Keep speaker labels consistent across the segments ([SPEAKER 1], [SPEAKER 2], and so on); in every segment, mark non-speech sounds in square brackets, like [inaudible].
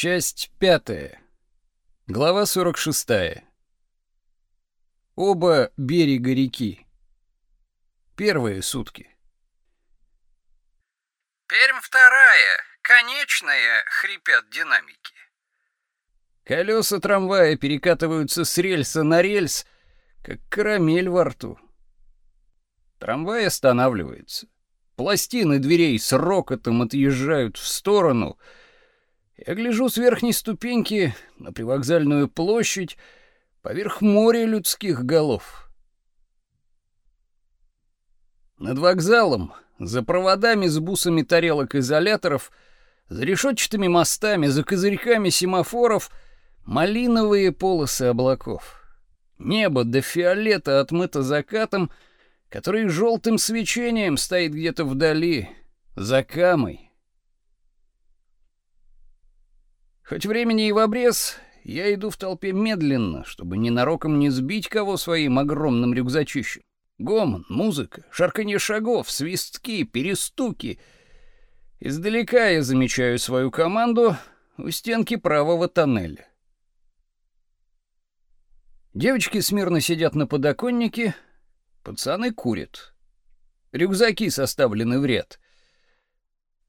[SPEAKER 1] Часть пятая. Глава 46. Оба берега реки. Первые сутки.
[SPEAKER 2] Пермь вторая, конечная, хрипят динамики.
[SPEAKER 1] Колеса трамвая перекатываются с рельса на рельс, как карамель во рту. Трамвай останавливается. Пластины дверей с рокотом отъезжают в сторону — я гляжу с верхней ступеньки на привокзальную площадь поверх моря людских голов. Над вокзалом, за проводами с бусами тарелок изоляторов, за решетчатыми мостами, за козырьками семафоров малиновые полосы облаков. Небо до фиолета отмыто закатом, который желтым свечением стоит где-то вдали, за камой, Хоть времени и в обрез, я иду в толпе медленно, чтобы ненароком не сбить кого своим огромным рюкзачищем. Гомон, музыка, шарканье шагов, свистки, перестуки. Издалека я замечаю свою команду у стенки правого тоннеля. Девочки смирно сидят на подоконнике, пацаны курят. Рюкзаки составлены в ряд.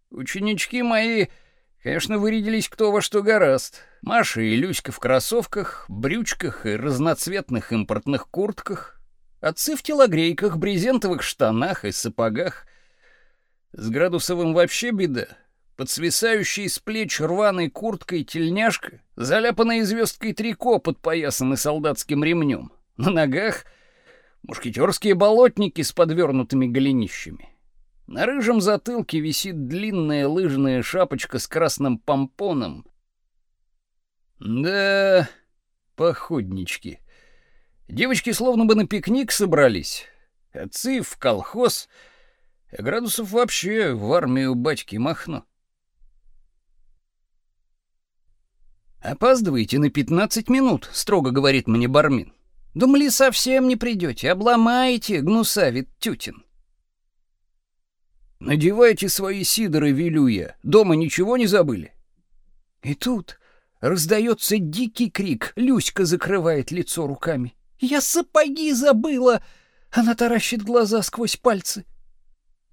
[SPEAKER 1] Ученички мои Конечно, вырядились кто во что гораст. Маша и Люська в кроссовках, брючках и разноцветных импортных куртках. Отцы в телогрейках, брезентовых штанах и сапогах. С Градусовым вообще беда. Под свисающей с плеч рваной курткой тельняшка, заляпанной звездкой трико под поясом и солдатским ремнем. На ногах мушкетерские болотники с подвернутыми голенищами. На рыжем затылке висит длинная лыжная шапочка с красным помпоном. Да, походнички. Девочки словно бы на пикник собрались. Отцы в колхоз, а градусов вообще в армию батьки махну. «Опаздываете на пятнадцать минут», — строго говорит мне Бармин. «Думали, совсем не придете, обломаете, гнусавит Тютин». Надевайте свои сидоры, велю я. Дома ничего не забыли? И тут раздается дикий крик. Люська закрывает лицо руками. Я сапоги забыла. Она таращит глаза сквозь пальцы.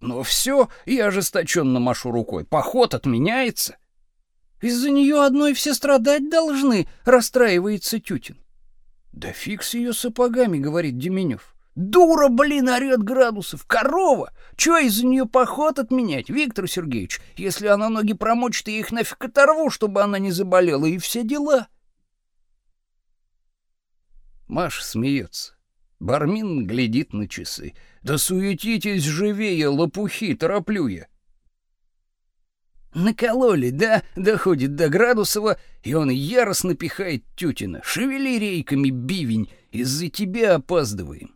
[SPEAKER 1] Ну все, я ожесточенно машу рукой. Поход отменяется. Из-за нее одной все страдать должны, расстраивается Тютин. Да фиг с ее сапогами, говорит Деменев. Дура, блин, орет градусов. Корова! Чё из-за нее поход отменять, Виктор Сергеевич? Если она ноги промочит, я их нафиг оторву, чтобы она не заболела, и все дела. Маша смеется. Бармин глядит на часы. Да суетитесь живее, лопухи, тороплю я. Накололи, да? Доходит до Градусова, и он яростно пихает Тютина. Шевели рейками, бивень, из-за тебя опаздываем.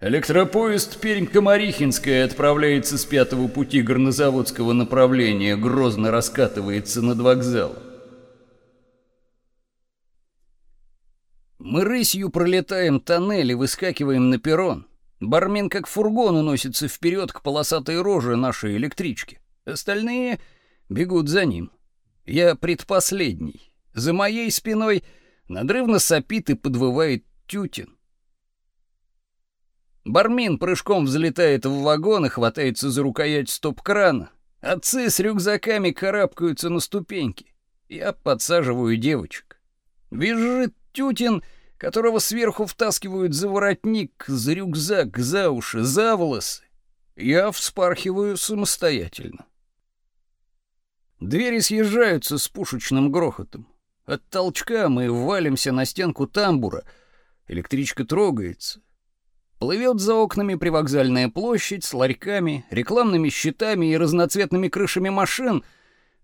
[SPEAKER 3] Электропоезд Пермь-Комарихинская отправляется с пятого пути горнозаводского направления, грозно раскатывается над вокзалом.
[SPEAKER 1] Мы рысью пролетаем тоннель и выскакиваем на перрон. Бармен как фургон уносится вперед к полосатой роже нашей электрички. Остальные бегут за ним. Я предпоследний. За моей спиной надрывно сопит и подвывает Тютин. Бармин прыжком взлетает в вагон и хватается за рукоять стоп-крана. Отцы с рюкзаками карабкаются на ступеньки. Я подсаживаю девочек. Визжит Тютин, которого сверху втаскивают за воротник, за рюкзак, за уши, за волосы. Я вспархиваю самостоятельно. Двери съезжаются с пушечным грохотом. От толчка мы валимся на стенку тамбура. Электричка трогается. Плывет за окнами привокзальная площадь с ларьками, рекламными щитами и разноцветными крышами машин,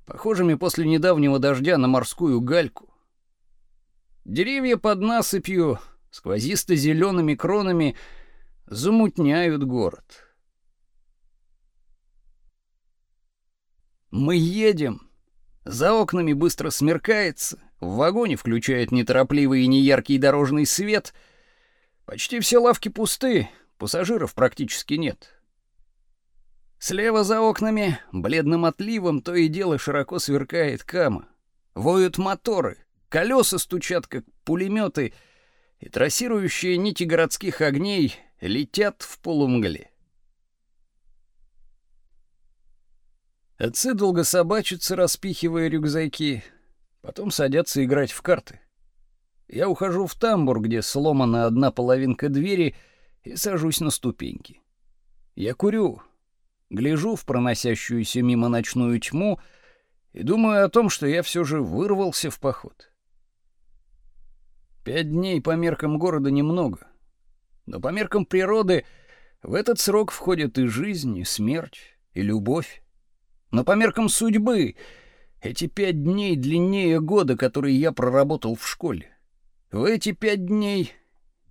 [SPEAKER 1] похожими после недавнего дождя на морскую гальку. Деревья под насыпью, сквозисто-зелеными кронами, замутняют город. Мы едем. За окнами быстро смеркается, в вагоне включает неторопливый и неяркий дорожный свет — Почти все лавки пусты, пассажиров практически нет. Слева за окнами бледным отливом то и дело широко сверкает кама. Воют моторы, колеса стучат как пулеметы, и трассирующие нити городских огней летят в полумгле. Отцы долго собачатся, распихивая рюкзаки, потом садятся играть в карты. Я ухожу в тамбур, где сломана одна половинка двери, и сажусь на ступеньки. Я курю, гляжу в проносящуюся мимо ночную тьму и думаю о том, что я все же вырвался в поход. Пять дней по меркам города немного, но по меркам природы в этот срок входят и жизнь, и смерть, и любовь. Но по меркам судьбы эти пять дней длиннее года, который я проработал в школе. В эти пять дней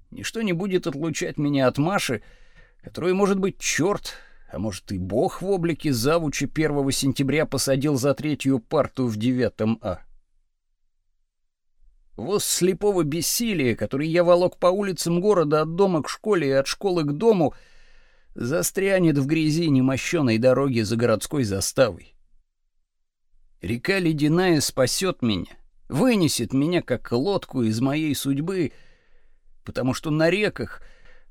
[SPEAKER 1] ничто не будет отлучать меня от Маши, которую, может быть, черт а может и бог в облике завуча 1 сентября посадил за третью парту в девятом А. Воз слепого бессилия, который я волок по улицам города от дома к школе и от школы к дому, застрянет в грязи немощенной дороги за городской заставой. Река ледяная спасет меня, вынесет меня как лодку из моей судьбы, потому что на реках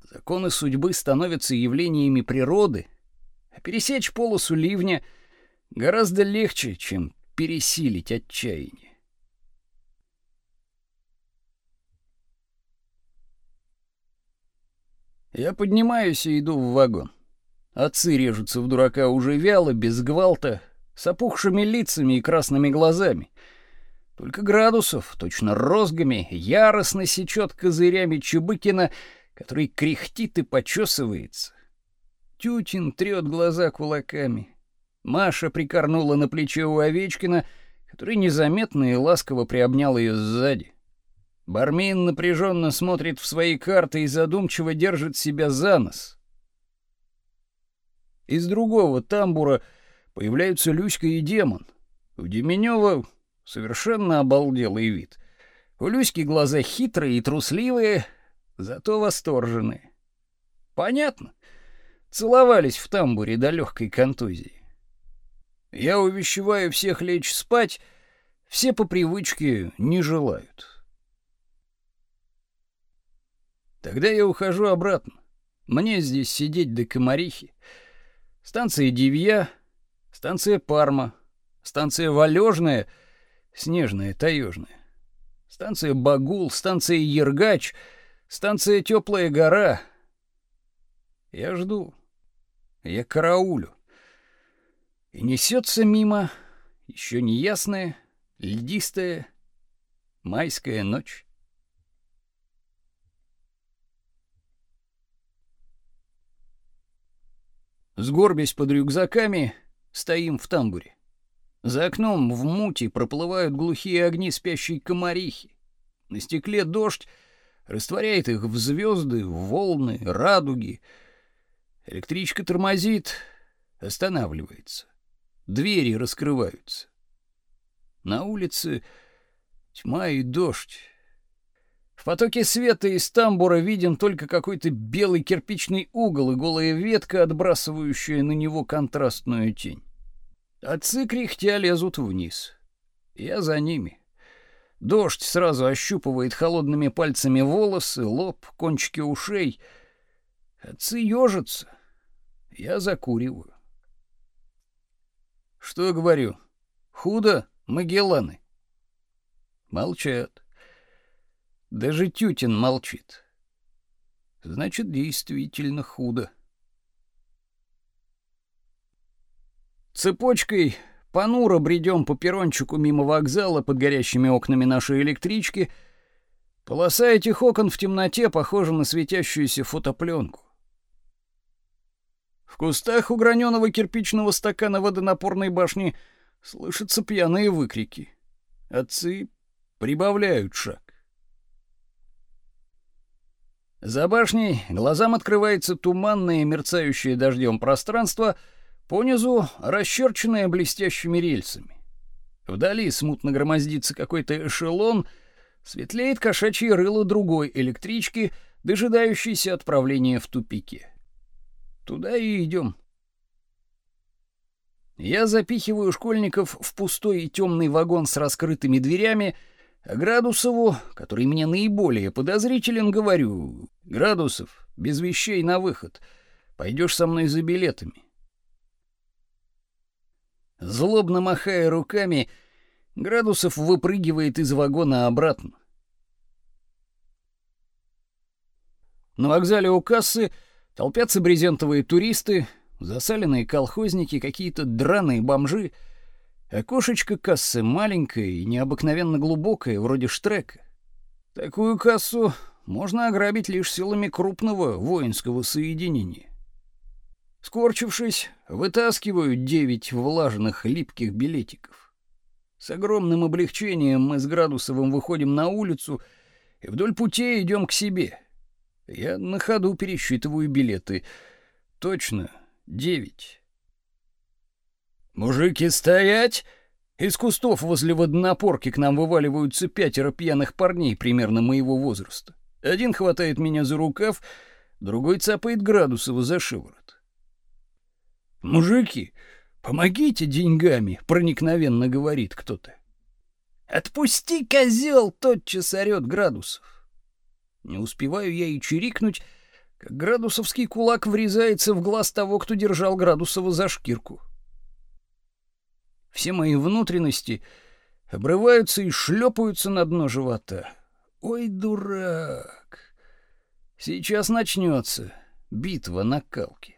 [SPEAKER 1] законы судьбы становятся явлениями природы, а пересечь полосу ливня гораздо легче, чем пересилить отчаяние. Я поднимаюсь и иду в вагон. Отцы режутся в дурака уже вяло, без гвалта, с опухшими лицами и красными глазами. Только градусов, точно розгами, яростно сечет козырями Чубыкина, который кряхтит и почесывается. Тютин трет глаза кулаками. Маша прикорнула на плече у Овечкина, который незаметно и ласково приобнял ее сзади. Бармин напряженно смотрит в свои карты и задумчиво держит себя за нос. Из другого тамбура появляются Люська и демон. У Деменева совершенно обалделый вид. У Люськи глаза хитрые и трусливые, зато восторженные. Понятно. Целовались в тамбуре до легкой контузии. Я увещеваю всех лечь спать, все по привычке не желают. Тогда я ухожу обратно. Мне здесь сидеть до комарихи. Станция Дивья, станция Парма, станция Валежная, снежная, таежная. Станция Багул, станция Ергач, станция Теплая гора. Я жду. Я караулю. И несется мимо еще неясная, льдистая майская ночь. Сгорбясь под рюкзаками, стоим в тамбуре. За окном в мути проплывают глухие огни спящей комарихи. На стекле дождь растворяет их в звезды, в волны, радуги — Электричка тормозит, останавливается. Двери раскрываются. На улице тьма и дождь. В потоке света из тамбура виден только какой-то белый кирпичный угол и голая ветка, отбрасывающая на него контрастную тень. Отцы кряхтя лезут вниз. Я за ними. Дождь сразу ощупывает холодными пальцами волосы, лоб, кончики ушей — Отцы ежатся. Я закуриваю. Что говорю? Худо, Магелланы? Молчат. Даже Тютин молчит. Значит, действительно худо. Цепочкой понуро бредем по перрончику мимо вокзала под горящими окнами нашей электрички. Полоса этих окон в темноте похожа на светящуюся фотопленку. В кустах у граненого кирпичного стакана водонапорной башни слышатся пьяные выкрики. Отцы прибавляют шаг. За башней глазам открывается туманное, мерцающее дождем пространство, понизу расчерченное блестящими рельсами. Вдали смутно громоздится какой-то эшелон, светлеет кошачье рыло другой электрички, дожидающейся отправления в тупике. Туда и идем. Я запихиваю школьников в пустой и темный вагон с раскрытыми дверями, а Градусову, который мне наиболее подозрителен, говорю: "Градусов, без вещей на выход. Пойдешь со мной за билетами". Злобно махая руками, Градусов выпрыгивает из вагона обратно. На вокзале у кассы толпятся брезентовые туристы, засаленные колхозники, какие-то драные бомжи. Окошечко кассы маленькое и необыкновенно глубокое, вроде штрека. Такую кассу можно ограбить лишь силами крупного воинского соединения. Скорчившись, вытаскивают девять влажных липких билетиков. С огромным облегчением мы с Градусовым выходим на улицу и вдоль путей идем к себе. Я на ходу пересчитываю билеты. Точно, девять. «Мужики, стоять!» Из кустов возле водонапорки к нам вываливаются пятеро пьяных парней примерно моего возраста. Один хватает меня за рукав, другой цапает Градусова за шиворот. «Мужики, помогите деньгами!» — проникновенно говорит кто-то. «Отпусти, козел!» — тотчас орёт Градусов. Не успеваю я и чирикнуть, как Градусовский кулак врезается в глаз того, кто держал Градусова за шкирку. Все мои внутренности обрываются и шлепаются на дно живота. Ой, дурак! Сейчас начнется битва на калке.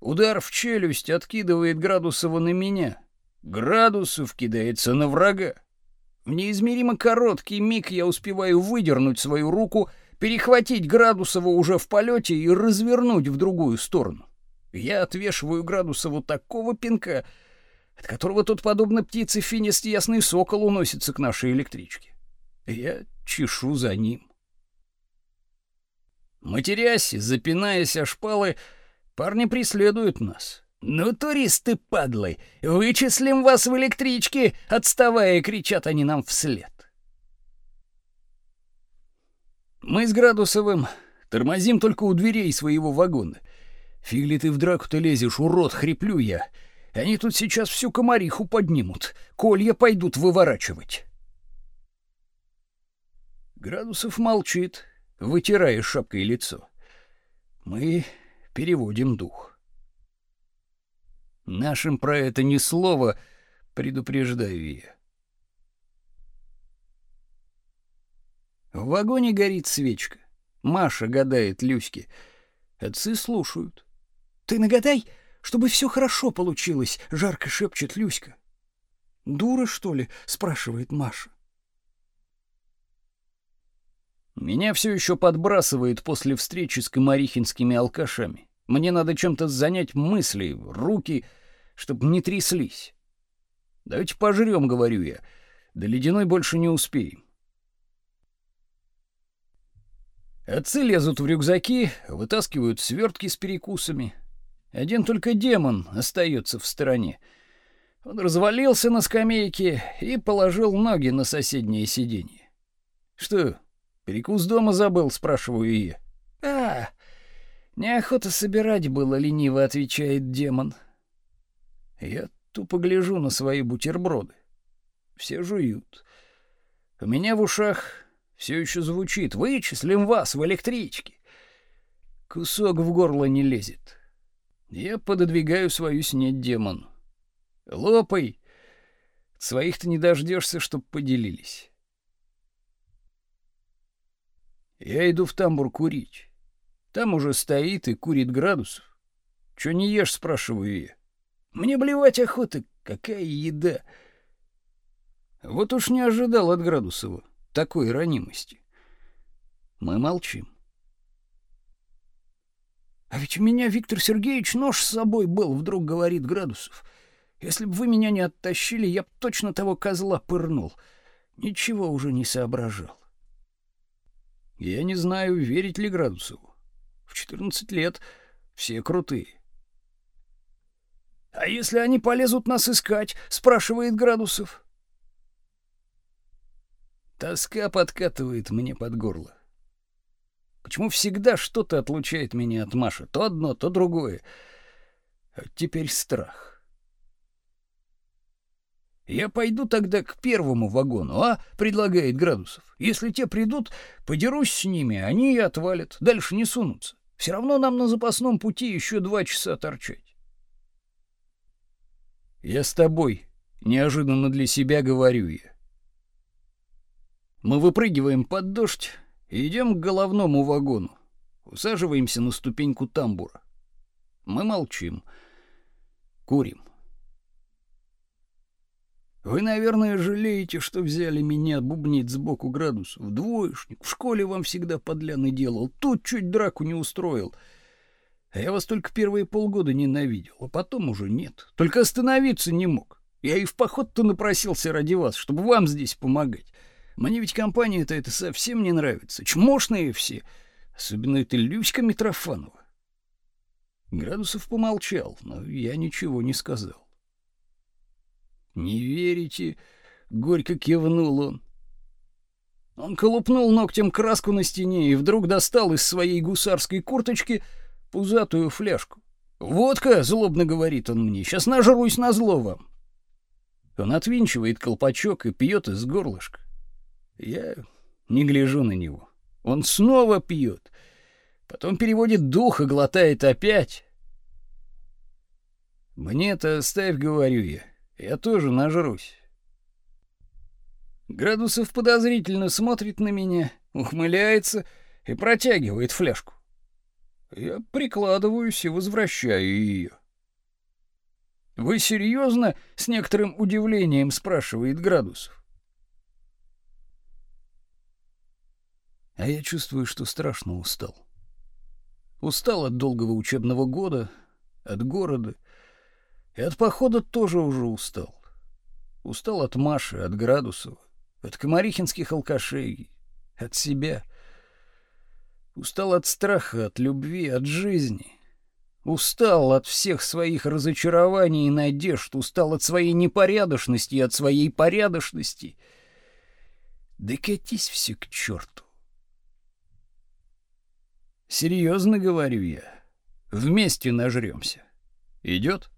[SPEAKER 1] Удар в челюсть откидывает Градусова на меня. Градусов кидается на врага. В неизмеримо короткий миг я успеваю выдернуть свою руку, перехватить Градусова уже в полете и развернуть в другую сторону. Я отвешиваю Градусову такого пинка, от которого тот, подобно птице финист ясный сокол, уносится к нашей электричке. Я чешу за ним. Матерясь, запинаясь о шпалы, Парни преследуют нас. «Ну, туристы падлы, вычислим вас в электричке!» Отставая, кричат они нам вслед. Мы с Градусовым тормозим только у дверей своего вагона. Фигли ты в драку-то лезешь, урод, хриплю я. Они тут сейчас всю комариху поднимут, колья пойдут выворачивать. Градусов молчит, вытирая шапкой лицо. Мы переводим дух. Нашим про это ни слова, предупреждаю я. В вагоне горит свечка. Маша гадает Люське. Отцы слушают. «Ты нагадай, чтобы все хорошо получилось», — жарко шепчет Люська. «Дура, что ли?» — спрашивает Маша. Меня все еще подбрасывает после встречи с комарихинскими алкашами. Мне надо чем-то занять мысли, руки, чтобы не тряслись. Давайте пожрем, говорю я. До ледяной больше не успеем. Отцы лезут в рюкзаки, вытаскивают свертки с перекусами. Один только демон остается в стороне. Он развалился на скамейке и положил ноги на соседнее сиденье. Что, Перекус дома забыл, спрашиваю я. А, неохота собирать было, лениво отвечает демон. Я тупо гляжу на свои бутерброды. Все жуют. У меня в ушах все еще звучит: "Вычислим вас в электричке". Кусок в горло не лезет. Я пододвигаю свою снедь демону. Лопай. Своих-то не дождешься, чтоб поделились. Я иду в тамбур курить. Там уже стоит и курит градусов. Чё не ешь, спрашиваю я. Мне блевать охота, какая еда. Вот уж не ожидал от Градусова такой ранимости. Мы молчим. А ведь у меня, Виктор Сергеевич, нож с собой был, вдруг говорит Градусов. Если бы вы меня не оттащили, я б точно того козла пырнул. Ничего уже не соображал. Я не знаю, верить ли Градусову. В 14 лет все крутые. А если они полезут нас искать, спрашивает Градусов. Тоска подкатывает мне под горло. Почему всегда что-то отлучает меня от Маши, то одно, то другое. А теперь страх. Я пойду тогда к первому вагону, а, предлагает Градусов. Если те придут, подерусь с ними, они и отвалят, дальше не сунутся. Все равно нам на запасном пути еще два часа торчать. Я с тобой, неожиданно для себя говорю я. Мы выпрыгиваем под дождь и идем к головному вагону. Усаживаемся на ступеньку тамбура. Мы молчим. Курим. Вы, наверное, жалеете, что взяли меня бубнить сбоку градусов. Двоечник. В школе вам всегда подляны делал. Тут чуть драку не устроил. А я вас только первые полгода ненавидел, а потом уже нет. Только остановиться не мог. Я и в поход-то напросился ради вас, чтобы вам здесь помогать. Мне ведь компания-то это совсем не нравится. Чмошные все. Особенно эта Люська Митрофанова. Градусов помолчал, но я ничего не сказал. «Не верите?» — горько кивнул он. Он колупнул ногтем краску на стене и вдруг достал из своей гусарской курточки пузатую фляжку. «Водка!» — злобно говорит он мне. «Сейчас нажрусь на зло вам!» Он отвинчивает колпачок и пьет из горлышка. Я не гляжу на него. Он снова пьет. Потом переводит дух и глотает опять. «Мне-то оставь, — говорю я. Я тоже нажрусь. Градусов подозрительно смотрит на меня, ухмыляется и протягивает фляжку. Я прикладываюсь и возвращаю ее. «Вы серьезно?» — с некоторым удивлением спрашивает Градусов. А я чувствую, что страшно устал. Устал от долгого учебного года, от города — и от похода тоже уже устал. Устал от Маши, от Градусова, от комарихинских алкашей, от себя. Устал от страха, от любви, от жизни. Устал от всех своих разочарований и надежд, устал от своей непорядочности и от своей порядочности. Да катись все к черту. Серьезно говорю я. Вместе нажремся. Идет?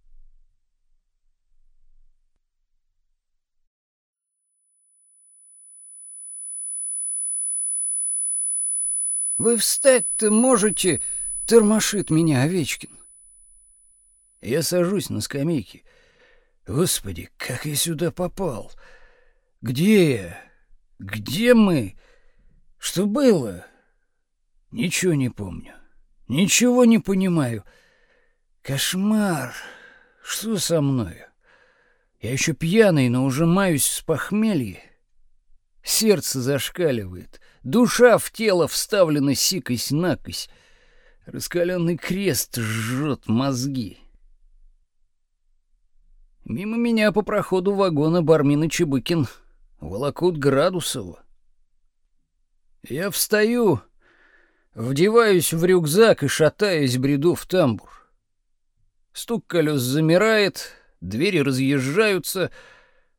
[SPEAKER 1] Вы встать-то можете, тормошит меня Овечкин. Я сажусь на скамейке. Господи, как я сюда попал? Где я? Где мы? Что было? Ничего не помню. Ничего не понимаю. Кошмар. Что со мною? Я еще пьяный, но уже маюсь с похмелья. Сердце зашкаливает. Душа в тело вставлена сикось-накось. Раскаленный крест жжет мозги. Мимо меня по проходу вагона Бармин и Чебыкин волокут Градусова. Я встаю, вдеваюсь в рюкзак и, шатаясь, бреду в тамбур. Стук колес замирает, двери разъезжаются.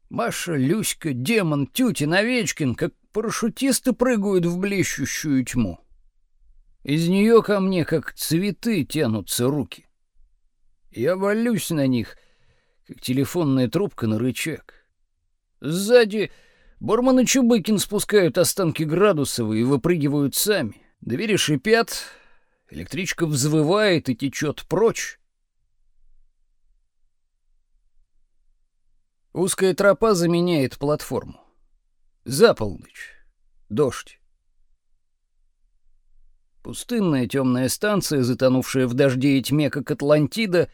[SPEAKER 1] Маша, Люська, Демон, Тютин, Овечкин, как парашютисты прыгают в блещущую тьму. Из нее ко мне, как цветы, тянутся руки. Я валюсь на них, как телефонная трубка на рычаг. Сзади Борман и Чубыкин спускают останки Градусова и выпрыгивают сами. Двери шипят, электричка взвывает и течет прочь. Узкая тропа заменяет платформу. За полночь. Дождь. Пустынная темная станция, затонувшая в дожде и тьме, как Атлантида.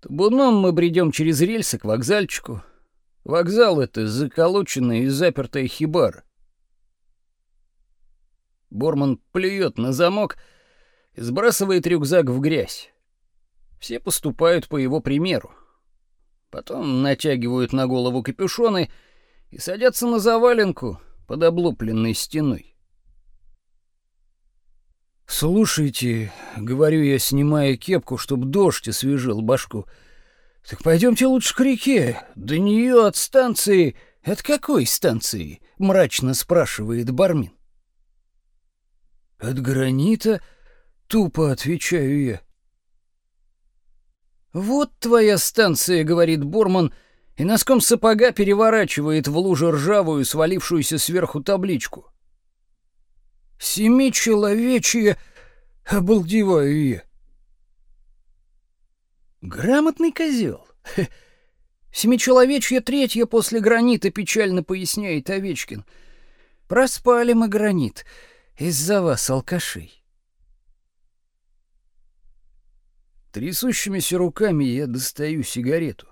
[SPEAKER 1] Табуном мы бредем через рельсы к вокзальчику. Вокзал — это заколоченная и запертая хибара. Борман плюет на замок и сбрасывает рюкзак в грязь. Все поступают по его примеру. Потом натягивают на голову капюшоны — и садятся на заваленку под облупленной стеной. «Слушайте», — говорю я, снимая кепку, чтоб дождь освежил башку, — «так пойдемте лучше к реке. До нее от станции...» «От какой станции?» — мрачно спрашивает Бармин. «От гранита?» — тупо отвечаю я. «Вот твоя станция», — говорит Борман, и носком сапога переворачивает в луже ржавую, свалившуюся сверху табличку. «Семичеловечье обалдеваю я». Грамотный козел. [laughs] Семичеловечье третье после гранита, печально поясняет Овечкин. Проспали мы гранит из-за вас, алкашей. Трясущимися руками я достаю сигарету.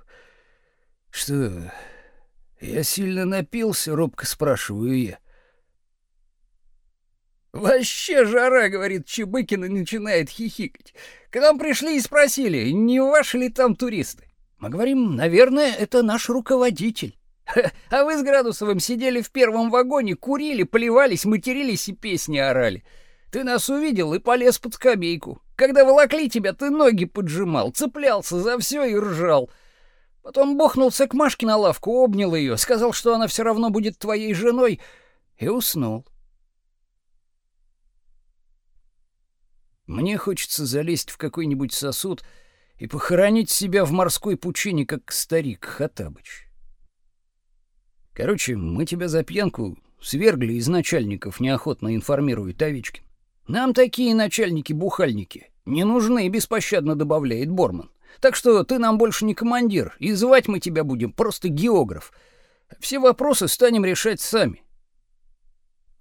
[SPEAKER 1] Что, я сильно напился, робко спрашиваю я. «Вообще жара», — говорит Чебыкин и начинает хихикать. «К нам пришли и спросили, не ваши ли там туристы?» Мы говорим, наверное, это наш руководитель. А вы с Градусовым сидели в первом вагоне, курили, плевались, матерились и песни орали. Ты нас увидел и полез под скамейку. Когда волокли тебя, ты ноги поджимал, цеплялся за все и ржал. Потом бухнулся к Машке на лавку, обнял ее, сказал, что она все равно будет твоей женой, и уснул. Мне хочется залезть в какой-нибудь сосуд и похоронить себя в морской пучине, как старик Хатабыч. Короче, мы тебя за пьянку свергли из начальников, неохотно информирует Овечкин. Нам такие начальники-бухальники не нужны, беспощадно добавляет Борман. Так что ты нам больше не командир, и звать мы тебя будем просто географ. Все вопросы станем решать сами.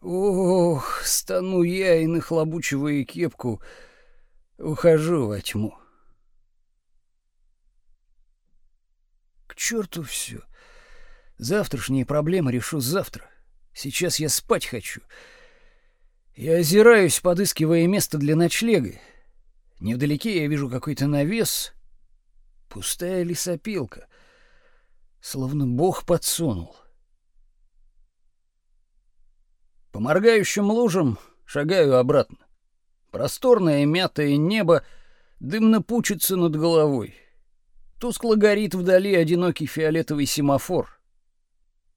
[SPEAKER 1] Ох, стану я и нахлобучивая кепку, ухожу во тьму. К черту все. Завтрашние проблемы решу завтра. Сейчас я спать хочу. Я озираюсь, подыскивая место для ночлега. Невдалеке я вижу какой-то навес. Пустая лесопилка. Словно бог подсунул. По моргающим лужам шагаю обратно. Просторное мятое небо дымно пучится над головой. Тускло горит вдали одинокий фиолетовый семафор.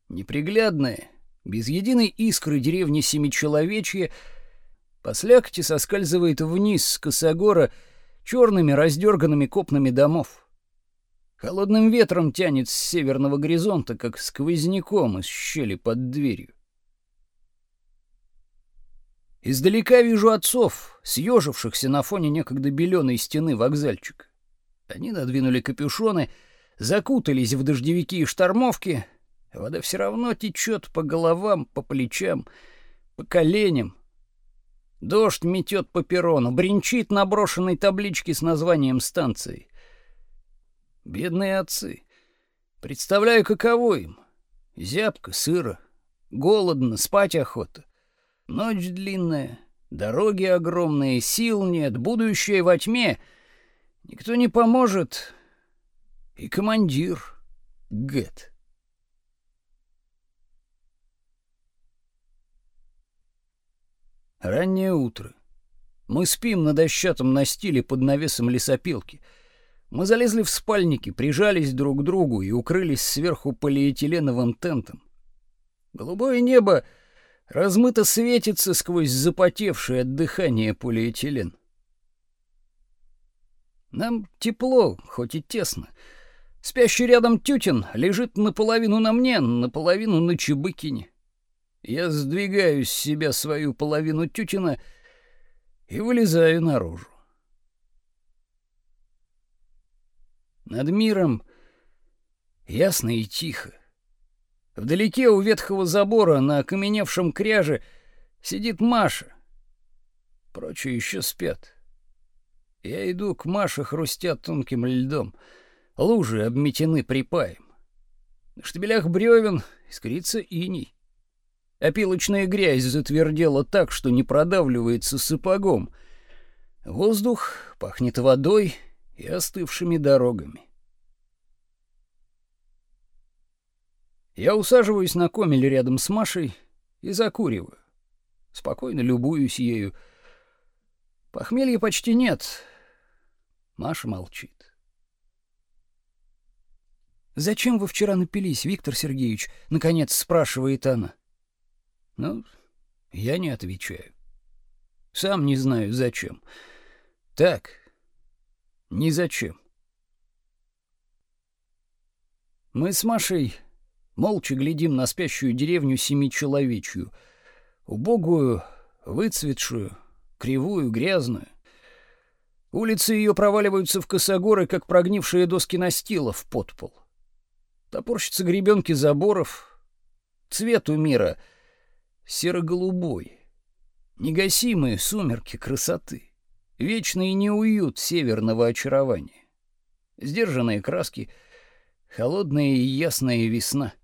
[SPEAKER 1] Неприглядная, без единой искры деревни Семичеловечье по слякоти соскальзывает вниз с косогора черными раздерганными копнами домов. Холодным ветром тянет с северного горизонта, как сквозняком из щели под дверью. Издалека вижу отцов, съежившихся на фоне некогда беленой стены вокзальчика. Они надвинули капюшоны, закутались в дождевики и штормовки. Вода все равно течет по головам, по плечам, по коленям. Дождь метет по перрону, бренчит на брошенной табличке с названием станции. Бедные отцы. Представляю, каково им. Зябко, сыро, голодно, спать охота. Ночь длинная, дороги огромные, сил нет, будущее во тьме — Никто не поможет. И командир Гэт. Раннее утро. Мы спим на дощатом настиле под навесом лесопилки. Мы залезли в спальники, прижались друг к другу и укрылись сверху полиэтиленовым тентом. Голубое небо размыто светится сквозь запотевший от дыхания полиэтилен. Нам тепло, хоть и тесно. Спящий рядом Тютин лежит наполовину на мне, наполовину на Чебыкине. Я сдвигаю с себя свою половину Тютина и вылезаю наружу. Над миром ясно и тихо. Вдалеке у ветхого забора на окаменевшем кряже сидит Маша. Прочие еще спят. Я иду к Маше, хрустят тонким льдом. Лужи обметены припаем. На штабелях бревен искрится иней. Опилочная грязь затвердела так, что не продавливается сапогом. Воздух пахнет водой и остывшими дорогами. Я усаживаюсь на комель рядом с Машей и закуриваю. Спокойно любуюсь ею. Похмелья почти нет. Маша молчит. «Зачем вы вчера напились, Виктор Сергеевич?» — наконец спрашивает она. Ну, я не отвечаю. Сам не знаю, зачем. Так, ни зачем. Мы с Машей молча глядим на спящую деревню семичеловечью, убогую, выцветшую, кривую, грязную. Улицы ее проваливаются в косогоры, как прогнившие доски настила в подпол. Топорщатся гребенки заборов. Цвет у мира серо-голубой. Негасимые сумерки красоты. Вечный неуют северного очарования. Сдержанные краски, холодная и ясная весна.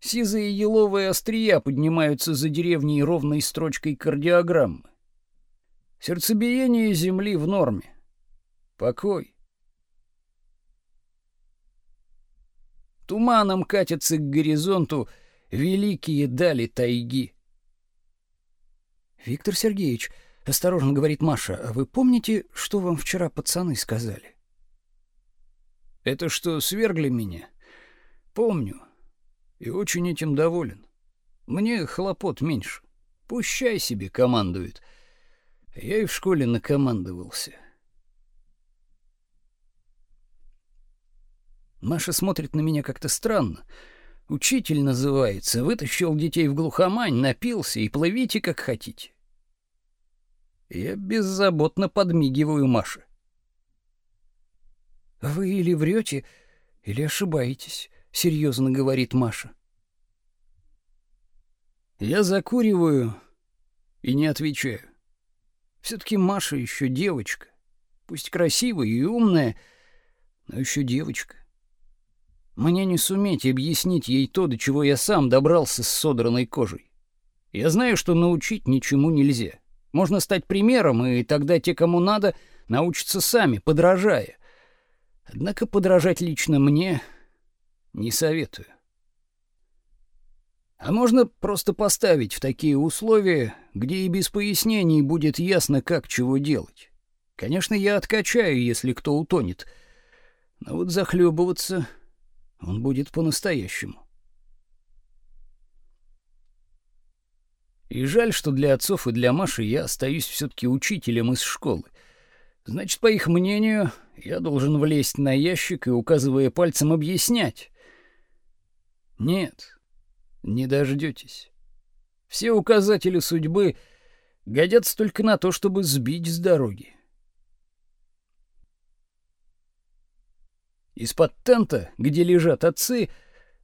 [SPEAKER 1] Сизые еловые острия поднимаются за деревней ровной строчкой кардиограммы. Сердцебиение земли в норме. Покой. Туманом катятся к горизонту великие дали тайги. Виктор Сергеевич, осторожно говорит Маша, а вы помните, что вам вчера пацаны сказали? Это что, свергли меня? Помню. И очень этим доволен. Мне хлопот меньше. Пущай себе командует. Я и в школе накомандовался. Маша смотрит на меня как-то странно. Учитель называется, вытащил детей в глухомань, напился и плывите как хотите. Я беззаботно подмигиваю Маше. Вы или врете, или ошибаетесь, серьезно говорит Маша. Я закуриваю и не отвечаю. все таки Маша еще девочка. Пусть красивая и умная, но еще девочка. Мне не суметь объяснить ей то, до чего я сам добрался с содранной кожей. Я знаю, что научить ничему нельзя. Можно стать примером, и тогда те, кому надо, научатся сами, подражая. Однако подражать лично мне не советую. А можно просто поставить в такие условия, где и без пояснений будет ясно, как чего делать. Конечно, я откачаю, если кто утонет. Но вот захлебываться он будет по-настоящему. И жаль, что для отцов и для Маши я остаюсь все-таки учителем из школы. Значит, по их мнению, я должен влезть на ящик и, указывая пальцем, объяснять. Нет, не дождетесь. Все указатели судьбы годятся только на то, чтобы сбить с дороги. Из-под тента, где лежат отцы,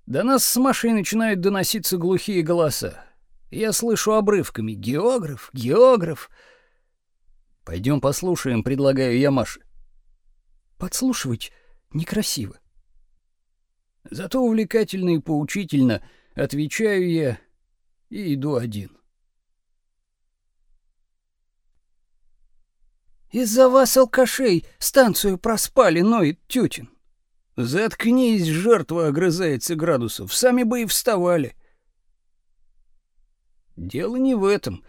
[SPEAKER 1] до нас с Машей начинают доноситься глухие голоса. Я слышу обрывками «Географ! Географ!» «Пойдем послушаем», — предлагаю я Маше. «Подслушивать некрасиво». Зато увлекательно и поучительно отвечаю я и иду один. «Из-за вас, алкашей, станцию проспали, ноет Тютин. «Заткнись, жертва!» — огрызается Градусов. «Сами бы и вставали!» «Дело не в этом,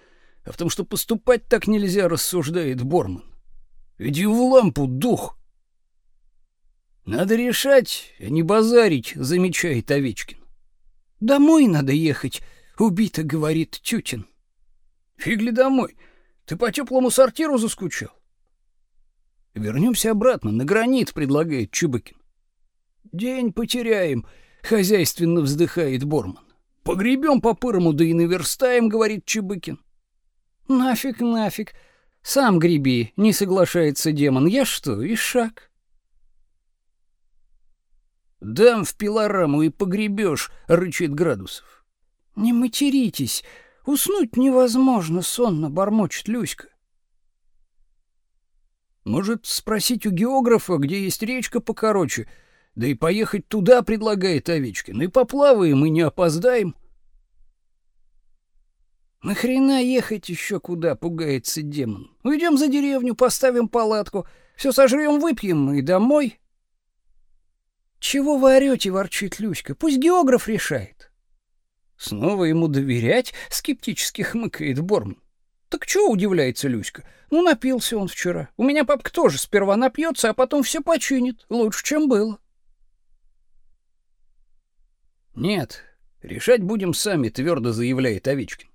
[SPEAKER 1] а в том, что поступать так нельзя», — рассуждает Борман. «Иди в лампу, дух!» «Надо решать, а не базарить», — замечает Овечкин. «Домой надо ехать», — убито говорит Тютин. «Фигли домой. Ты по теплому сортиру заскучал?» «Вернемся обратно, на гранит», — предлагает Чубыкин. День потеряем, хозяйственно вздыхает Борман. Погребем по-пырому, да и наверстаем, говорит Чебыкин. Нафиг, нафиг. Сам греби, не соглашается демон. Я что, и шаг? Дам в пилораму и погребешь, рычит Градусов. Не материтесь, уснуть невозможно, сонно бормочет Люська. Может, спросить у географа, где есть речка покороче, да и поехать туда предлагает Овечкин. И поплаваем, и не опоздаем. Нахрена ехать еще куда, пугается демон. Уйдем за деревню, поставим палатку, все сожрем, выпьем и домой. Чего вы орете, ворчит Люська. Пусть географ решает. Снова ему доверять, скептически хмыкает Борман. Так чего удивляется Люська? Ну, напился он вчера. У меня папка тоже сперва напьется, а потом все починит. Лучше, чем было. Нет, решать будем сами, твердо заявляет Овечкин.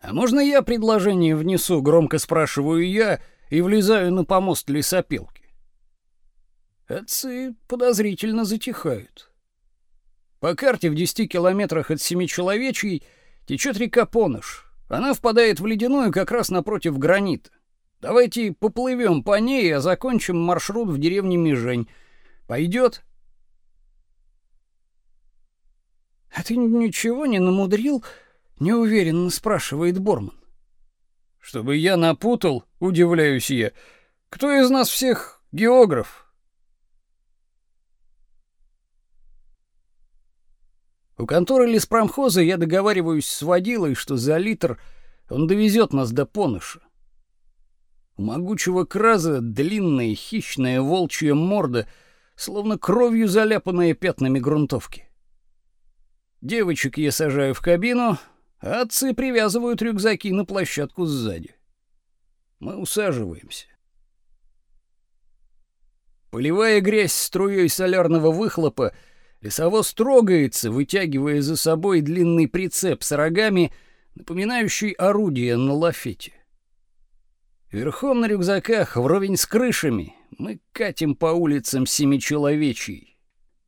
[SPEAKER 1] А можно я предложение внесу, громко спрашиваю я и влезаю на помост лесопилки. Отцы подозрительно затихают. По карте в 10 километрах от Семичеловечьей течет река Поныш. Она впадает в ледяную как раз напротив гранита. Давайте поплывем по ней, а закончим маршрут в деревне Межень. Пойдет? А ты ничего не намудрил? Неуверенно спрашивает Борман. Чтобы я напутал, удивляюсь я. Кто из нас всех географ? У конторы леспромхоза я договариваюсь с водилой, что за литр он довезет нас до Поныша. У могучего краза длинная хищная волчья морда, словно кровью заляпанная пятнами грунтовки. Девочек я сажаю в кабину, отцы привязывают рюкзаки на площадку сзади. Мы усаживаемся. Поливая грязь струей солярного выхлопа, лесовоз трогается, вытягивая за собой длинный прицеп с рогами, напоминающий орудие на лафете. Верхом на рюкзаках, вровень с крышами, мы катим по улицам Семичеловечьей.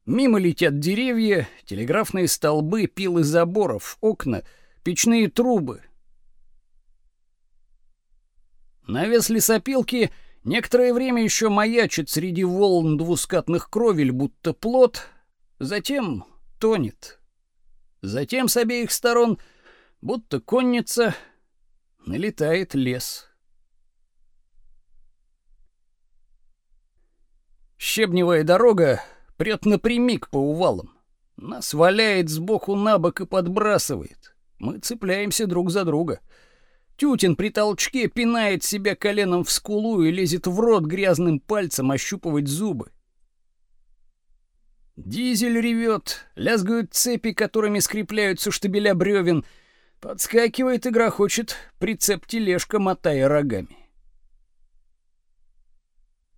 [SPEAKER 1] Мимо летят деревья, телеграфные столбы, пилы заборов, окна, печные трубы. Навес лесопилки некоторое время еще маячит среди волн двускатных кровель, будто плот, затем тонет. Затем с обеих сторон, будто конница, налетает лес. Щебневая дорога прет напрямик по увалам. Нас валяет сбоку на бок и подбрасывает. Мы цепляемся друг за друга. Тютин при толчке пинает себя коленом в скулу и лезет в рот грязным пальцем ощупывать зубы. Дизель ревет, лязгают цепи, которыми скрепляются штабеля бревен. Подскакивает и грохочет прицеп-тележка, мотая рогами.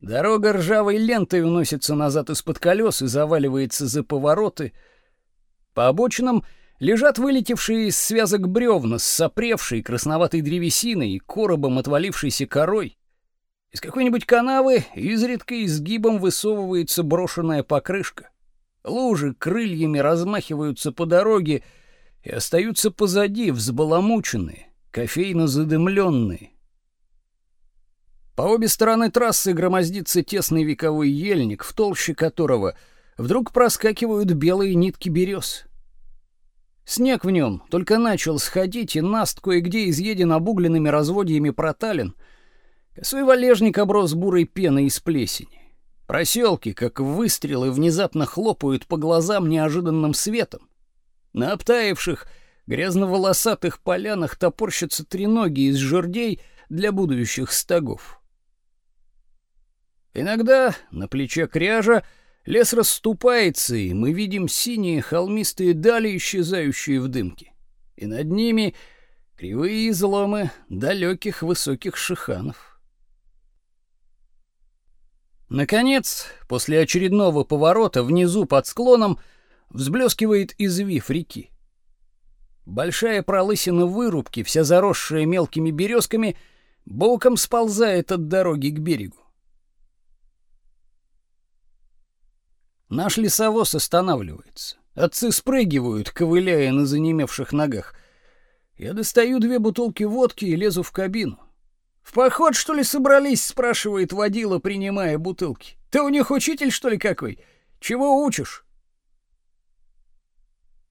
[SPEAKER 1] Дорога ржавой лентой уносится назад из-под колес и заваливается за повороты. По обочинам лежат вылетевшие из связок бревна с сопревшей красноватой древесиной и коробом отвалившейся корой. Из какой-нибудь канавы изредка изгибом высовывается брошенная покрышка. Лужи крыльями размахиваются по дороге и остаются позади, взбаламученные, кофейно задымленные. По обе стороны трассы громоздится тесный вековой ельник, в толще которого вдруг проскакивают белые нитки берез. Снег в нем только начал сходить, и наст кое-где изъеден обугленными разводьями проталин. Косой валежник оброс бурой пеной из плесени. Проселки, как выстрелы, внезапно хлопают по глазам неожиданным светом. На обтаивших, грязно-волосатых полянах топорщатся треноги из жердей для будущих стогов. Иногда на плече кряжа лес расступается, и мы видим синие холмистые дали, исчезающие в дымке. И над ними кривые изломы далеких высоких шиханов. Наконец, после очередного поворота внизу под склоном взблескивает извив реки. Большая пролысина вырубки, вся заросшая мелкими березками, боком сползает от дороги к берегу. Наш лесовоз останавливается. Отцы спрыгивают, ковыляя на занемевших ногах. Я достаю две бутылки водки и лезу в кабину. «В поход, что ли, собрались?» — спрашивает водила, принимая бутылки. «Ты у них учитель, что ли, какой? Чего учишь?»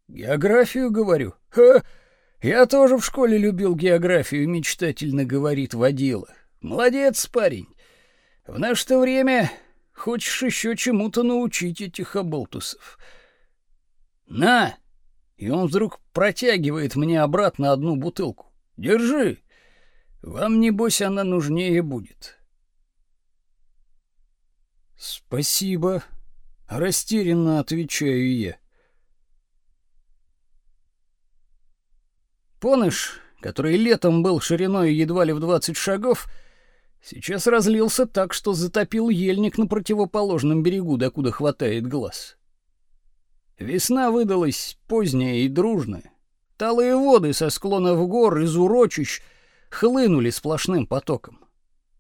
[SPEAKER 1] «Географию, говорю». «Ха! Я тоже в школе любил географию», — мечтательно говорит водила. «Молодец, парень. В наше-то время Хочешь еще чему-то научить этих оболтусов? На! И он вдруг протягивает мне обратно одну бутылку. Держи. Вам небось она нужнее будет. Спасибо, растерянно отвечаю я. Поныш, который летом был шириной едва ли в двадцать шагов, — Сейчас разлился так, что затопил ельник на противоположном берегу, докуда хватает глаз. Весна выдалась поздняя и дружная. Талые воды со склонов гор из урочищ хлынули сплошным потоком.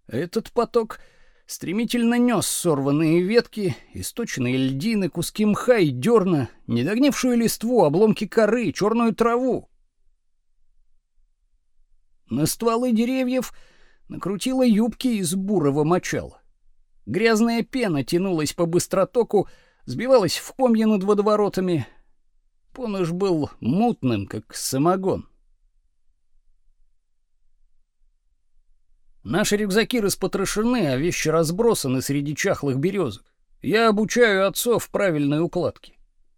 [SPEAKER 1] Этот поток стремительно нес сорванные ветки, источенные льдины, куски мха и дерна, недогнившую листву, обломки коры, черную траву. На стволы деревьев накрутила юбки из бурого мочала. Грязная пена тянулась по быстротоку, сбивалась в комья над водоворотами. Понож был мутным, как самогон. Наши рюкзаки распотрошены, а вещи разбросаны среди чахлых березок. Я обучаю отцов правильной укладке.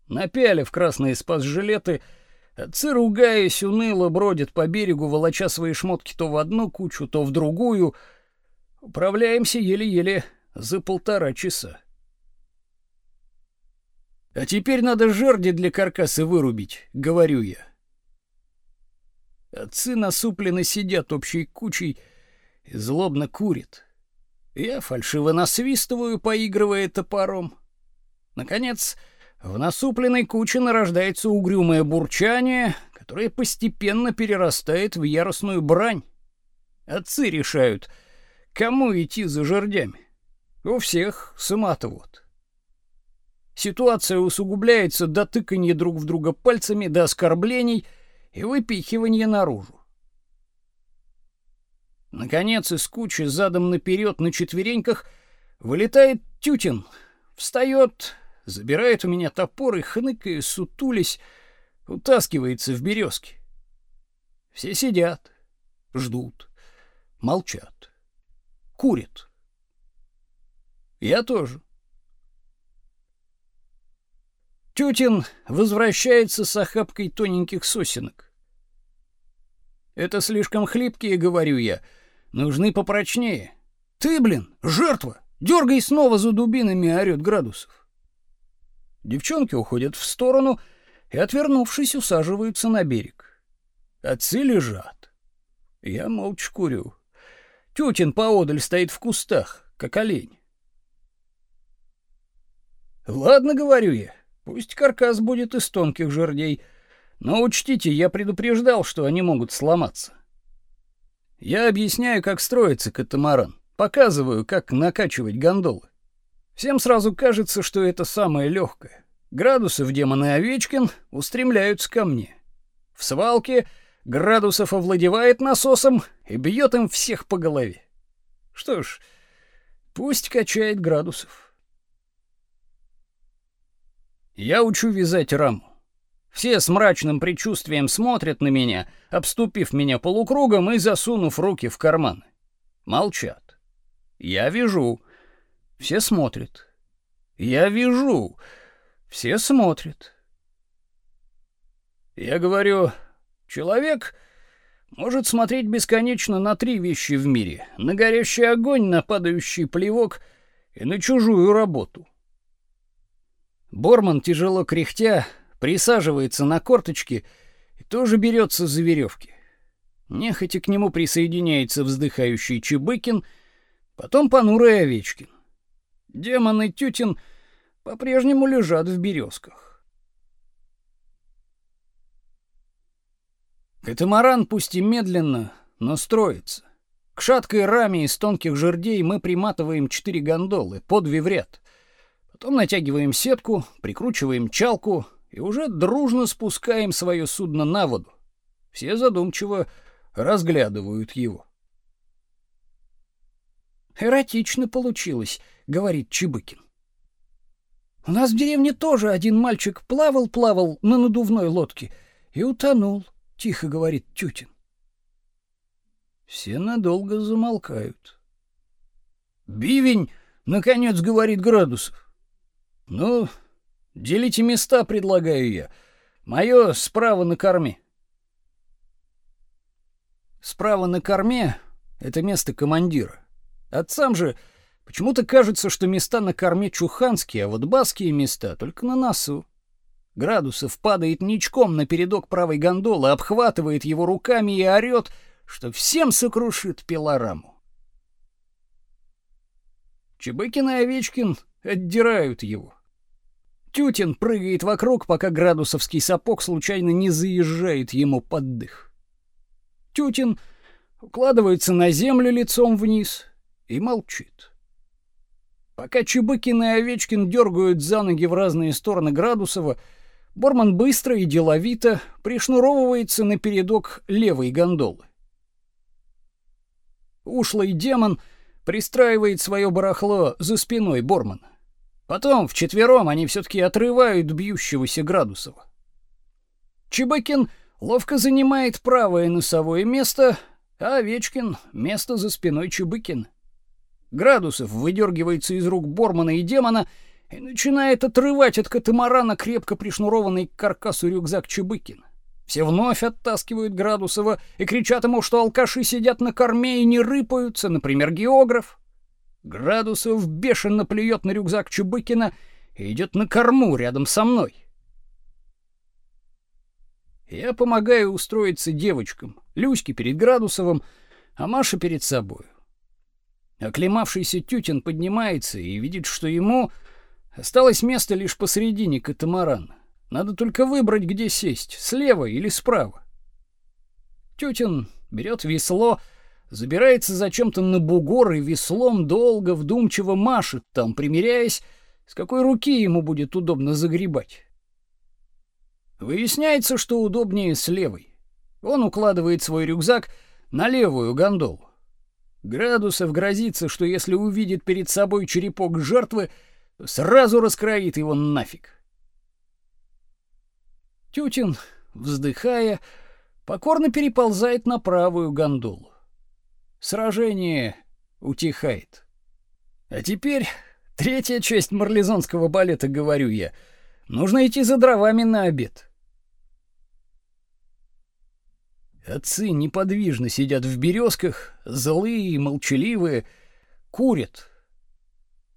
[SPEAKER 1] Напялив красные спас-жилеты, отцы, ругаясь, уныло бродят по берегу, волоча свои шмотки то в одну кучу, то в другую. Управляемся еле-еле за полтора часа. А теперь надо жерди для каркаса вырубить, говорю я. Отцы насупленно сидят общей кучей, и злобно курит. Я фальшиво насвистываю, поигрывая топором. Наконец, в насупленной куче нарождается угрюмое бурчание, которое постепенно перерастает в яростную брань. Отцы решают, кому идти за жердями. У всех самоотвод. Ситуация усугубляется до тыканья друг в друга пальцами, до оскорблений и выпихивания наружу. Наконец, из кучи задом наперед на четвереньках вылетает Тютин, встает, забирает у меня топор и, хныкая, сутулись, утаскивается в березки. Все сидят, ждут, молчат, курят. Я тоже. Тютин возвращается с охапкой тоненьких сосенок. Это слишком хлипкие, говорю я. Нужны попрочнее. Ты, блин, жертва. Дергай снова за дубинами, орёт градусов. Девчонки уходят в сторону и, отвернувшись, усаживаются на берег. Отцы лежат. Я молча курю. Тютин поодаль стоит в кустах, как олень. Ладно, говорю я. Пусть каркас будет из тонких жердей, но учтите, я предупреждал, что они могут сломаться. Я объясняю, как строится катамаран, показываю, как накачивать гондолы. Всем сразу кажется, что это самое легкое. Градусов демон и Овечкин устремляются ко мне. В свалке Градусов овладевает насосом и бьет им всех по голове. Что ж, пусть качает Градусов. Я учу вязать раму. Все с мрачным предчувствием смотрят на меня, обступив меня полукругом и засунув руки в карманы. Молчат. Я вижу. Все смотрят. Я вижу. Все смотрят. Я говорю, человек может смотреть бесконечно на три вещи в мире: на горящий огонь, на падающий плевок и на чужую работу. Борман тяжело кряхтя присаживается на корточки и тоже берется за веревки. Нехотя к нему присоединяется вздыхающий Чебыкин, потом понурый Овечкин. Демон и Тютин по-прежнему лежат в березках. Катамаран пусть и медленно, но строится. К шаткой раме из тонких жердей мы приматываем четыре гондолы, по две в ряд. Потом натягиваем сетку, прикручиваем чалку, и уже дружно спускаем свое судно на воду. Все задумчиво разглядывают его. Эротично получилось, говорит Чебыкин. У нас в деревне тоже один мальчик плавал-плавал на надувной лодке и утонул, тихо говорит Тютин. Все надолго замолкают. Бивень, наконец, говорит Градусов. Ну, Делите места, предлагаю я. Мое справа на корме. Справа на корме это место командира. Отцам же почему-то кажется, что места на корме чуханские, а вот баские места только на носу. Градусов падает ничком на передок правой гондолы, обхватывает его руками и орёт, что всем сокрушит пилораму. Чебыкин и Овечкин отдирают его. Тютин прыгает вокруг, пока градусовский сапог случайно не заезжает ему под дых. Тютин укладывается на землю лицом вниз и молчит. Пока Чебыкин и Овечкин дергают за ноги в разные стороны Градусова, Борман быстро и деловито пришнуровывается на передок левой гондолы. Ушлый демон пристраивает свое барахло за спиной Бормана. Потом вчетвером они все таки отрывают бьющегося Градусова. Чебыкин ловко занимает правое носовое место, а Овечкин — место за спиной Чебыкина. Градусов выдергивается из рук Бормана и демона и начинает отрывать от катамарана крепко пришнурованный к каркасу рюкзак Чебыкина. Все вновь оттаскивают Градусова и кричат ему, что алкаши сидят на корме и не рыпаются, например, географ. Градусов бешено плюет на рюкзак Чебыкина и идет на корму рядом со мной. Я помогаю устроиться девочкам, Люське перед Градусовым, а Маше перед собой. Оклемавшийся Тютин поднимается и видит, что ему осталось место лишь посередине катамарана. Надо только выбрать, где сесть, слева или справа. Тютин берет весло, забирается зачем-то на бугор и веслом долго вдумчиво машет там, примеряясь, с какой руки ему будет удобно загребать. Выясняется, что удобнее с левой. Он укладывает свой рюкзак на левую гондолу. Градусов грозится, что если увидит перед собой черепок жертвы, сразу раскроит его нафиг. Тютин, вздыхая, покорно переползает на правую гондолу. Сражение утихает. А теперь третья часть марлезонского балета, говорю я. Нужно идти за дровами на обед. Отцы неподвижно сидят в березках, злые и молчаливые, курят.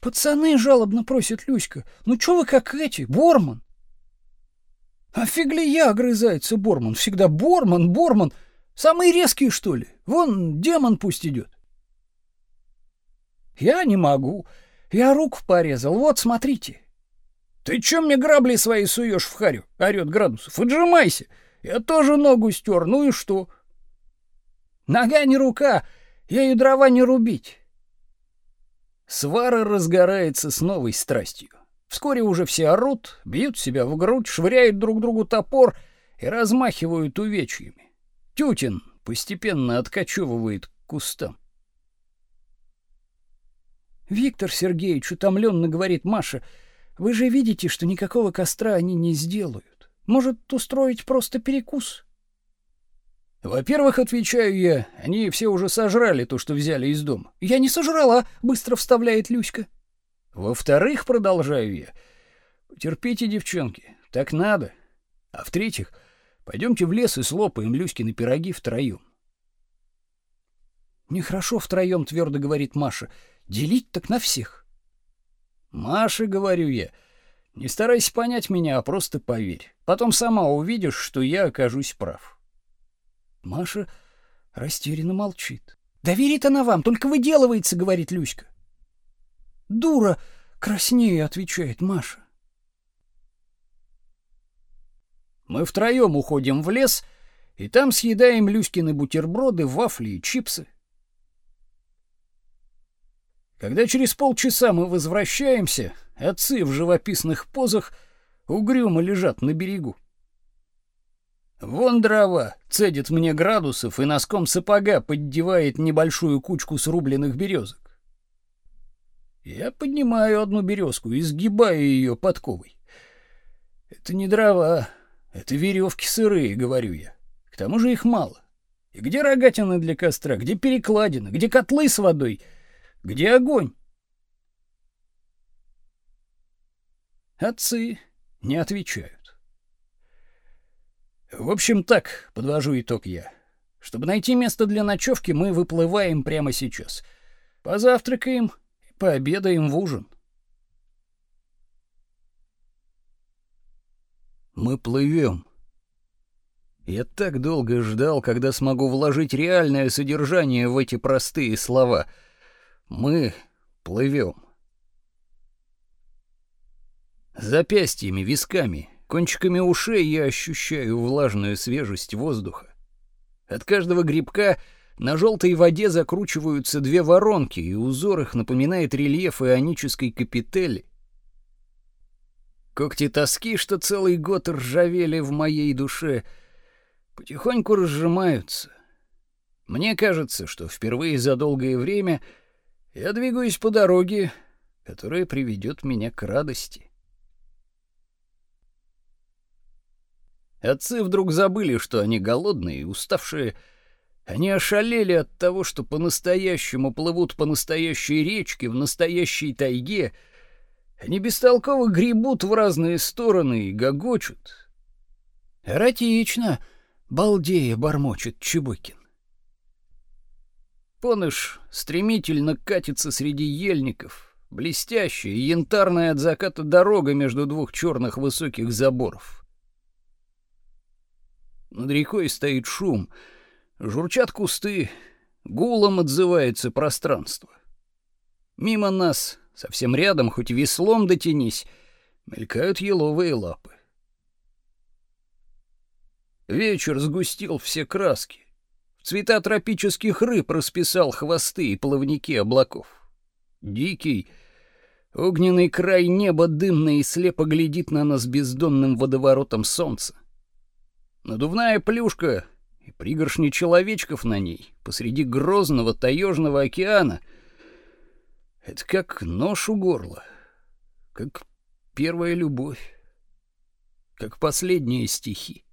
[SPEAKER 1] «Пацаны!» — жалобно просит Люська. «Ну чё вы как эти, Борман?» «А фиг ли я?» — огрызается Борман. «Всегда Борман, Борман! Самые резкие, что ли? Вон демон пусть идет!» «Я не могу. Я руку порезал. Вот, смотрите!» «Ты чё мне грабли свои суешь в харю?» — орёт Градусов. «Отжимайся!» Я тоже ногу стер, ну и что? Нога не рука, ею дрова не рубить. Свара разгорается с новой страстью. Вскоре уже все орут, бьют себя в грудь, швыряют друг другу топор и размахивают увечьями. Тютин постепенно откачевывает к. Виктор Сергеевич утомленно говорит Маша, вы же видите, что никакого костра они не сделают. Может, устроить просто перекус? Во-первых, отвечаю я, они все уже сожрали то, что взяли из дома. Я не сожрала, быстро вставляет Люська. Во-вторых, продолжаю я, терпите, девчонки, так надо. А в-третьих, пойдемте в лес и слопаем Люськины пироги втроем. Нехорошо втроем, твердо говорит Маша. Делить так на всех. Маша, говорю я, — не старайся понять меня, а просто поверь. Потом сама увидишь, что я окажусь прав. Маша растерянно молчит. Да верит она вам, только выделывается, говорит Люська. Дура, краснее, отвечает Маша. Мы втроем уходим в лес, и там съедаем Люськины бутерброды, вафли и чипсы. Когда через полчаса мы возвращаемся, отцы в живописных позах угрюмо лежат на берегу. Вон дрова, цедит мне градусов и носком сапога поддевает небольшую кучку срубленных березок. Я поднимаю одну березку и сгибаю ее подковой. Это не дрова, это веревки сырые, говорю я. К тому же их мало. И где рогатина для костра, где перекладина, где котлы с водой — где огонь? Отцы не отвечают. В общем, так, подвожу итог я. Чтобы найти место для ночевки, мы выплываем прямо сейчас. Позавтракаем пообедаем в ужин. Мы плывем. Я так долго ждал, когда смогу вложить реальное содержание в эти простые слова — мы плывем. Запястьями, висками, кончиками ушей я ощущаю влажную свежесть воздуха. От каждого грибка На желтой воде закручиваются две воронки, и узор их напоминает рельеф ионической капители. Когти тоски, что целый год ржавели в моей душе, потихоньку разжимаются. Мне кажется, что впервые за долгое время я двигаюсь по дороге, которая приведет меня к радости. Отцы вдруг забыли, что они голодные и уставшие. Они ошалели от того, что по-настоящему плывут по настоящей речке в настоящей тайге. Они бестолково гребут в разные стороны и гогочут. «Эротично!» — балдея бормочет Чебыкин. Поныш стремительно катится среди ельников, блестящая янтарная от заката дорога между двух черных высоких заборов. Над рекой стоит шум, журчат кусты, гулом отзывается пространство. Мимо нас, совсем рядом, хоть веслом дотянись, мелькают еловые лапы. Вечер сгустил все краски. В цвета тропических рыб расписал хвосты и плавники облаков. Дикий, огненный край неба дымно и слепо глядит на нас бездонным водоворотом солнца. Надувная плюшка и пригоршни человечков на ней посреди грозного таежного океана — это как нож у горла, как первая любовь, как последние стихи.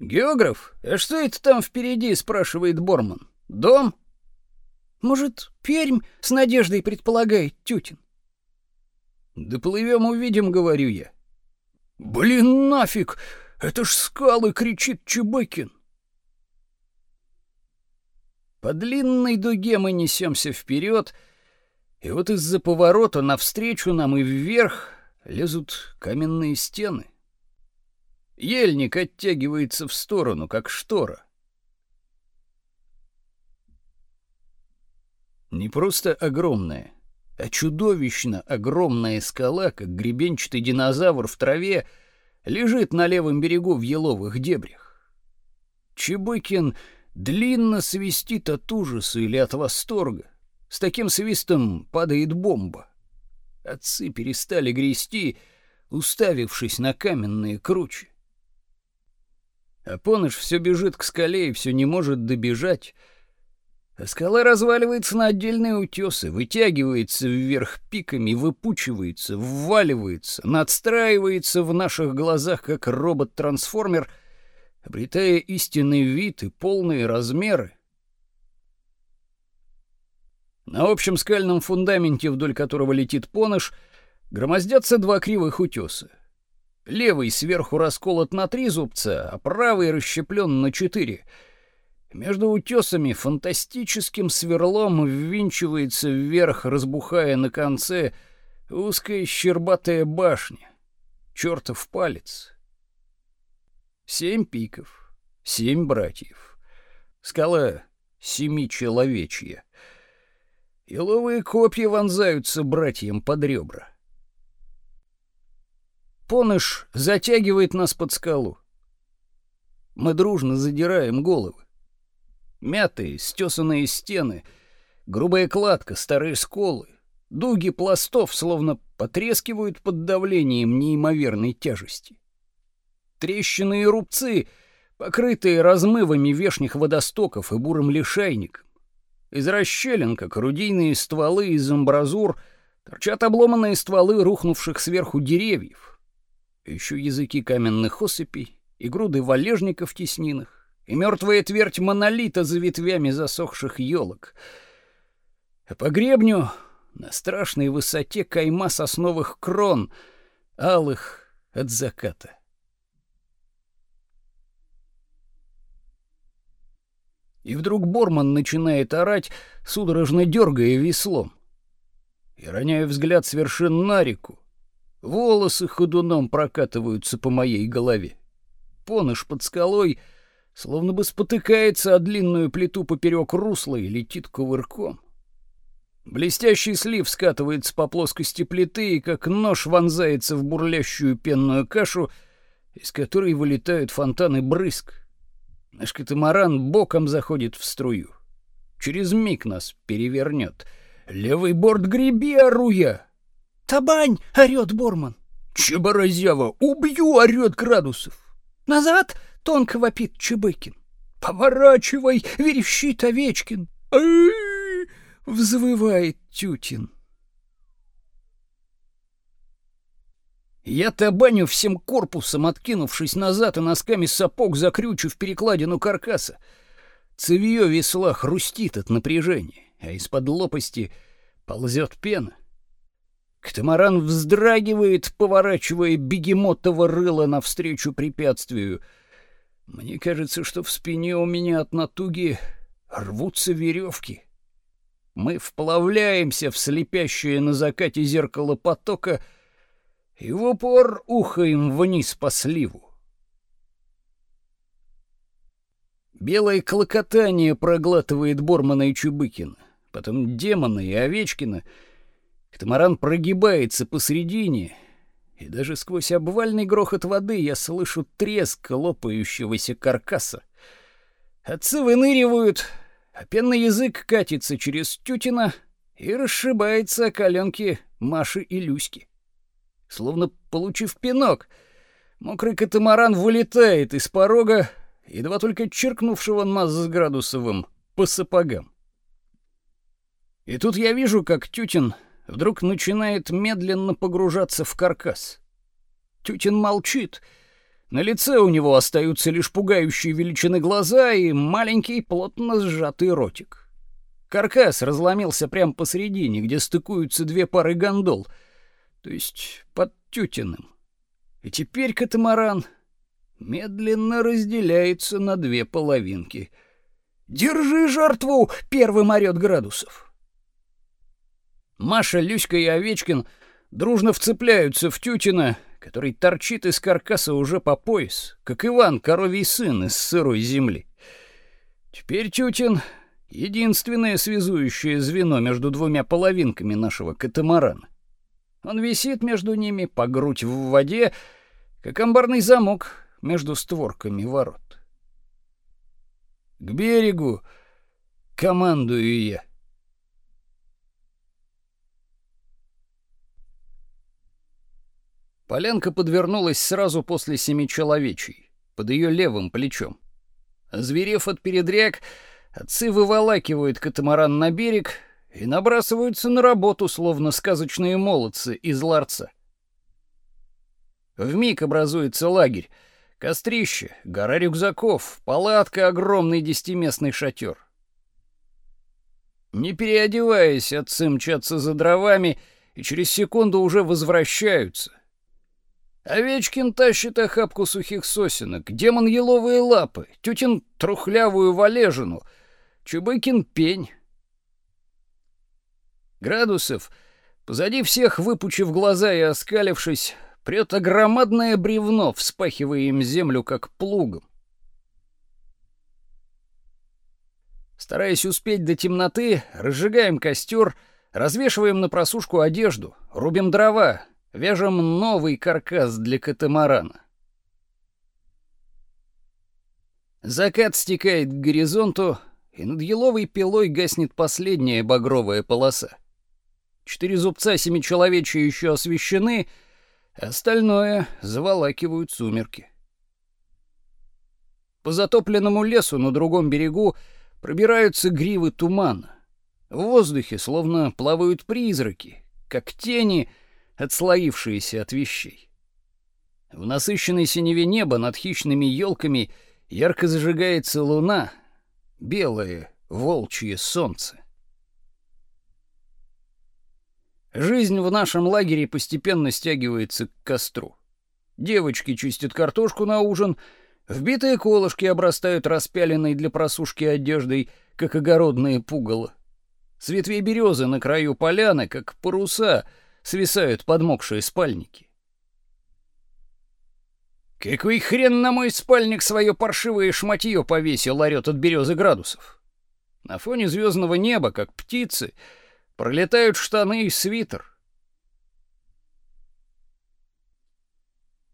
[SPEAKER 1] «Географ, а что это там впереди?» — спрашивает Борман. «Дом?» «Может, Пермь с надеждой предполагает Тютин?» «Доплывем, увидим», — говорю я. «Блин, нафиг! Это ж скалы!» — кричит Чебыкин. По длинной дуге мы несемся вперед, и вот из-за поворота навстречу нам и вверх лезут каменные стены. Ельник оттягивается в сторону, как штора. Не просто огромная, а чудовищно огромная скала, как гребенчатый динозавр в траве, лежит на левом берегу в еловых дебрях. Чебыкин длинно свистит от ужаса или от восторга. С таким свистом падает бомба. Отцы перестали грести, уставившись на каменные кручи. А Поныш все бежит к скале и все не может добежать. Скала разваливается на отдельные утесы, вытягивается вверх пиками, выпучивается, вваливается, надстраивается в наших глазах, как робот-трансформер, обретая истинный вид и полные размеры. На общем скальном фундаменте, вдоль которого летит Поныш, громоздятся два кривых утеса. Левый сверху расколот на три зубца, а правый расщеплен на четыре. Между утесами фантастическим сверлом ввинчивается вверх, разбухая на конце, узкая щербатая башня. Чертов палец. Семь пиков, семь братьев. Скала семичеловечья. Еловые копья вонзаются братьям под ребра. Поныш затягивает нас под скалу. Мы дружно задираем головы. Мятые, стесанные стены, грубая кладка, старые сколы, дуги пластов словно потрескивают под давлением неимоверной тяжести. Трещины и рубцы, покрытые размывами вешних водостоков и бурым лишайником. Из расщелин, как орудийные стволы из амбразур, торчат обломанные стволы рухнувших сверху деревьев еще языки каменных осыпей и груды валежников в теснинах, и мертвая твердь монолита за ветвями засохших елок. А по гребню на страшной высоте кайма сосновых крон, алых от заката. И вдруг Борман начинает орать, судорожно дергая веслом. И роняю взгляд с вершин на реку. Волосы ходуном прокатываются по моей голове. Поныш под скалой словно бы спотыкается о длинную плиту поперек русла и летит кувырком. Блестящий слив скатывается по плоскости плиты и как нож вонзается в бурлящую пенную кашу, из которой вылетают фонтаны брызг. Наш катамаран боком заходит в струю. Через миг нас перевернет. Левый борт греби, оруя! «Табань!» — орёт Борман. «Чеборозява! Убью!» — орёт Градусов. «Назад!» — тонко вопит Чебыкин. «Поворачивай!» — верещит Овечкин. «Ай!» — взвывает Тютин. Я табаню всем корпусом, откинувшись назад и носками сапог закрючу в перекладину каркаса. Цевьё весла хрустит от напряжения, а из-под лопасти ползет пена. Катамаран вздрагивает, поворачивая бегемотово рыло навстречу препятствию. Мне кажется, что в спине у меня от натуги рвутся веревки. Мы вплавляемся в слепящее на закате зеркало потока и в упор ухаем вниз по сливу. Белое клокотание проглатывает Бормана и Чубыкина, потом демона и Овечкина — Катамаран прогибается посредине, и даже сквозь обвальный грохот воды я слышу треск лопающегося каркаса. Отцы выныривают, а пенный язык катится через тютина и расшибается о коленки Маши и Люськи. Словно получив пинок, мокрый катамаран вылетает из порога, едва только черкнувшего нас с градусовым по сапогам. И тут я вижу, как Тютин вдруг начинает медленно погружаться в каркас. Тютин молчит. На лице у него остаются лишь пугающие величины глаза и маленький плотно сжатый ротик. Каркас разломился прямо посередине, где стыкуются две пары гондол, то есть под Тютиным. И теперь катамаран медленно разделяется на две половинки. «Держи жертву!» — первым орёт Градусов. Маша, Люська и Овечкин дружно вцепляются в Тютина, который торчит из каркаса уже по пояс, как Иван, коровий сын из сырой земли. Теперь Тютин — единственное связующее звено между двумя половинками нашего катамарана. Он висит между ними по грудь в воде, как амбарный замок между створками ворот. К берегу командую я. Полянка подвернулась сразу после семичеловечей, под ее левым плечом. Зверев от передряг, отцы выволакивают катамаран на берег и набрасываются на работу, словно сказочные молодцы из ларца. Вмиг образуется лагерь, кострище, гора рюкзаков, палатка, огромный десятиместный шатер. Не переодеваясь, отцы мчатся за дровами и через секунду уже возвращаются, Овечкин тащит охапку сухих сосенок, демон еловые лапы, тютин трухлявую валежину, Чубыкин пень. Градусов, позади всех выпучив глаза и оскалившись, прет огромадное бревно, вспахивая им землю как плугом. Стараясь успеть до темноты, разжигаем костер, развешиваем на просушку одежду, рубим дрова, Вяжем новый каркас для катамарана. Закат стекает к горизонту, и над еловой пилой гаснет последняя багровая полоса. Четыре зубца семичеловечья еще освещены, остальное заволакивают сумерки. По затопленному лесу на другом берегу пробираются гривы тумана. В воздухе словно плавают призраки, как тени — отслоившиеся от вещей. В насыщенной синеве неба над хищными елками ярко зажигается луна, белое волчье солнце. Жизнь в нашем лагере постепенно стягивается к костру. Девочки чистят картошку на ужин, вбитые колышки обрастают распяленной для просушки одеждой, как огородные пугало. С ветвей березы на краю поляны, как паруса — свисают подмокшие спальники. «Какой хрен на мой спальник свое паршивое шматье повесил?» — орёт от березы градусов. На фоне звездного неба, как птицы, пролетают штаны и свитер.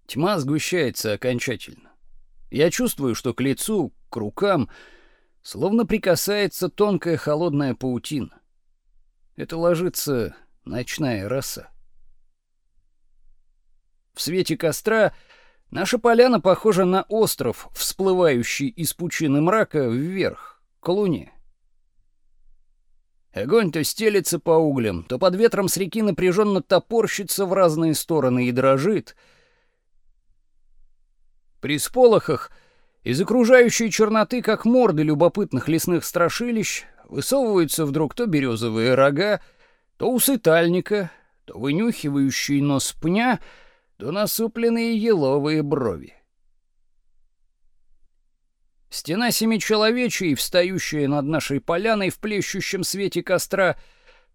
[SPEAKER 1] Тьма сгущается окончательно. Я чувствую, что к лицу, к рукам словно прикасается тонкая холодная паутина. Это ложится ночная роса. В свете костра наша поляна похожа на остров, всплывающий из пучины мрака вверх, к луне. Огонь то стелется по углям, то под ветром с реки напряженно топорщится в разные стороны и дрожит. При сполохах из окружающей черноты, как морды любопытных лесных страшилищ, высовываются вдруг то березовые рога, то усы тальника, то вынюхивающий нос пня, то насупленные еловые брови. Стена семичеловечей, встающая над нашей поляной в плещущем свете костра,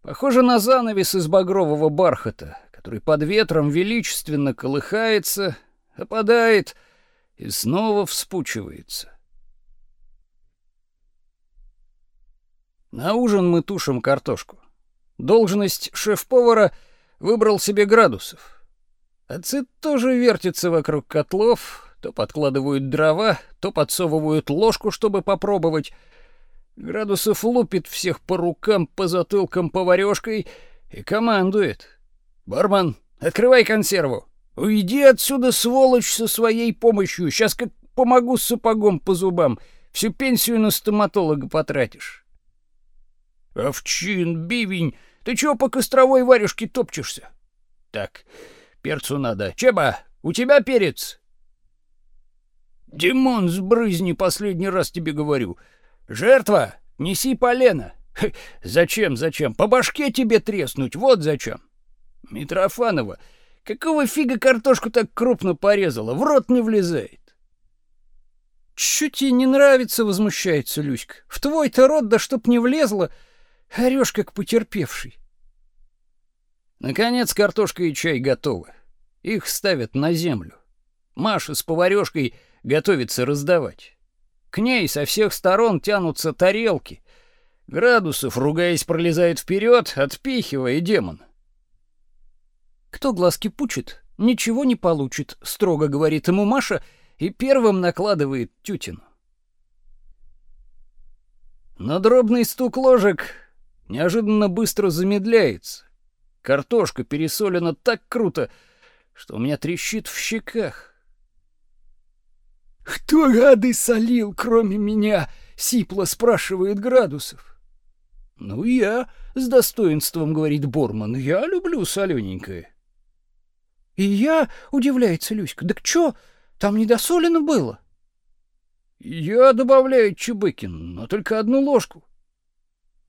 [SPEAKER 1] похожа на занавес из багрового бархата, который под ветром величественно колыхается, опадает и снова вспучивается. На ужин мы тушим картошку. Должность шеф-повара выбрал себе градусов. Отцы тоже вертятся вокруг котлов, то подкладывают дрова, то подсовывают ложку, чтобы попробовать. Градусов лупит всех по рукам, по затылкам поварёшкой и командует. «Бармен, открывай консерву! Уйди отсюда, сволочь, со своей помощью! Сейчас как помогу с сапогом по зубам, всю пенсию на стоматолога потратишь!» «Овчин, бивень, ты чего по костровой варежке топчешься?» «Так, перцу надо. Чеба, у тебя перец?» Димон, сбрызни, последний раз тебе говорю. Жертва, неси полено. зачем, зачем? По башке тебе треснуть, вот зачем. Митрофанова, какого фига картошку так крупно порезала? В рот не влезает. Чуть тебе не нравится, возмущается Люська. В твой-то рот, да чтоб не влезла, орёшь как потерпевший. Наконец картошка и чай готовы. Их ставят на землю. Маша с поварёшкой готовится раздавать. К ней со всех сторон тянутся тарелки. Градусов, ругаясь, пролезает вперед, отпихивая демона. Кто глазки пучит, ничего не получит, строго говорит ему Маша и первым накладывает тютину. Но дробный стук ложек неожиданно быстро замедляется. Картошка пересолена так круто, что у меня трещит в щеках. «Кто гады солил, кроме меня?» — сипло спрашивает Градусов. «Ну, я», — с достоинством говорит Борман, — «я люблю солененькое». «И я», — удивляется Люська, — «так чё, там недосолено было?» «Я добавляю Чебыкин, но только одну ложку».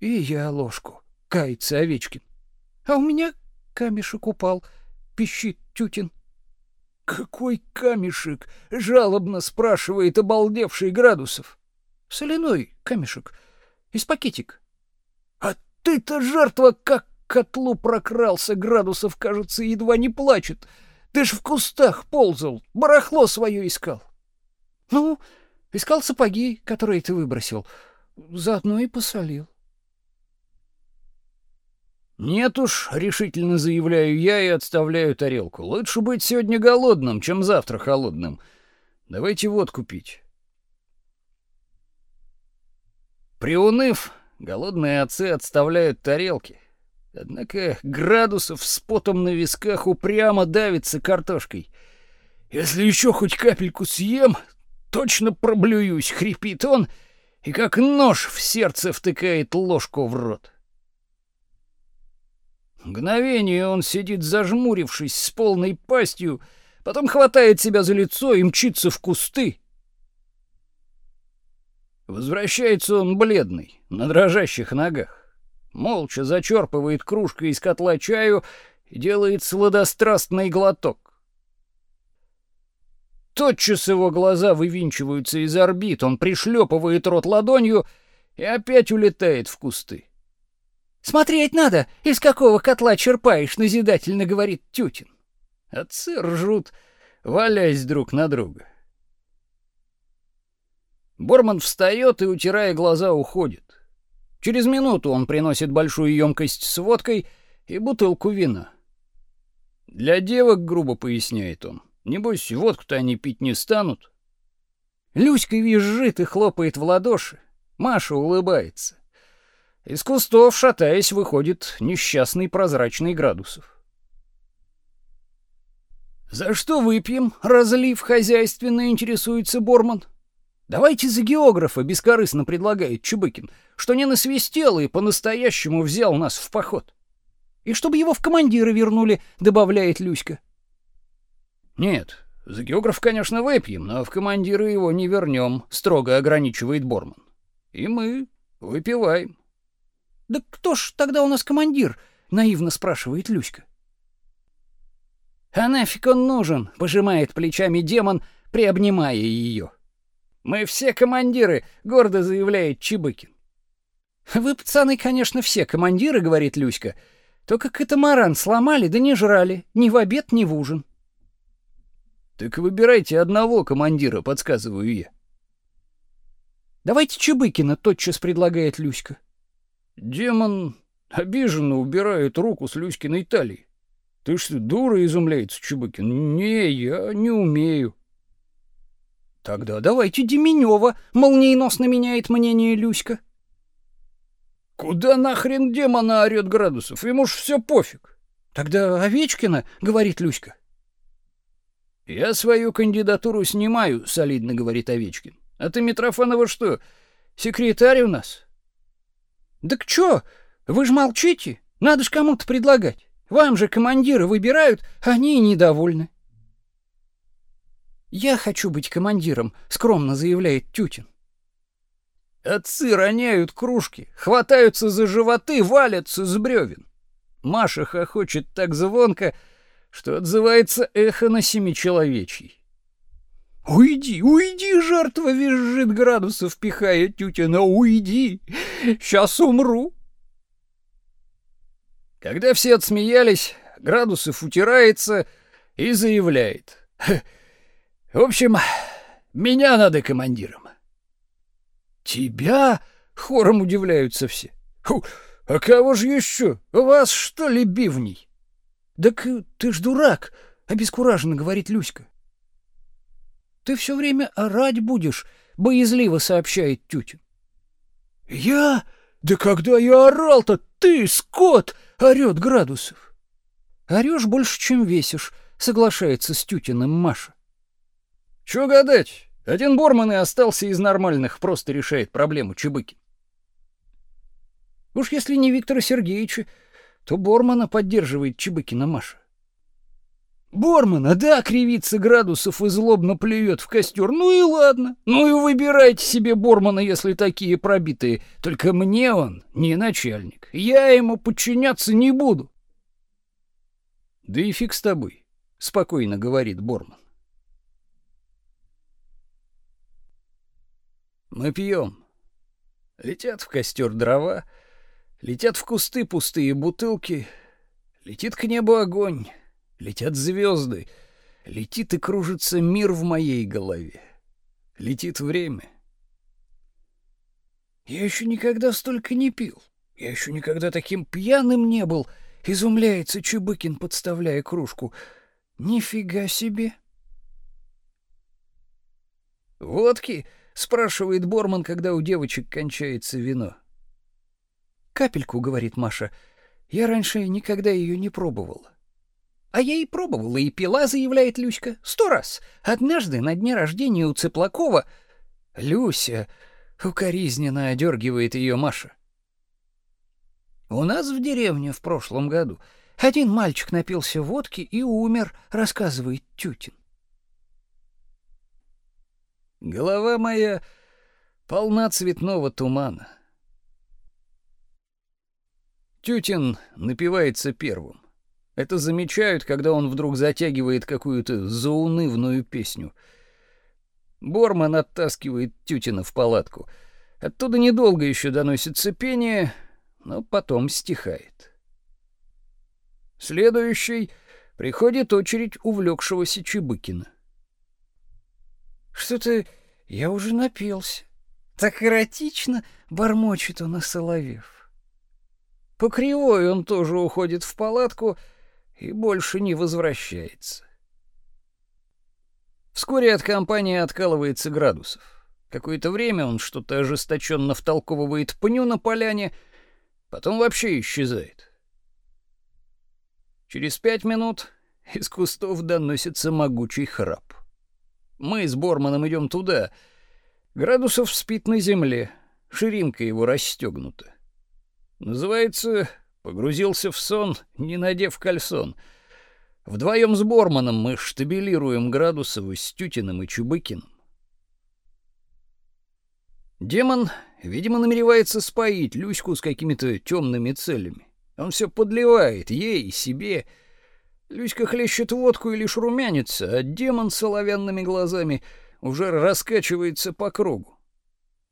[SPEAKER 1] «И я ложку», — кается Овечкин. «А у меня камешек упал», — пищит Тютин. «Какой камешек?» — жалобно спрашивает обалдевший Градусов. «Соляной камешек. Из пакетик». «А ты-то жертва как к котлу прокрался, Градусов, кажется, едва не плачет. Ты ж в кустах ползал, барахло свое искал». «Ну, искал сапоги, которые ты выбросил. Заодно и посолил».
[SPEAKER 3] «Нет уж», — решительно заявляю я и отставляю тарелку. «Лучше быть сегодня голодным, чем завтра холодным. Давайте водку пить». Приуныв, голодные отцы отставляют тарелки. Однако градусов с потом на висках упрямо давится картошкой. «Если еще хоть капельку съем, точно проблююсь», — хрипит он, и как нож в сердце втыкает ложку в рот. Мгновение он сидит зажмурившись с полной пастью, потом хватает себя за лицо и мчится в кусты. Возвращается он бледный, на дрожащих ногах. Молча зачерпывает кружкой из котла чаю и делает сладострастный глоток. Тотчас его глаза вывинчиваются из орбит, он пришлепывает рот ладонью и опять улетает в кусты.
[SPEAKER 1] Смотреть надо, из какого котла черпаешь, назидательно говорит Тютин.
[SPEAKER 3] Отцы ржут, валяясь друг на друга. Борман встает и, утирая глаза, уходит. Через минуту он приносит большую емкость с водкой и бутылку вина. Для девок, грубо поясняет он, Небось, водку-то они пить не станут.
[SPEAKER 1] Люська визжит и хлопает в ладоши. Маша улыбается.
[SPEAKER 3] Из кустов, шатаясь, выходит несчастный прозрачный градусов.
[SPEAKER 1] «За что выпьем?» — разлив хозяйственно интересуется Борман. «Давайте за географа», — бескорыстно предлагает Чубыкин, что не насвистел и по-настоящему взял нас в поход. «И чтобы его в командиры вернули», — добавляет Люська.
[SPEAKER 3] «Нет, за географ, конечно, выпьем, но в командиры его не вернем», — строго ограничивает Борман. «И мы выпиваем».
[SPEAKER 1] «Да кто ж тогда у нас командир?» — наивно спрашивает Люська. «А нафиг он нужен?» — пожимает плечами демон, приобнимая ее. «Мы все командиры», — гордо заявляет Чебыкин. «Вы, пацаны, конечно, все командиры», — говорит Люська. «Только катамаран сломали, да не жрали, ни в обед, ни в ужин».
[SPEAKER 3] Так выбирайте одного командира, подсказываю я.
[SPEAKER 1] Давайте Чебыкина, тотчас предлагает Люська.
[SPEAKER 3] Демон обиженно убирает руку с Люськиной талии. Ты что, дура, изумляется Чебыкин? Не, я не умею.
[SPEAKER 1] Тогда давайте Деменева, молниеносно меняет мнение Люська.
[SPEAKER 3] Куда нахрен демона орёт градусов? Ему ж все пофиг.
[SPEAKER 1] Тогда Овечкина, говорит Люська.
[SPEAKER 3] «Я свою кандидатуру снимаю», — солидно говорит Овечкин. «А ты, Митрофанова, что, секретарь у нас?»
[SPEAKER 1] «Так чё? Вы ж молчите. Надо ж кому-то предлагать. Вам же командиры выбирают, они и недовольны». «Я хочу быть командиром», — скромно заявляет Тютин.
[SPEAKER 3] Отцы роняют кружки, хватаются за животы, валятся с бревен. Маша хохочет так звонко, что отзывается эхо на семичеловечий.
[SPEAKER 1] «Уйди, уйди, жертва!» — визжит градусов, пихая Тютина. «Уйди! Сейчас умру!»
[SPEAKER 3] Когда все отсмеялись, Градусов утирается и заявляет. «В общем, меня надо командиром».
[SPEAKER 1] «Тебя?» — хором удивляются все.
[SPEAKER 3] «А кого же еще? Вас, что ли, бивней?»
[SPEAKER 1] «Так ты ж дурак!» — обескураженно говорит Люська. «Ты все время орать будешь», — боязливо сообщает Тютин.
[SPEAKER 3] «Я? Да когда я орал-то, ты, скот!» — орет Градусов.
[SPEAKER 1] «Орешь больше, чем весишь», — соглашается с Тютиным Маша.
[SPEAKER 3] «Чего гадать? Один Борман и остался из нормальных, просто решает проблему Чебыки».
[SPEAKER 1] «Уж если не Виктора Сергеевича, то Бормана поддерживает Чебыкина Маша.
[SPEAKER 3] Бормана, да, кривится градусов и злобно плюет в костер. Ну и ладно. Ну и выбирайте себе Бормана, если такие пробитые. Только мне он не начальник. Я ему подчиняться не буду.
[SPEAKER 1] Да и фиг с тобой, спокойно говорит Борман.
[SPEAKER 3] Мы пьем. Летят в костер дрова, Летят в кусты пустые бутылки, летит к небу огонь, летят звезды, летит и кружится мир в моей голове. Летит время.
[SPEAKER 1] Я еще никогда столько не пил. Я еще никогда таким пьяным не был, изумляется Чубыкин, подставляя кружку. Нифига себе.
[SPEAKER 3] Водки, спрашивает Борман, когда у девочек кончается вино.
[SPEAKER 1] Капельку, говорит Маша. Я раньше никогда ее не пробовала. А я и пробовала, и пила, заявляет Люська. Сто раз. Однажды на дне рождения у Цыплакова... Люся укоризненно одергивает ее Маша. У нас в деревне в прошлом году один мальчик напился водки и умер, рассказывает Тютин.
[SPEAKER 3] Голова моя полна цветного тумана. Тютин напивается первым. Это замечают, когда он вдруг затягивает какую-то заунывную песню. Борман оттаскивает Тютина в палатку. Оттуда недолго еще доносится пение, но потом стихает. Следующий приходит очередь увлекшегося Чебыкина.
[SPEAKER 1] Что-то я уже напился. Так эротично бормочет он, осоловев. По кривой он тоже уходит в палатку и больше не возвращается.
[SPEAKER 3] Вскоре от компании откалывается градусов. Какое-то время он что-то ожесточенно втолковывает пню на поляне, потом вообще исчезает. Через пять минут из кустов доносится могучий храп. Мы с Борманом идем туда. Градусов спит на земле, ширинка его расстегнута. Называется «Погрузился в сон, не надев кальсон». Вдвоем с Борманом мы штабелируем Градусова с Тютиным и Чубыкиным. Демон, видимо, намеревается споить Люську с какими-то темными целями. Он все подливает ей, себе. Люська хлещет водку и лишь румянится, а демон с оловянными глазами уже раскачивается по кругу.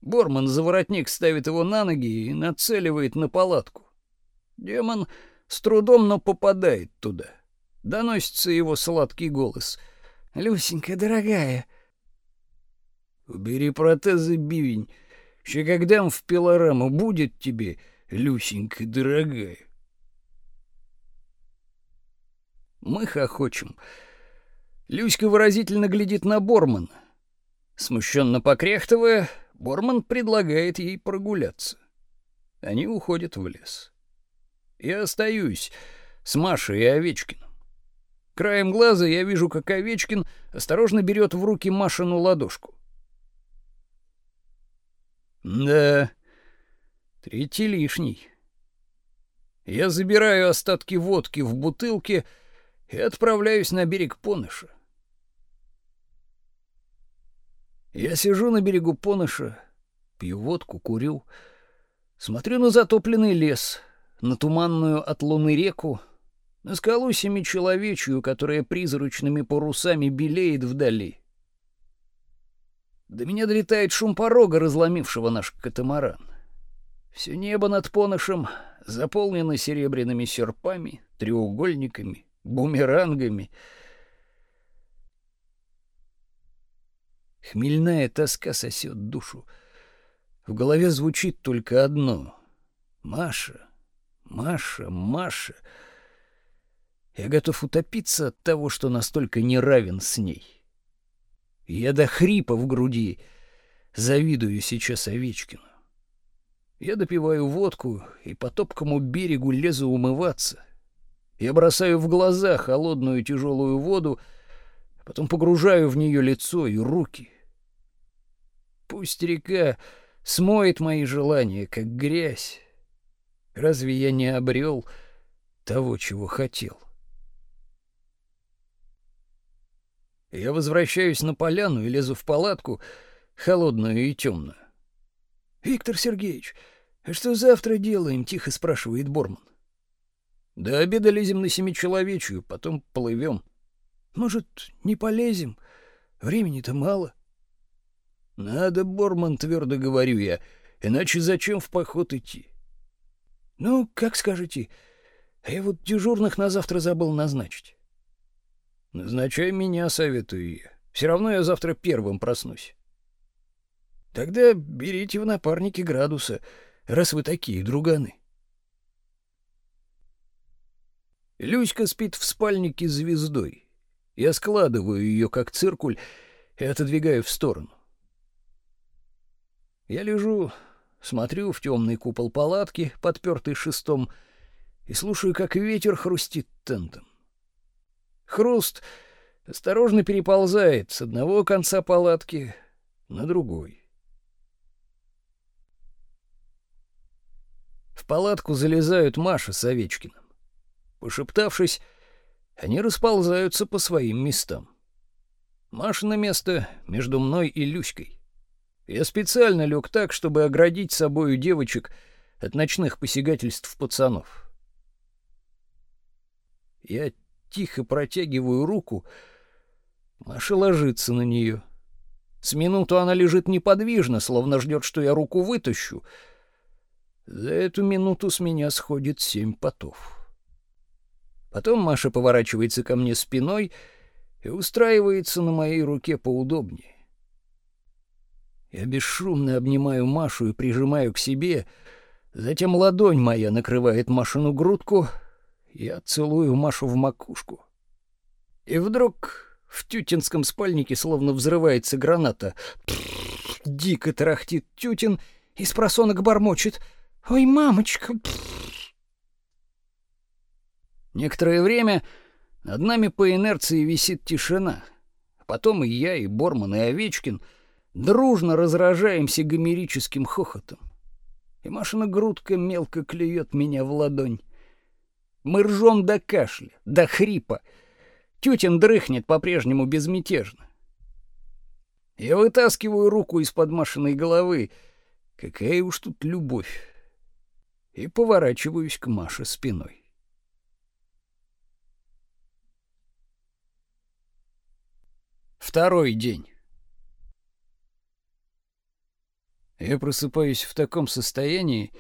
[SPEAKER 3] Борман за воротник ставит его на ноги и нацеливает на палатку. Демон с трудом, но попадает туда. Доносится его сладкий голос. «Люсенька, дорогая!» «Убери протезы, бивень. Ще когда в пилораму будет тебе, Люсенька, дорогая?» Мы хохочем. Люська выразительно глядит на Бормана. Смущенно покряхтывая, Борман предлагает ей прогуляться. Они уходят в лес. Я остаюсь с Машей и Овечкиным. Краем глаза я вижу, как Овечкин осторожно берет в руки Машину ладошку. Да, третий лишний. Я забираю остатки водки в бутылке и отправляюсь на берег Поныша. Я сижу на берегу Поныша, пью водку, курю, смотрю на затопленный лес, на туманную от луны реку, на скалу семичеловечью, которая призрачными парусами белеет вдали. До меня долетает шум порога, разломившего наш катамаран. Все небо над Понышем заполнено серебряными серпами, треугольниками, бумерангами. Хмельная тоска сосет душу. В голове звучит только одно — Маша, Маша, Маша. Я готов утопиться от того, что настолько не равен с ней. Я до хрипа в груди завидую сейчас Овечкину. Я допиваю водку и по топкому берегу лезу умываться — я бросаю в глаза холодную тяжелую воду, потом погружаю в нее лицо и руки. Пусть река смоет мои желания, как грязь. Разве я не обрел того, чего хотел? Я возвращаюсь на поляну и лезу в палатку, холодную и темную. «Виктор Сергеевич, а что завтра делаем?» — тихо спрашивает Борман. До обеда лезем на семичеловечью, потом плывем. Может, не полезем? Времени-то мало. Надо, Борман, твердо говорю я, иначе зачем в поход идти? Ну, как скажете. А я вот дежурных на завтра забыл назначить. Назначай меня, советую я. Все равно я завтра первым проснусь. Тогда берите в напарники градуса, раз вы такие друганы. Люська спит в спальнике звездой. Я складываю ее как циркуль и отодвигаю в сторону. Я лежу, смотрю в темный купол палатки, подпертый шестом, и слушаю, как ветер хрустит тентом. Хруст осторожно переползает с одного конца палатки на другой. В палатку залезают Маша с Овечкиным. Пошептавшись, они расползаются по своим местам. Маша на место между мной и Люськой. Я специально лег так, чтобы оградить собою девочек от ночных посягательств пацанов. Я тихо протягиваю руку, Маша ложится на нее. С минуту она лежит неподвижно, словно ждет, что я руку вытащу. За эту минуту с меня сходит семь потов. Потом Маша поворачивается ко мне спиной и устраивается на моей руке поудобнее. Я бесшумно обнимаю Машу и прижимаю к себе, затем ладонь моя накрывает Машину грудку, я целую Машу в макушку. И вдруг В тютинском спальнике словно взрывается граната. Дико тарахтит тютин и с просонок бормочет. «Ой, мамочка!» Некоторое время над нами по инерции висит тишина. Потом и я, и Борман, и Овечкин дружно разражаемся гомерическим хохотом. И Машина грудка мелко клюет меня в ладонь. Мы ржем до кашля, до хрипа. Тютин дрыхнет по-прежнему безмятежно. Я вытаскиваю руку из-под Машиной головы. Какая уж тут любовь. И поворачиваюсь к Маше спиной. Второй день. Я просыпаюсь в таком состоянии,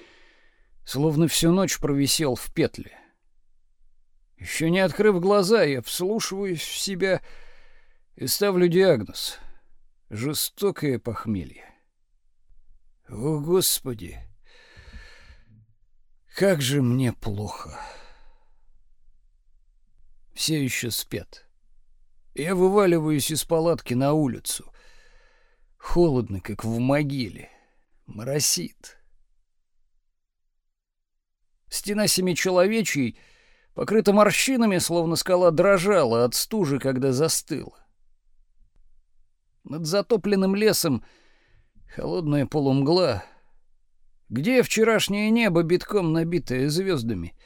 [SPEAKER 3] словно всю ночь провисел в петле. Еще не открыв глаза, я вслушиваюсь в себя и ставлю диагноз — жестокое похмелье. О, Господи! Как же мне плохо! Все еще спят. Я вываливаюсь из палатки на улицу. Холодно, как в могиле. Моросит. Стена семичеловечьей — покрыта морщинами, словно скала дрожала от стужи, когда застыла. Над затопленным лесом холодная полумгла. Где вчерашнее небо, битком набитое звездами?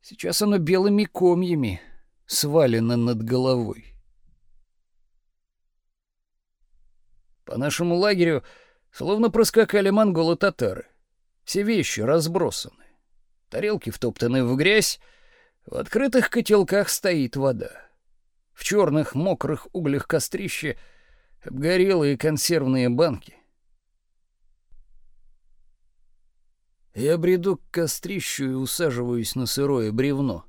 [SPEAKER 3] Сейчас оно белыми комьями свалено над головой. По нашему лагерю словно проскакали монголы-татары. Все вещи разбросаны. Тарелки втоптаны в грязь, в открытых котелках стоит вода. В черных мокрых углях кострища обгорелые консервные банки. Я бреду к кострищу и усаживаюсь на сырое бревно.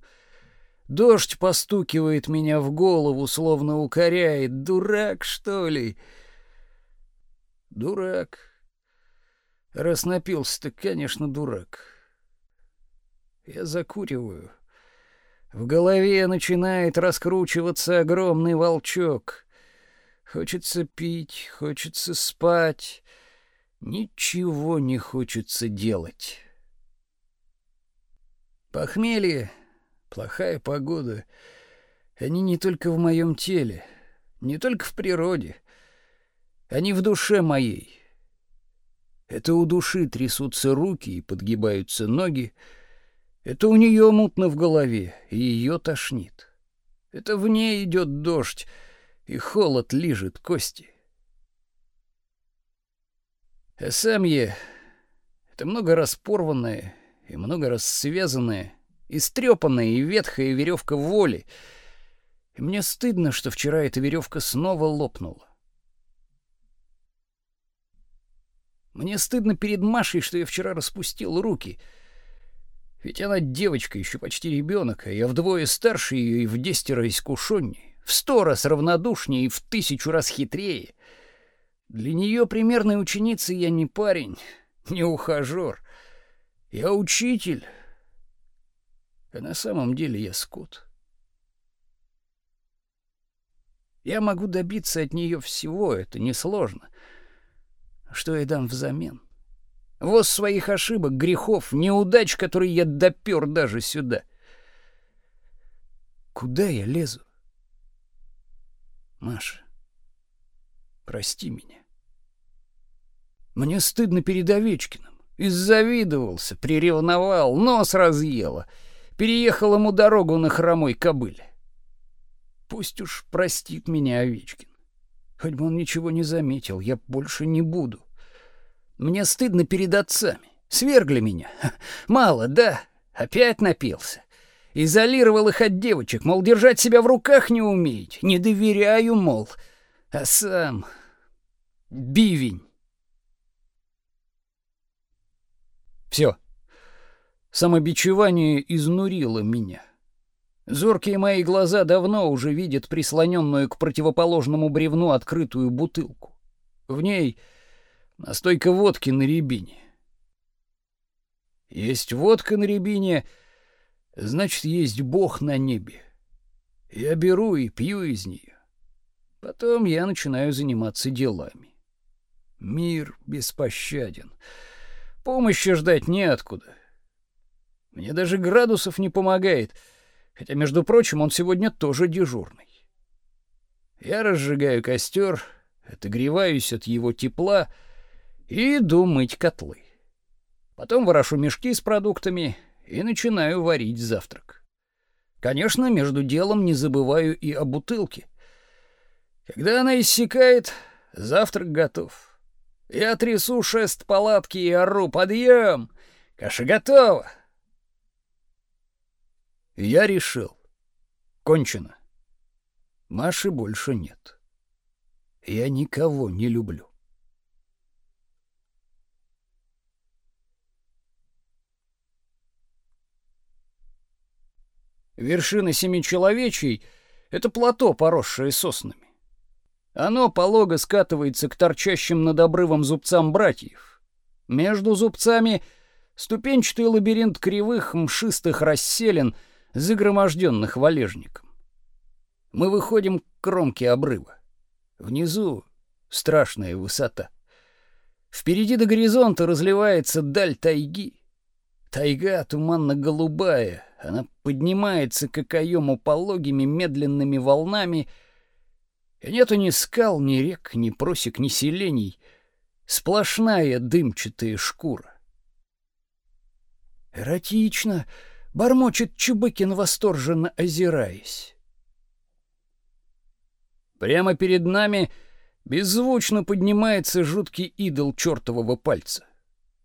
[SPEAKER 3] Дождь постукивает меня в голову, словно укоряет. Дурак, что ли? Дурак. Раз напился, так, конечно, дурак. Я закуриваю. В голове начинает раскручиваться огромный волчок. Хочется пить, хочется спать. Ничего не хочется делать. Похмелье, плохая погода. Они не только в моем теле, не только в природе. Они в душе моей. Это у души трясутся руки и подгибаются ноги, это у нее мутно в голове, и ее тошнит. Это в ней идет дождь, и холод лижет кости. А сам я — это много раз порванная и много раз связанная, истрепанная и ветхая веревка воли. И мне стыдно, что вчера эта веревка снова лопнула. Мне стыдно перед Машей, что я вчера распустил руки — ведь она девочка, еще почти ребенок, а я вдвое старше ее и в десятеро искушеннее, в сто раз равнодушнее и в тысячу раз хитрее. Для нее примерной ученицы я не парень, не ухажер. Я учитель. А на самом деле я скот. Я могу добиться от нее всего, это несложно. Что я дам взамен? — Воз своих ошибок, грехов, неудач, которые я допер даже сюда. Куда я лезу? Маша, прости меня. Мне стыдно перед Овечкиным. Иззавидовался, приревновал, нос разъело. Переехал ему дорогу на хромой кобыле. Пусть уж простит меня Овечкин. Хоть бы он ничего не заметил, я больше не буду. Мне стыдно перед отцами. Свергли меня. Мало, да? Опять напился. Изолировал их от девочек, мол, держать себя в руках не умеете. Не доверяю, мол. А сам... Бивень. Все. Самобичевание изнурило меня. Зоркие мои глаза давно уже видят прислоненную к противоположному бревну открытую бутылку. В ней Настойка водки на рябине. Есть водка на рябине, значит, есть Бог на небе. Я беру и пью из нее. Потом я начинаю заниматься делами. Мир беспощаден. Помощи ждать неоткуда. Мне даже градусов не помогает, хотя, между прочим, он сегодня тоже дежурный. Я разжигаю костер, отогреваюсь от его тепла и иду мыть котлы. Потом ворошу мешки с продуктами и начинаю варить завтрак. Конечно, между делом не забываю и о бутылке. Когда она иссякает, завтрак готов. Я трясу шест палатки и ору «Подъем! Каша готова!» Я решил. Кончено. Маши больше нет. Я никого не люблю. Вершина Семичеловечий — это плато, поросшее соснами. Оно полого скатывается к торчащим над обрывом зубцам братьев. Между зубцами ступенчатый лабиринт кривых мшистых расселен, загроможденных валежником. Мы выходим к кромке обрыва. Внизу страшная высота. Впереди до горизонта разливается даль тайги. Тайга туманно-голубая, она поднимается к окоему пологими медленными волнами, и нету ни скал, ни рек, ни просек, ни селений, сплошная дымчатая шкура. Эротично, бормочет Чубыкин, восторженно озираясь. Прямо перед нами беззвучно поднимается жуткий идол чертового пальца.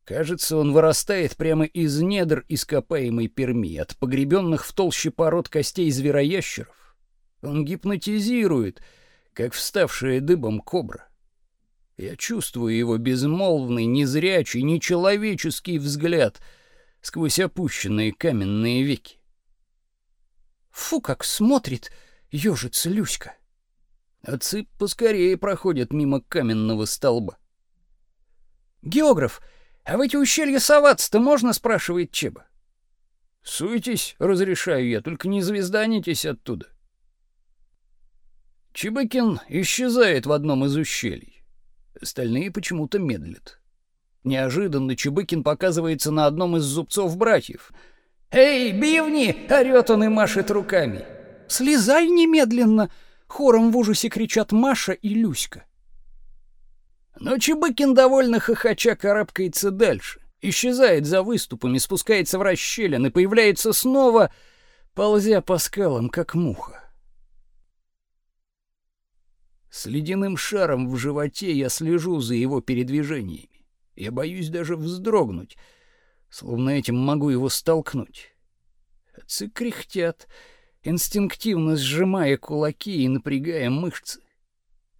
[SPEAKER 3] Кажется, он вырастает прямо из недр ископаемой Перми, от погребенных в толще пород костей звероящеров. Он гипнотизирует, как вставшая дыбом кобра. Я чувствую его безмолвный, незрячий, нечеловеческий взгляд сквозь опущенные каменные веки. Фу, как смотрит, ежится Люська. Отцы поскорее проходят мимо каменного столба. «Географ, а в эти ущелья соваться-то можно?» — спрашивает Чеба. «Суйтесь, разрешаю я, только не звезданитесь оттуда». Чебыкин исчезает в одном из ущелий. Остальные почему-то медлят. Неожиданно Чебыкин показывается на одном из зубцов братьев. «Эй, бивни!» — орёт он и машет руками. «Слезай немедленно!» Хором в ужасе кричат Маша и Люська. Но Чебыкин довольно хохоча карабкается дальше, исчезает за выступами, спускается в расщелин и появляется снова, ползя по скалам, как муха. С ледяным шаром в животе я слежу за его передвижениями. Я боюсь даже вздрогнуть, словно этим могу его столкнуть. Отцы кряхтят, инстинктивно сжимая кулаки и напрягая мышцы.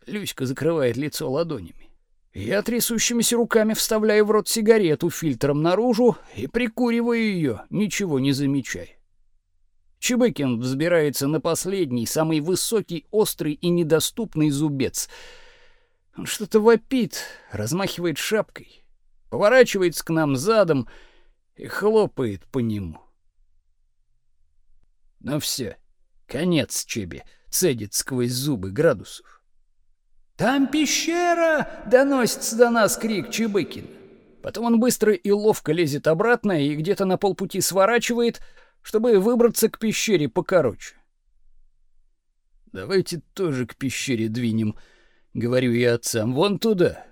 [SPEAKER 3] Люська закрывает лицо ладонями. Я трясущимися руками вставляю в рот сигарету фильтром наружу и прикуриваю ее, ничего не замечая. Чебыкин взбирается на последний, самый высокий, острый и недоступный зубец. Он что-то вопит, размахивает шапкой, поворачивается к нам задом и хлопает по нему. Ну все, конец Чеби, цедит сквозь зубы градусов. «Там пещера!» — доносится до нас крик Чебыкин. Потом он быстро и ловко лезет обратно и где-то на полпути сворачивает, чтобы выбраться к пещере покороче. «Давайте тоже к пещере двинем», — говорю я отцам, — «вон туда».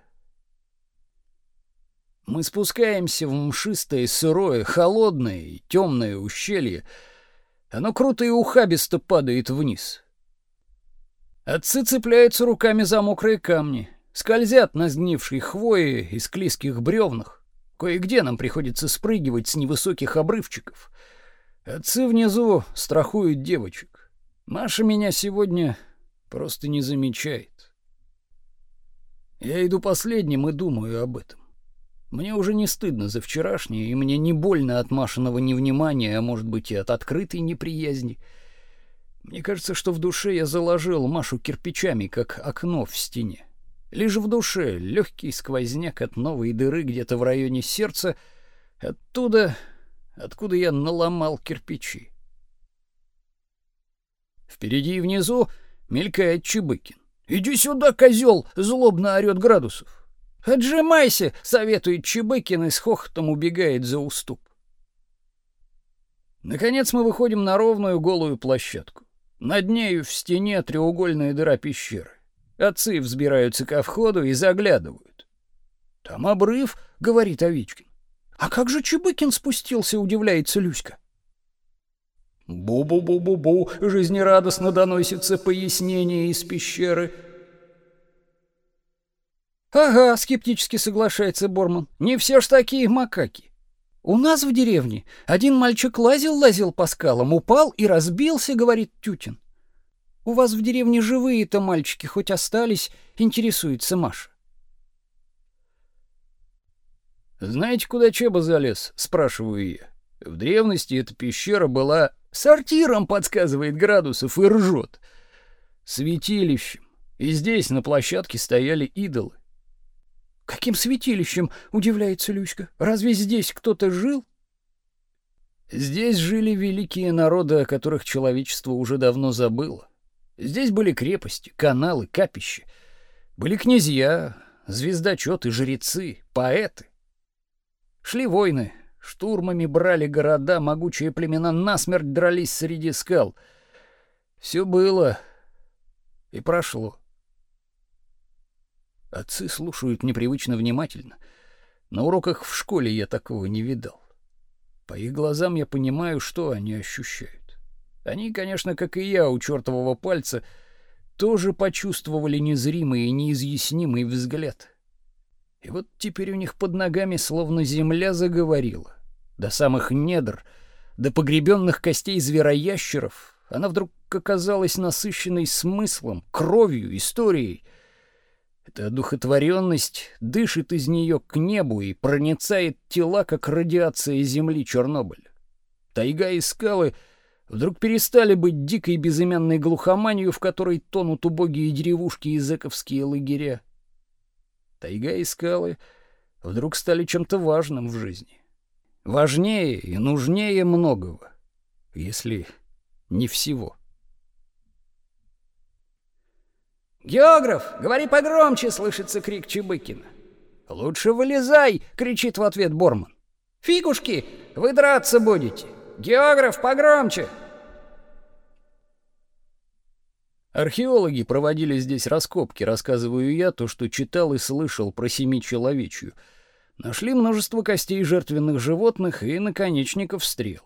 [SPEAKER 3] Мы спускаемся в мшистое, сырое, холодное и темное ущелье, — оно круто и ухабисто падает вниз. Отцы цепляются руками за мокрые камни, скользят на сгнившей хвое и склизких бревнах. Кое-где нам приходится спрыгивать с невысоких обрывчиков. Отцы внизу страхуют девочек. Маша меня сегодня просто не замечает. Я иду последним и думаю об этом. Мне уже не стыдно за вчерашнее, и мне не больно от Машиного невнимания, а может быть и от открытой неприязни. Мне кажется, что в душе я заложил Машу кирпичами, как окно в стене. Лишь в душе легкий сквозняк от новой дыры где-то в районе сердца, оттуда, откуда я наломал кирпичи. Впереди и внизу мелькает Чебыкин. «Иди сюда, козел!» — злобно орёт Градусов. «Отжимайся!» — советует Чебыкин и с хохотом убегает за уступ. Наконец мы выходим на ровную голую площадку. Над нею в стене треугольная дыра пещеры. Отцы взбираются ко входу и заглядывают. «Там обрыв», — говорит Овечкин. «А как же Чебыкин спустился?» — удивляется Люська. «Бу-бу-бу-бу-бу!» — жизнерадостно доносится пояснение из пещеры. «Ага», — скептически соглашается Борман, — «не все ж такие макаки. У нас в деревне один мальчик лазил-лазил по скалам, упал и разбился, — говорит Тютин. У вас в деревне живые-то мальчики хоть остались, — интересуется Маша. «Знаете, куда Чеба залез?» — спрашиваю я. В древности эта пещера была сортиром, подсказывает Градусов и ржет. Святилищем. И здесь на площадке стояли идолы. Каким святилищем, удивляется Люська. Разве здесь кто-то жил? Здесь жили великие народы, о которых человечество уже давно забыло. Здесь были крепости, каналы, капища. Были князья, звездочеты, жрецы, поэты. Шли войны, штурмами брали города, могучие племена насмерть дрались среди скал. Все было и прошло. Отцы слушают непривычно внимательно. На уроках в школе я такого не видал. По их глазам я понимаю, что они ощущают. Они, конечно, как и я у чертового пальца, тоже почувствовали незримый и неизъяснимый взгляд. И вот теперь у них под ногами словно земля заговорила. До самых недр, до погребенных костей звероящеров она вдруг оказалась насыщенной смыслом, кровью, историей — эта одухотворенность дышит из нее к небу и проницает тела, как радиация Земли Чернобыля. Тайга и скалы вдруг перестали быть дикой безымянной глухоманью, в которой тонут убогие деревушки и зэковские лагеря. Тайга и скалы вдруг стали чем-то важным в жизни. Важнее и нужнее многого, если не всего.
[SPEAKER 1] «Географ, говори погромче!» — слышится крик Чебыкина.
[SPEAKER 3] «Лучше вылезай!» — кричит в ответ Борман.
[SPEAKER 1] «Фигушки, вы драться будете! Географ, погромче!»
[SPEAKER 3] Археологи проводили здесь раскопки, рассказываю я то, что читал и слышал про семичеловечью. Нашли множество костей жертвенных животных и наконечников стрел.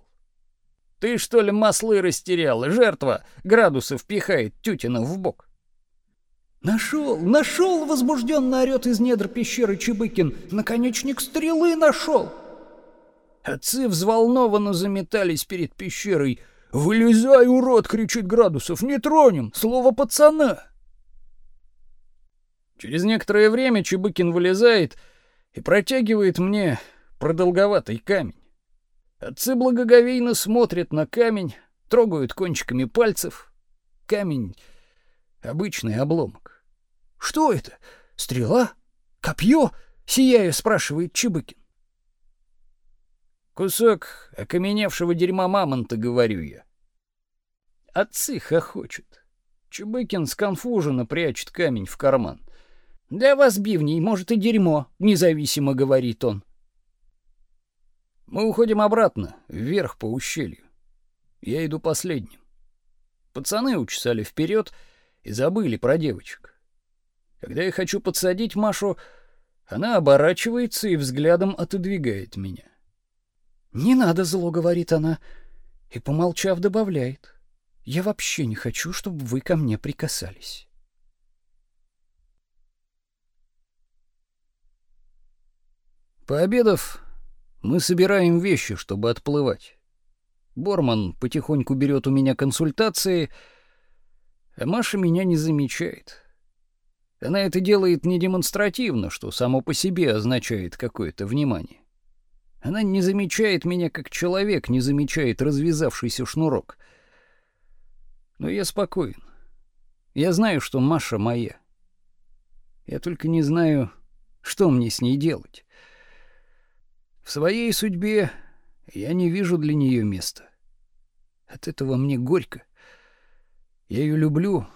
[SPEAKER 3] «Ты что ли маслы растерял? Жертва!» — градусов пихает Тютина в бок.
[SPEAKER 1] «Нашел! Нашел!» — возбужденно орет из недр пещеры Чебыкин. «Наконечник стрелы нашел!»
[SPEAKER 3] Отцы взволнованно заметались перед пещерой. «Вылезай, урод!» — кричит Градусов. «Не тронем! Слово пацана!» Через некоторое время Чебыкин вылезает и протягивает мне продолговатый камень. Отцы благоговейно смотрят на камень, трогают кончиками пальцев. Камень — обычный обломок. Что это? Стрела? Копье? Сияя, спрашивает Чебыкин. Кусок окаменевшего дерьма мамонта, говорю я. Отцы хохочут. Чебыкин сконфуженно прячет камень в карман. Для вас, бивней, может и дерьмо, независимо, говорит он. Мы уходим обратно, вверх по ущелью. Я иду последним. Пацаны учесали вперед и забыли про девочек. Когда я хочу подсадить Машу, она оборачивается и взглядом отодвигает меня. «Не надо зло», — говорит она, и, помолчав, добавляет. «Я вообще не хочу, чтобы вы ко мне прикасались». Пообедав, мы собираем вещи, чтобы отплывать. Борман потихоньку берет у меня консультации, а Маша меня не замечает. Она это делает не демонстративно, что само по себе означает какое-то внимание. Она не замечает меня, как человек не замечает развязавшийся шнурок. Но я спокоен. Я знаю, что Маша моя. Я только не знаю, что мне с ней делать. В своей судьбе я не вижу для нее места. От этого мне горько. Я ее люблю,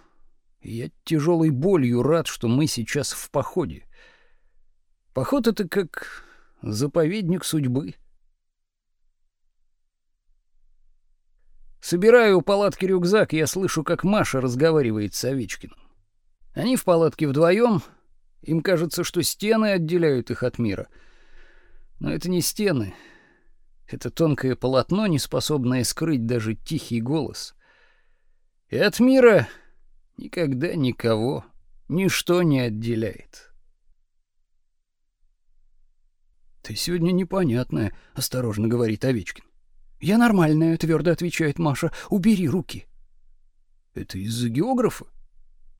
[SPEAKER 3] Я тяжелой болью рад, что мы сейчас в походе. Поход — это как заповедник судьбы. Собираю у палатки рюкзак, я слышу, как Маша разговаривает с Овечкиным. Они в палатке вдвоем. Им кажется, что стены отделяют их от мира. Но это не стены. Это тонкое полотно, не способное скрыть даже тихий голос. И от мира никогда никого, ничто не отделяет. «Ты сегодня непонятная», — осторожно говорит Овечкин. «Я нормальная», — твердо отвечает Маша. «Убери руки». «Это из-за географа?»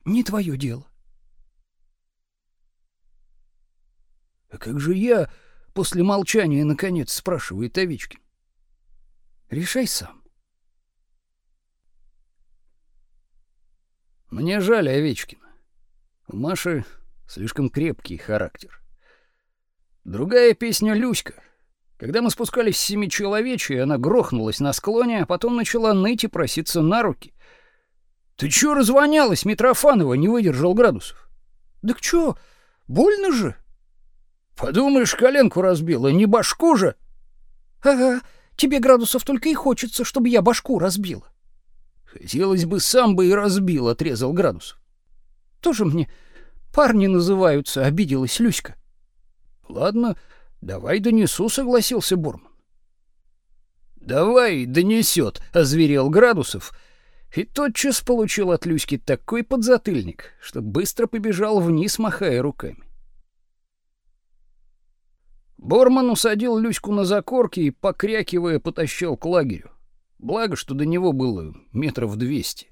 [SPEAKER 3] «Не твое дело». «А как же я?» — после молчания, наконец, спрашивает Овечкин. «Решай сам». Мне жаль Овечкина. У Маши слишком крепкий характер. Другая песня Люська. Когда мы спускались с семичеловечьей, она грохнулась на склоне, а потом начала ныть и проситься на руки. «Ты чё развонялась, Митрофанова?» — не выдержал градусов. «Да чё, больно же?» «Подумаешь, коленку разбила, не башку же!» «Ага, тебе градусов только и хочется, чтобы я башку разбила». «Хотелось бы, сам бы и разбил», — отрезал градусов. «Тоже мне парни называются», — обиделась Люська. Ладно, давай донесу, согласился Бурман. Давай, донесет, озверел Градусов. И тотчас получил от Люськи такой подзатыльник, что быстро побежал вниз, махая руками. Борман усадил Люську на закорки и, покрякивая, потащил к лагерю. Благо, что до него было метров двести.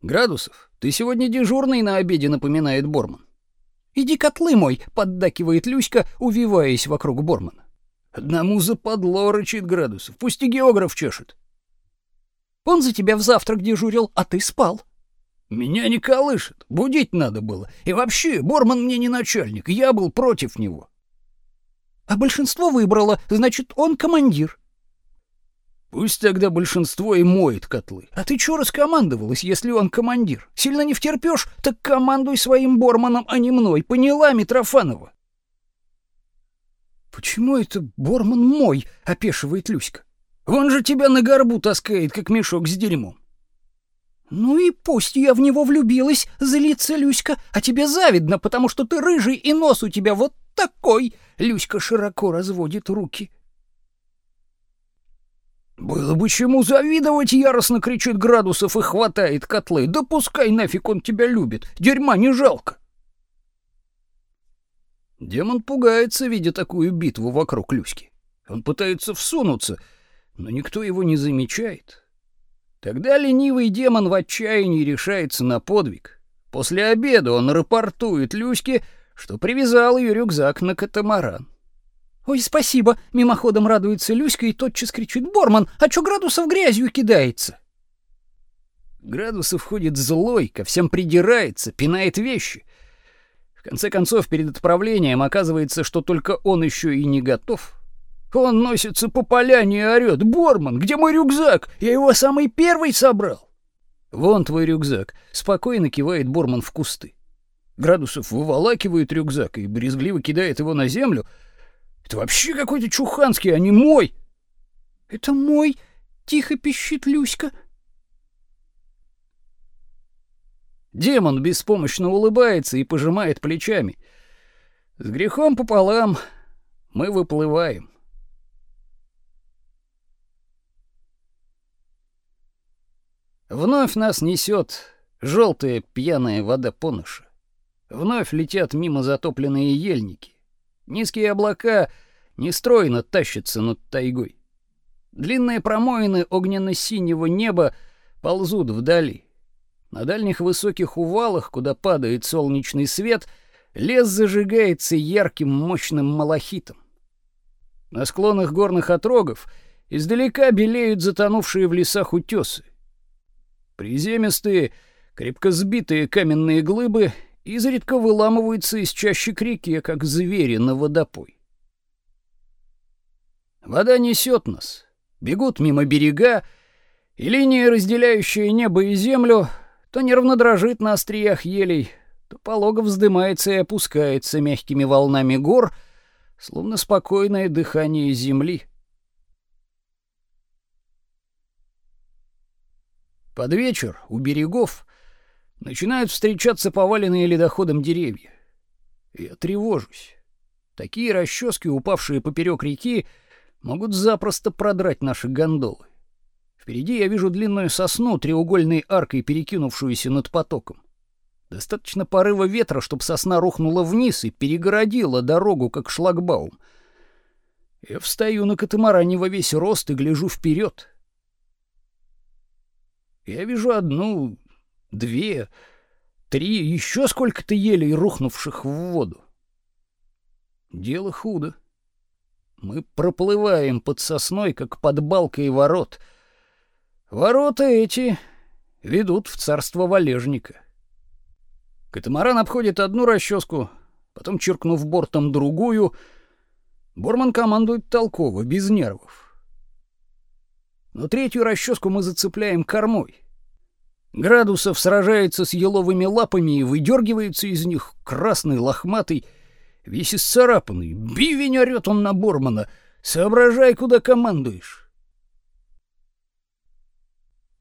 [SPEAKER 3] Градусов, ты сегодня дежурный на обеде, напоминает Борман. Иди котлы мой, поддакивает Люська, увиваясь вокруг Бормана. Одному западло, рычит Градусов, пусть и географ чешет. Он за тебя в завтрак дежурил, а ты спал. Меня не колышет, будить надо было. И вообще, Борман мне не начальник, я был против него. А большинство выбрало, значит, он командир. Пусть тогда большинство и моет котлы. А ты чё раскомандовалась, если он командир? Сильно не втерпёшь, так командуй своим Борманом, а не мной. Поняла, Митрофанова? Почему это Борман мой? опешивает Люська. Он же тебя на горбу таскает, как мешок с дерьмом. Ну и пусть я в него влюбилась, злится Люська, а тебе завидно, потому что ты рыжий и нос у тебя вот такой. Люська широко разводит руки. «Было бы чему завидовать!» — яростно кричит Градусов и хватает котлы. «Да пускай нафиг он тебя любит! Дерьма не жалко!» Демон пугается, видя такую битву вокруг Люськи. Он пытается всунуться, но никто его не замечает. Тогда ленивый демон в отчаянии решается на подвиг. После обеда он рапортует Люське, что привязал ее рюкзак на катамаран. «Ой, спасибо!» — мимоходом радуется Люська и тотчас кричит. «Борман, а чё Градусов грязью кидается?» Градусов ходит злой, ко всем придирается, пинает вещи. В конце концов, перед отправлением оказывается, что только он еще и не готов. Он носится по поляне и орёт. «Борман, где мой рюкзак? Я его самый первый собрал!» «Вон твой рюкзак», — спокойно кивает Борман в кусты. Градусов выволакивает рюкзак и брезгливо кидает его на землю — это вообще какой-то чуханский, а не мой. Это мой, тихо пищит Люська. Демон беспомощно улыбается и пожимает плечами. С грехом пополам мы выплываем. Вновь нас несет желтая пьяная вода поныша. Вновь летят мимо затопленные ельники. Низкие облака нестройно тащатся над тайгой. Длинные промоины огненно-синего неба ползут вдали. На дальних высоких увалах, куда падает солнечный свет, лес зажигается ярким мощным малахитом. На склонах горных отрогов издалека белеют затонувшие в лесах утесы. Приземистые, крепко сбитые каменные глыбы изредка выламываются из чащи к реке, как звери на водопой. Вода несет нас, бегут мимо берега, И линия, разделяющая небо и землю, то нервно дрожит на остриях елей, то полого вздымается и опускается мягкими волнами гор, словно спокойное дыхание земли. Под вечер у берегов начинают встречаться поваленные ледоходом деревья. Я тревожусь. Такие расчески, упавшие поперек реки, могут запросто продрать наши гондолы. Впереди я вижу длинную сосну, треугольной аркой перекинувшуюся над потоком. Достаточно порыва ветра, чтобы сосна рухнула вниз и перегородила дорогу, как шлагбаум. Я встаю на катамаране во весь рост и гляжу вперед. Я вижу одну, две, три, еще сколько-то елей, рухнувших в воду. Дело худо. Мы проплываем под сосной, как под балкой ворот. Ворота эти ведут в царство валежника. Катамаран обходит одну расческу, потом, черкнув бортом другую, Борман командует толково, без нервов. Но третью расческу мы зацепляем кормой. Градусов сражается с еловыми лапами и выдергивается из них красный, лохматый, весь исцарапанный. Бивень орёт он на Бормана. «Соображай, куда командуешь!»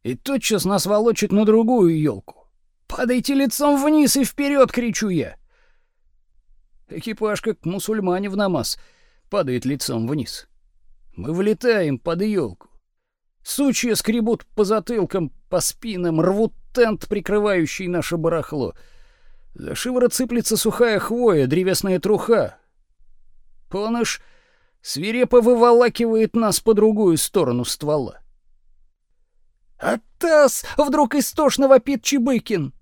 [SPEAKER 3] И тотчас нас волочит на другую елку. «Падайте лицом вниз и вперед!» — кричу я. Экипаж, как мусульмане в намаз, падает лицом вниз. Мы влетаем под елку. Сучья скребут по затылкам, по спинам, рвут тент, прикрывающий наше барахло. За шиворот цыплется сухая хвоя, древесная труха. Поныш свирепо выволакивает нас по другую сторону ствола. «Атас!» — вдруг истошно вопит Чебыкин.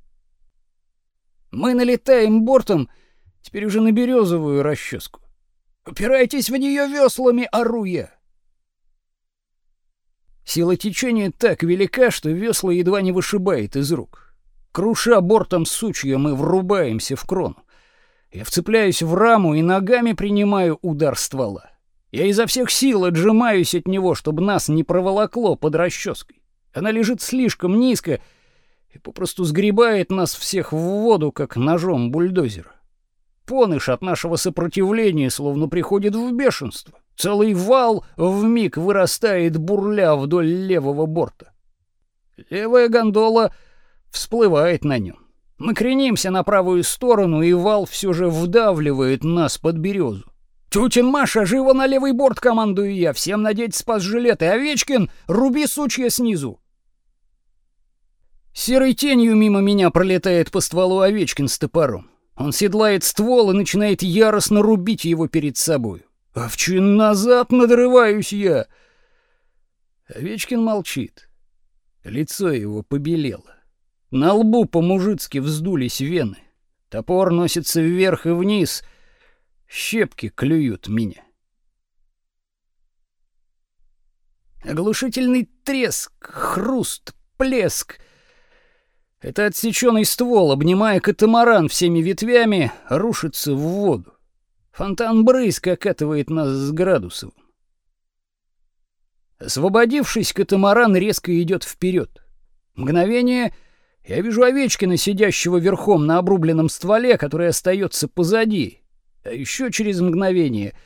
[SPEAKER 3] Мы налетаем бортом, теперь уже на березовую расческу. «Упирайтесь в нее веслами, ору я!» Сила течения так велика, что весла едва не вышибает из рук. Круша бортом сучья, мы врубаемся в крону. Я вцепляюсь в раму и ногами принимаю удар ствола. Я изо всех сил отжимаюсь от него, чтобы нас не проволокло под расческой. Она лежит слишком низко и попросту сгребает нас всех в воду, как ножом бульдозера. Поныш от нашего сопротивления словно приходит в бешенство. Целый вал в миг вырастает бурля вдоль левого борта. Левая гондола всплывает на нем. Мы кренимся на правую сторону, и вал все же вдавливает нас под березу. «Тютин Маша, живо на левый борт!» — командую я. «Всем надеть спас-жилеты! Овечкин, руби сучья снизу!» Серой тенью мимо меня пролетает по стволу Овечкин с топором. Он седлает ствол и начинает яростно рубить его перед собой. Овчин назад надрываюсь я. Овечкин молчит. Лицо его побелело. На лбу по-мужицки вздулись вены. Топор носится вверх и вниз. Щепки клюют меня. Оглушительный треск, хруст, плеск. Это отсеченный ствол, обнимая катамаран всеми ветвями, рушится в воду. Фонтан брызг окатывает нас с Градусовым. Освободившись, катамаран резко идет вперед. Мгновение я вижу Овечкина, сидящего верхом на обрубленном стволе, который остается позади. А еще через мгновение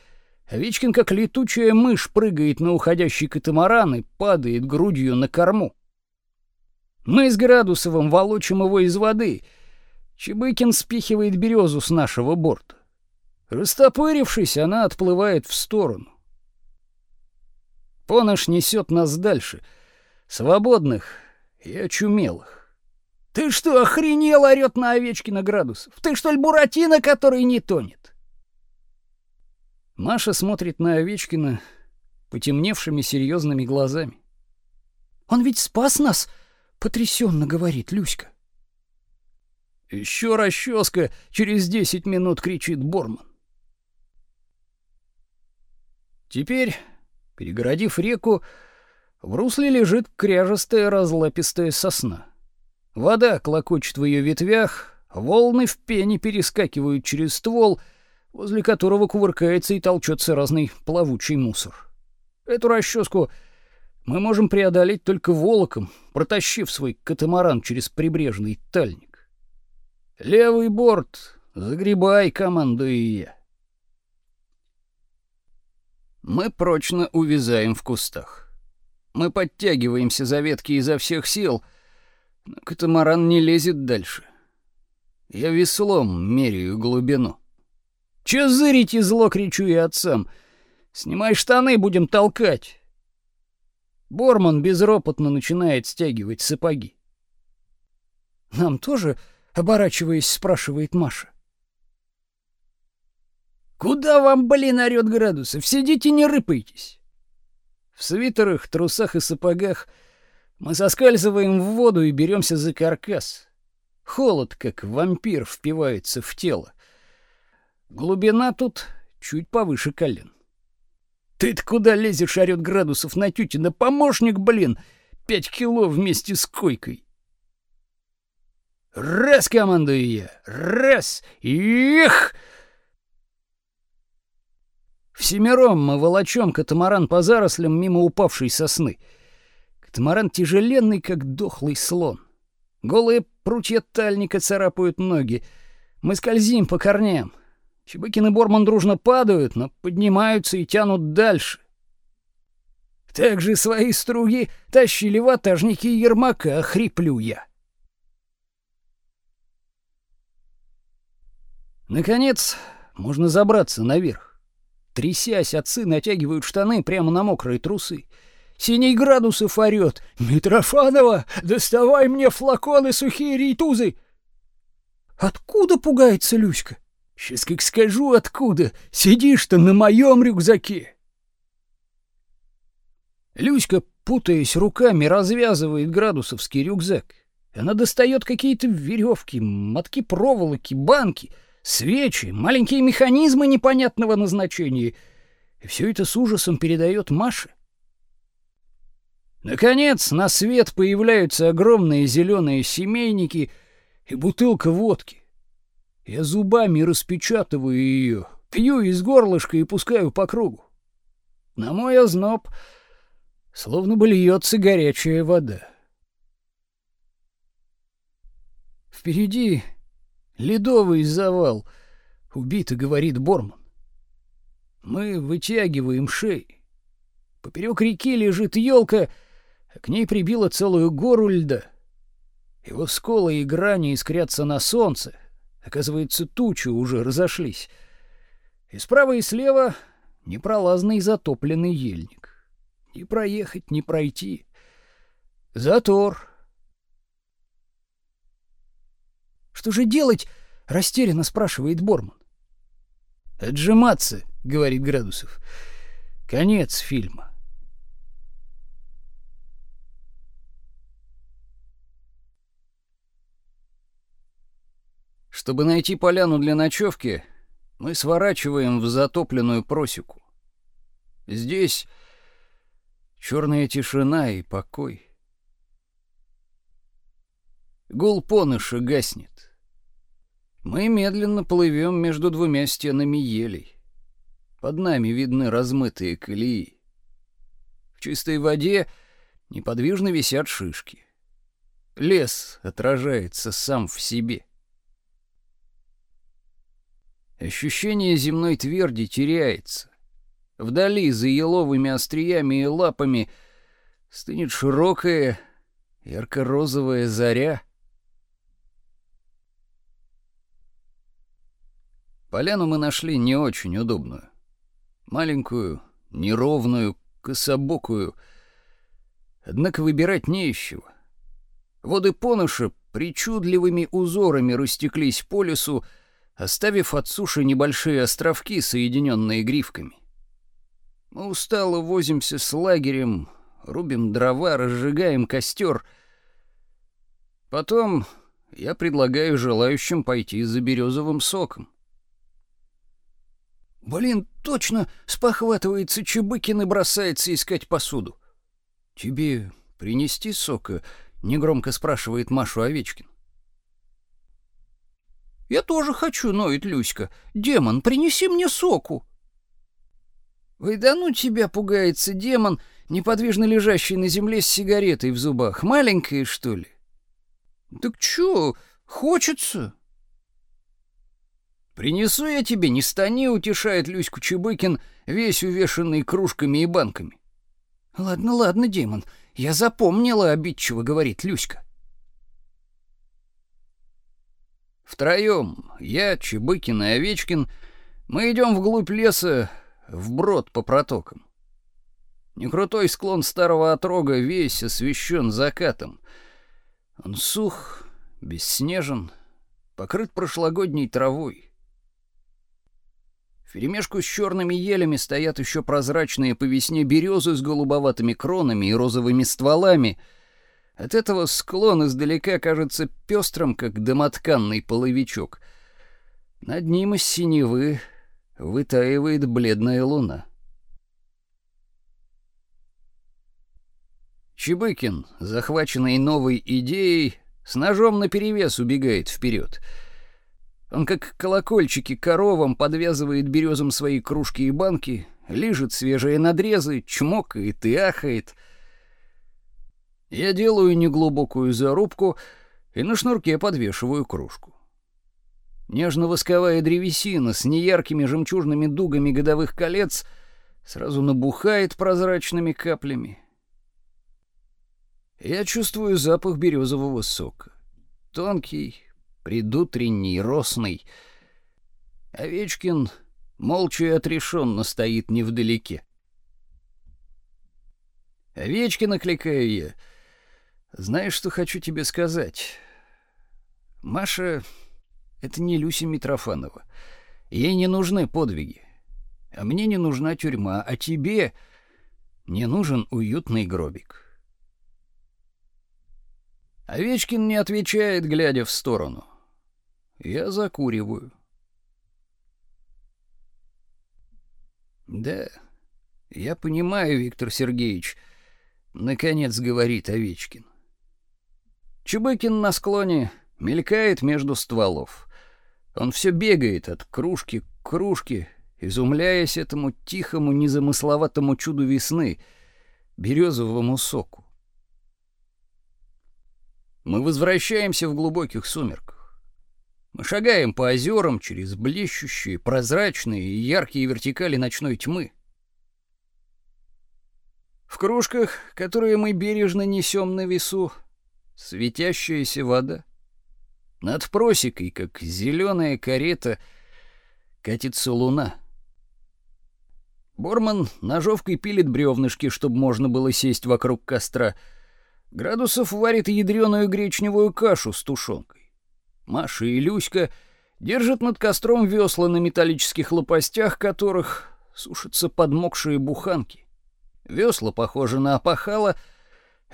[SPEAKER 3] Овечкин, как летучая мышь, прыгает на уходящий катамаран и падает грудью на корму. Мы с Градусовым волочим его из воды. Чебыкин спихивает березу с нашего борта. Растопырившись, она отплывает в сторону. Понош несет нас дальше, свободных и очумелых. «Ты что, охренел?» — орёт на Овечкина градусов. «Ты что ли Буратино, который не тонет?» Маша смотрит на Овечкина потемневшими серьезными глазами. «Он ведь спас нас!» — потрясенно говорит Люська. Еще расческа через десять минут кричит Борман. Теперь, перегородив реку, в русле лежит кряжестая разлапистая сосна. Вода клокочет в ее ветвях, волны в пене перескакивают через ствол, возле которого кувыркается и толчется разный плавучий мусор. Эту расческу мы можем преодолеть только волоком, протащив свой катамаран через прибрежный тальник. Левый борт, загребай, командую я. Мы прочно увязаем в кустах. Мы подтягиваемся за ветки изо всех сил, но катамаран не лезет дальше. Я веслом меряю глубину. «Чё зырите зло?» — кричу я отцам. «Снимай штаны, будем толкать!» Борман безропотно начинает стягивать сапоги. «Нам тоже?» — оборачиваясь, спрашивает Маша. «Куда вам, блин, орёт градусов? Сидите, не рыпайтесь!» В свитерах, трусах и сапогах мы соскальзываем в воду и беремся за каркас. Холод, как вампир, впивается в тело. Глубина тут чуть повыше колен. «Ты-то куда лезешь?» — орёт градусов на тютина. «Помощник, блин! Пять кило вместе с койкой!» «Раз!» — командую я. «Раз! Эх!» Всемиром мы волочем катамаран по зарослям мимо упавшей сосны. Катамаран тяжеленный, как дохлый слон. Голые прутья тальника царапают ноги. Мы скользим по корням. Чебыкин и Борман дружно падают, но поднимаются и тянут дальше. Так же свои струги тащили ватажники Ермака, хриплю я. Наконец, можно забраться наверх. Трясясь, отцы натягивают штаны прямо на мокрые трусы. Синий градусов орёт. «Митрофанова, доставай мне флаконы сухие рейтузы!» Откуда пугается Люська? Сейчас как скажу, откуда. Сидишь-то на моем рюкзаке. Люська, путаясь руками, развязывает градусовский рюкзак. Она достает какие-то веревки, мотки проволоки, банки, свечи, маленькие механизмы непонятного назначения. И все это с ужасом передает Маше. Наконец, на свет появляются огромные зеленые семейники и бутылка водки. Я зубами распечатываю ее, пью из горлышка и пускаю по кругу. На мой озноб словно бы льется горячая вода. Впереди ледовый завал, убито, говорит Борман. Мы вытягиваем шеи. Поперек реки лежит елка, а к ней прибило целую гору льда. Его сколы и грани искрятся на солнце, Оказывается, тучи уже разошлись. И справа и слева непролазный затопленный ельник. Ни проехать, ни пройти. Затор. Что же делать? растерянно спрашивает Борман. Отжиматься, говорит Градусов. Конец фильма. Чтобы найти поляну для ночевки, мы сворачиваем в затопленную просеку. Здесь черная тишина и покой. Гул поныша гаснет. Мы медленно плывем между двумя стенами елей. Под нами видны размытые колеи. В чистой воде неподвижно висят шишки. Лес отражается сам в себе. Ощущение земной тверди теряется. Вдали, за еловыми остриями и лапами, стынет широкая, ярко-розовая заря. Поляну мы нашли не очень удобную. Маленькую, неровную, кособокую. Однако выбирать не из чего. Воды Понуша причудливыми узорами растеклись по лесу, оставив от суши небольшие островки, соединенные грифками. Мы устало возимся с лагерем, рубим дрова, разжигаем костер. Потом я предлагаю желающим пойти за березовым соком. Блин, точно спохватывается Чебыкин и бросается искать посуду. Тебе принести сока? негромко спрашивает Машу Овечкин. «Я тоже хочу», — ноет Люська. «Демон, принеси мне соку». «Ой, да ну тебя пугается демон
[SPEAKER 1] неподвижно лежащей на земле с сигаретой в зубах. Маленькая, что ли? Так чё, хочется? Принесу я тебе, не стани, утешает Люську Чебыкин, весь увешанный кружками и банками. Ладно, ладно, демон, я запомнила, обидчиво говорит Люська. Втроем, я, Чебыкин и Овечкин, мы идем вглубь леса, вброд по протокам. Некрутой склон старого отрога весь освещен закатом. Он сух, бесснежен, покрыт прошлогодней травой. Вперемешку с черными елями стоят еще прозрачные по весне березы с голубоватыми кронами и розовыми стволами — от этого склон издалека кажется пестрым, как домотканный половичок. Над ним из синевы вытаивает бледная луна. Чебыкин, захваченный новой идеей, с ножом наперевес убегает вперед. Он, как колокольчики коровам, подвязывает березам свои кружки и банки, лижет свежие надрезы, чмокает и ахает — я делаю неглубокую зарубку и на шнурке подвешиваю кружку. Нежно-восковая древесина с неяркими жемчужными дугами годовых колец сразу набухает прозрачными каплями. Я чувствую запах березового сока. Тонкий, предутренний, росный. Овечкин молча и отрешенно стоит невдалеке. Овечкин окликаю я — знаешь, что хочу тебе сказать? Маша — это не Люся Митрофанова. Ей не нужны подвиги. А мне не нужна тюрьма, а тебе не нужен уютный гробик. Овечкин не отвечает, глядя в сторону. Я закуриваю. Да, я понимаю, Виктор Сергеевич, наконец говорит Овечкин. Чубыкин на склоне мелькает между стволов. Он все бегает от кружки к кружке, изумляясь этому тихому, незамысловатому чуду весны, березовому соку. Мы возвращаемся в глубоких сумерках. Мы шагаем по озерам через блещущие, прозрачные и яркие вертикали ночной тьмы. В кружках, которые мы бережно несем на весу, светящаяся вода. Над просекой, как зеленая карета, катится луна. Борман ножовкой пилит бревнышки, чтобы можно было сесть вокруг костра. Градусов варит ядреную гречневую кашу с тушенкой. Маша и Люська держат над костром весла на металлических лопастях, которых сушатся подмокшие буханки. Весла похожи на опахало —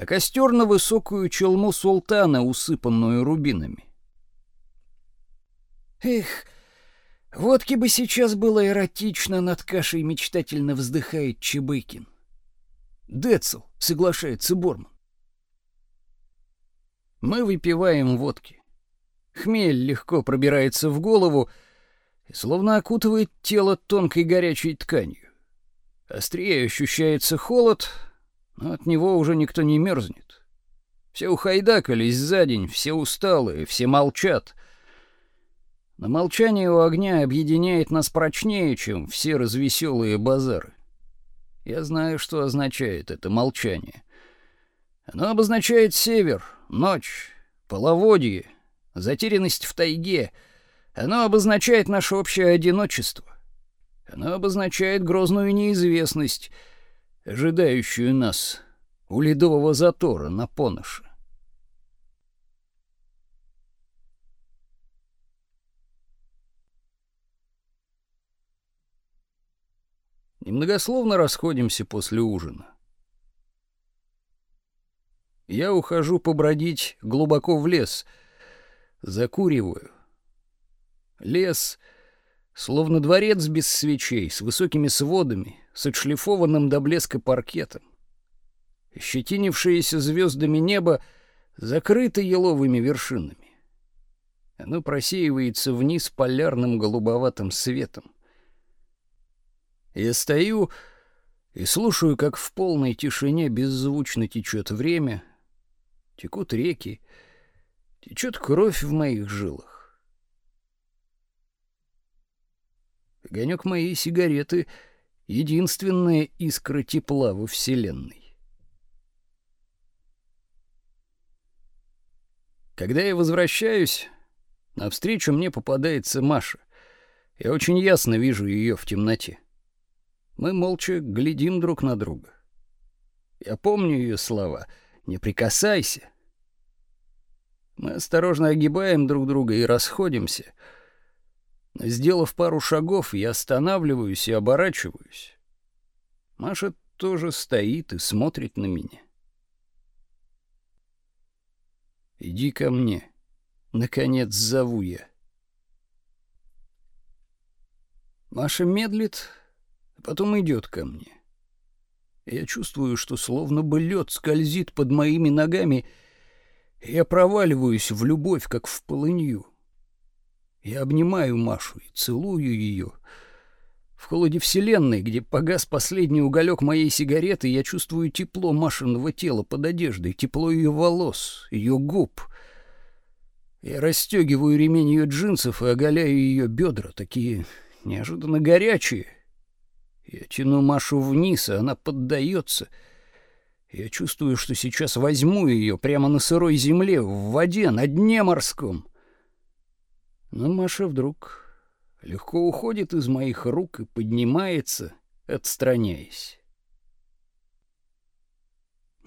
[SPEAKER 1] а костер на высокую челму султана, усыпанную рубинами. Эх, водки бы сейчас было эротично, над кашей мечтательно вздыхает Чебыкин. Децл, соглашается Борман. Мы выпиваем водки. Хмель легко пробирается в голову и словно окутывает тело тонкой горячей тканью. Острее ощущается холод, но от него уже никто не мерзнет. Все ухайдакались за день, все усталые, все молчат. Но молчание у огня объединяет нас прочнее, чем все развеселые базары. Я знаю, что означает это молчание. Оно обозначает север, ночь, половодье, затерянность в тайге. Оно обозначает наше общее одиночество. Оно обозначает грозную неизвестность — ожидающую нас у ледового затора на Поноше. Немногословно расходимся после ужина. Я ухожу побродить глубоко в лес, закуриваю. Лес словно дворец без свечей, с высокими сводами, с отшлифованным до блеска паркетом. Щетинившееся звездами небо закрыто еловыми вершинами. Оно просеивается вниз полярным голубоватым светом. Я стою
[SPEAKER 3] и слушаю, как в полной тишине беззвучно течет время, текут реки, течет кровь в моих жилах. Огонек моей сигареты — единственная искра тепла во Вселенной. Когда я возвращаюсь, навстречу мне попадается Маша. Я очень ясно вижу ее в темноте. Мы молча глядим друг на друга. Я помню ее слова «Не прикасайся». Мы осторожно огибаем друг друга и расходимся. Сделав пару шагов, я останавливаюсь и оборачиваюсь. Маша тоже стоит и смотрит на меня. «Иди ко мне», — наконец зову я. Маша медлит, потом идет ко мне. Я чувствую, что словно бы лед скользит под моими ногами, и я проваливаюсь в любовь, как в полынью. Я обнимаю Машу и целую ее. В холоде вселенной, где погас последний уголек моей сигареты, я чувствую тепло Машиного тела под одеждой, тепло ее волос, ее губ. Я расстегиваю ремень ее джинсов и оголяю ее бедра, такие неожиданно горячие, я тяну Машу вниз, и она поддается. Я чувствую, что сейчас возьму ее прямо на сырой земле, в воде, на дне морском. Но Маша вдруг легко уходит из моих рук и поднимается, отстраняясь.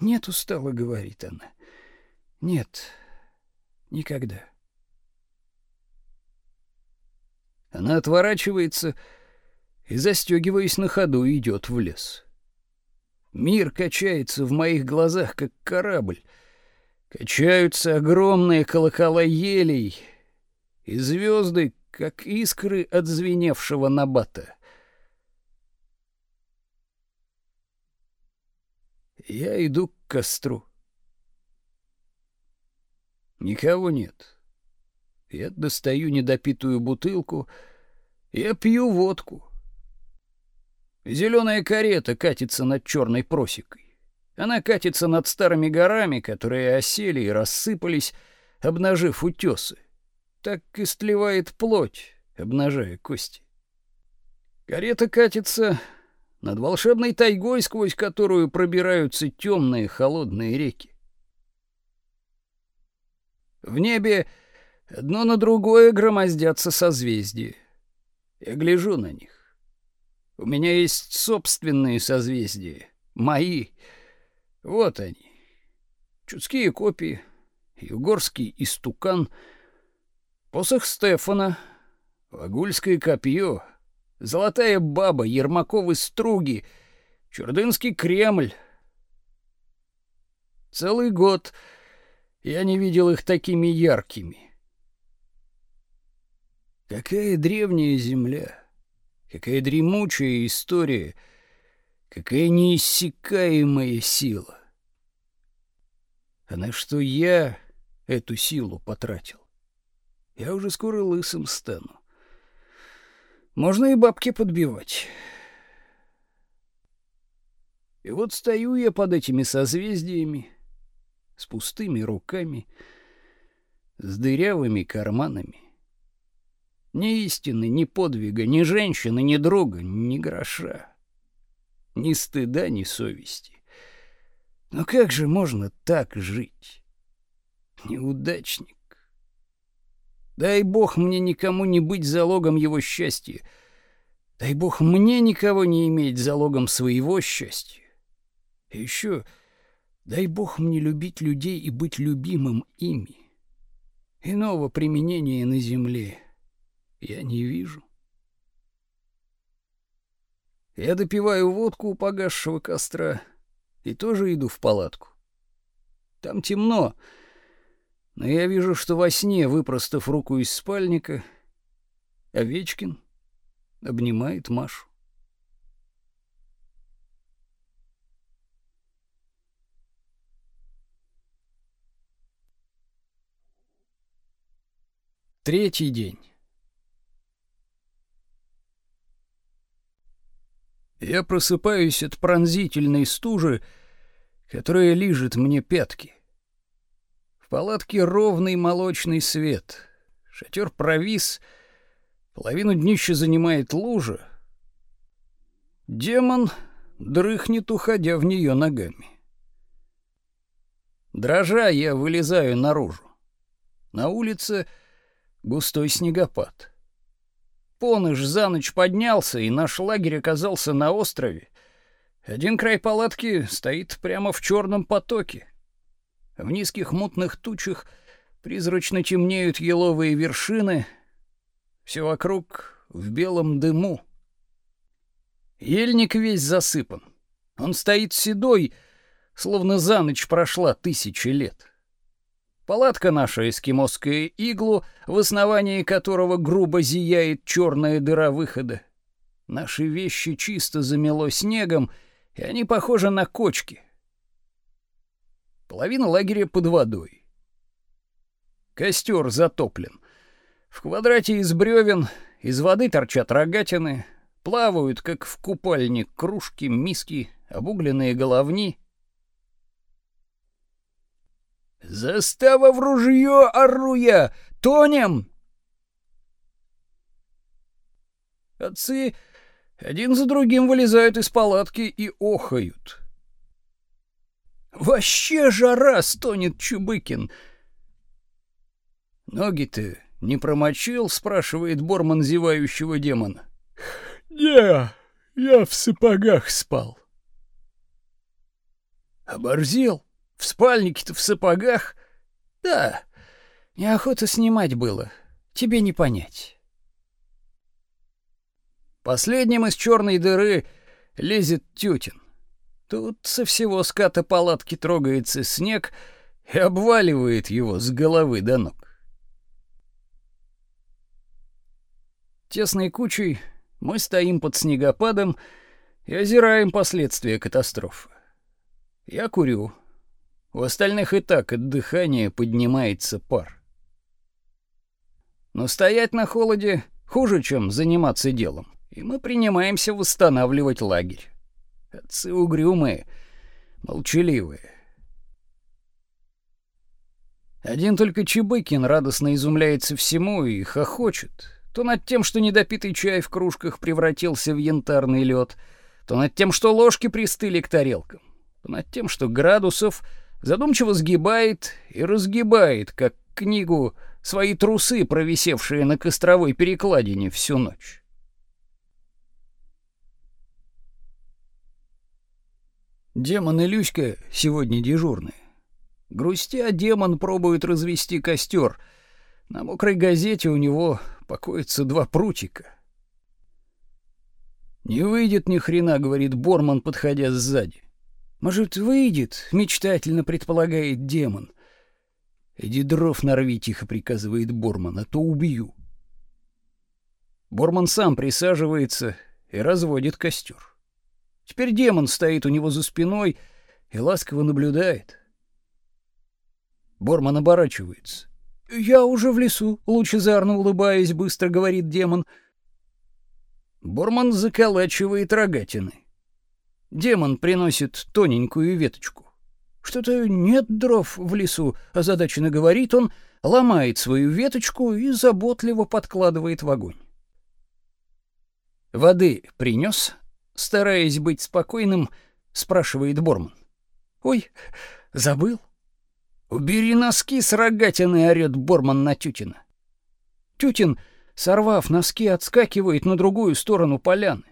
[SPEAKER 3] «Нет, устала», — говорит она. «Нет, никогда». Она отворачивается и, застегиваясь на ходу, идет в лес. Мир качается в моих глазах, как корабль. Качаются огромные колокола елей, и звезды, как искры от звеневшего набата. Я иду к костру. Никого нет. Я достаю недопитую бутылку, я пью водку. Зеленая карета катится над черной просекой. Она катится над старыми горами, которые осели и рассыпались, обнажив утесы. Так истлевает плоть, обнажая кости. Карета катится над волшебной тайгой, сквозь которую пробираются темные холодные реки. В небе одно на другое громоздятся созвездия. Я гляжу на них. У меня есть собственные созвездия, мои. Вот они. Чудские копии, югорский истукан, посох Стефана, вагульское копье, золотая баба, Ермаковы струги, Чурдынский Кремль. Целый год я не видел их такими яркими. Какая древняя земля! Какая дремучая история, какая неиссякаемая сила. А на что я эту силу потратил? Я уже скоро лысым стану. Можно и бабки подбивать. И вот стою я под этими созвездиями, с пустыми руками, с дырявыми карманами. Ни истины, ни подвига, ни женщины, ни друга, ни гроша. Ни стыда, ни совести. Но как же можно так жить? Неудачник. Дай бог мне никому не быть залогом его счастья. Дай бог мне никого не иметь залогом своего счастья. И еще дай бог мне любить людей и быть любимым ими. Иного применения на земле я не вижу. Я допиваю водку у погасшего костра и тоже иду в палатку. Там темно, но я вижу, что во сне, выпростав руку из спальника, Овечкин обнимает Машу. Третий день. Я просыпаюсь от пронзительной стужи, которая лижет мне пятки. В палатке ровный молочный свет. Шатер провис, половину днища занимает лужа. Демон дрыхнет, уходя в нее ногами. Дрожа, я вылезаю наружу. На улице густой снегопад. Поныш за ночь поднялся, и наш лагерь оказался на острове. Один край палатки стоит прямо в черном потоке. В низких мутных тучах призрачно темнеют еловые вершины. Все вокруг в белом дыму. Ельник весь засыпан. Он стоит седой, словно за ночь прошла тысячи лет. Палатка наша эскимосская иглу, в основании которого грубо зияет черная дыра выхода. Наши вещи чисто замело снегом, и они похожи на кочки. Половина лагеря под водой. Костер затоплен. В квадрате из бревен из воды торчат рогатины, плавают, как в купальне, кружки, миски, обугленные головни — «Застава в ружье, ору я! Тонем!» Отцы один за другим вылезают из палатки и охают. «Вообще жара!» — стонет Чубыкин. «Ноги-то не промочил?» — спрашивает Борман зевающего демона.
[SPEAKER 1] «Не, я в сапогах спал».
[SPEAKER 3] «Оборзел?» В спальнике-то в сапогах?
[SPEAKER 1] Да, неохота снимать было. Тебе не понять.
[SPEAKER 3] Последним из черной дыры лезет Тютин. Тут со всего ската палатки трогается снег и обваливает его с головы до ног. Тесной кучей мы стоим под снегопадом и озираем последствия катастрофы. Я курю, у остальных и так от дыхания поднимается пар. Но стоять на холоде хуже, чем заниматься делом, и мы принимаемся восстанавливать лагерь. Отцы угрюмые, молчаливые. Один только Чебыкин радостно изумляется всему и хохочет. То над тем, что недопитый чай в кружках превратился в янтарный лед, то над тем, что ложки пристыли к тарелкам, то над тем, что градусов задумчиво сгибает и разгибает, как книгу, свои трусы, провисевшие на костровой перекладине всю ночь. Демон и Люська сегодня дежурные. Грустя, демон пробует развести костер. На мокрой газете у него покоятся два прутика. «Не выйдет ни хрена», — говорит Борман, подходя сзади. Может, выйдет, мечтательно предполагает демон. Иди дров нарви, тихо приказывает Борман, а то убью. Борман сам присаживается и разводит костер. Теперь демон стоит у него за спиной и ласково наблюдает. Борман оборачивается. «Я уже в лесу», — лучезарно улыбаясь, быстро говорит демон. Борман заколачивает рогатины. Демон приносит тоненькую веточку. Что-то нет дров в лесу, озадаченно говорит он, ломает свою веточку и заботливо подкладывает в огонь. Воды принес, стараясь быть спокойным, спрашивает Борман. Ой, забыл. Убери носки с рогатины, орёт Борман на Тютина. Тютин, сорвав носки, отскакивает на другую сторону поляны.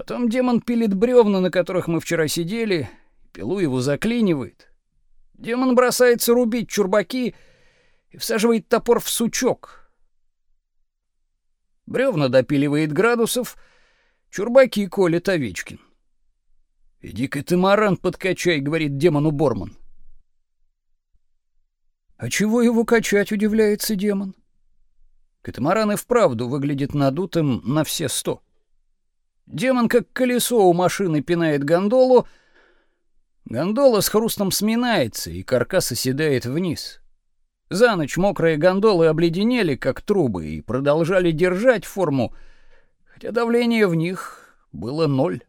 [SPEAKER 3] Потом демон пилит бревна, на которых мы вчера сидели, пилу его заклинивает. Демон бросается рубить чурбаки и всаживает топор в сучок. Бревна допиливает градусов, чурбаки колет Овечкин. «Иди-ка ты, маран, подкачай», — говорит демону Борман. «А чего его качать?» — удивляется демон. Катамаран и вправду выглядит надутым на все сто. Демон как колесо у машины пинает гондолу. Гондола с хрустом сминается, и каркас оседает вниз. За ночь мокрые гондолы обледенели, как трубы, и продолжали держать форму, хотя давление в них было ноль.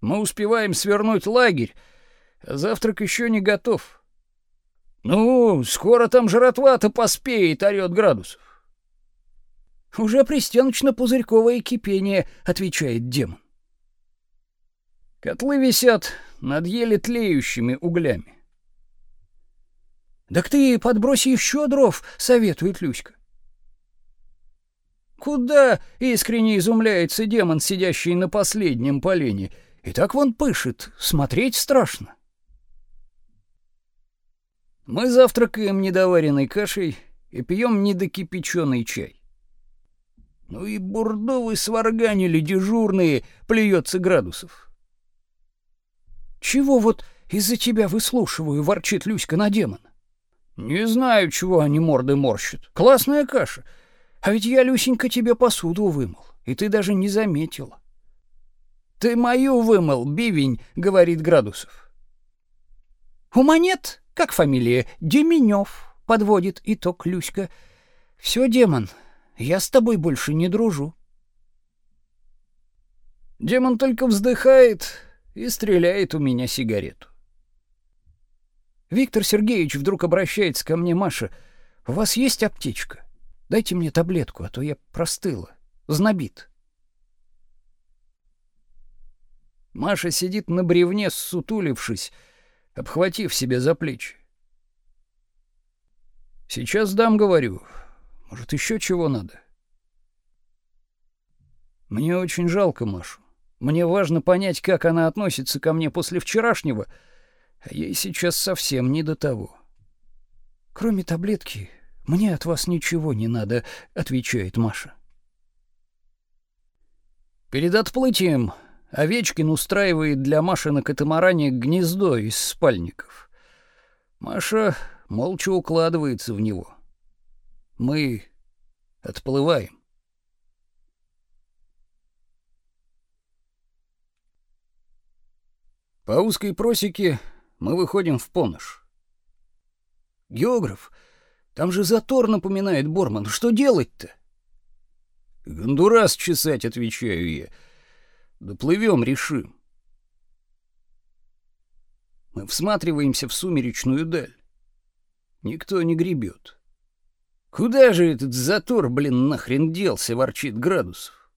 [SPEAKER 3] Мы успеваем свернуть лагерь, а завтрак еще не готов. Ну, скоро там жратва-то поспеет, орёт градусов. Уже пристеночно-пузырьковое кипение, отвечает демон. Котлы висят над еле тлеющими углями. «Так ты подбрось еще дров», — советует Люська. «Куда?» — искренне изумляется демон, сидящий на последнем полене. «И так вон пышет, смотреть страшно». Мы завтракаем недоваренной кашей и пьем недокипяченый чай. Ну и бурдовы сварганили дежурные, плюется градусов. «Чего вот из-за тебя выслушиваю?» — ворчит Люська на демона. «Не знаю, чего они морды морщат. Классная каша. А ведь я, Люсенька, тебе посуду вымыл, и ты даже не заметила». «Ты мою вымыл, бивень», — говорит Градусов. «У монет, как фамилия, Деменев», — подводит итог Люська. «Все, демон, я с тобой больше не дружу». Демон только вздыхает и стреляет у меня сигарету. Виктор Сергеевич вдруг обращается ко мне, Маша. У вас есть аптечка? Дайте мне таблетку, а то я простыла. Знобит. Маша сидит на бревне, сутулившись, обхватив себя за плечи. Сейчас дам, говорю. Может, еще чего надо? Мне очень жалко Машу. Мне важно понять, как она относится ко мне после вчерашнего, а ей сейчас совсем не до того. Кроме таблетки, мне от вас ничего не надо, отвечает Маша. Перед отплытием Овечкин устраивает для Маши на катамаране гнездо из спальников. Маша молча укладывается в него. Мы отплываем. По узкой просеке мы выходим в Понож. Географ, там же затор напоминает Борман. Что делать-то? Гондурас чесать, отвечаю я. Доплывем, решим. Мы всматриваемся в сумеречную даль. Никто не гребет. Куда же этот затор, блин, нахрен делся, ворчит Градусов.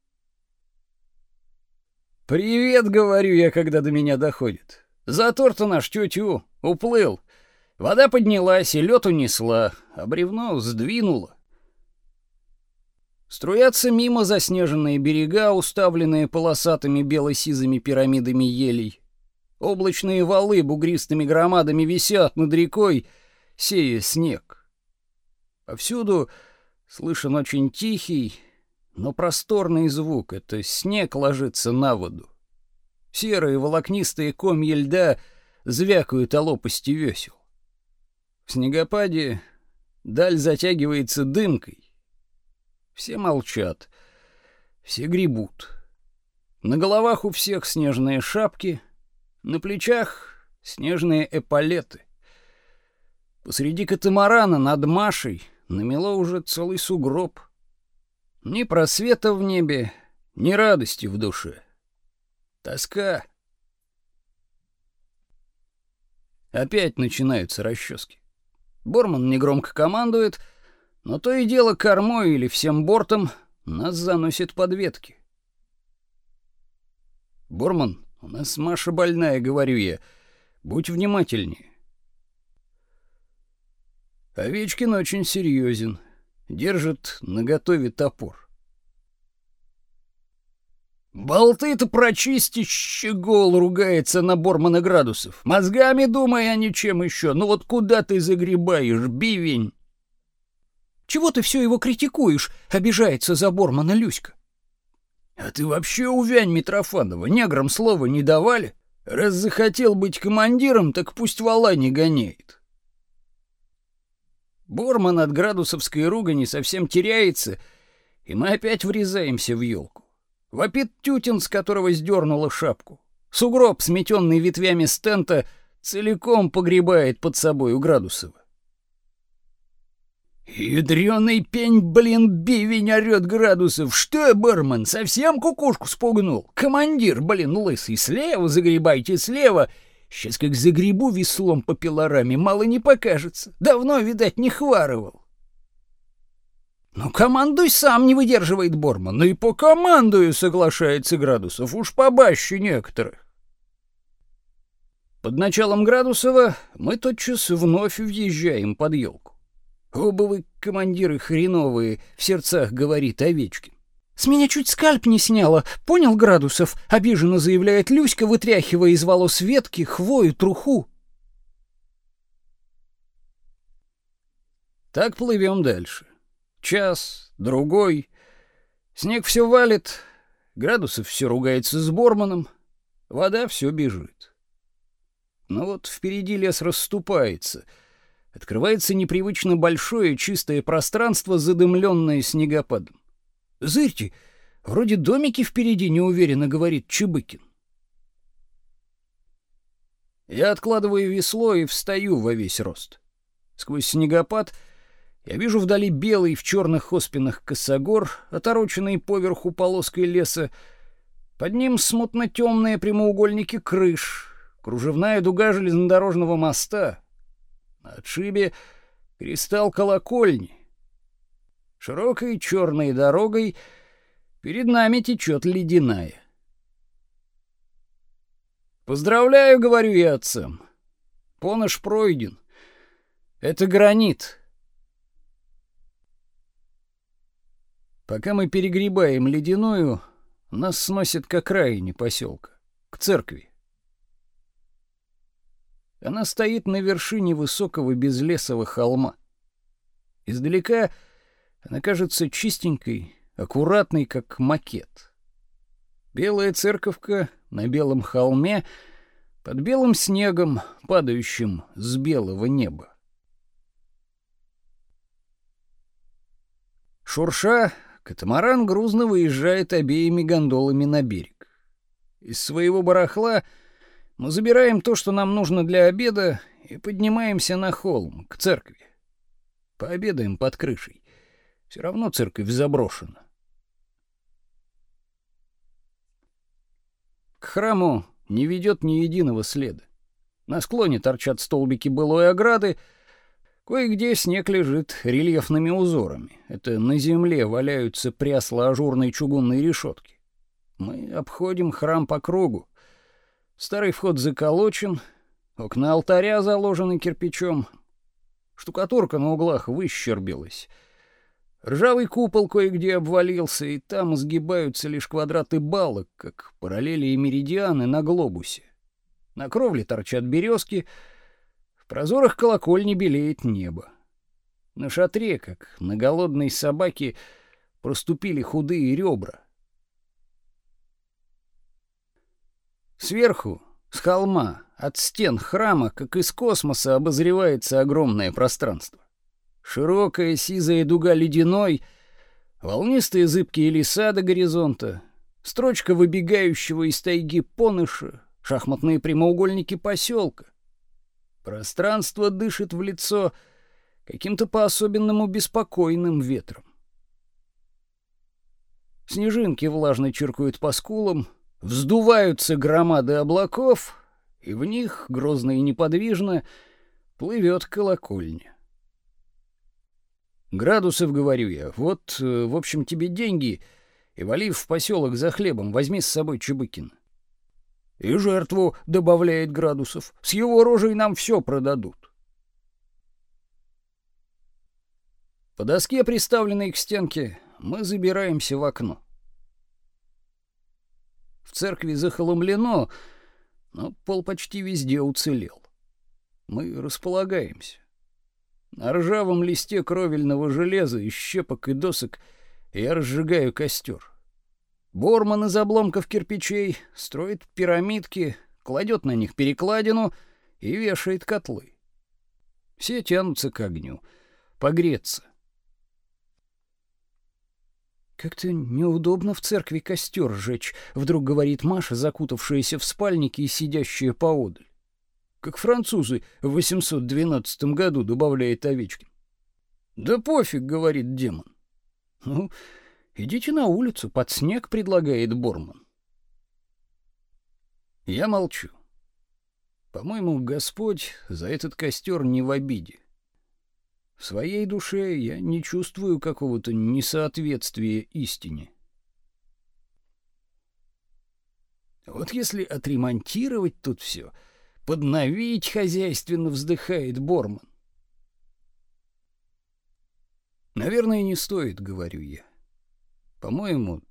[SPEAKER 3] Привет, говорю я, когда до меня доходит. Затор-то наш тю-тю, уплыл. Вода поднялась и лед унесла, а бревно сдвинуло. Струятся мимо заснеженные берега, уставленные полосатыми бело-сизыми пирамидами елей. Облачные валы бугристыми громадами висят над рекой, сея снег. Повсюду слышен очень тихий, но просторный звук. Это снег ложится на воду. Серые волокнистые комья льда звякают о лопасти весел. В снегопаде даль затягивается дымкой. Все молчат, все гребут. На головах у всех снежные шапки, на плечах снежные эполеты. Посреди катамарана над Машей намело уже целый сугроб. Ни просвета в небе, ни радости в душе. Тоска. Опять начинаются расчески. Борман негромко командует, но то и дело кормой или всем бортом нас заносит под ветки. Борман, у нас Маша больная, говорю я. Будь внимательнее. Овечкин очень серьезен, держит наготове топор. Болты-то прочисти, щегол ругается на Бормана градусов. Мозгами думай, а ничем еще. Ну вот куда ты загребаешь, бивень? Чего ты все его критикуешь? Обижается за Бормана Люська. А ты вообще увянь, Митрофанова, неграм слова не давали? Раз захотел быть командиром, так пусть вала не гоняет. Борман от градусовской ругани совсем теряется, и мы опять врезаемся в елку. Вопит тютин, с которого сдернула шапку. Сугроб, сметенный ветвями стента, целиком погребает под собой у Градусова. Ядрёный пень, блин, бивень орёт градусов. Что, бармен, совсем кукушку спугнул? Командир, блин, лысый, слева загребайте, слева. Сейчас как загребу веслом по пилораме, мало не покажется. Давно, видать, не хварывал. Ну, командуй сам, не выдерживает Борман. Ну и по командую соглашается Градусов, уж побаще некоторых. Под началом Градусова мы тотчас вновь въезжаем под елку. Оба вы, командиры хреновые, в сердцах говорит Овечкин. С меня чуть скальп не сняло, понял, Градусов? Обиженно заявляет Люська, вытряхивая из волос ветки, хвою, труху. Так плывем дальше. Час, другой. Снег все валит, Градусов все ругается с Борманом, вода все бежит. Но вот впереди лес расступается. Открывается непривычно большое чистое пространство, задымленное снегопадом. «Зырьте, вроде домики впереди неуверенно», — говорит Чебыкин. Я откладываю весло и встаю во весь рост. Сквозь снегопад я вижу вдали белый в черных оспинах косогор, отороченный поверху полоской леса. Под ним смутно темные прямоугольники крыш, кружевная дуга железнодорожного моста. На отшибе кристалл колокольни. Широкой черной дорогой перед нами течет ледяная. «Поздравляю», — говорю я отцам. «Поныш пройден. Это гранит». Пока мы перегребаем ледяную, нас сносит к окраине поселка, к церкви. Она стоит на вершине высокого безлесого холма. Издалека она кажется чистенькой, аккуратной, как макет. Белая церковка на белом холме под белым снегом, падающим с белого неба. Шурша, катамаран грузно выезжает обеими гондолами на берег. Из своего барахла — мы забираем то, что нам нужно для обеда, и поднимаемся на холм, к церкви. Пообедаем под крышей. Все равно церковь заброшена. К храму не ведет ни единого следа. На склоне торчат столбики былой ограды, кое-где снег лежит рельефными узорами. Это на земле валяются прясла ажурной чугунной решетки. Мы обходим храм по кругу, Старый вход заколочен, окна алтаря заложены кирпичом, штукатурка на углах выщербилась. Ржавый купол кое-где обвалился, и там сгибаются лишь квадраты балок, как параллели и меридианы на глобусе. На кровле торчат березки, в прозорах колокольни белеет небо. На шатре, как на голодной собаке, проступили худые ребра. Сверху, с холма, от стен храма, как из космоса, обозревается огромное пространство. Широкая сизая дуга ледяной, волнистые зыбкие леса до горизонта, строчка выбегающего из тайги поныша, шахматные прямоугольники поселка. Пространство дышит в лицо каким-то по-особенному беспокойным ветром. Снежинки влажно чиркают по скулам, Вздуваются громады облаков, и в них, грозно и неподвижно, плывет колокольня. Градусов, говорю я, вот, э, в общем, тебе деньги, и вали в поселок за хлебом, возьми с собой Чебыкин. И жертву, добавляет Градусов, с его рожей нам все продадут. По доске, приставленной к стенке, мы забираемся в окно. В церкви захоломлено, но пол почти везде уцелел. Мы располагаемся. На ржавом листе кровельного железа из щепок и досок я разжигаю костер. Борман из обломков кирпичей строит пирамидки, кладет на них перекладину и вешает котлы. Все тянутся к огню, погреться. Как-то неудобно в церкви костер жечь, вдруг говорит Маша, закутавшаяся в спальнике и сидящая поодаль. Как французы в 812 году, добавляет Овечкин.
[SPEAKER 1] Да пофиг, говорит демон. Ну, идите на улицу, под снег, предлагает Борман. Я молчу. По-моему, Господь за этот костер не в обиде. В своей душе я не чувствую какого-то несоответствия истине. Вот если отремонтировать тут все, подновить хозяйственно вздыхает Борман. Наверное, не стоит, говорю я. По-моему,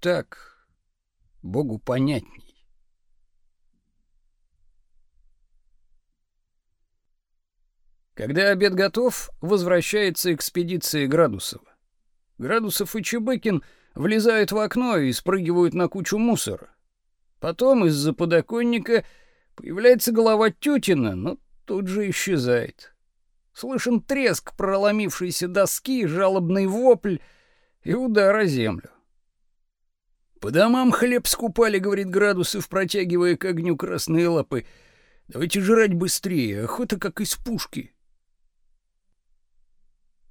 [SPEAKER 1] так Богу понятней. Когда обед готов, возвращается экспедиция Градусова. Градусов и Чебыкин влезают в окно и спрыгивают на кучу мусора. Потом из-за подоконника появляется голова Тютина, но тут же исчезает. Слышен треск проломившейся доски, жалобный вопль и удар о землю. «По домам хлеб скупали», — говорит Градусов, протягивая к огню красные лапы. «Давайте жрать быстрее, охота как из пушки».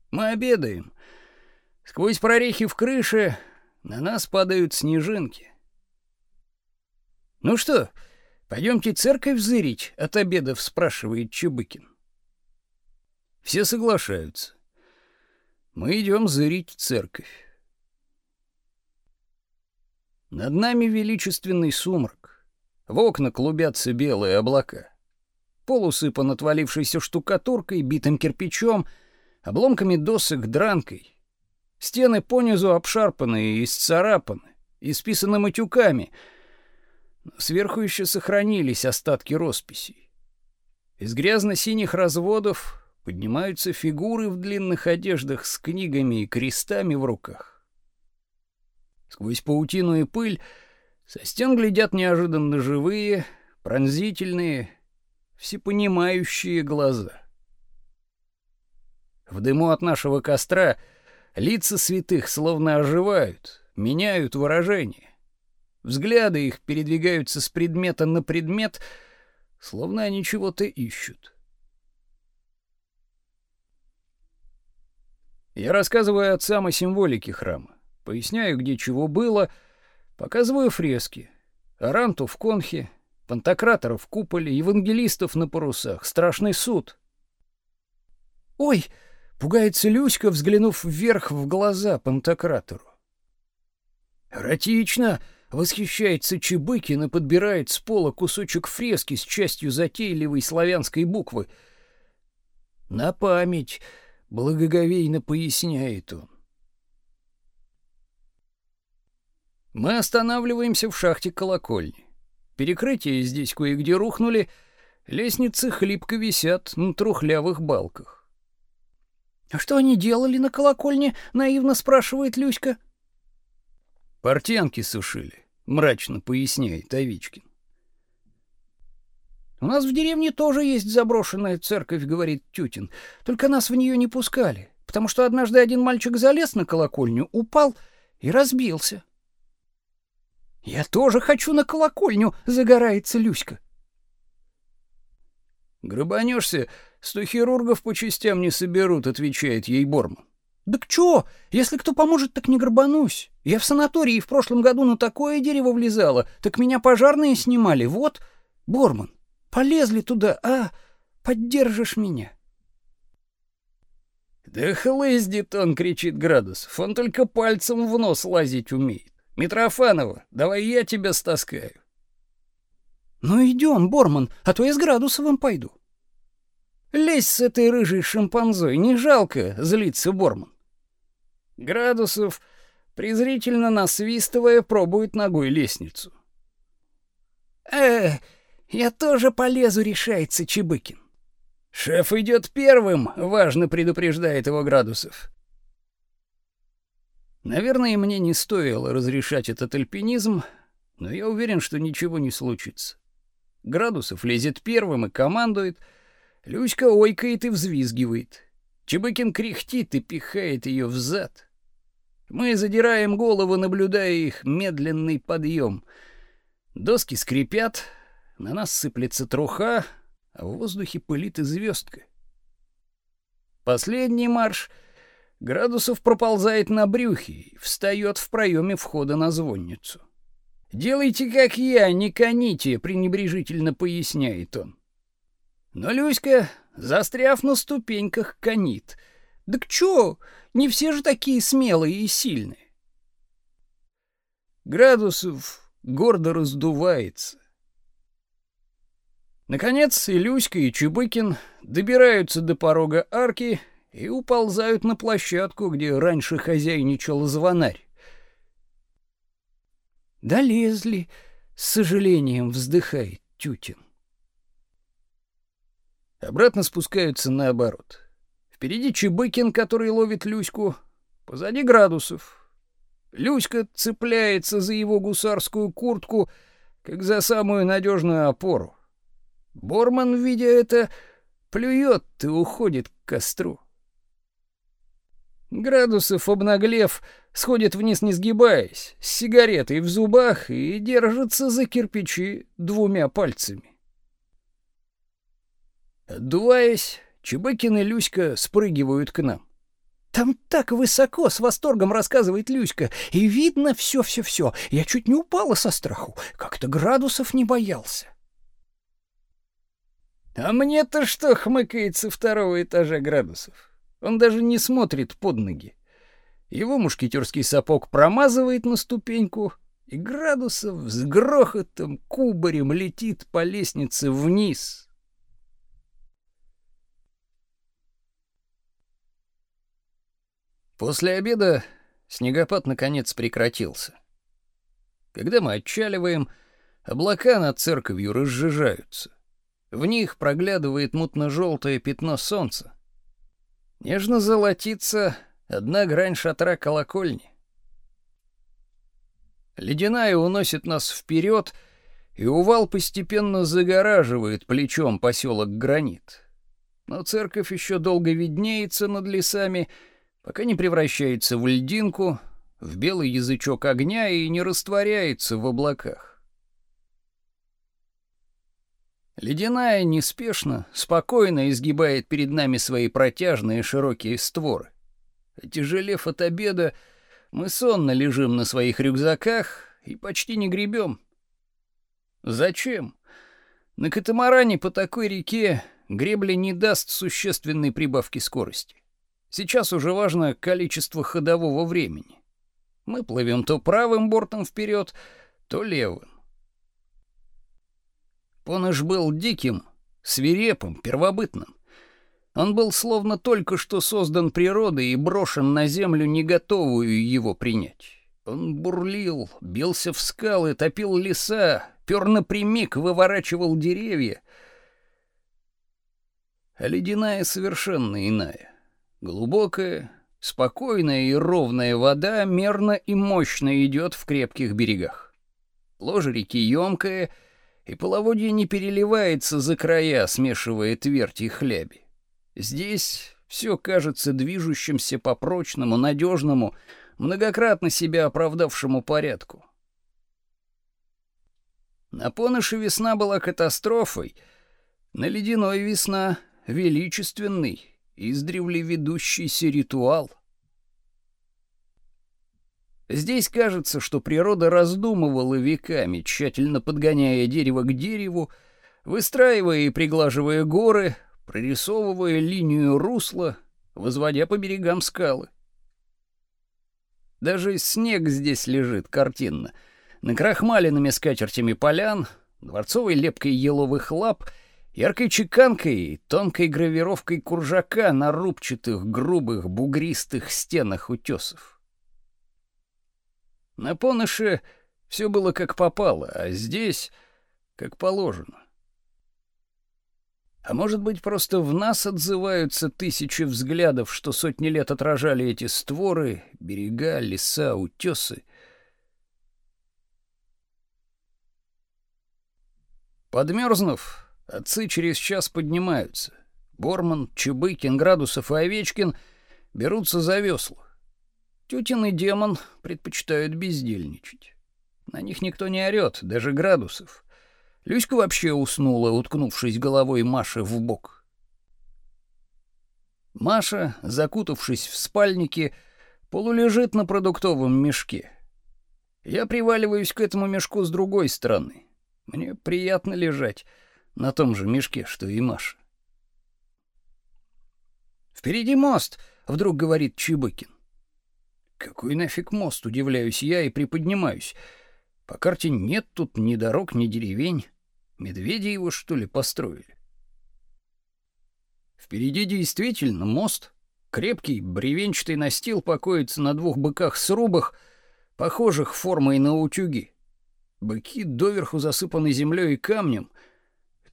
[SPEAKER 1] Мы обедаем. Сквозь прорехи в крыше на нас падают снежинки. «Ну что, пойдемте церковь зырить?» — от обедов спрашивает Чебыкин. Все соглашаются. Мы идем зырить церковь. Над нами величественный сумрак. В окна клубятся белые облака. Пол усыпан отвалившейся штукатуркой, битым кирпичом, обломками досок дранкой. Стены понизу обшарпаны и исцарапаны, исписаны матюками. Сверху еще сохранились остатки росписей. Из грязно-синих разводов поднимаются фигуры в длинных одеждах с книгами и крестами в руках. Сквозь паутину и пыль со стен глядят неожиданно живые, пронзительные, всепонимающие глаза. В дыму от нашего костра лица святых словно оживают, меняют выражение. Взгляды их передвигаются с предмета на предмет, словно они чего-то ищут. Я рассказываю отцам о символике храма, поясняю, где чего было, показываю фрески. Аранту в конхе, пантократора в куполе, евангелистов на парусах, страшный суд. «Ой!» — пугается Люська, взглянув вверх в глаза пантократору. «Эротично!» — восхищается Чебыкин и подбирает с пола кусочек фрески с частью затейливой славянской буквы. «На память!» благоговейно поясняет он. Мы останавливаемся в шахте колокольни. Перекрытия здесь кое-где рухнули, лестницы хлипко висят на трухлявых балках. «А что они делали на колокольне?» — наивно спрашивает Люська. «Портянки сушили», — мрачно поясняет Овечкин. У нас в деревне тоже есть заброшенная церковь, говорит Тютин. Только нас в нее не пускали, потому что однажды один мальчик залез на колокольню, упал и разбился. Я тоже хочу на колокольню, загорается Люська. Грабанешься, сто хирургов по частям не соберут, отвечает ей Борман. Да к чё? Если кто поможет, так не грабанусь. Я в санатории в прошлом году на такое дерево влезала, так меня пожарные снимали. Вот, Борман, Полезли туда, а? Поддержишь меня?» «Да хлыздит он!» — кричит Градусов. «Он только пальцем в нос лазить умеет. Митрофанова, давай я тебя стаскаю». «Ну идем, Борман, а то я с Градусовым пойду». «Лезь с этой рыжей шимпанзой, не жалко!» — злится Борман. Градусов, презрительно насвистывая, пробует ногой лестницу. «Э, я тоже полезу, решается Чебыкин. Шеф идет первым, важно предупреждает его Градусов. Наверное, мне не стоило разрешать этот альпинизм, но я уверен, что ничего не случится. Градусов лезет первым и командует, Люська ойкает и взвизгивает. Чебыкин кряхтит и пихает ее взад. Мы задираем голову, наблюдая их медленный подъем. Доски скрипят, на нас сыплется труха, а в воздухе пылит и звездка. Последний марш Градусов проползает на брюхе и встает в проеме входа на звонницу. «Делайте, как я, не коните», — пренебрежительно поясняет он. Но Люська, застряв на ступеньках, конит. «Да к чё? Не все же такие смелые и сильные». Градусов гордо раздувается. Наконец, и Люська, и Чубыкин добираются до порога арки и уползают на площадку, где раньше хозяйничал звонарь. Долезли, с сожалением вздыхает Тютин. Обратно спускаются наоборот. Впереди Чебыкин, который ловит Люську, позади Градусов. Люська цепляется за его гусарскую куртку, как за самую надежную опору. Борман, видя это, плюет и уходит к костру. Градусов, обнаглев, сходит вниз не сгибаясь, с сигаретой в зубах и держится за кирпичи двумя пальцами. Отдуваясь, Чебыкин и Люська спрыгивают к нам. Там так высоко, с восторгом рассказывает Люська, и видно все-все-все. Я чуть не упала со страху, как-то градусов не боялся. А мне-то что хмыкает со второго этажа градусов? Он даже не смотрит под ноги. Его мушкетерский сапог промазывает на ступеньку, и градусов с грохотом кубарем летит по лестнице вниз. После обеда снегопад наконец прекратился. Когда мы отчаливаем, облака над церковью разжижаются. В них проглядывает мутно-желтое пятно солнца. Нежно золотится одна грань шатра колокольни. Ледяная уносит нас вперед, и увал постепенно загораживает плечом поселок Гранит. Но церковь еще долго виднеется над лесами, пока не превращается в льдинку, в белый язычок огня и не растворяется в облаках. Ледяная неспешно, спокойно изгибает перед нами свои протяжные широкие створы. Тяжелев от обеда, мы сонно лежим на своих рюкзаках и почти не гребем. Зачем? На катамаране по такой реке гребля не даст существенной прибавки скорости. Сейчас уже важно количество ходового времени. Мы плывем то правым бортом вперед, то левым. Поныш был диким, свирепым, первобытным. Он был словно только что создан природой и брошен на землю, не готовую его принять. Он бурлил, бился в скалы, топил леса, пёр напрямик, выворачивал деревья. А ледяная совершенно иная. Глубокая, спокойная и ровная вода мерно и мощно идет в крепких берегах. Ложе реки ёмкое — и половодье не переливается за края, смешивая твердь и хляби. Здесь все кажется движущимся по прочному, надежному, многократно себя оправдавшему порядку. На Поныше весна была катастрофой, на Ледяной весна — величественный, издревле ведущийся ритуал. Здесь кажется, что природа раздумывала веками, тщательно подгоняя дерево к дереву, выстраивая и приглаживая горы, прорисовывая линию русла, возводя по берегам скалы. Даже снег здесь лежит картинно, накрахмаленными скатертями полян, дворцовой лепкой еловых лап, яркой чеканкой и тонкой гравировкой куржака на рубчатых, грубых, бугристых стенах утесов. На Поныше все было как попало, а здесь как положено. А может быть, просто в нас отзываются тысячи взглядов, что сотни лет отражали эти створы, берега, леса, утесы. Подмерзнув, отцы через час поднимаются. Борман, Чубыкин, Градусов и Овечкин берутся за весла. Тютин и демон предпочитают бездельничать. На них никто не орёт, даже градусов. Люська вообще уснула, уткнувшись головой Маше в бок. Маша, закутавшись в спальнике, полулежит на продуктовом мешке. Я приваливаюсь к этому мешку с другой стороны. Мне приятно лежать на том же мешке, что и Маша. «Впереди мост!» — вдруг говорит Чебыкин. «Какой нафиг мост?» — удивляюсь я и приподнимаюсь. «По карте нет тут ни дорог, ни деревень. Медведи его, что ли, построили?» Впереди действительно мост. Крепкий бревенчатый настил покоится на двух быках-срубах, похожих формой на утюги. Быки доверху засыпаны землей и камнем.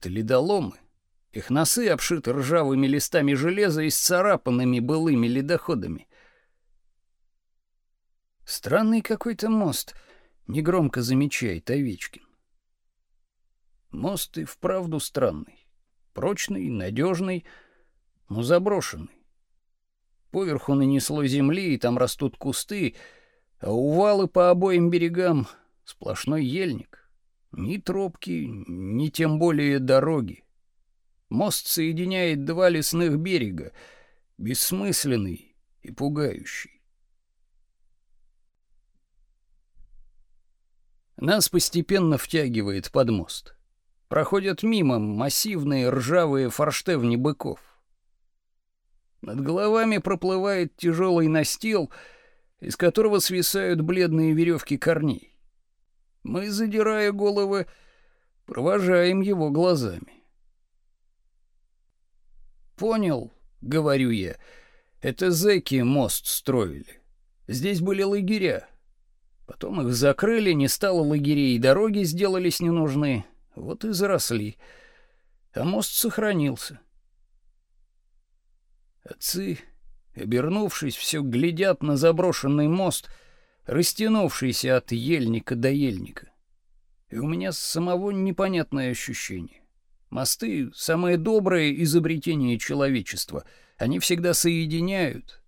[SPEAKER 1] Ледоломы. Их носы обшиты ржавыми листами железа и сцарапанными былыми ледоходами. Странный какой-то мост, негромко замечает Овечкин. Мост и вправду странный. Прочный, надежный, но заброшенный. Поверху нанесло земли, и там растут кусты, а увалы по обоим берегам сплошной ельник. Ни тропки, ни тем более дороги. Мост соединяет два лесных берега, бессмысленный и пугающий. Нас постепенно втягивает под мост. Проходят мимо массивные ржавые форштевни быков. Над головами проплывает тяжелый настил, из которого свисают бледные веревки корней. Мы, задирая головы, провожаем его глазами. «Понял», — говорю я, — «это зэки мост строили. Здесь были лагеря. Потом их закрыли, не стало лагерей, дороги сделались ненужны, вот и заросли. А мост сохранился. Отцы, обернувшись, все глядят на заброшенный мост, растянувшийся от ельника до ельника. И у меня самого непонятное ощущение. Мосты — самое доброе изобретение человечества. Они всегда соединяют.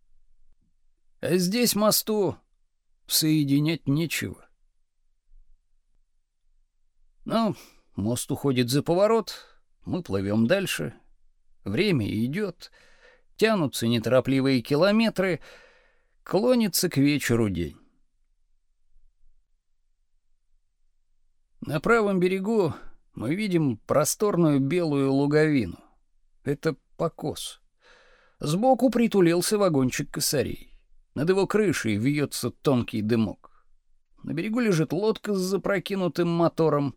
[SPEAKER 1] А здесь мосту соединять нечего. Ну, мост уходит за поворот, мы плывем дальше. Время идет — тянутся неторопливые километры, клонится к вечеру день. На правом берегу мы видим просторную белую луговину. Это покос. Сбоку притулился вагончик косарей. Над его крышей вьется тонкий дымок. На берегу лежит лодка с запрокинутым мотором.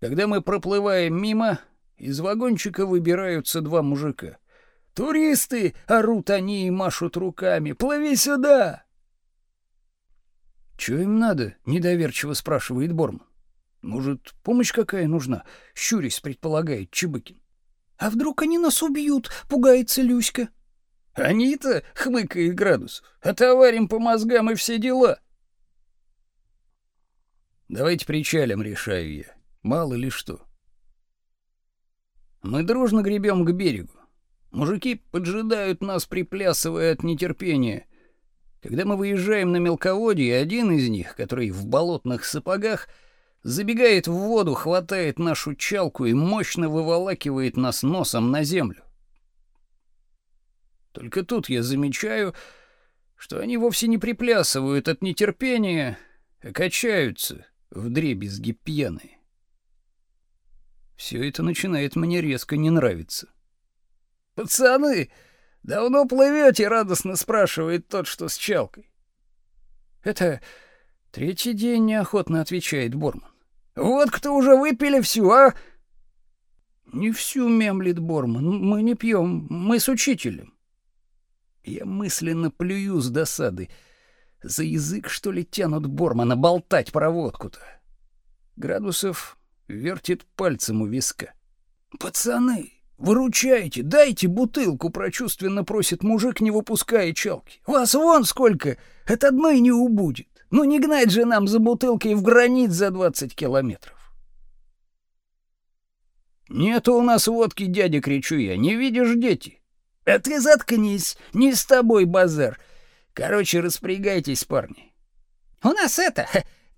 [SPEAKER 1] Когда мы проплываем мимо, из вагончика выбираются два мужика — «Туристы!» — орут они и машут руками. «Плыви сюда!» «Чё им надо?» — недоверчиво спрашивает Борман. «Может, помощь какая нужна?» — щурясь предполагает Чебыкин. «А вдруг они нас убьют?» — пугается Люська. «Они-то?» — хмыкает Градусов. «Отоварим по мозгам и все дела». «Давайте причалим», — решаю я. Мало ли что. Мы дружно гребем к берегу. Мужики поджидают нас, приплясывая от нетерпения. Когда мы выезжаем на мелководье, один из них, который в болотных сапогах, забегает в воду, хватает нашу чалку и мощно выволакивает нас носом на землю. Только тут я замечаю, что они вовсе не приплясывают от нетерпения, а качаются вдребезги пьяные. Все это начинает мне резко не нравиться. «Пацаны, давно плывете?» — радостно спрашивает тот, что с чалкой. «Это третий день неохотно», — отвечает Борман. «Вот кто уже выпили всю, а?» «Не всю», — мемлит Борман. «Мы не пьем, мы с учителем». Я мысленно плюю с досады. За язык, что ли, тянут Бормана болтать про водку-то? Градусов вертит пальцем у виска. «Пацаны, «Выручайте, дайте бутылку!» — прочувственно просит мужик, не выпуская чалки. «Вас вон сколько! От одной не убудет! Ну не гнать же нам за бутылкой в границ за двадцать километров!» «Нету у нас водки, дядя!» — кричу я. «Не видишь, дети?» «А ты заткнись! Не с тобой базар! Короче, распрягайтесь, парни!» «У нас это...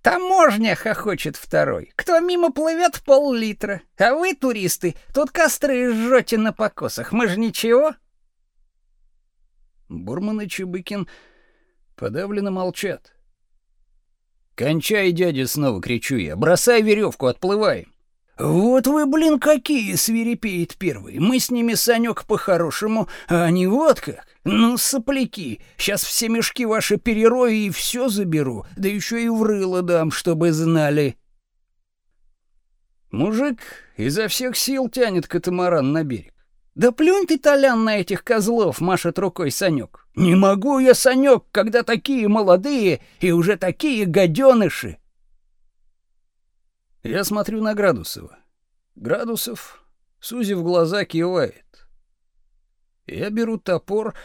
[SPEAKER 1] «Таможня!» — хохочет второй. «Кто мимо плывет, пол-литра. А вы, туристы, тут костры жжете на покосах. Мы же ничего?»
[SPEAKER 3] Бурман и Чебыкин подавленно молчат. «Кончай, дядя!» — снова кричу я. «Бросай веревку, отплываем!»
[SPEAKER 1] «Вот вы, блин, какие!» — свирепеет первый. «Мы с ними, Санек, по-хорошему, а они вот как! Ну, сопляки! Сейчас все мешки ваши перерою и все заберу, да еще и в рыло дам, чтобы знали!»
[SPEAKER 3] Мужик изо всех сил тянет катамаран на берег.
[SPEAKER 1] «Да плюнь ты, Толян, на этих козлов!» — машет рукой Санек. «Не могу я, Санек, когда такие молодые и уже такие гаденыши!»
[SPEAKER 3] Я смотрю на Градусова. Градусов, сузив глаза, кивает. Я беру топор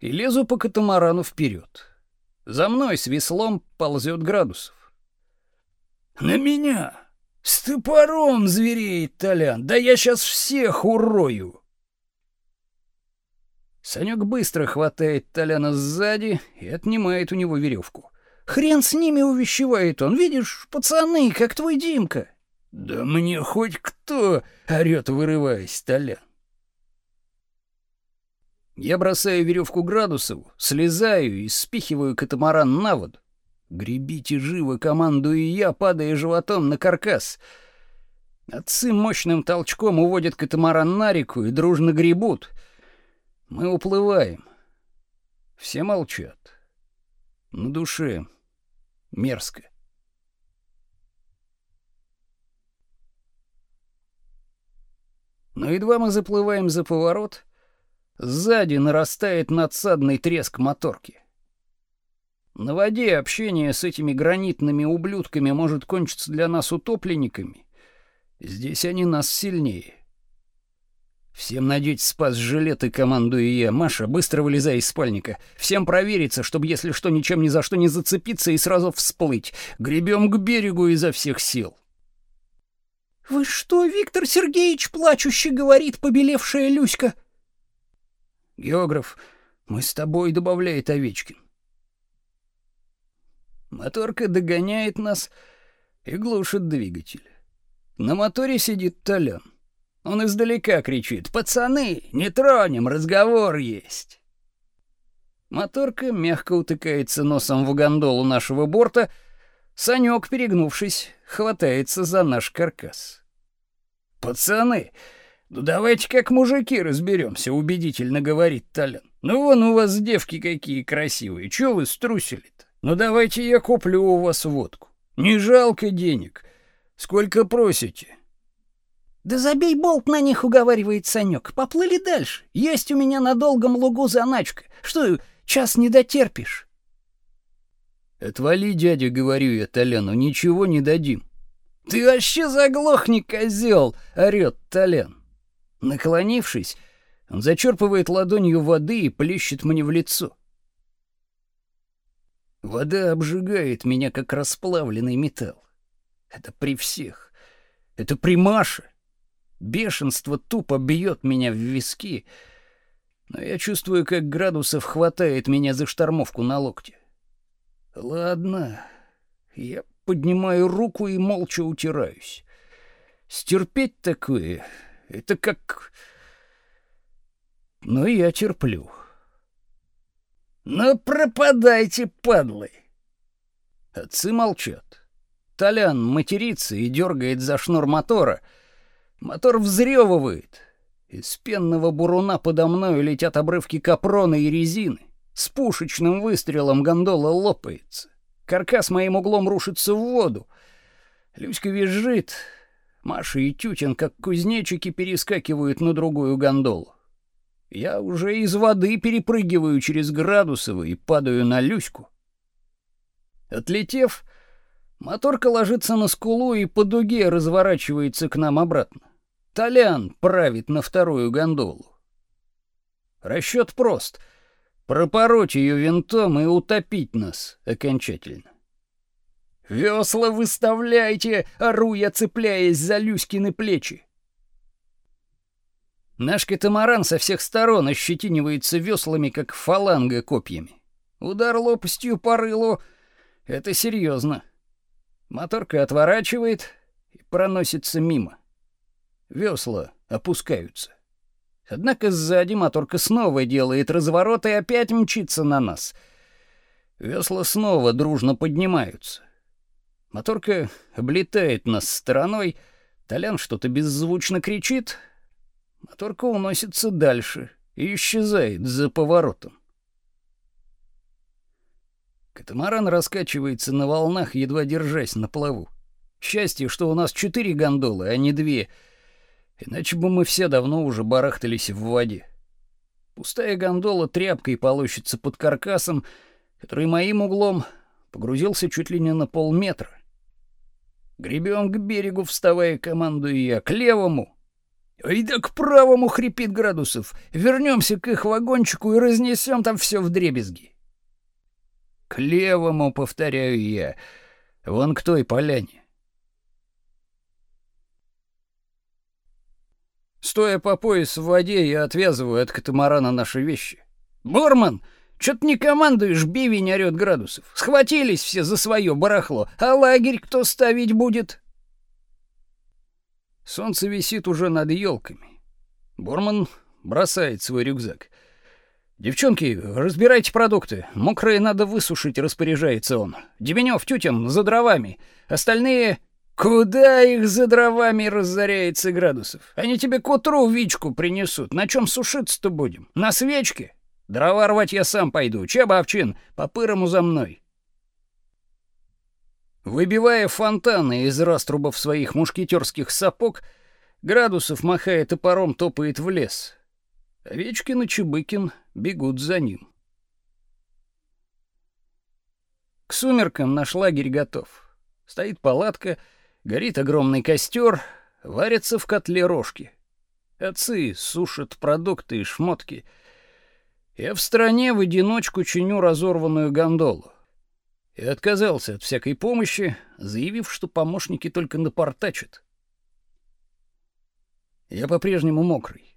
[SPEAKER 3] и лезу по катамарану вперед. За мной с веслом ползет Градусов.
[SPEAKER 1] «На меня! С топором звереет Толян! Да я сейчас всех урою!»
[SPEAKER 3] Санек быстро хватает Толяна сзади и отнимает у него веревку.
[SPEAKER 1] Хрен с ними увещевает он. Видишь, пацаны, как твой Димка.
[SPEAKER 3] Да мне хоть кто, орёт, вырываясь, Толян. Я бросаю веревку Градусову, слезаю и спихиваю катамаран на воду. Гребите живо, командую я, падая животом на каркас. Отцы мощным толчком уводят катамаран на реку и дружно гребут. Мы уплываем. Все молчат. На душе мерзко. Но едва мы заплываем за поворот, сзади нарастает надсадный треск моторки. На воде общение с этими гранитными ублюдками может кончиться для нас утопленниками. Здесь они нас сильнее. Всем надеть спас-жилеты, командую я. Маша, быстро вылезай из спальника. Всем провериться, чтобы, если что, ничем ни за что не зацепиться и сразу всплыть. Гребем к берегу изо всех сил.
[SPEAKER 1] «Вы что, Виктор Сергеевич, плачуще говорит побелевшая Люська?»
[SPEAKER 3] «Географ, мы с тобой», — добавляет Овечкин. Моторка догоняет нас и глушит двигатель. На моторе сидит Толян. Он издалека кричит «Пацаны, не тронем, разговор есть!» Моторка мягко утыкается носом в гондолу нашего борта, Санек, перегнувшись, хватается за наш каркас. «Пацаны, ну давайте как мужики разберемся», — убедительно говорит Толян. «Ну вон у вас девки какие красивые, чё вы струсили-то? Ну давайте я куплю у вас водку. Не жалко денег. Сколько просите?»
[SPEAKER 1] «Да забей болт на них», — уговаривает Санек. «Поплыли дальше. Есть у меня на долгом лугу заначка. Что, час не дотерпишь?»
[SPEAKER 3] «Отвали, дядя», — говорю я Толяну, — «ничего не дадим».
[SPEAKER 1] «Ты вообще заглохни, козел!» — орёт Толян.
[SPEAKER 3] Наклонившись, он зачерпывает ладонью воды и плещет мне в лицо. Вода обжигает меня, как расплавленный металл. Это при всех. Это при Маше. Бешенство тупо бьет меня в виски, но я чувствую, как Градусов хватает меня за штормовку на локте. Ладно, я поднимаю руку и молча утираюсь. Стерпеть такое — это как... Но я терплю.
[SPEAKER 1] «Ну пропадайте, падлы!»
[SPEAKER 3] Отцы молчат. Толян матерится и дергает за шнур мотора — Мотор взрёвывает. Из пенного буруна подо мной летят обрывки капрона и резины. С пушечным выстрелом гондола лопается. Каркас моим углом рушится в воду. Люська визжит. Маша и Тютин, как кузнечики, перескакивают на другую гондолу. Я уже из воды перепрыгиваю через Градусово и падаю на Люську. Отлетев, моторка ложится на скулу и по дуге разворачивается к нам обратно. Толян правит на вторую гондолу. Расчет прост — пропороть ее винтом и утопить нас окончательно. «Весла выставляйте!» — ору я, цепляясь за Люськины плечи. Наш катамаран со всех сторон ощетинивается веслами, как фаланга копьями. Удар лопастью по рылу — это серьезно. Моторка отворачивает и проносится мимо. Весла опускаются.
[SPEAKER 1] Однако сзади моторка снова делает разворот и опять мчится на нас. Весла снова дружно поднимаются. Моторка облетает нас стороной, Толян что-то беззвучно кричит, моторка уносится дальше и исчезает за поворотом. Катамаран раскачивается на волнах, едва держась на плаву. Счастье, что у нас четыре гондолы, а не две, иначе бы мы все давно уже барахтались в воде. Пустая гондола тряпкой полощется под каркасом, который моим углом погрузился чуть ли не на полметра. Гребем к берегу, вставая, командую я, к левому. И да к правому хрипит градусов. Вернемся к их вагончику и разнесем там все в дребезги. К левому, повторяю я, вон к той поляне. Стоя по пояс в воде, я отвязываю от катамарана наши вещи. «Борман, что-то не командуешь, бивень орёт градусов. Схватились все за свое барахло, а лагерь кто ставить будет?» Солнце висит уже над елками. Борман бросает свой рюкзак. «Девчонки, разбирайте продукты. Мокрые надо высушить», — распоряжается он. «Деменёв, тютям, за дровами. Остальные...» «Куда их за дровами разоряется градусов? Они тебе к утру вичку принесут. На чем сушиться-то будем? На свечке? Дрова рвать я сам пойду. Чеба овчин, по-пырому за мной». Выбивая фонтаны из раструбов своих мушкетерских сапог, Градусов, махая топором, топает в лес. Овечкин и Чебыкин бегут за ним. К сумеркам наш лагерь готов. Стоит палатка, горит огромный костер, варятся в котле рожки. Отцы сушат продукты и шмотки. Я в стране в одиночку чиню разорванную гондолу. И отказался от всякой помощи, заявив, что помощники только напортачат. Я по-прежнему мокрый.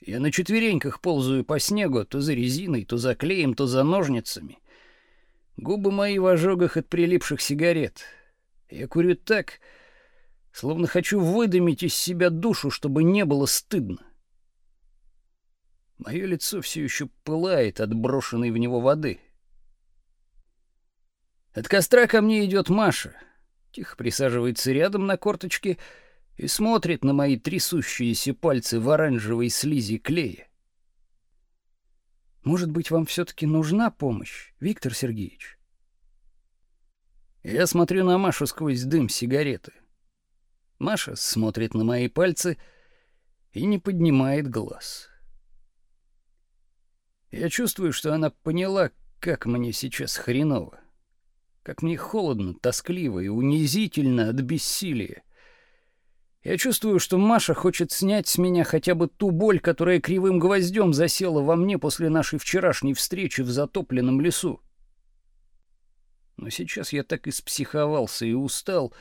[SPEAKER 1] Я на четвереньках ползаю по снегу, то за резиной, то за клеем, то за ножницами. Губы мои в ожогах от прилипших сигарет. Я курю так, словно хочу выдавить из себя душу, чтобы не было стыдно. Мое лицо все еще пылает от брошенной в него воды. От костра ко мне идет Маша. Тихо присаживается рядом на корточке и смотрит на мои трясущиеся пальцы в оранжевой слизи клея. Может быть, вам все таки нужна помощь, Виктор Сергеевич? Я смотрю на Машу сквозь дым сигареты. Маша смотрит на мои пальцы и не поднимает глаз. Я чувствую, что она поняла, как мне сейчас хреново. Как мне холодно, тоскливо и унизительно от бессилия. Я чувствую, что Маша хочет снять с меня хотя бы ту боль, которая кривым гвоздем засела во мне после нашей вчерашней встречи в затопленном лесу. Но сейчас я так испсиховался и устал,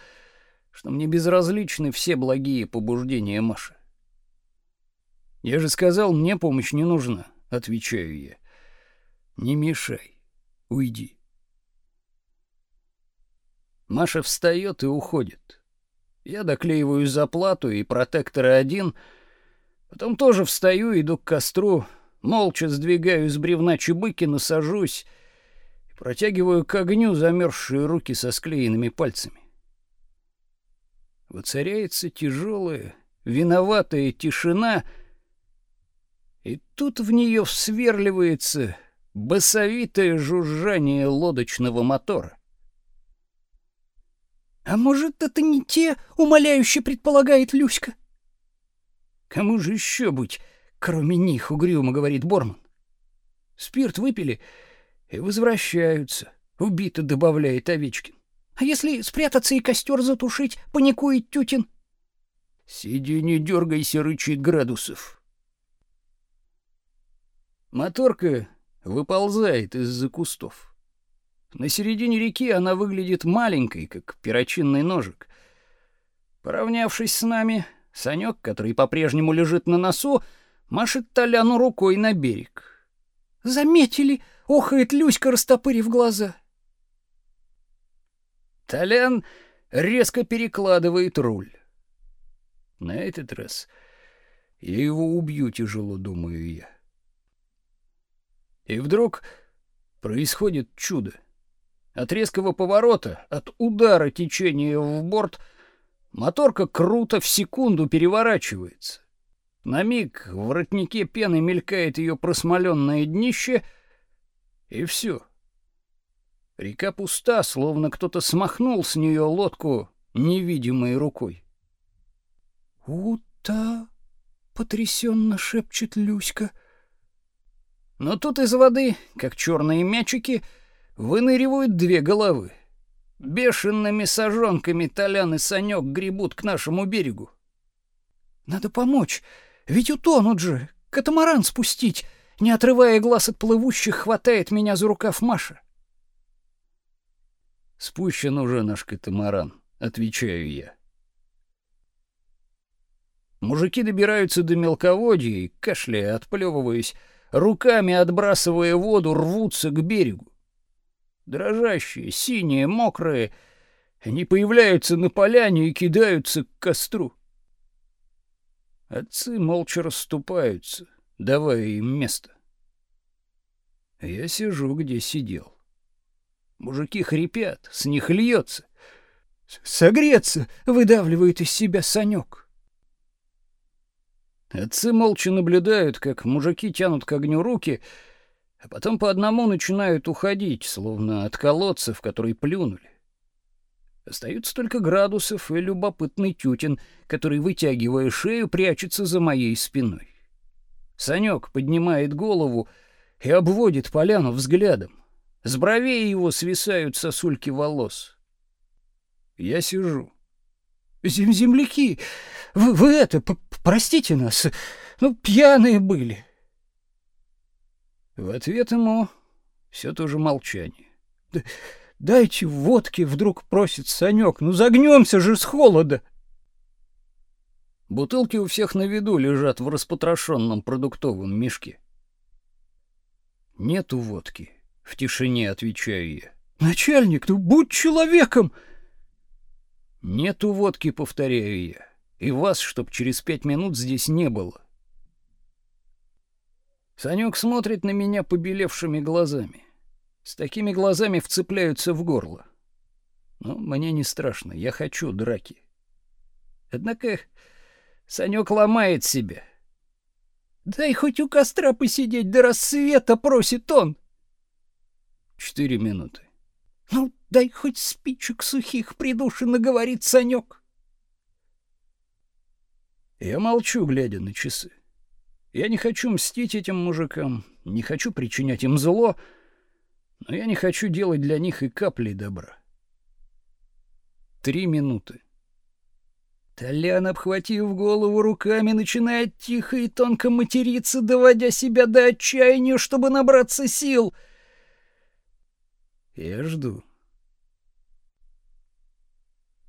[SPEAKER 1] что мне безразличны все благие побуждения Маши. Я же сказал, мне помощь не нужна, отвечаю я. Не мешай. Уйди. Маша встает и уходит. Я доклеиваю заплату и протекторы один, потом тоже встаю, иду к костру, молча сдвигаю из бревна Чебыкина, сажусь и протягиваю к огню замерзшие руки со склеенными пальцами. Воцаряется тяжелая, виноватая тишина, и тут в нее всверливается басовитое жужжание лодочного мотора.
[SPEAKER 4] А может, это не те, умоляюще предполагает Люська?
[SPEAKER 1] Кому же еще быть, кроме них, угрюмо говорит Борман. Спирт выпили и возвращаются, убито добавляет Овечкин.
[SPEAKER 4] А если спрятаться и костер затушить, паникует Тютин?
[SPEAKER 1] Сиди, не дергайся, рычит градусов. Моторка выползает из-за кустов. На середине реки она выглядит маленькой, как перочинный ножик. Поравнявшись с нами, Санек, который по-прежнему лежит на носу, машет Толяну рукой на берег.
[SPEAKER 4] «Заметили!» — охает Люська, растопырив глаза.
[SPEAKER 1] Толян резко перекладывает руль. На этот раз
[SPEAKER 3] Я его убью тяжело, думаю я. И вдруг происходит чудо. От резкого поворота, от удара течения в борт, моторка круто в секунду переворачивается. На миг в воротнике пены мелькает ее просмоленное днище, и все. Река пуста, словно кто-то смахнул с нее лодку невидимой рукой.
[SPEAKER 4] «Ута!» — потрясенно шепчет Люська.
[SPEAKER 3] Но тут из воды, как черные мячики, выныривают две головы. Бешеными сажонками Толян и Санек гребут к нашему берегу.
[SPEAKER 4] «Надо помочь, ведь утонут же, катамаран спустить!» Не отрывая глаз от плывущих, хватает меня за рукав Маша.
[SPEAKER 3] Спущен уже наш катамаран, отвечаю я. Мужики добираются до мелководья и, кашляя, отплевываясь, руками отбрасывая воду, рвутся к берегу. Дрожащие, синие, мокрые, они появляются на поляне и кидаются к костру. Отцы молча расступаются, давая им место. Я сижу, где сидел. Мужики хрипят, с них льется.
[SPEAKER 4] «Согреться!» — выдавливает из себя Санек.
[SPEAKER 3] Отцы молча наблюдают, как мужики тянут к огню руки, а потом по одному начинают уходить, словно от колодца, в который плюнули. Остаются только градусов и любопытный тютин, который, вытягивая шею, прячется за моей спиной. Санек поднимает голову и обводит поляну взглядом. С бровей его свисают сосульки волос. Я сижу.
[SPEAKER 4] Земляки, вы, вы это, простите нас, ну, пьяные были.
[SPEAKER 3] В ответ ему все то же молчание.
[SPEAKER 4] Да, дайте водки, вдруг просит Санек, ну загнемся же с холода.
[SPEAKER 3] Бутылки у всех на виду лежат в распотрошенном продуктовом мешке. Нету водки. В тишине отвечаю я.
[SPEAKER 4] Начальник, ну будь человеком.
[SPEAKER 3] Нету водки, повторяю я. И вас, чтоб через пять минут здесь не было. Санек смотрит на меня побелевшими глазами. С такими глазами вцепляются в горло. Но мне не страшно, я хочу драки. Однако Санек ломает себя.
[SPEAKER 4] Дай хоть у костра посидеть до рассвета, просит он.
[SPEAKER 3] Четыре минуты.
[SPEAKER 4] Ну, дай хоть спичек сухих придушенно, говорит Санек.
[SPEAKER 3] Я молчу, глядя на часы. Я не хочу мстить этим мужикам, не хочу причинять им зло, но я не хочу делать для них и капли добра. Три минуты.
[SPEAKER 4] Толян, обхватив голову руками, начинает тихо и тонко материться, доводя себя до отчаяния, чтобы набраться сил —
[SPEAKER 3] я жду.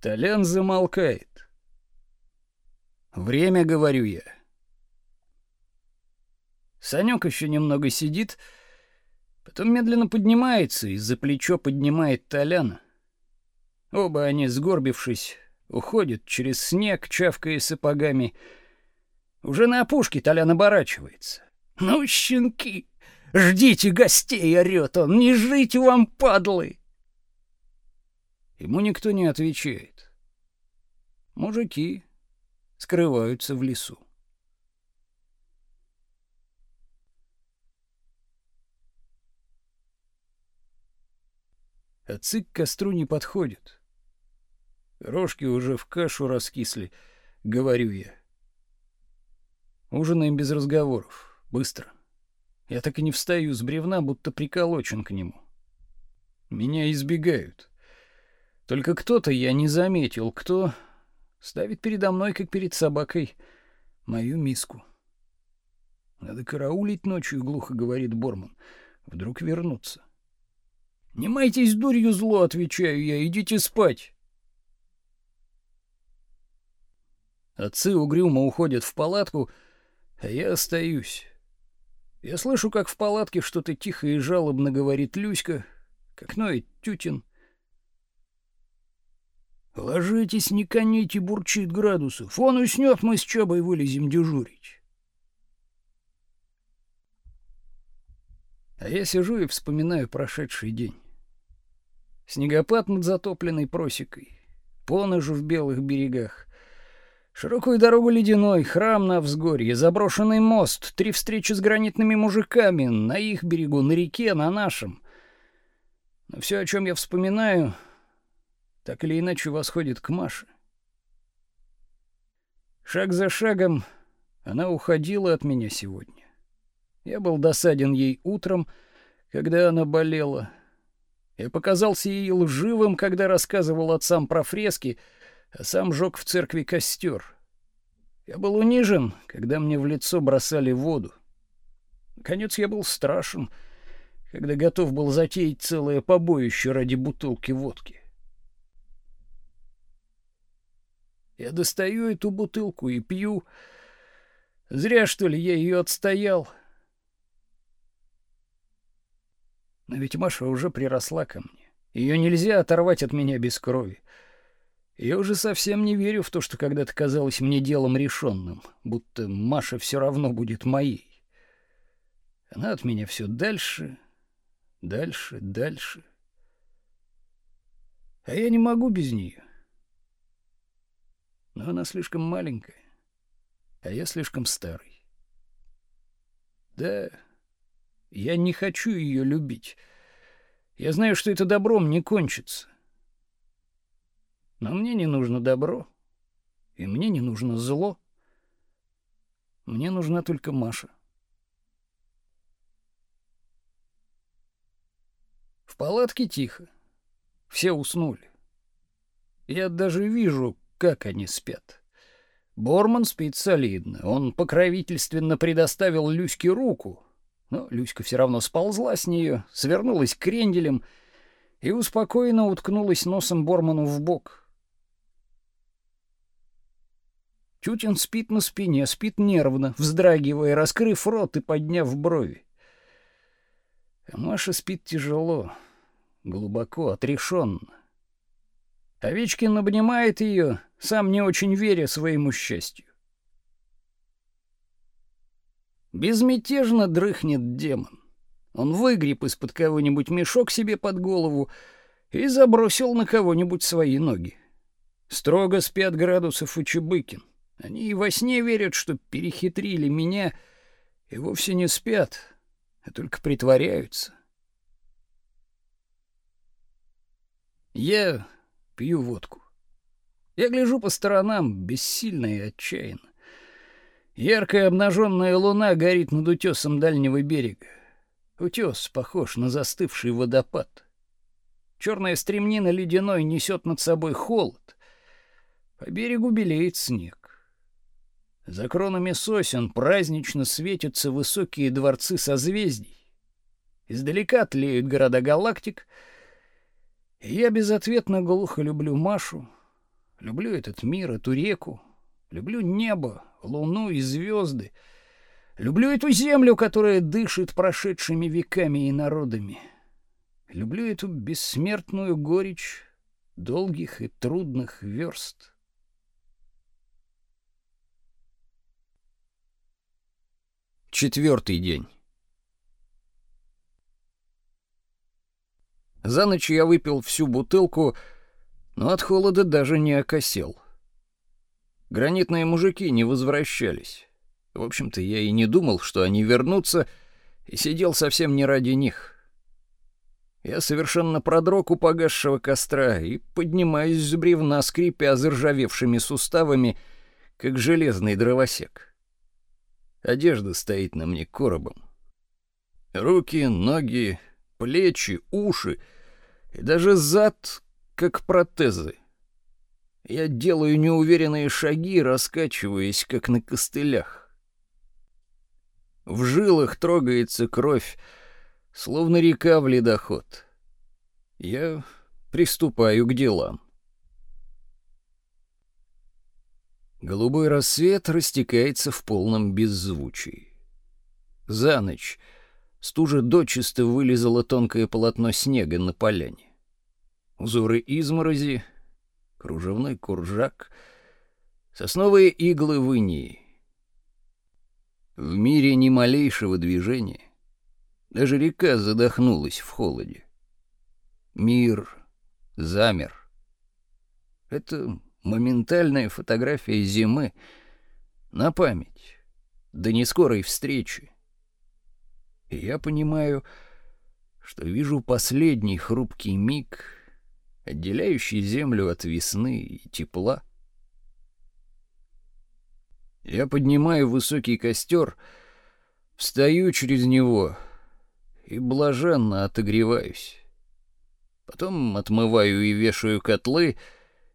[SPEAKER 3] Толян замолкает. Время, говорю я. Санек еще немного сидит, потом медленно поднимается и за плечо поднимает Толяна. Оба они, сгорбившись, уходят через снег, чавкая сапогами. Уже на опушке Толян оборачивается.
[SPEAKER 4] «Ну, щенки!» Ждите гостей, орёт он, не жить вам, падлы.
[SPEAKER 3] Ему никто не отвечает. Мужики скрываются в лесу. Отцы к костру не подходят. Рожки уже в кашу раскисли, говорю я. Ужинаем без разговоров, быстро. Я так и не встаю с бревна, будто приколочен к нему. Меня избегают. Только кто-то, я не заметил, кто ставит передо мной, как перед собакой, мою миску. Надо караулить ночью, глухо говорит Борман. Вдруг вернуться. Не майтесь дурью зло, отвечаю я, идите спать. Отцы угрюмо уходят в палатку, а я остаюсь. Я слышу, как в палатке что-то тихо и жалобно говорит Люська, как ноет Тютин. «Ложитесь, не коните!» — бурчит Градусов. «Он уснет, мы с Чабой вылезем дежурить!» А я сижу и вспоминаю прошедший день. Снегопад над затопленной просекой, поножу в белых берегах, широкую дорогу ледяной, храм на взгорье, заброшенный мост, три встречи с гранитными мужиками на их берегу, на реке, на нашем. Но все, о чем я вспоминаю, так или иначе восходит к Маше. Шаг за шагом она уходила от меня сегодня. Я был досаден ей утром, когда она болела. Я показался ей лживым, когда рассказывал отцам про фрески, а сам жег в церкви костер. Я был унижен, когда мне в лицо бросали воду. Наконец я был страшен, когда готов был затеять целое побоище ради бутылки водки. Я достаю эту бутылку и пью. Зря, что ли, я ее отстоял. — Но ведь Маша уже приросла ко мне. Ее нельзя оторвать от меня без крови. Я уже совсем не верю в то, что когда-то казалось мне делом решенным, будто Маша все равно будет моей. Она от меня все дальше, дальше, дальше. А я не могу без нее. Но она слишком маленькая, а я слишком старый. Да, я не хочу ее любить. Я знаю, что это добром не кончится. Но мне не нужно добро, и мне не нужно зло. Мне нужна только Маша. В палатке тихо. Все уснули. Я даже вижу, как они спят. Борман спит солидно. Он покровительственно предоставил Люське руку, но Люська все равно сползла с нее, свернулась кренделем и успокоенно уткнулась носом Борману в бок. Тютин спит на спине, спит нервно, вздрагивая, раскрыв рот и подняв брови. А Маша спит тяжело, глубоко, отрешенно. Овечкин обнимает ее, сам не очень веря своему счастью. Безмятежно дрыхнет демон. Он выгреб из-под кого-нибудь мешок себе под голову и забросил на кого-нибудь свои ноги. Строго спят градусов и Чебыкин. Они и во сне верят, что перехитрили меня, и вовсе не спят, а только притворяются. Я пью водку. Я гляжу по сторонам, бессильно и отчаянно. Яркая обнаженная луна горит над утесом дальнего берега. Утес похож на застывший водопад. Черная стремнина ледяной несет над собой холод. По берегу белеет снег. За кронами сосен празднично светятся высокие дворцы созвездий. Издалека тлеют города галактик. И я безответно глухо люблю Машу, люблю этот мир, эту реку, люблю небо, луну и звезды. Люблю эту землю, которая дышит прошедшими веками и народами. Люблю эту бессмертную горечь долгих и трудных верст. Четвертый день. За ночь я выпил всю бутылку, но от холода даже не окосел. Гранитные мужики не возвращались. В общем-то, я и не думал, что они вернутся, и сидел совсем не ради них. Я совершенно продрог у погасшего костра и поднимаюсь с бревна, скрипя заржавевшими суставами, как железный дровосек. Одежда стоит на мне коробом. Руки, ноги, плечи, уши и даже зад, как протезы. Я делаю неуверенные шаги, раскачиваясь, как на костылях. В жилах трогается кровь, словно река в ледоход. Я приступаю к делам. Голубой рассвет растекается в полном беззвучии. За ночь стужа дочисто вылезала тонкое полотно снега на поляне. Узоры изморози кружевной куржак, сосновые иглы в инии. В мире ни малейшего движения, Даже река задохнулась в холоде. Мир замер. Это моментальная фотография зимы на память до нескорой встречи. И я понимаю, что вижу последний хрупкий миг, отделяющий землю от весны и тепла. Я поднимаю высокий костер, встаю через него и блаженно отогреваюсь. Потом отмываю и вешаю котлы,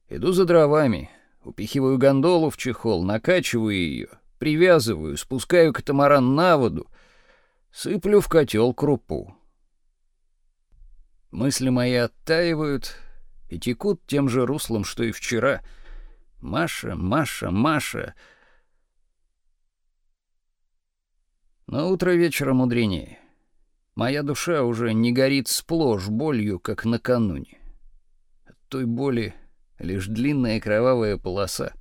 [SPEAKER 3] иду за дровами, упихиваю гондолу в чехол, накачиваю ее, привязываю, спускаю катамаран на воду, сыплю в котел крупу. Мысли мои оттаивают и текут тем же руслом, что и вчера. Маша, Маша, Маша. Но утро вечера мудренее. Моя душа уже не горит сплошь болью, как накануне. От той боли лишь длинная кровавая полоса.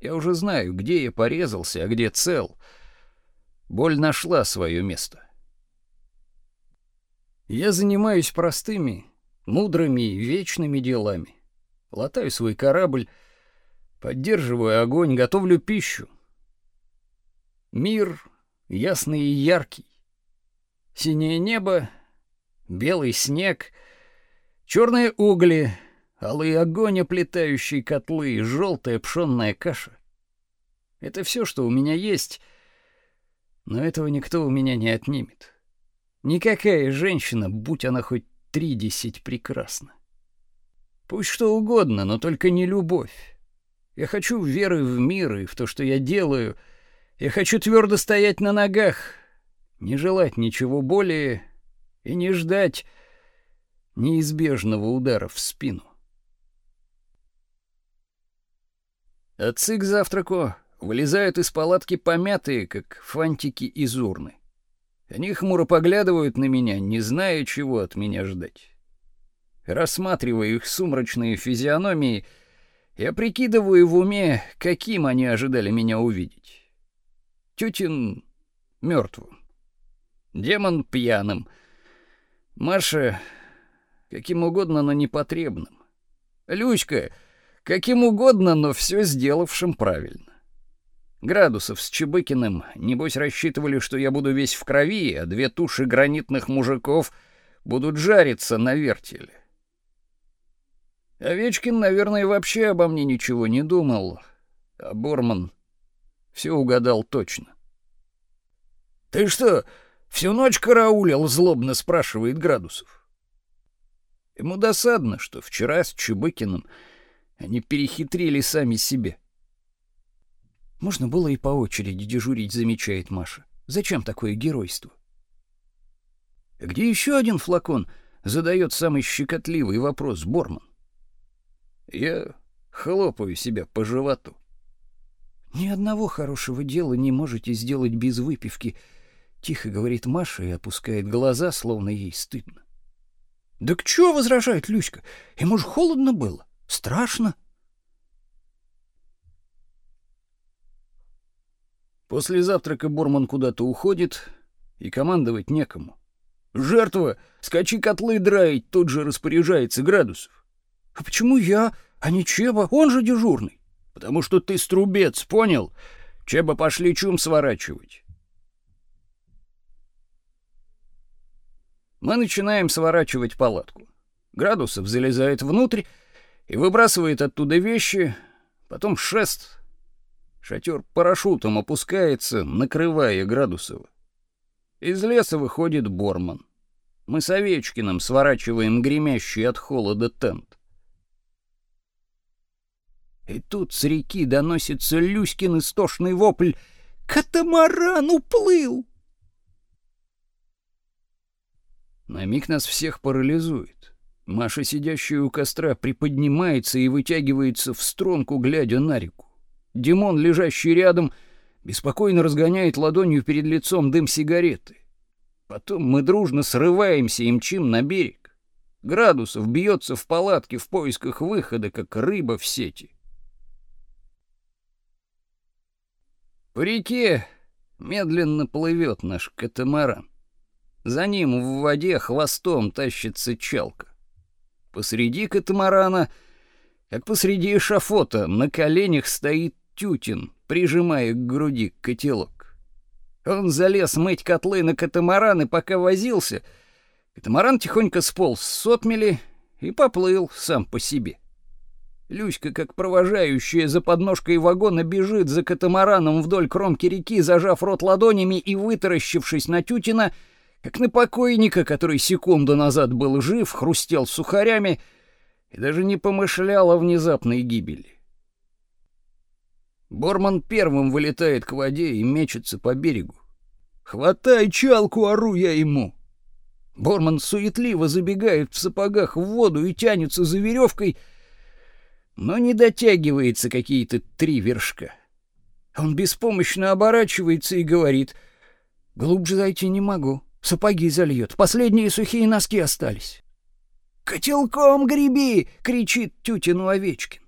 [SPEAKER 3] Я уже знаю, где я порезался, а где цел. Боль нашла свое место. Я занимаюсь простыми, мудрыми и вечными делами. Латаю свой корабль, поддерживаю огонь, готовлю пищу. Мир ясный и яркий. Синее небо, белый снег, черные угли, алый огонь, оплетающий котлы, желтая пшенная каша. Это все, что у меня есть, но этого никто у меня не отнимет. Никакая женщина, будь она хоть тридесять, прекрасна. Пусть что угодно, но только не любовь. Я хочу веры в мир и в то, что я делаю. Я хочу твердо стоять на ногах, не желать ничего более и не ждать неизбежного удара в спину. Отцы к завтраку вылезают из палатки помятые, как фантики из урны. Они хмуро поглядывают на меня, не зная, чего от меня ждать. Рассматривая их сумрачные физиономии, я прикидываю в уме, каким они ожидали меня увидеть. Тютин мертвым, демон пьяным, Маша каким угодно, но непотребным, Люська — Каким угодно, но все сделавшим правильно. Градусов с Чебыкиным, небось, рассчитывали, что я буду весь в крови, а две туши гранитных мужиков будут жариться на вертеле. Овечкин, наверное, вообще обо мне ничего не думал, а Борман все угадал точно. «Ты что, всю ночь караулил?» — злобно спрашивает Градусов. Ему досадно, что вчера с Чебыкиным они перехитрили сами себя. Можно было и по очереди дежурить, замечает Маша. Зачем такое геройство? Где еще один флакон? Задает самый щекотливый вопрос Борман. Я хлопаю себя по животу. Ни одного хорошего дела не можете сделать без выпивки, тихо говорит Маша и опускает глаза, словно ей стыдно. Да к чему возражает Люська? Ему же холодно было. Страшно. После завтрака Борман куда-то уходит, и командовать некому. «Жертва! Скачи котлы драить!» тут же распоряжается Градусов. «А почему я, а не Чеба? Он же дежурный!» «Потому что ты струбец, понял? Чеба пошли чум сворачивать!» Мы начинаем сворачивать палатку. Градусов залезает внутрь и выбрасывает оттуда вещи, потом шест. Шатер парашютом опускается, накрывая Градусова. Из леса выходит Борман. Мы с Овечкиным сворачиваем гремящий от холода тент. И тут с реки доносится Люськин истошный вопль «Катамаран уплыл!» На миг нас всех парализует. Маша, сидящая у костра, приподнимается и вытягивается в струнку, глядя на реку. Димон, лежащий рядом, беспокойно разгоняет ладонью перед лицом дым сигареты. Потом мы дружно срываемся и мчим на берег. Градусов бьется в палатке в поисках выхода, как рыба в сети. По реке медленно плывет наш катамаран. За ним в воде хвостом тащится чалка. Посреди катамарана, как посреди эшафота, на коленях стоит Тютин, прижимая к груди котелок. Он залез мыть котлы на катамаран и пока возился, катамаран тихонько сполз с отмели и поплыл сам по себе. Люська, как провожающая за подножкой вагона, бежит за катамараном вдоль кромки реки, зажав рот ладонями и вытаращившись на Тютина, как на покойника, который секунду назад был жив, хрустел сухарями и даже не помышлял о внезапной гибели. Борман первым вылетает к воде и мечется по берегу. «Хватай чалку!» — ору я ему. Борман суетливо забегает в сапогах в воду и тянется за веревкой — но не дотягивается какие-то три вершка. Он беспомощно оборачивается и говорит: "Глубже зайти не могу. Сапоги зальет. Последние сухие носки остались". "Котелком греби!" кричит Тютину Овечкин.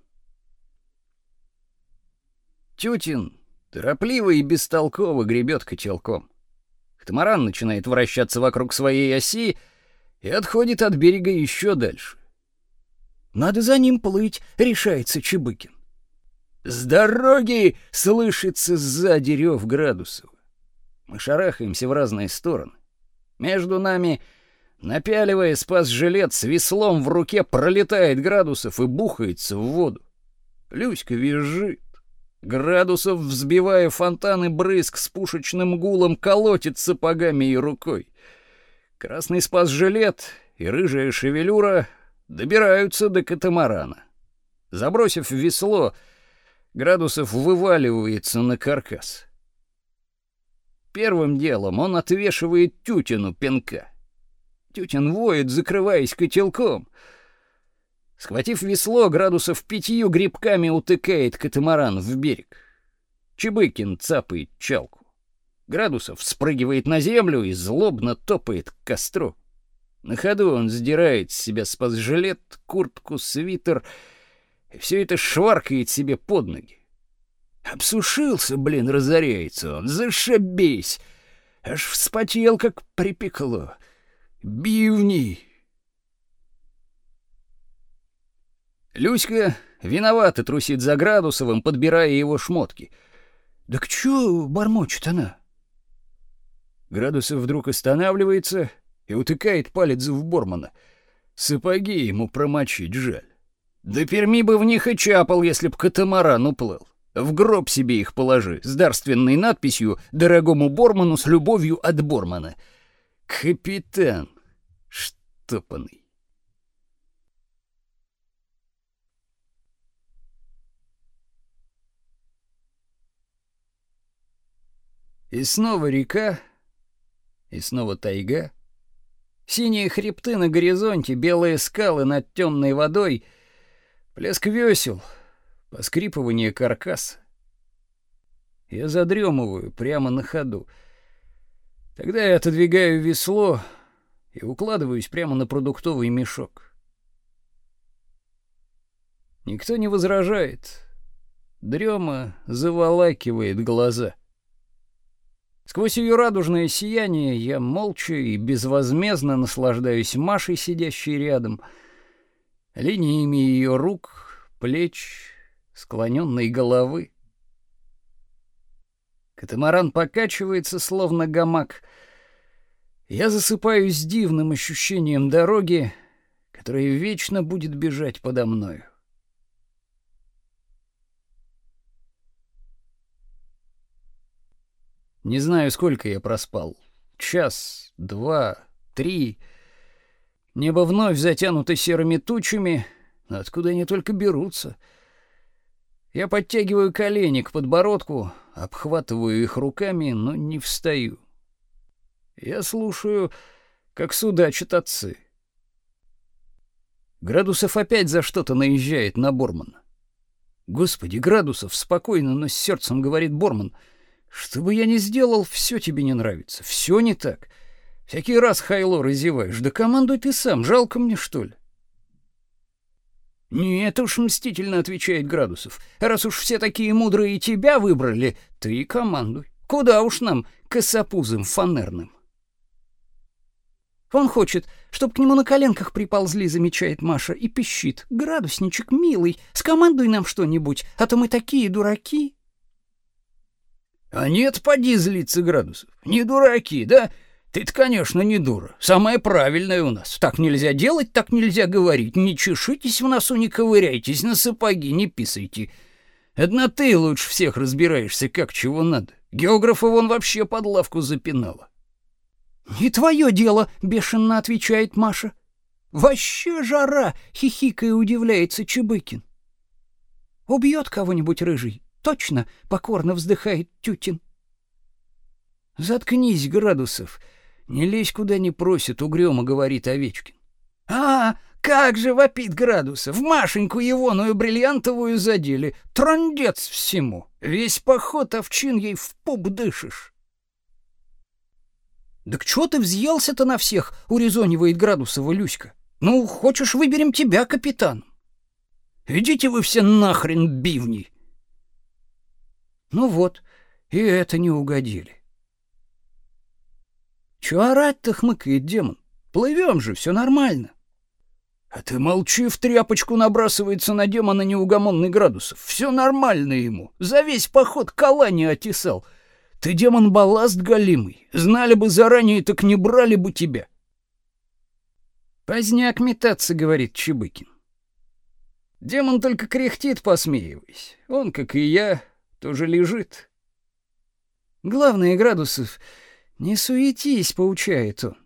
[SPEAKER 3] Тютин торопливо и бестолково гребет котелком. Катамаран начинает вращаться вокруг своей оси и отходит от берега еще дальше. Надо за ним плыть, решается Чебыкин. С дороги слышится сзади рев градусов. Мы шарахаемся в разные стороны. Между нами, напяливая спас-жилет с веслом в руке, пролетает градусов и бухается в воду. Люська визжит. Градусов, взбивая фонтаны брызг с пушечным гулом, колотит сапогами и рукой. Красный спас-жилет и рыжая шевелюра добираются до катамарана. Забросив весло, Градусов вываливается на каркас. Первым делом он отвешивает Тютину пинка. Тютин воет, закрываясь котелком. Схватив весло, Градусов пятью грибками утыкает катамаран в берег. Чебыкин цапает чалку. Градусов спрыгивает на землю и злобно топает к костру. На ходу он сдирает с себя спас-жилет, куртку, свитер, и все это шваркает себе под ноги. Обсушился, блин, разоряется он, зашибись! Аж вспотел, как припекло. Бивни! Люська виновато трусит за Градусовым, подбирая его шмотки. «Да к чё бормочет она?» Градусов вдруг останавливается, и утыкает палец в Бормана. Сапоги ему промочить жаль. Да Перми бы в них и чапал, если б катамаран уплыл. В гроб себе их положи, с дарственной надписью «Дорогому Борману с любовью от Бормана». Капитан штопанный. И снова река, и снова тайга — Синие хребты на горизонте, белые скалы над темной водой, плеск весел, поскрипывание каркаса. Я задремываю прямо на ходу. Тогда я отодвигаю весло и укладываюсь прямо на продуктовый мешок. Никто не возражает. Дрема заволакивает глаза. Сквозь ее радужное сияние я молча и безвозмездно наслаждаюсь Машей, сидящей рядом, линиями ее рук, плеч, склоненной головы. Катамаран покачивается, словно гамак. Я засыпаю с дивным ощущением дороги, которая вечно будет бежать подо мною. Не знаю, сколько я проспал. Час, два, три. Небо вновь затянуто серыми тучами, откуда они только берутся? Я подтягиваю колени к подбородку, обхватываю их руками, но не встаю. Я слушаю, как судачат отцы. Градусов опять за что-то наезжает на Бормана. Господи, Градусов спокойно, но с сердцем говорит Борман — что бы я ни сделал, все тебе не нравится. Все не так. Всякий раз Хайло разеваешь. Да командуй ты сам, жалко мне, что ли? «Нет уж», — мстительно отвечает Градусов. «Раз уж все такие мудрые тебя выбрали, ты и командуй. Куда уж нам, косопузым фанерным?»
[SPEAKER 4] Он хочет, чтоб к нему на коленках приползли, замечает Маша, и пищит. Градусничек, милый, скомандуй нам что-нибудь, а то мы такие дураки.
[SPEAKER 3] А нет, поди злиться градусов. Не дураки, да? Ты-то, конечно, не дура. Самое правильное у нас. Так нельзя делать, так нельзя говорить. Не чешитесь в носу, не ковыряйтесь, на сапоги не писайте. Одна ты лучше всех разбираешься, как чего надо. Географа вон вообще под лавку запинала.
[SPEAKER 4] «Не твое дело», — бешено отвечает Маша. «Вообще жара!» — хихикая удивляется Чебыкин. «Убьет кого-нибудь рыжий?» «Точно!» — покорно вздыхает Тютин.
[SPEAKER 3] «Заткнись, Градусов! Не лезь куда не просит, угрюмо говорит Овечкин.
[SPEAKER 4] «А, как же вопит Градусов! Машеньку егоную бриллиантовую задели! Трындец всему! Весь поход овчин ей в пуп дышишь!» «Так чё ты взъелся-то на всех?» — урезонивает Градусова Люська. «Ну, хочешь, выберем тебя капитан?» «Идите вы все нахрен, бивни!» Ну вот, и это не угодили. «Чё орать-то?» — хмыкает демон. «Плывем же, все нормально». А ты молчи, в тряпочку набрасывается на демона неугомонный Градусов. Все нормально ему. За весь поход кола не отесал. Ты демон балласт галимый. Знали бы заранее, так не брали бы тебя. Поздняк метаться, говорит Чебыкин. Демон только кряхтит, посмеиваясь. Он, как и я, тоже лежит. Главное, Градусов, не суетись, поучает он.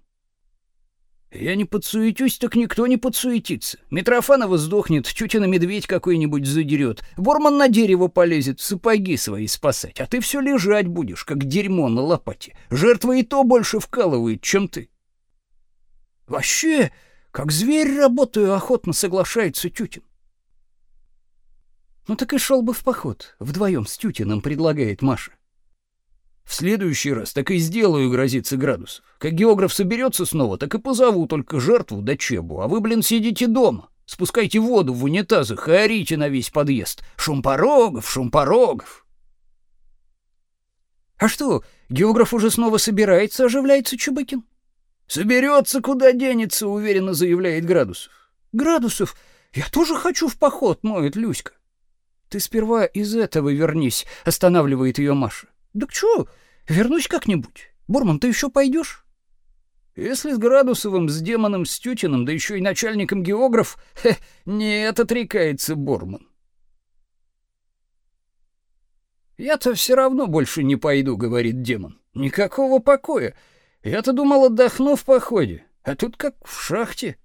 [SPEAKER 4] Я не подсуетюсь, так никто не подсуетится. Митрофанова сдохнет, Чутина медведь какой-нибудь задерет. Борман на дерево полезет, сапоги свои спасать. А ты все лежать будешь, как дерьмо на лопате. Жертва и то больше вкалывает, чем ты. Вообще, как зверь работаю, охотно соглашается Тютин. Ну так и шел бы в поход, вдвоем с Тютиным, предлагает Маша. В следующий раз так и сделаю, грозится Градусов. Как географ соберется снова, так и позову только жертву да Чебу, а вы, блин, сидите дома. Спускайте воду в унитазах и орите на весь подъезд. Шум порогов, шум порогов. А что, географ уже снова собирается, оживляется Чубыкин? Соберется, куда денется, уверенно заявляет Градусов. Градусов, я тоже хочу в поход, ноет Люська. Ты сперва из этого вернись, останавливает ее Маша. Да чё, вернусь как-нибудь. Борман, ты еще пойдешь? Если с Градусовым, с демоном, с Тютиным, да еще и начальником географ, хе, нет, отрекается Борман. Я-то все равно больше не пойду, говорит демон. Никакого покоя. Я-то думал, отдохну в походе, а тут как в шахте.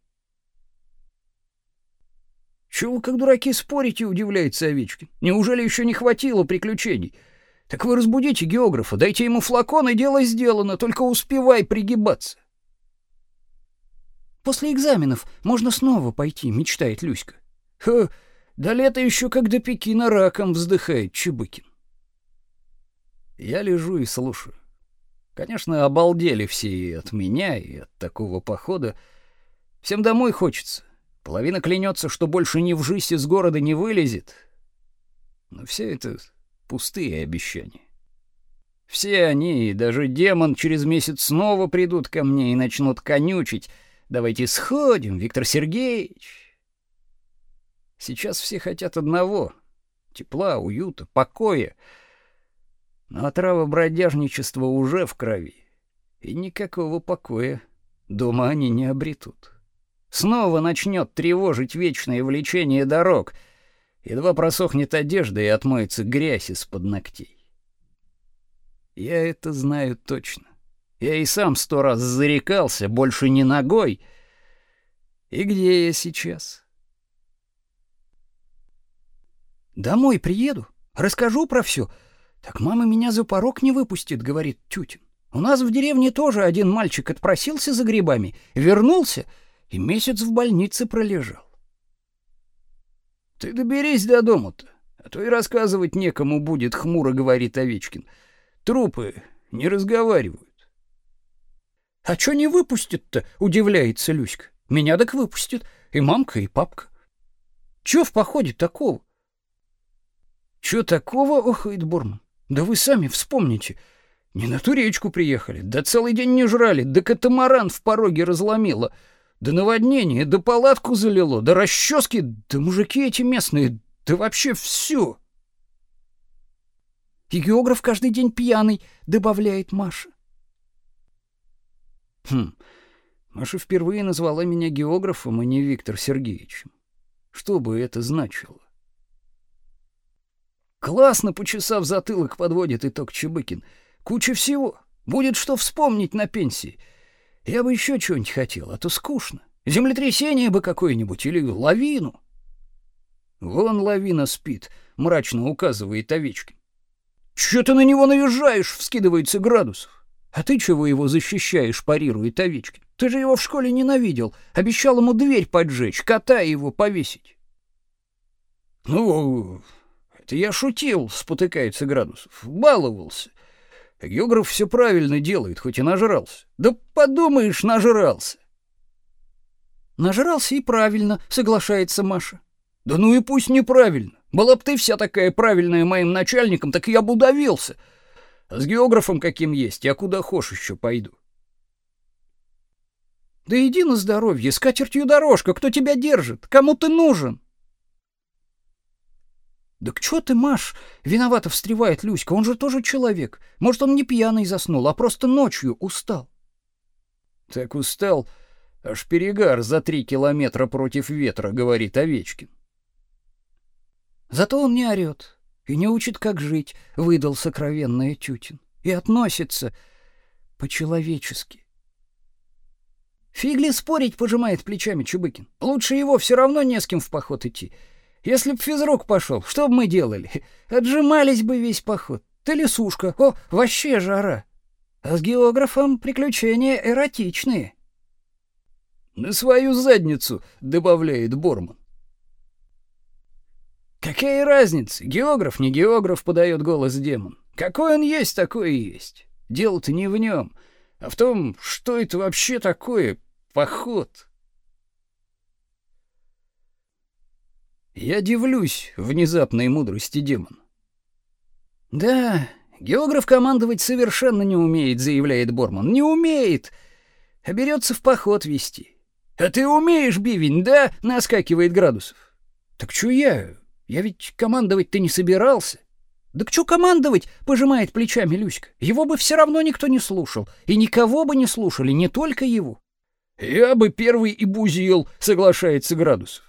[SPEAKER 4] Чего вы как дураки спорите, удивляется Овечкин. Неужели еще не хватило приключений? Так вы разбудите географа, дайте ему флакон, и дело сделано, только успевай пригибаться. После экзаменов можно снова пойти, мечтает Люська. Ха, до лета еще как до Пекина раком вздыхает Чебыкин. Я лежу и слушаю. Конечно, обалдели все и от меня, и от такого похода. Всем домой хочется. Половина клянется, что больше ни в жизнь из города не вылезет. Но все это пустые обещания. Все они, и даже демон, через месяц снова придут ко мне и начнут конючить. Давайте сходим, Виктор Сергеевич. Сейчас все хотят одного — тепла, уюта, покоя. Но отрава бродяжничества уже в крови, и никакого покоя дома они не обретут. Снова начнет тревожить вечное влечение дорог — Едва просохнет одежда и отмоется грязь из-под ногтей. Я это знаю точно. Я и сам сто раз зарекался, больше не ногой. И где я сейчас? Домой приеду, расскажу про все. Так мама меня за порог не выпустит, говорит Тютин. У нас в деревне тоже один мальчик отпросился за грибами, вернулся и месяц в больнице пролежал. Ты доберись до дома-то, а то и рассказывать некому будет, хмуро говорит Овечкин. Трупы не разговаривают. А чё не выпустят-то? удивляется Люська. Меня так выпустят, и мамка, и папка. Чё в походе такого? Чё такого, охает Борман? Да вы сами вспомните. Не на ту речку приехали, да целый день не жрали, да катамаран в пороге разломило, да наводнение, да палатку залило, да расчески, да мужики эти местные, да вообще все. И географ каждый день пьяный, добавляет Маша. Хм, Маша впервые назвала меня географом, а не Виктор Сергеевичем. Что бы это значило? Классно, почесав затылок, подводит итог Чебыкин. Куча всего. Будет что вспомнить на пенсии. Я бы еще чего-нибудь хотел, а то скучно. Землетрясение бы какое-нибудь или лавину. Вон лавина спит, мрачно указывает Овечкин. Чё ты на него наезжаешь, вскидывается градусов. А ты чего его защищаешь, парирует Овечкин. Ты же его в школе ненавидел, обещал ему дверь поджечь, кота его повесить. Ну, это я шутил, спотыкается градусов, баловался. Географ все правильно делает, хоть и нажрался. Да подумаешь, нажрался. Нажрался и правильно, соглашается Маша. Да ну и пусть неправильно. Была бы ты вся такая правильная моим начальником, так я бы удавился. А с географом каким есть, я куда хошь еще пойду. Да иди на здоровье, с катертью дорожка, кто тебя держит, кому ты нужен? Да к чё ты, Маш? Виновато встревает Люська, он же тоже человек. Может, он не пьяный заснул, а просто ночью устал. Так устал, аж перегар за три километра против ветра, говорит Овечкин. Зато он не орёт и не учит, как жить, выдал сокровенное Тютин, и относится по-человечески. Фигли спорить, пожимает плечами Чубыкин. Лучше его все равно не с кем в поход идти. Если б физрук пошел, что бы мы делали? [laughs] Отжимались бы весь поход. Ты лесушка, о, вообще жара. А с географом приключения эротичные. На свою задницу, добавляет Борман. Какая разница, географ не географ, подает голос демон. Какой он есть, такой и есть. Дело-то не в нем, а в том, что это вообще такое поход. Я дивлюсь внезапной мудрости демон. Да, географ командовать совершенно не умеет, заявляет Борман. Не умеет. А берется в поход вести. А ты умеешь, бивень, да? Наскакивает градусов. Так что я? Я ведь командовать-то не собирался. Да к чё командовать, пожимает плечами Люська. Его бы все равно никто не слушал, и никого бы не слушали, не только его. Я бы первый и бузил, соглашается Градусов.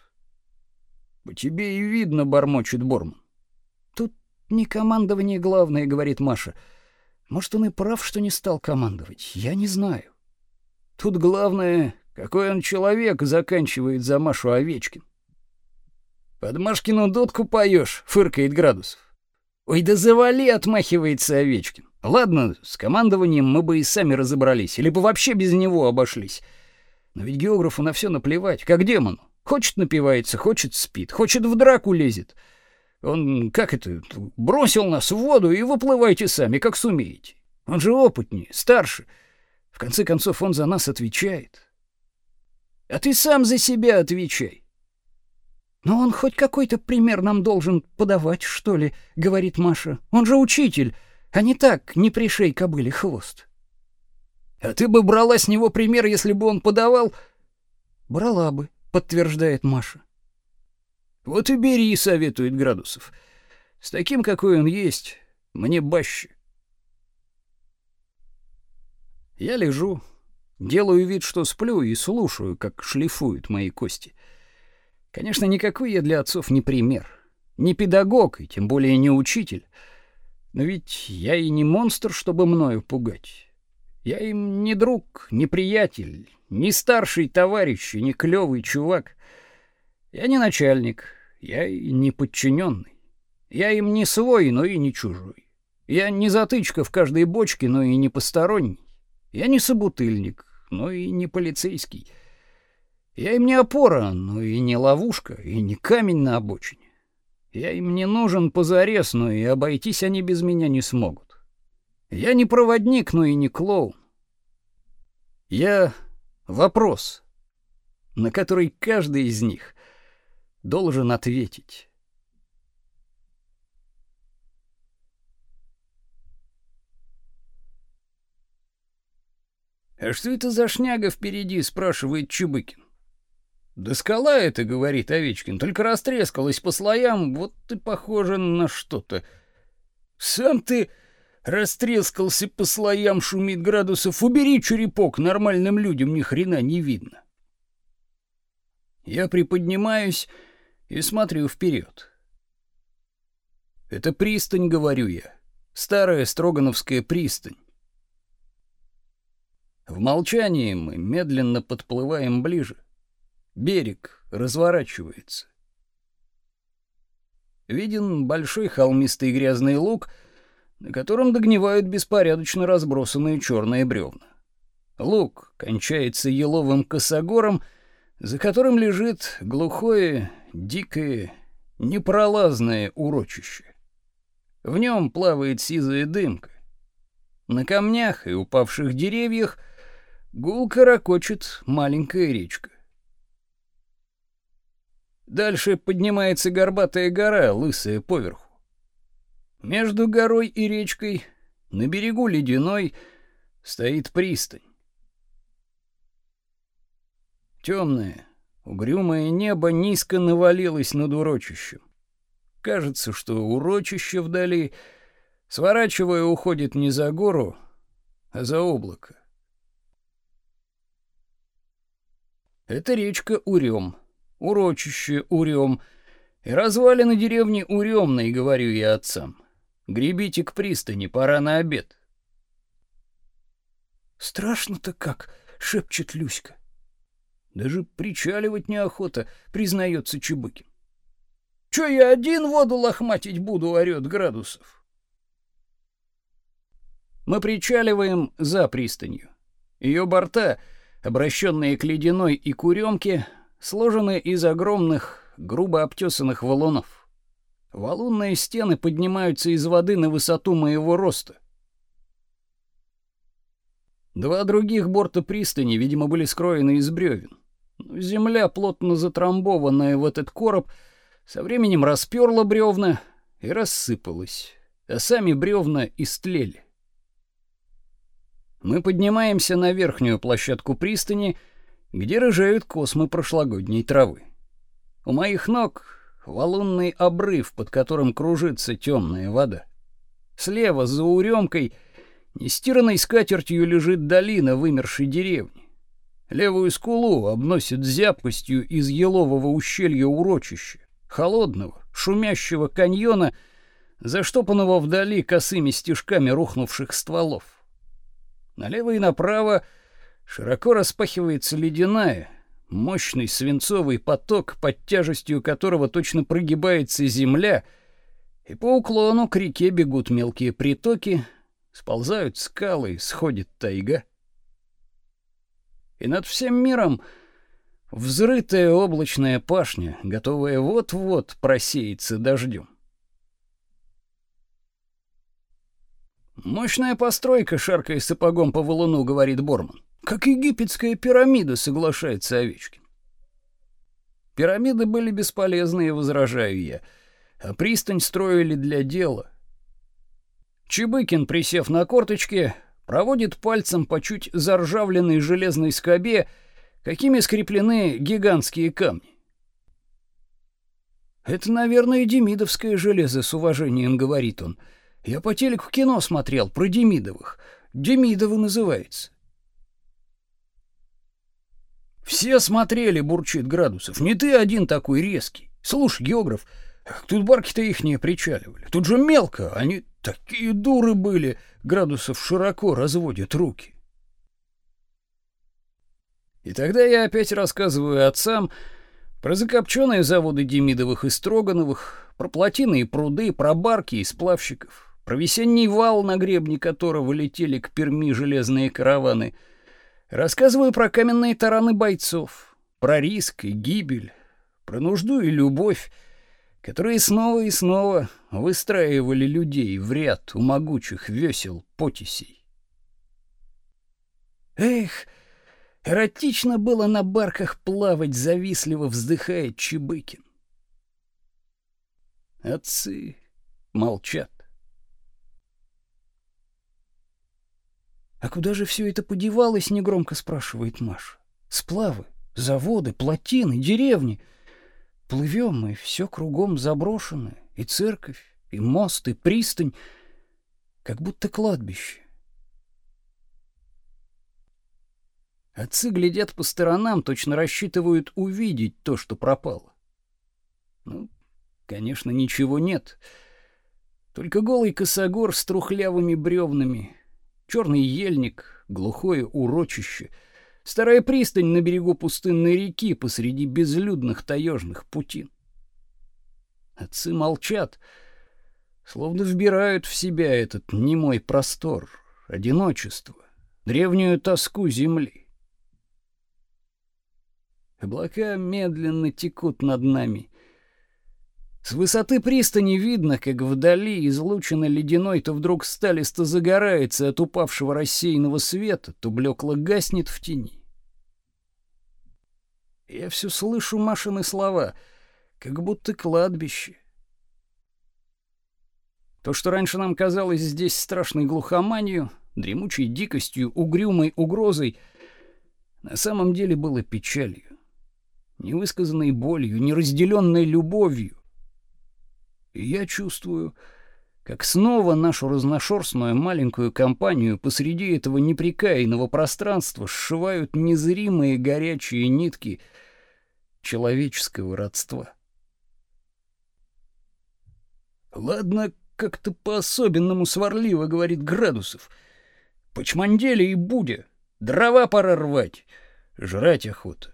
[SPEAKER 4] По тебе и видно, бормочет Борман. Тут не командование главное, говорит Маша. Может, он и прав, что не стал командовать. Я не знаю. Тут главное, какой он человек, заканчивает за Машу Овечкин. Под Машкину дудку поешь, фыркает Градусов. Ой, да завали, отмахивается Овечкин. Ладно, с командованием мы бы и сами разобрались, или бы вообще без него обошлись. Но ведь географу на все наплевать, как демону. Хочет напивается, хочет спит, хочет в драку лезет. Он, как это, бросил нас в воду и выплывайте сами, как сумеете. Он же опытнее, старше. В конце концов, он за нас отвечает. А ты сам за себя отвечай. Но он хоть какой-то пример нам должен подавать, что ли, говорит Маша. Он же учитель, а не так, не пришей кобыле хвост. А ты бы брала с него пример, если бы он подавал? Брала бы, подтверждает Маша. Вот и бери, советует Градусов. С таким, какой он есть, мне баще. Я лежу, делаю вид, что сплю и слушаю, как шлифуют мои кости. Конечно, никакой я для отцов не пример, не педагог и тем более не учитель. Но ведь я и не монстр, чтобы мною пугать. Я им не друг, не приятель, не старший товарищ и не клёвый чувак. Я не начальник, я и не подчиненный. Я им не свой, но и не чужой. Я не затычка в каждой бочке, но и не посторонний. Я не собутыльник, но и не полицейский. Я им не опора, но и не ловушка, и не камень на обочине. Я им не нужен позарез, но и обойтись они без меня не смогут. Я не проводник, но и не клоун. Я вопрос, на который каждый из них должен ответить.
[SPEAKER 3] «А что это за шняга впереди?» — спрашивает Чубыкин. «Да скала это, — говорит Овечкин, — только растрескалась по слоям, вот ты похожа на что-то. Сам ты растрескался по слоям, шумит градусов. Убери черепок, нормальным людям ни хрена не видно». Я приподнимаюсь и смотрю вперед. «Это пристань, — говорю я, — старая Строгановская пристань. В молчании мы медленно подплываем ближе. Берег разворачивается. Виден большой холмистый грязный луг, на котором догнивают беспорядочно разбросанные черные бревна. Луг кончается еловым косогором, за которым лежит глухое, дикое, непролазное урочище. В нем плавает сизая дымка. На камнях и упавших деревьях — Гулко ракочет маленькая речка. Дальше поднимается горбатая гора, лысая поверху. Между горой и речкой, на берегу ледяной, стоит пристань. Темное, угрюмое небо низко навалилось над урочищем. Кажется, что урочище вдали, сворачивая, уходит не за гору, а за облако. Это речка Урем, урочище Урем, и развалины деревни Уремной, говорю я отцам. Гребите к пристани, пора на обед.
[SPEAKER 1] Страшно-то как, шепчет Люська.
[SPEAKER 3] Даже причаливать неохота, признается Чебыкин. Че я один воду лохматить буду, орет градусов. Мы причаливаем за пристанью. Ее борта — обращенные к ледяной и курёмке, сложены из огромных, грубо обтесанных валунов. Валунные стены поднимаются из воды на высоту моего роста. Два других борта пристани, видимо, были скроены из бревен. Земля, плотно затрамбованная в этот короб, со временем расперла бревна и рассыпалась, а сами бревна истлели. Мы поднимаемся на верхнюю площадку пристани, где рыжают космы прошлогодней травы. У моих ног валунный обрыв, под которым кружится темная вода. Слева за уремкой нестиранной скатертью лежит долина вымершей деревни. Левую скулу обносит зябкостью из елового ущелья урочища, холодного, шумящего каньона, заштопанного вдали косыми стежками рухнувших стволов. Налево и направо широко распахивается ледяная, мощный свинцовый поток, под тяжестью которого точно прогибается земля, и по уклону к реке бегут мелкие притоки, сползают скалы, сходит тайга. И над всем миром взрытая облачная пашня, готовая вот-вот просеяться дождем. Мощная постройка, шаркая сапогом по валуну, говорит Борман. Как египетская пирамида, соглашается Овечкин. Пирамиды были бесполезные, возражаю я, а пристань строили для дела. Чебыкин, присев на корточки, проводит пальцем по чуть заржавленной железной скобе, какими скреплены гигантские камни. Это, наверное, демидовское железо, с уважением говорит он. Я по телеку кино смотрел про Демидовых. Демидовы называется. Все смотрели, бурчит Градусов. Не ты один такой резкий. Слушай, географ, тут барки-то их не причаливали. Тут же мелко, они такие дуры были. Градусов широко разводит руки. И тогда я опять рассказываю отцам про закопченные заводы Демидовых и Строгановых, про плотины и пруды, про барки и сплавщиков про весенний вал, на гребне которого летели к Перми железные караваны. Рассказываю про каменные тараны бойцов, про риск и гибель, про нужду и любовь, которые снова и снова выстраивали людей в ряд у могучих весел потисей. Эх, эротично было на барках плавать, завистливо вздыхает Чебыкин. Отцы молчат.
[SPEAKER 4] А куда же все это подевалось, негромко спрашивает Маша. Сплавы, заводы, плотины, деревни. Плывем мы, все кругом заброшено, и церковь, и мост, и пристань, как будто кладбище. Отцы глядят по сторонам, точно рассчитывают увидеть то, что пропало. Ну, конечно, ничего нет. Только голый косогор с трухлявыми бревнами, черный ельник, глухое урочище, старая пристань на берегу пустынной реки посреди безлюдных таежных путин. Отцы молчат, словно вбирают в себя этот немой простор, одиночество, древнюю тоску земли. Облака медленно текут над нами. С высоты пристани видно, как вдали излучина ледяной то вдруг сталисто загорается от упавшего рассеянного света, то блекло гаснет в тени. Я все слышу Машины слова, как будто кладбище. То, что раньше нам казалось здесь страшной глухоманью, дремучей дикостью, угрюмой угрозой, на самом деле было печалью невысказанной болью, неразделенной любовью. Я чувствую, как снова нашу разношерстную маленькую компанию посреди этого неприкаянного пространства сшивают незримые горячие нитки человеческого родства. Ладно, как-то по-особенному сварливо говорит Градусов. Почмандели и будя, дрова пора рвать, жрать охота.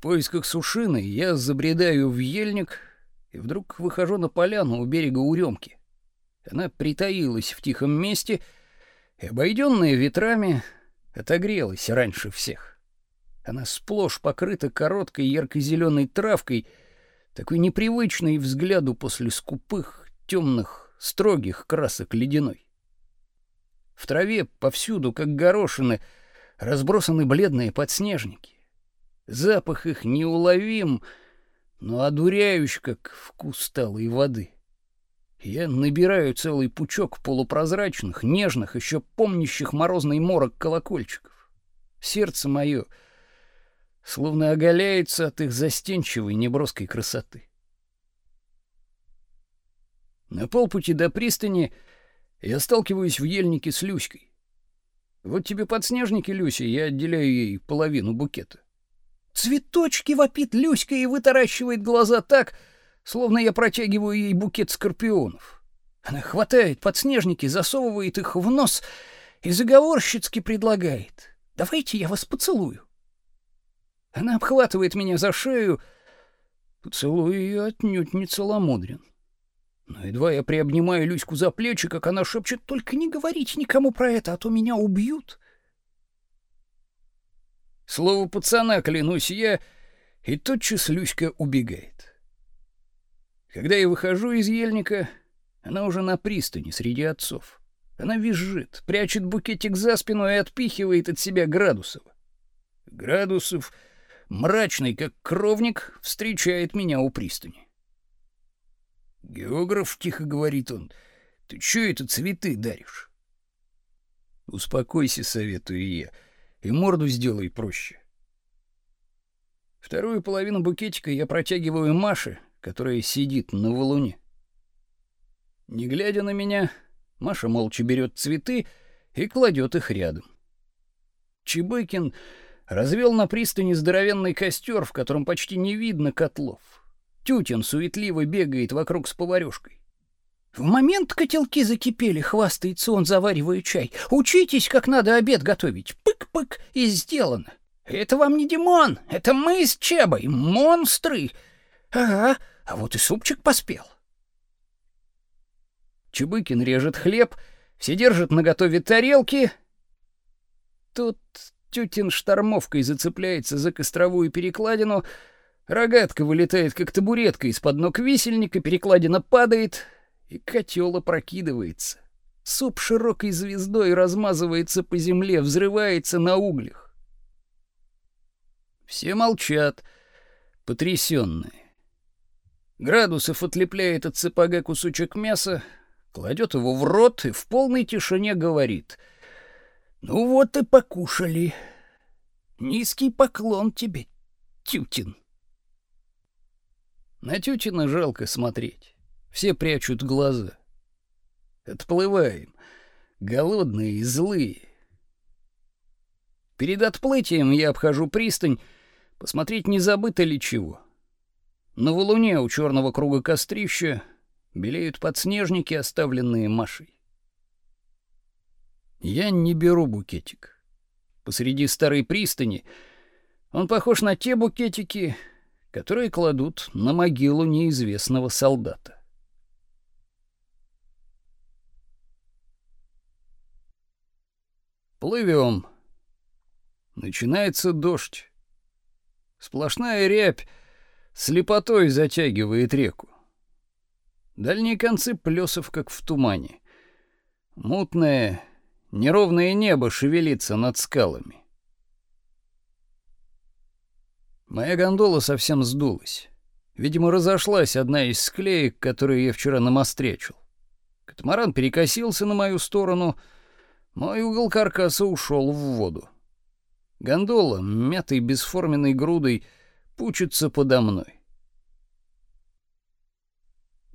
[SPEAKER 4] В поисках сушины я забредаю в ельник и вдруг выхожу на поляну у берега Уремки. Она притаилась в тихом месте и, обойденная ветрами, отогрелась раньше всех. Она сплошь покрыта короткой ярко-зеленой травкой, такой непривычной взгляду после скупых, темных, строгих красок ледяной. В траве повсюду, как горошины, разбросаны бледные подснежники. Запах их неуловим, но одуряющий, как вкус талой воды. Я набираю целый пучок полупрозрачных, нежных, еще помнящих морозный морок колокольчиков. Сердце мое словно оголяется от их застенчивой неброской красоты. На полпути до пристани я сталкиваюсь в ельнике с Люськой. Вот тебе подснежники, Люся, я отделяю ей половину букета. Цветочки вопит Люська и вытаращивает глаза так, словно я протягиваю ей букет скорпионов. Она хватает подснежники, засовывает их в нос и заговорщицки предлагает. «Давайте я вас поцелую». Она обхватывает меня за шею. Поцелуй ее отнюдь не целомудрен. Но едва я приобнимаю Люську за плечи, как она шепчет, «Только не говорите никому про это, а то меня убьют». Слово пацана, клянусь я, и тотчас Люська убегает. Когда я выхожу из ельника, она уже на пристани среди отцов. Она визжит, прячет букетик за спину и отпихивает от себя Градусова. Градусов, мрачный как кровник, встречает меня у пристани. «Географ», — тихо говорит он, — «ты чё это цветы даришь?» «Успокойся», — советую я, — и морду сделай проще. Вторую половину букетика я протягиваю Маше, которая сидит на валуне. Не глядя на меня, Маша молча берет цветы и кладет их рядом. Чебыкин развел на пристани здоровенный костер, в котором почти не видно котлов. Тютин суетливо бегает вокруг с поварёшкой. В момент котелки закипели, хвастается он, заваривая чай. Учитесь, как надо обед готовить. Пык-пык, и сделано. Это вам не Димон, это мы с Чебой, монстры. Ага, а вот и супчик поспел. Чебыкин режет хлеб, все держат наготове тарелки. Тут тютин штормовкой зацепляется за костровую перекладину, рогатка вылетает, как табуретка из-под ног висельника, перекладина падает — и котел опрокидывается. Суп широкой звездой размазывается по земле, взрывается на углях. Все молчат, потрясенные. Градусов отлепляет от сапога кусочек мяса,
[SPEAKER 3] кладет его в рот и в полной тишине говорит: "Ну вот и покушали. Низкий поклон тебе, Тютин". На Тютина жалко смотреть. Все прячут глаза. Отплываем, голодные и злые. Перед отплытием я обхожу пристань, посмотреть, не забыто ли чего. На валуне у черного круга кострища белеют подснежники, оставленные Машей. Я не беру букетик. Посреди старой пристани он похож на те букетики, которые кладут на могилу неизвестного солдата. Плывем. Начинается дождь. Сплошная рябь слепотой затягивает реку. Дальние концы плесов, как в тумане. Мутное, неровное небо шевелится над скалами. Моя гондола совсем сдулась. Видимо, разошлась одна из склеек, которые я вчера намострячил. Катамаран перекосился на мою сторону — мой угол каркаса ушел в воду. Гондола, мятой бесформенной грудой, пучится подо мной.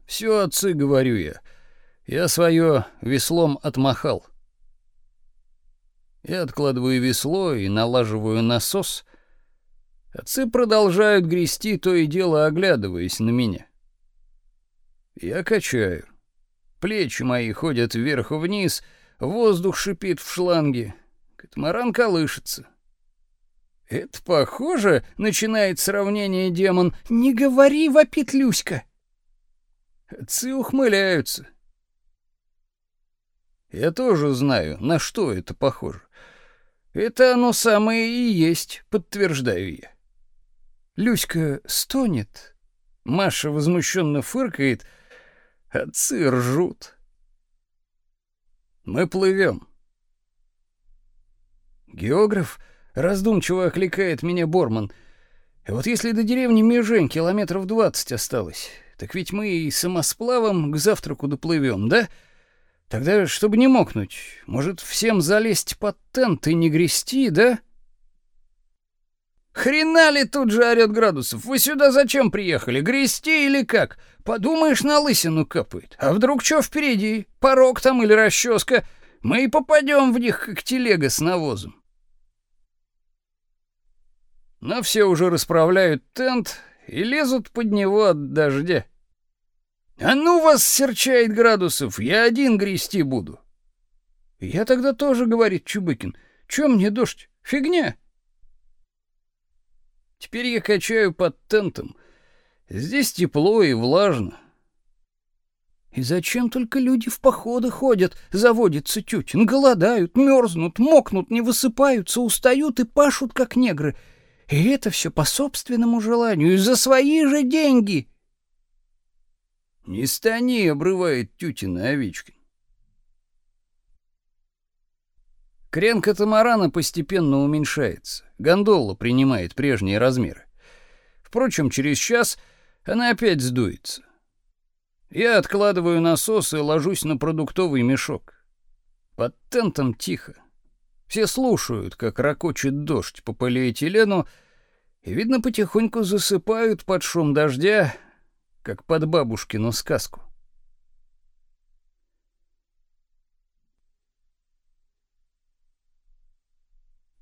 [SPEAKER 3] Все, отцы, говорю я. Я свое веслом отмахал. Я откладываю весло и налаживаю насос. Отцы продолжают грести, то и дело оглядываясь на меня. Я качаю. Плечи мои ходят вверх-вниз — Воздух шипит в шланге. Катамаран колышется. «Это похоже», — начинает сравнение демон. «Не говори, вопит Люська». Отцы ухмыляются. Я тоже знаю, на что это похоже. Это оно самое и есть, подтверждаю я. Люська стонет. Маша возмущенно фыркает. Отцы ржут. Мы плывем. Географ раздумчиво окликает меня Борман. И вот если до деревни Межень километров двадцать осталось, так ведь мы и самосплавом к завтраку доплывем, да? Тогда, чтобы не мокнуть, может, всем залезть под тент и не грести, да? Хрена ли тут же орёт градусов? Вы сюда зачем приехали? Грести или как? Подумаешь, на лысину капает. А вдруг что впереди? Порог там или расческа? Мы и попадем в них, как телега с навозом. Но все уже расправляют тент и лезут под него от дождя. А ну вас, серчает градусов, я один грести буду. Я тогда тоже, говорит Чубыкин. Чем мне дождь? Фигня. Теперь я качаю под тентом. Здесь тепло и влажно. И зачем только люди в походы ходят, заводится тютин, голодают, мерзнут, мокнут, не высыпаются, устают и пашут, как негры. И это все по собственному желанию, и за свои же деньги. Не стани, обрывает тютина Овечкин. Крен катамарана постепенно уменьшается. Гондола принимает прежние размеры. Впрочем, через час она опять сдуется. Я откладываю насос и ложусь на продуктовый мешок. Под тентом тихо. Все слушают, как ракочет дождь по полиэтилену, и, видно, потихоньку засыпают под шум дождя, как под бабушкину сказку.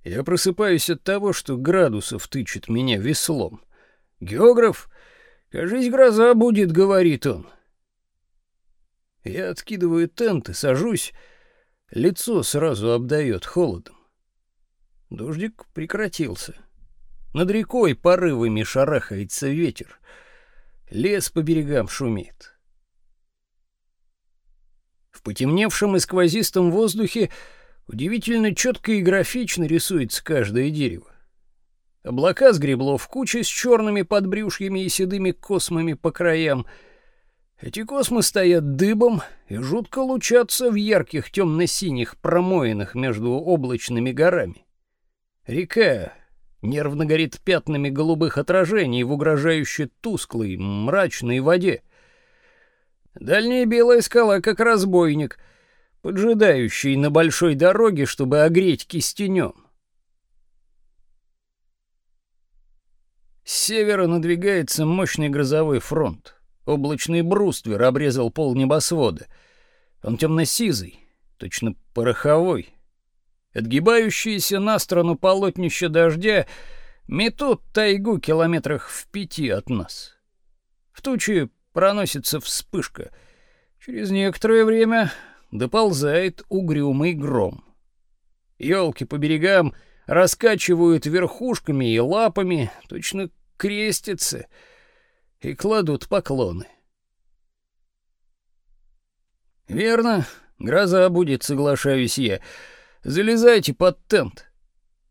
[SPEAKER 3] Я просыпаюсь от того, что Градусов тычет меня веслом. «Географ, кажись, гроза будет», — говорит он. Я откидываю тент и сажусь. Лицо сразу обдает холодом. Дождик прекратился. Над рекой порывами шарахается ветер. Лес по берегам шумит. В потемневшем и сквозистом воздухе Удивительно четко и графично рисуется каждое дерево. Облака сгребло в куче с черными подбрюшьями и седыми космами по краям. Эти космы стоят дыбом и жутко лучатся в ярких темно-синих промоинах между облачными горами. Река нервно горит пятнами голубых отражений в угрожающе тусклой, мрачной воде. Дальняя белая скала как разбойник, поджидающий на большой дороге, чтобы огреть кистенем. С севера надвигается мощный грозовой фронт. Облачный бруствер обрезал пол небосвода. Он темно-сизый, точно пороховой. Отгибающиеся на сторону полотнища дождя метут тайгу километрах в пяти от нас. В тучи проносится вспышка. Через некоторое время доползает угрюмый гром. Елки по берегам раскачивают верхушками и лапами, точно крестятся и кладут поклоны. Верно, гроза будет, соглашаюсь я. Залезайте под тент.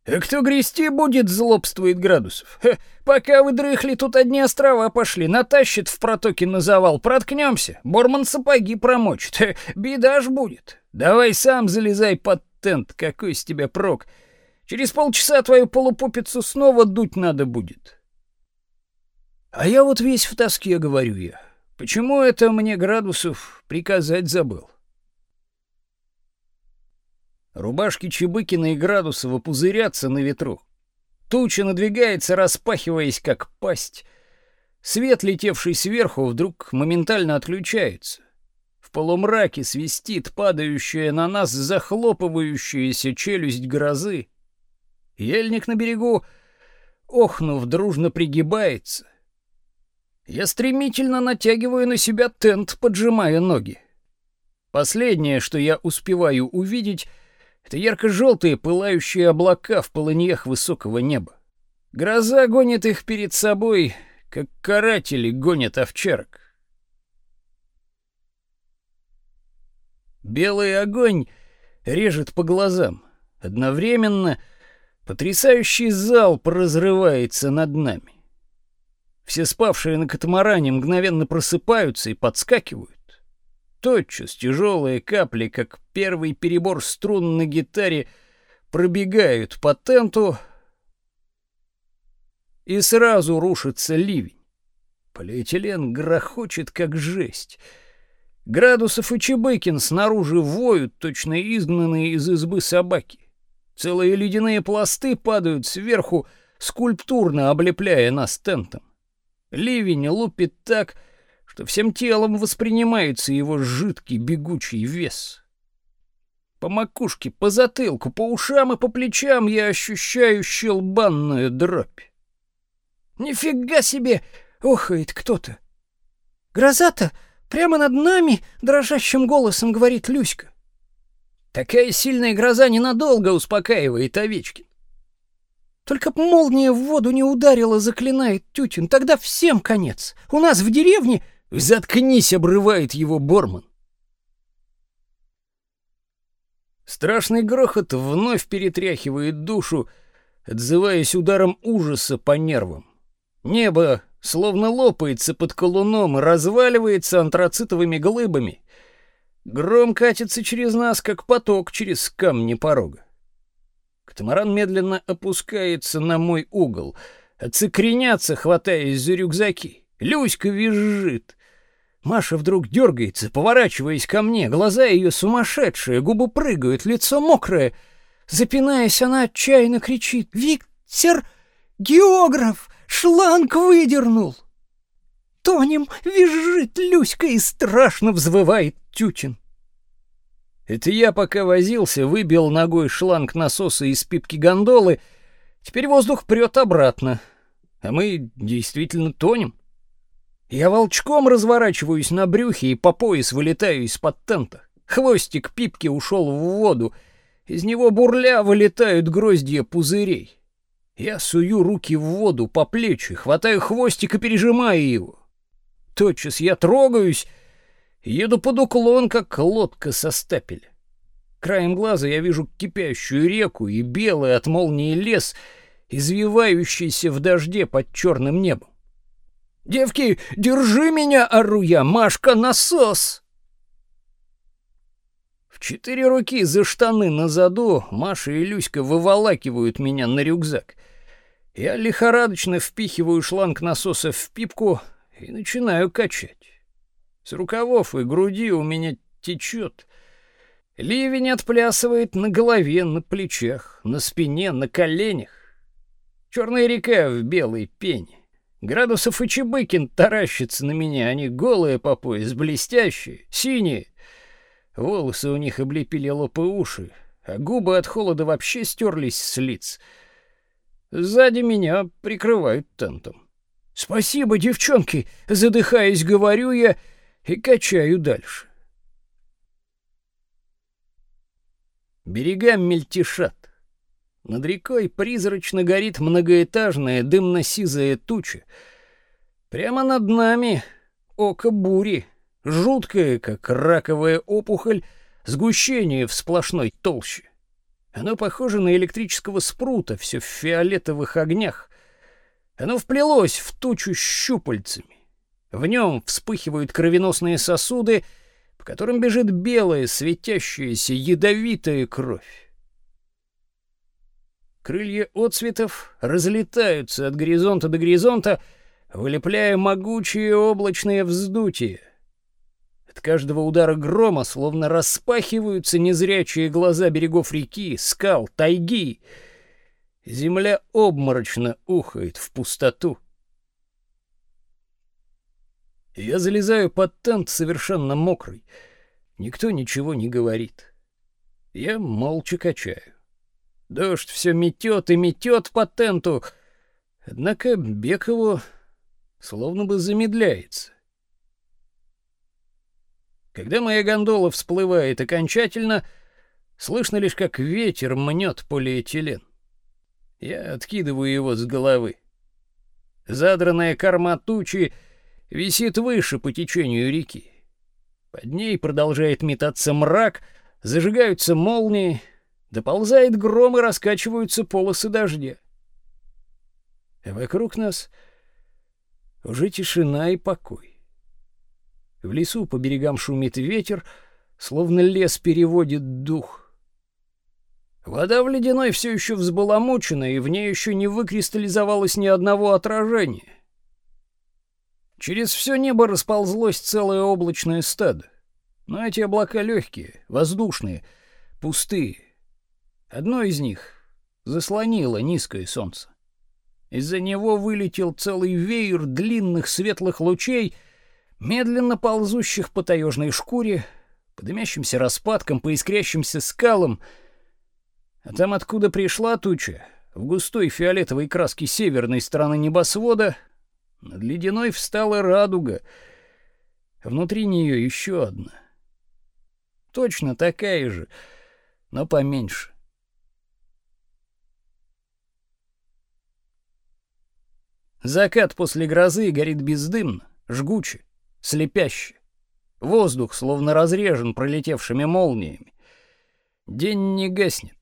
[SPEAKER 3] А кто грести будет, злобствует градусов. Ха, пока вы дрыхли, тут одни острова пошли, натащит в протоке на завал, проткнемся. Борман сапоги промочит. Ха, беда ж будет. Давай сам залезай под тент, какой с тебя прок. Через полчаса твою полупупицу снова дуть надо будет. А я вот весь в тоске, говорю я. Почему это мне градусов приказать забыл? Рубашки Чебыкина и Градусова пузырятся на ветру. Туча надвигается, распахиваясь как пасть. Свет, летевший сверху, вдруг моментально отключается. В полумраке свистит падающая на нас захлопывающаяся челюсть грозы. Ельник на берегу, охнув, дружно пригибается. Я стремительно натягиваю на себя тент, поджимая ноги. Последнее, что я успеваю увидеть — это ярко-желтые пылающие облака в полыньях высокого неба. Гроза гонит их перед собой, как каратели гонят овчарок. Белый огонь режет по глазам. Одновременно потрясающий залп разрывается над нами. Все спавшие на катамаране мгновенно просыпаются и подскакивают. Тотчас тяжелые капли, как первый перебор струн на гитаре, пробегают по тенту, и сразу рушится ливень. Полиэтилен грохочет, как жесть. Градусов и Чебыкин снаружи воют, точно изгнанные из избы собаки. Целые ледяные пласты падают сверху, скульптурно облепляя нас тентом. Ливень лупит так, что всем телом воспринимается его жидкий бегучий вес. По макушке, по затылку, по ушам и по плечам я ощущаю щелбанную дробь. «Нифига себе!» — охает кто-то. «Гроза-то прямо над нами!» — дрожащим голосом говорит Люська. Такая сильная гроза ненадолго успокаивает Овечкин. Только б молния в воду не ударила, заклинает Тютин, тогда всем конец. У нас в деревне «Заткнись!» — обрывает его Борман. Страшный грохот вновь перетряхивает душу, отзываясь ударом ужаса по нервам. Небо словно лопается под колуном и разваливается антрацитовыми глыбами. Гром катится через нас, как поток через камни порога. Катамаран медленно опускается на мой угол, отцекренятся, хватаясь за рюкзаки. Люська визжит. Маша вдруг дергается, поворачиваясь ко мне. Глаза ее сумасшедшие, губы прыгают, лицо мокрое. Запинаясь, она отчаянно кричит. «Виктор! Географ! Шланг выдернул!» Тонем визжит Люська и страшно взвывает Тютин. Это я пока возился, выбил ногой шланг насоса из пипки гондолы. Теперь воздух прет обратно. А мы действительно тонем. Я волчком разворачиваюсь на брюхе и по пояс вылетаю из-под тента. Хвостик пипки ушел в воду. Из него бурля вылетают гроздья пузырей. Я сую руки в воду по плечи, хватаю хвостик и пережимаю его. Тотчас я трогаюсь, еду под уклон, как лодка со стапеля. Краем глаза я вижу кипящую реку и белый от молнии лес, извивающийся в дожде под черным небом. Девки, держи меня, ору я, Машка, насос! В четыре руки за штаны на заду Маша и Люська выволакивают меня на рюкзак. Я лихорадочно впихиваю шланг насоса в пипку и начинаю качать. С рукавов и груди у меня течет. Ливень отплясывает на голове, на плечах, на спине, на коленях. Черная река в белой пене. Градусов и Чебыкин таращатся на меня, они голые по пояс, блестящие, синие. Волосы у них облепили лоб и уши, а губы от холода вообще стерлись с лиц. Сзади меня прикрывают тентом. «Спасибо, девчонки!» — задыхаясь, говорю я и качаю дальше. Берега мельтешат. Над рекой призрачно горит многоэтажная дымно-сизая туча. Прямо над нами око бури, жуткое, как раковая опухоль, сгущение в сплошной толще. Оно похоже на электрического спрута, все в фиолетовых огнях. Оно вплелось в тучу щупальцами. В нем вспыхивают кровеносные сосуды, по которым бежит белая, светящаяся, ядовитая кровь. Крылья отцветов разлетаются от горизонта до горизонта, вылепляя могучие облачные вздутия. От каждого удара грома словно распахиваются незрячие глаза берегов реки, скал, тайги. Земля обморочно ухает в пустоту. Я залезаю под тент совершенно мокрый. Никто ничего не говорит. Я молча качаю. Дождь все метет и метет по тенту, однако бег его словно бы замедляется. Когда моя гондола всплывает окончательно, слышно лишь, как ветер мнет полиэтилен. Я откидываю его с головы. Задранная корма тучи висит выше по течению реки. Под ней продолжает метаться мрак, зажигаются молнии, доползает гром и раскачиваются полосы дождя. А вокруг нас уже тишина и покой. В лесу по берегам шумит ветер, словно лес переводит дух. Вода в ледяной все еще взбаламучена, и в ней еще не выкристаллизовалось ни одного отражения. Через все небо расползлось целое облачное стадо. Но эти облака легкие, воздушные, пустые. Одно из них заслонило низкое солнце. Из-за него вылетел целый веер длинных светлых лучей, медленно ползущих по таежной шкуре, по дымящимся распадкам, по искрящимся скалам. А там, откуда пришла туча, в густой фиолетовой краске северной стороны небосвода, над ледяной встала радуга, внутри нее еще одна. Точно такая же, но поменьше. Закат после грозы горит бездымно, жгуче, слепяще. Воздух словно разрежен пролетевшими молниями. День не гаснет.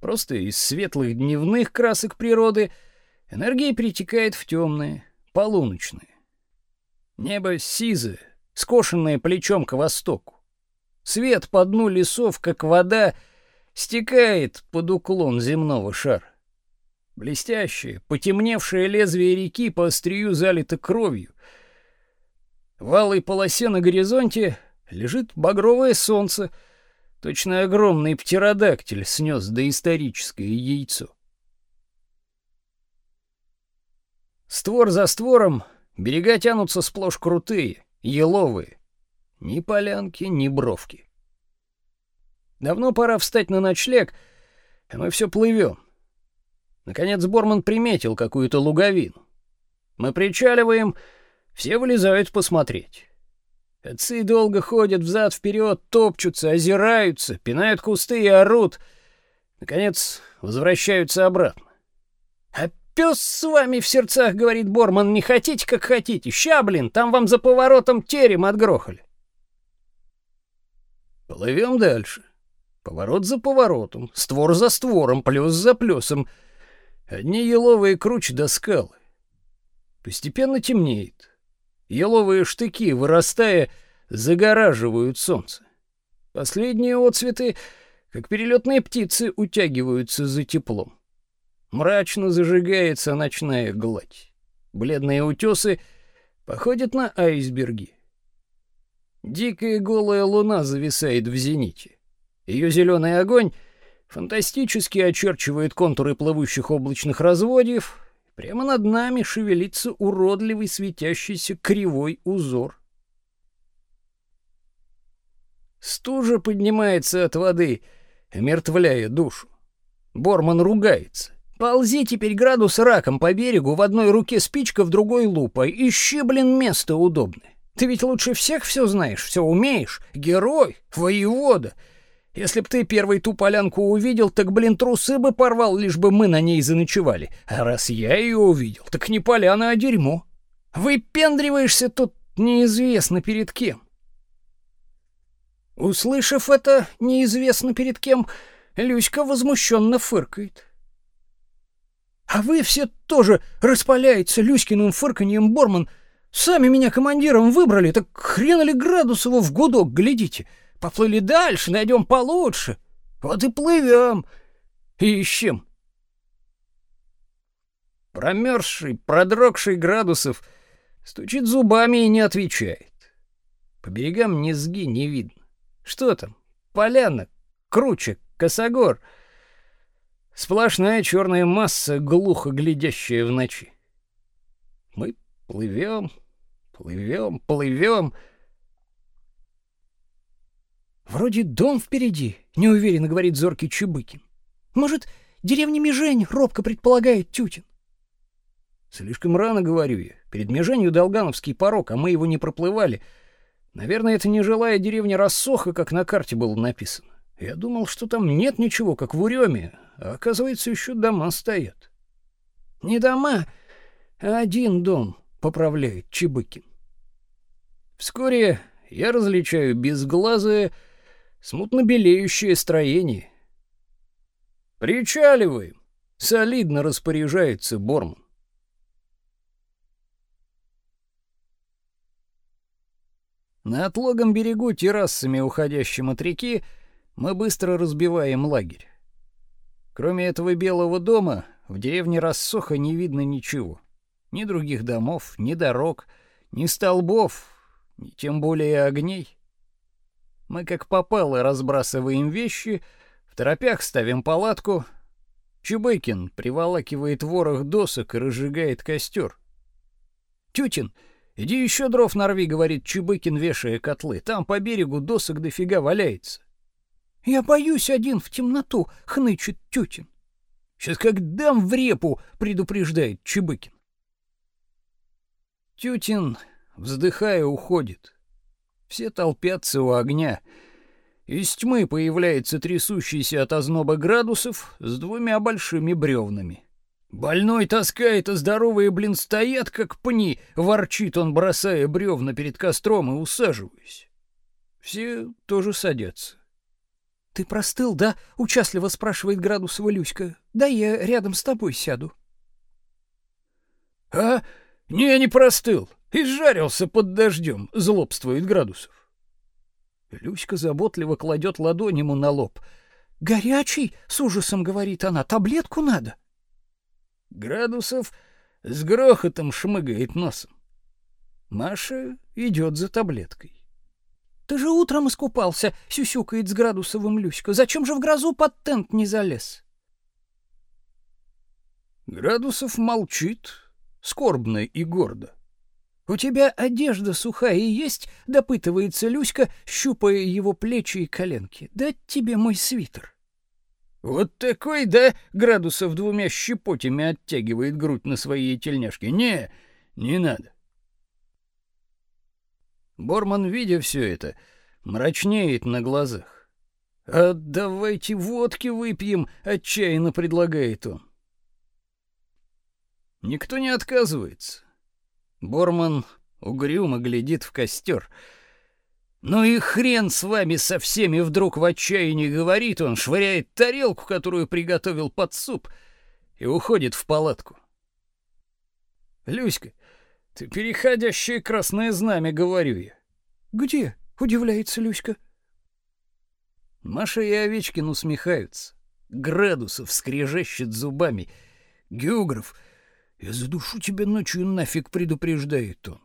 [SPEAKER 3] Просто из светлых дневных красок природы энергия перетекает в темные, полуночные. Небо сизое, скошенное плечом к востоку. Свет по дну лесов, как вода, стекает под уклон земного шара. Блестящее, потемневшее лезвие реки по острию залито кровью. В алой полосе на горизонте лежит багровое солнце, точно огромный птеродактиль снес доисторическое яйцо. Створ за створом берега тянутся сплошь крутые, еловые. Ни полянки, ни бровки. Давно пора встать на ночлег, а мы все плывем. Наконец Борман приметил какую-то луговину. Мы причаливаем, все вылезают посмотреть. Отцы долго ходят взад-вперед, топчутся, озираются, пинают кусты и орут. Наконец возвращаются обратно. «А пес с вами в сердцах, — говорит Борман, — не хотите, как хотите. Ща, блин, там вам за поворотом терем отгрохали». Плывем дальше. Поворот за поворотом, створ за створом, плюс за плюсом — Одни еловые кручи до скалы. Постепенно темнеет. Еловые штыки, вырастая, загораживают солнце. Последние отцветы, как перелетные птицы, утягиваются за теплом. Мрачно зажигается ночная гладь. Бледные утесы походят на айсберги. Дикая голая луна зависает в зените. Ее зеленый огонь фантастически очерчивает контуры плывущих облачных разводьев. Прямо над нами шевелится уродливый светящийся кривой узор. Стужа поднимается от воды, омертвляя душу. Борман ругается. Ползи теперь градус раком по берегу, в одной руке спичка, в другой лупа. Ищи, блин, место удобное. Ты ведь лучше всех все знаешь, все умеешь. Герой, воевода. Если б ты первый ту полянку увидел, так, блин, трусы бы порвал, лишь бы мы на ней заночевали. А раз я ее увидел, так не поляна, а дерьмо. Выпендриваешься тут неизвестно перед кем. Услышав это, неизвестно перед кем, Люська возмущенно фыркает. А вы все тоже распаляется Люськиным фырканьем Борман. Сами меня командиром выбрали, так хрена ли Градусова в гудок глядите. Поплыли дальше, найдем получше. Вот и плывем. И ищем. Промерзший, продрогший Градусов стучит зубами и не отвечает. По берегам низги не видно. Что там? Поляна, круче, косогор — Сплошная черная масса, глухо глядящая в ночи. Мы плывем, плывем, плывем. Вроде дом впереди, неуверенно говорит зоркий Чебыкин. Может, деревня Межень, робко предполагает Тютин. Слишком рано, говорю я. Перед Меженью Долгановский порог, а мы его не проплывали. Наверное, это не жилая деревня Рассоха, как на карте было написано. Я думал, что там нет ничего, как в Уреме, а оказывается, еще дома стоят. Не дома, а один дом, поправляет Чебыкин. Вскоре я различаю безглазое, смутно белеющее строение. Причаливаем, солидно распоряжается Борман. На отлогом берегу террасами, уходящим от реки, мы быстро разбиваем лагерь. Кроме этого белого дома, в деревне Рассоха не видно ничего. Ни других домов, ни дорог, ни столбов, ни тем более огней. Мы как попало разбрасываем вещи, в торопях ставим палатку. Чубыкин приволакивает ворох досок и разжигает костер. «Тютин, иди еще дров нарви», — говорит Чубыкин, вешая котлы. «Там по берегу досок дофига валяется». Я боюсь один в темноту, хнычет Тютин. Сейчас как дам в репу, предупреждает Чебыкин. Тютин, вздыхая, уходит. Все толпятся у огня. Из тьмы появляется трясущийся от озноба градусов с двумя большими бревнами. Больной таскает, а здоровые, блин, стоят, как пни, ворчит он, бросая бревна перед костром и усаживаясь. Все тоже садятся. «Ты простыл, да?» — участливо спрашивает Градусова Люська. «Да я рядом с тобой сяду». «А? Не, не простыл. Изжарился под дождем», — злобствует Градусов. Люська заботливо кладет ладонь ему на лоб. «Горячий?» — с ужасом говорит она. «Таблетку надо». Градусов с грохотом шмыгает носом. Маша идет за таблеткой. Ты же утром искупался, сюсюкает с Градусовым Люська. Зачем же в грозу под тент не залез? Градусов молчит, скорбно и гордо. У тебя одежда сухая и есть, допытывается Люська, щупая его плечи и коленки. Дать тебе мой свитер. Вот такой, да, градусов двумя щепотями оттягивает грудь на своей тельняшке. Не, не надо. Борман, видя все это, мрачнеет на глазах. «А давайте водки выпьем», — отчаянно предлагает он. Никто не отказывается. Борман угрюмо глядит в костер. «Ну и хрен с вами со всеми!» — вдруг в отчаянии говорит он, швыряет тарелку, которую приготовил под суп, и уходит в палатку. «Люська, ты переходящее красное знамя, говорю я. Где? удивляется Люська. Маша и Овечкин усмехаются. Градусов скрежещет зубами. Географ, я задушу тебя ночью нафиг, предупреждает он.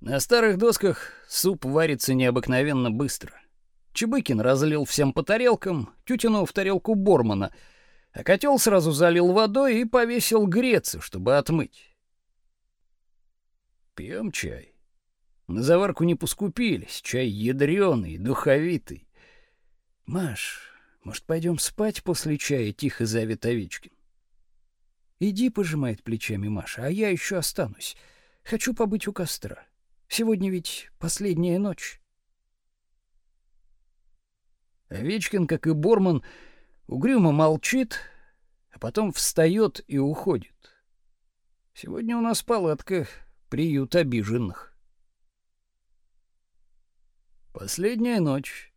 [SPEAKER 3] На старых досках суп варится необыкновенно быстро. Чебыкин разлил всем по тарелкам, Тютину в тарелку Бормана, а котел сразу залил водой и повесил греться, чтобы отмыть. Пьем чай. На заварку не поскупились, чай ядреный, духовитый. Маш, может, пойдем спать после чая, тихо зовет Овечкин.
[SPEAKER 4] Иди, пожимает плечами Маша, а я еще останусь. Хочу побыть у костра. Сегодня ведь последняя ночь.
[SPEAKER 3] Овечкин, как и Борман, угрюмо молчит, а потом встает и уходит. Сегодня у нас палатка, приют обиженных. Последняя ночь.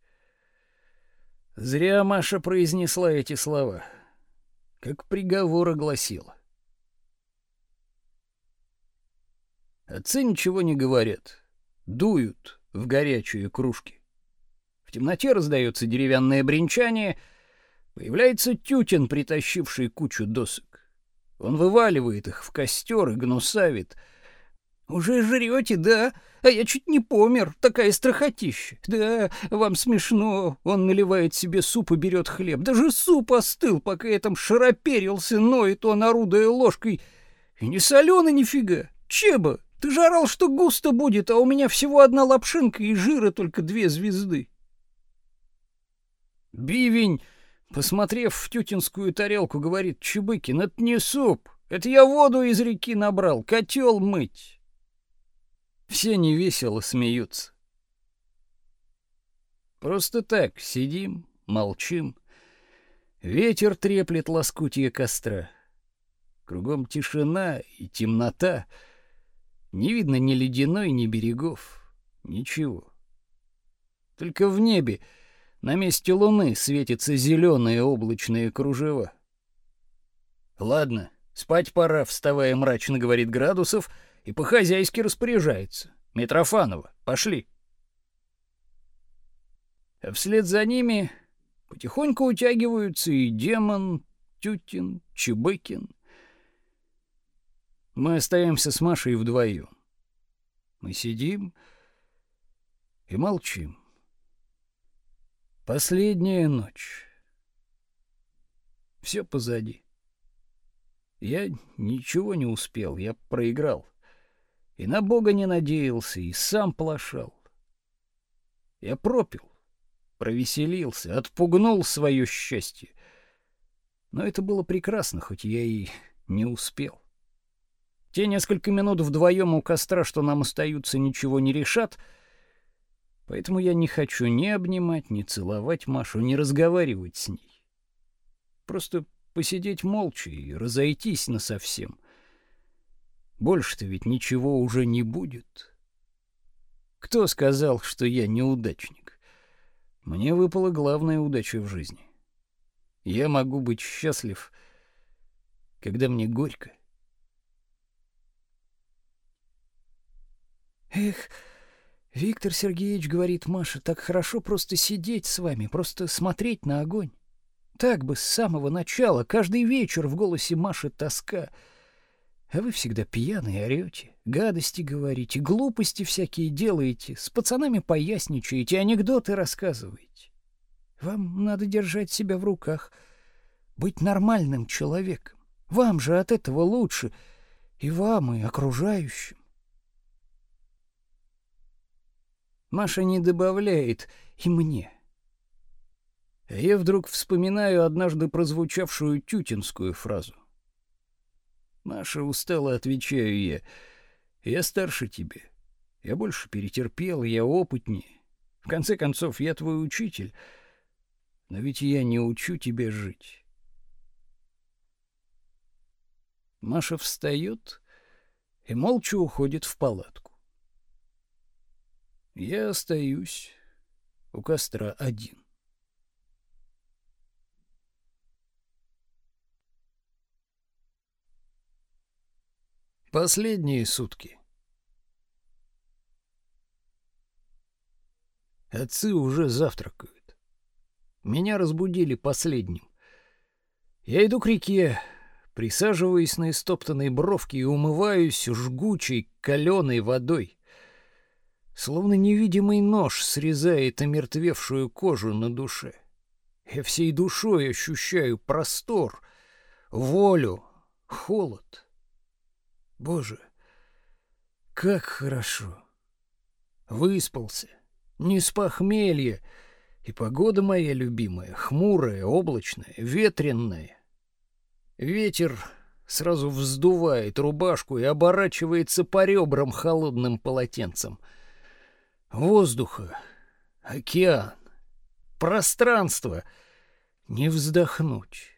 [SPEAKER 3] Зря Маша произнесла эти слова, как приговор огласила. Отцы ничего не говорят, дуют в горячие кружки. В темноте раздается деревянное бренчание, появляется тютин, притащивший кучу досок. Он вываливает их в костер и гнусавит. «Уже жрете, да? А я чуть не помер, такая страхотища. Да, вам смешно. Он наливает себе суп и берет хлеб. Даже суп остыл, пока я там шароперился, ноет он, орудуя ложкой. И не соленый нифига. Чеба, ты же орал, что густо будет, а у меня всего одна лапшинка и жира только две звезды. Бивень, посмотрев в тютинскую тарелку, говорит Чебыкин, это не суп, это я воду из реки набрал, котел мыть. Все невесело смеются. Просто так сидим, молчим. Ветер треплет лоскутья костра. Кругом тишина и темнота — не видно ни ледяной, ни берегов, ничего. Только в небе на месте луны светятся зеленые облачные кружева. Ладно, спать пора, вставая мрачно говорит Градусов и по-хозяйски распоряжается. Митрофанова, пошли. А вслед за ними потихоньку утягиваются и демон, Тютин, Чебыкин, мы остаемся с Машей вдвоем. Мы сидим и молчим. Последняя ночь. Все позади. Я ничего не успел, я проиграл. И на Бога не надеялся, и сам плашал. Я пропил, провеселился, отпугнул свое счастье. Но это было прекрасно, хоть я и не успел. Те несколько минут вдвоем у костра, что нам остаются, ничего не решат, поэтому я не хочу ни обнимать, ни целовать Машу, ни разговаривать с ней. Просто посидеть молча и разойтись насовсем. Больше-то ведь ничего уже не будет. Кто сказал, что я неудачник? Мне выпала главная удача в жизни. Я могу быть счастлив, когда мне горько.
[SPEAKER 4] Эх, Виктор Сергеевич говорит, Маша, так хорошо просто сидеть с вами, просто смотреть на огонь. Так бы с самого начала, каждый вечер в голосе Маши тоска. А вы всегда пьяные орете, гадости говорите, глупости всякие делаете, с пацанами поясничаете, анекдоты рассказываете. Вам надо держать себя в руках, быть нормальным человеком. Вам же от этого лучше, и вам, и окружающим.
[SPEAKER 3] Маша не добавляет «и мне». Я вдруг вспоминаю однажды прозвучавшую тютинскую фразу. «Маша, устала, отвечаю я. Я старше тебе. Я больше перетерпел, я опытнее. В конце концов, я твой учитель. Но ведь я не учу тебя жить». Маша встает и молча уходит в палатку. Я остаюсь у костра один. Последние сутки. Отцы уже завтракают. Меня разбудили последним. Я иду к реке, присаживаюсь на истоптанной бровке и умываюсь жгучей каленой водой.
[SPEAKER 4] Словно невидимый нож срезает омертвевшую кожу на душе. Я всей душой ощущаю простор, волю, холод. Боже, как хорошо. Выспался, не с похмелья, и погода моя любимая, хмурая, облачная, ветренная. Ветер сразу вздувает рубашку и оборачивается по ребрам холодным полотенцем. Воздуха, океан, пространство — не вздохнуть.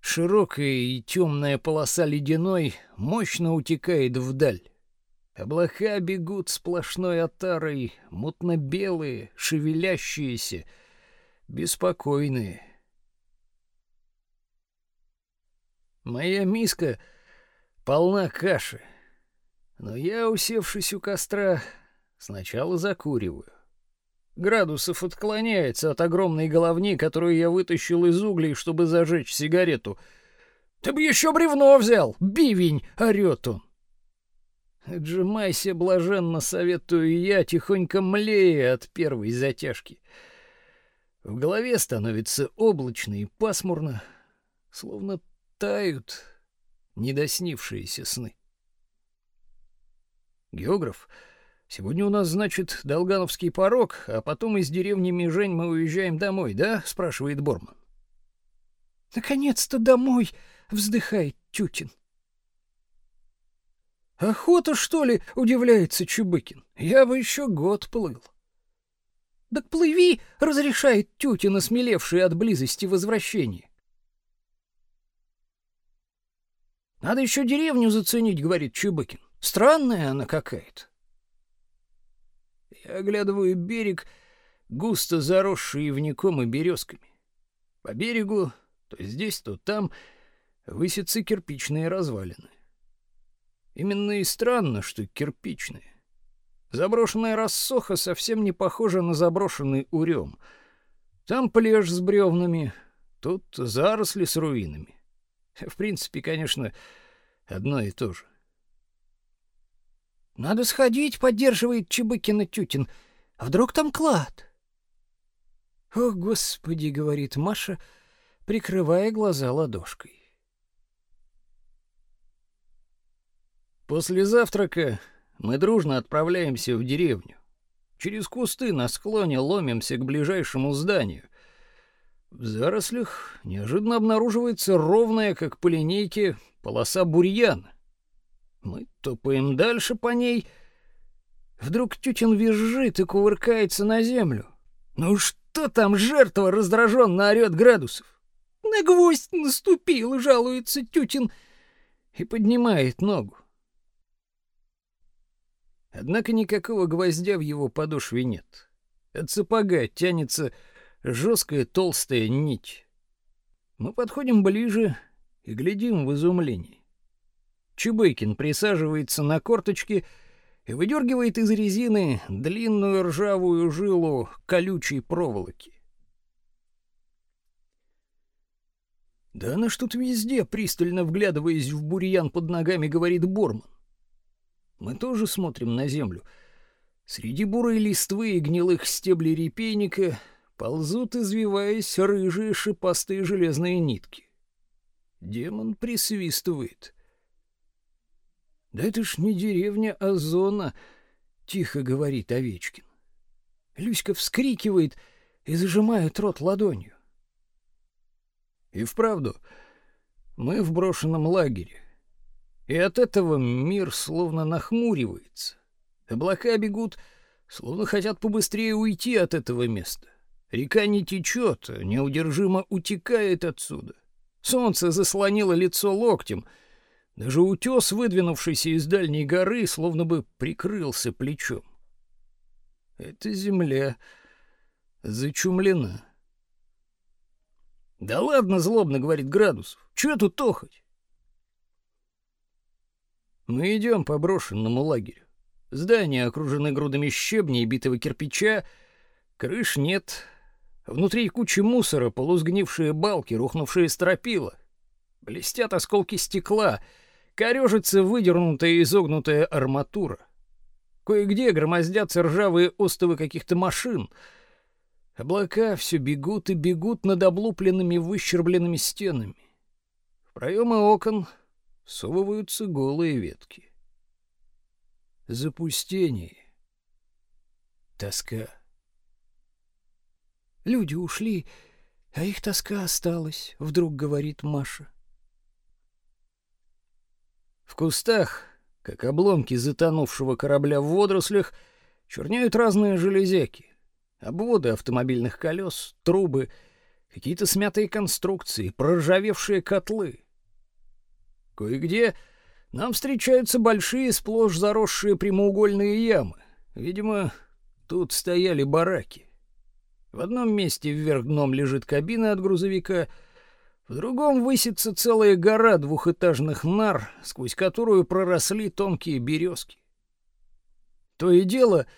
[SPEAKER 4] Широкая и темная полоса ледяной мощно утекает вдаль. Облака бегут сплошной отарой, мутно-белые, шевелящиеся, беспокойные. Моя миска полна каши, но я, усевшись у костра, сначала закуриваю. Градусов отклоняется от огромной головни, которую я вытащил из углей, чтобы зажечь сигарету. «Ты бы еще бревно взял, бивень!» — орет он. Отжимайся блаженно, советую я, тихонько млея от первой затяжки. В голове становится облачно и пасмурно, словно тают недоснившиеся сны. Географ, сегодня у нас, значит, Долгановский порог, а потом из деревни Межень мы уезжаем домой, да? спрашивает Борман. Наконец-то домой, вздыхает Тютин. Охота, что ли, удивляется Чубыкин. Я бы еще год плыл. Так плыви, разрешает Тютин, осмелевший от близости возвращения. Надо еще деревню заценить, говорит Чубыкин. Странная она какая-то. Я оглядываю берег, густо заросший ивняком и березками. По берегу, то здесь, то там, высятся кирпичные развалины. Именно и странно, что кирпичные. Заброшенная рассоха совсем не похожа на заброшенный урем. Там пляж с бревнами, тут заросли с руинами. В принципе, конечно, одно и то же. Надо сходить, поддерживает Чебыкина Тютин. А вдруг там клад? О, господи, говорит Маша, прикрывая глаза ладошкой. После завтрака мы дружно отправляемся в деревню. Через кусты на склоне ломимся к ближайшему зданию. В зарослях неожиданно обнаруживается ровная, как по линейке, полоса бурьяна. Мы топаем дальше по ней. Вдруг Тютин визжит и кувыркается на землю. «Ну что там, жертва!» — раздраженно орёт градусов. «На гвоздь наступил!» — жалуется Тютин и поднимает ногу. Однако никакого гвоздя в его подошве нет. От сапога тянется жесткая толстая нить. Мы подходим ближе и глядим в изумлении. Чубыкин присаживается на корточки и выдергивает из резины длинную ржавую жилу колючей проволоки. Да она ж тут везде, пристально вглядываясь в бурьян под ногами, говорит Борман. Мы тоже смотрим на землю. Среди бурой листвы и гнилых стеблей репейника ползут, извиваясь, рыжие шипастые железные нитки. Демон присвистывает. «Да это ж не деревня, а зона», — тихо говорит Овечкин. Люська вскрикивает и зажимает рот ладонью. И вправду, мы в брошенном лагере. И от этого мир словно нахмуривается. Облака бегут, словно хотят побыстрее уйти от этого места. Река не течет, а неудержимо утекает отсюда. Солнце заслонило лицо локтем. Даже утес, выдвинувшийся из дальней горы, словно бы прикрылся плечом. Эта земля зачумлена. «Да ладно, злобно, — говорит Градусов, — чё тут тохать? Мы идем по брошенному лагерю. Здания окружены грудами щебня и битого кирпича, крыш нет. Внутри куча мусора, полузгнившие балки, рухнувшие стропила. Блестят осколки стекла, корежится выдернутая и изогнутая арматура.
[SPEAKER 3] Кое-где громоздятся ржавые остовы каких-то машин. Облака все бегут и бегут над облупленными выщербленными стенами. В проемы окон всовываются голые ветки. Запустение. Тоска.
[SPEAKER 4] Люди ушли, а их тоска осталась, вдруг говорит Маша.
[SPEAKER 3] В кустах, как обломки затонувшего корабля в водорослях, чернеют разные железяки. Обводы автомобильных колес, трубы, какие-то смятые конструкции, проржавевшие котлы. Кое-где нам встречаются большие, сплошь заросшие прямоугольные ямы. Видимо, тут стояли бараки. В одном месте вверх дном лежит кабина от грузовика — в другом высится целая гора двухэтажных нар, сквозь которую проросли тонкие березки. То и дело,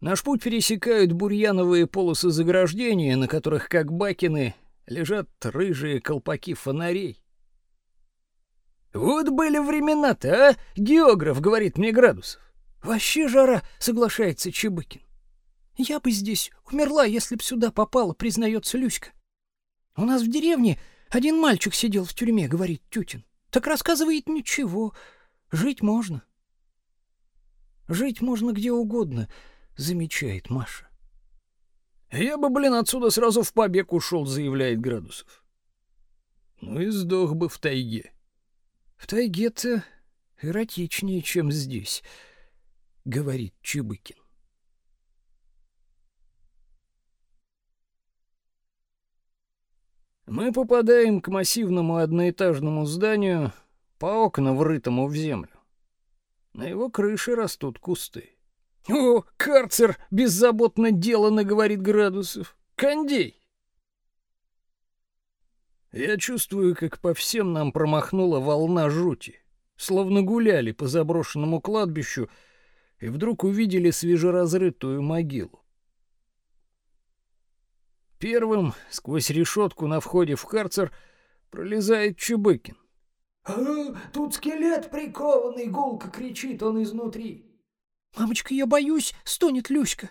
[SPEAKER 3] наш путь пересекают бурьяновые полосы заграждения, на которых, как бакины, лежат рыжие колпаки фонарей. «Вот были времена-то, а, географ, — говорит мне Градусов.
[SPEAKER 4] Вообще жара, — соглашается Чебыкин. Я бы здесь умерла, если б сюда попала, признается Люська. У нас в деревне один мальчик сидел в тюрьме, говорит Тютин. Так рассказывает ничего. Жить можно. Жить можно где угодно, замечает Маша.
[SPEAKER 3] Я бы, блин, отсюда сразу в побег ушел, заявляет Градусов. Ну и сдох бы в тайге.
[SPEAKER 4] В тайге-то эротичнее, чем здесь, говорит Чебыкин.
[SPEAKER 3] Мы попадаем к массивному одноэтажному зданию, по окна врытому в землю. На его крыше растут кусты. «О, карцер беззаботно делано», — говорит Градусов. «Кондей!» Я чувствую, как по всем нам промахнула волна жути. Словно гуляли по заброшенному кладбищу и вдруг увидели свежеразрытую могилу. Первым сквозь решетку на входе в карцер пролезает Чубыкин.
[SPEAKER 4] «А, тут скелет прикованный, гулко кричит он изнутри. «Мамочка, я боюсь!» — стонет Люська.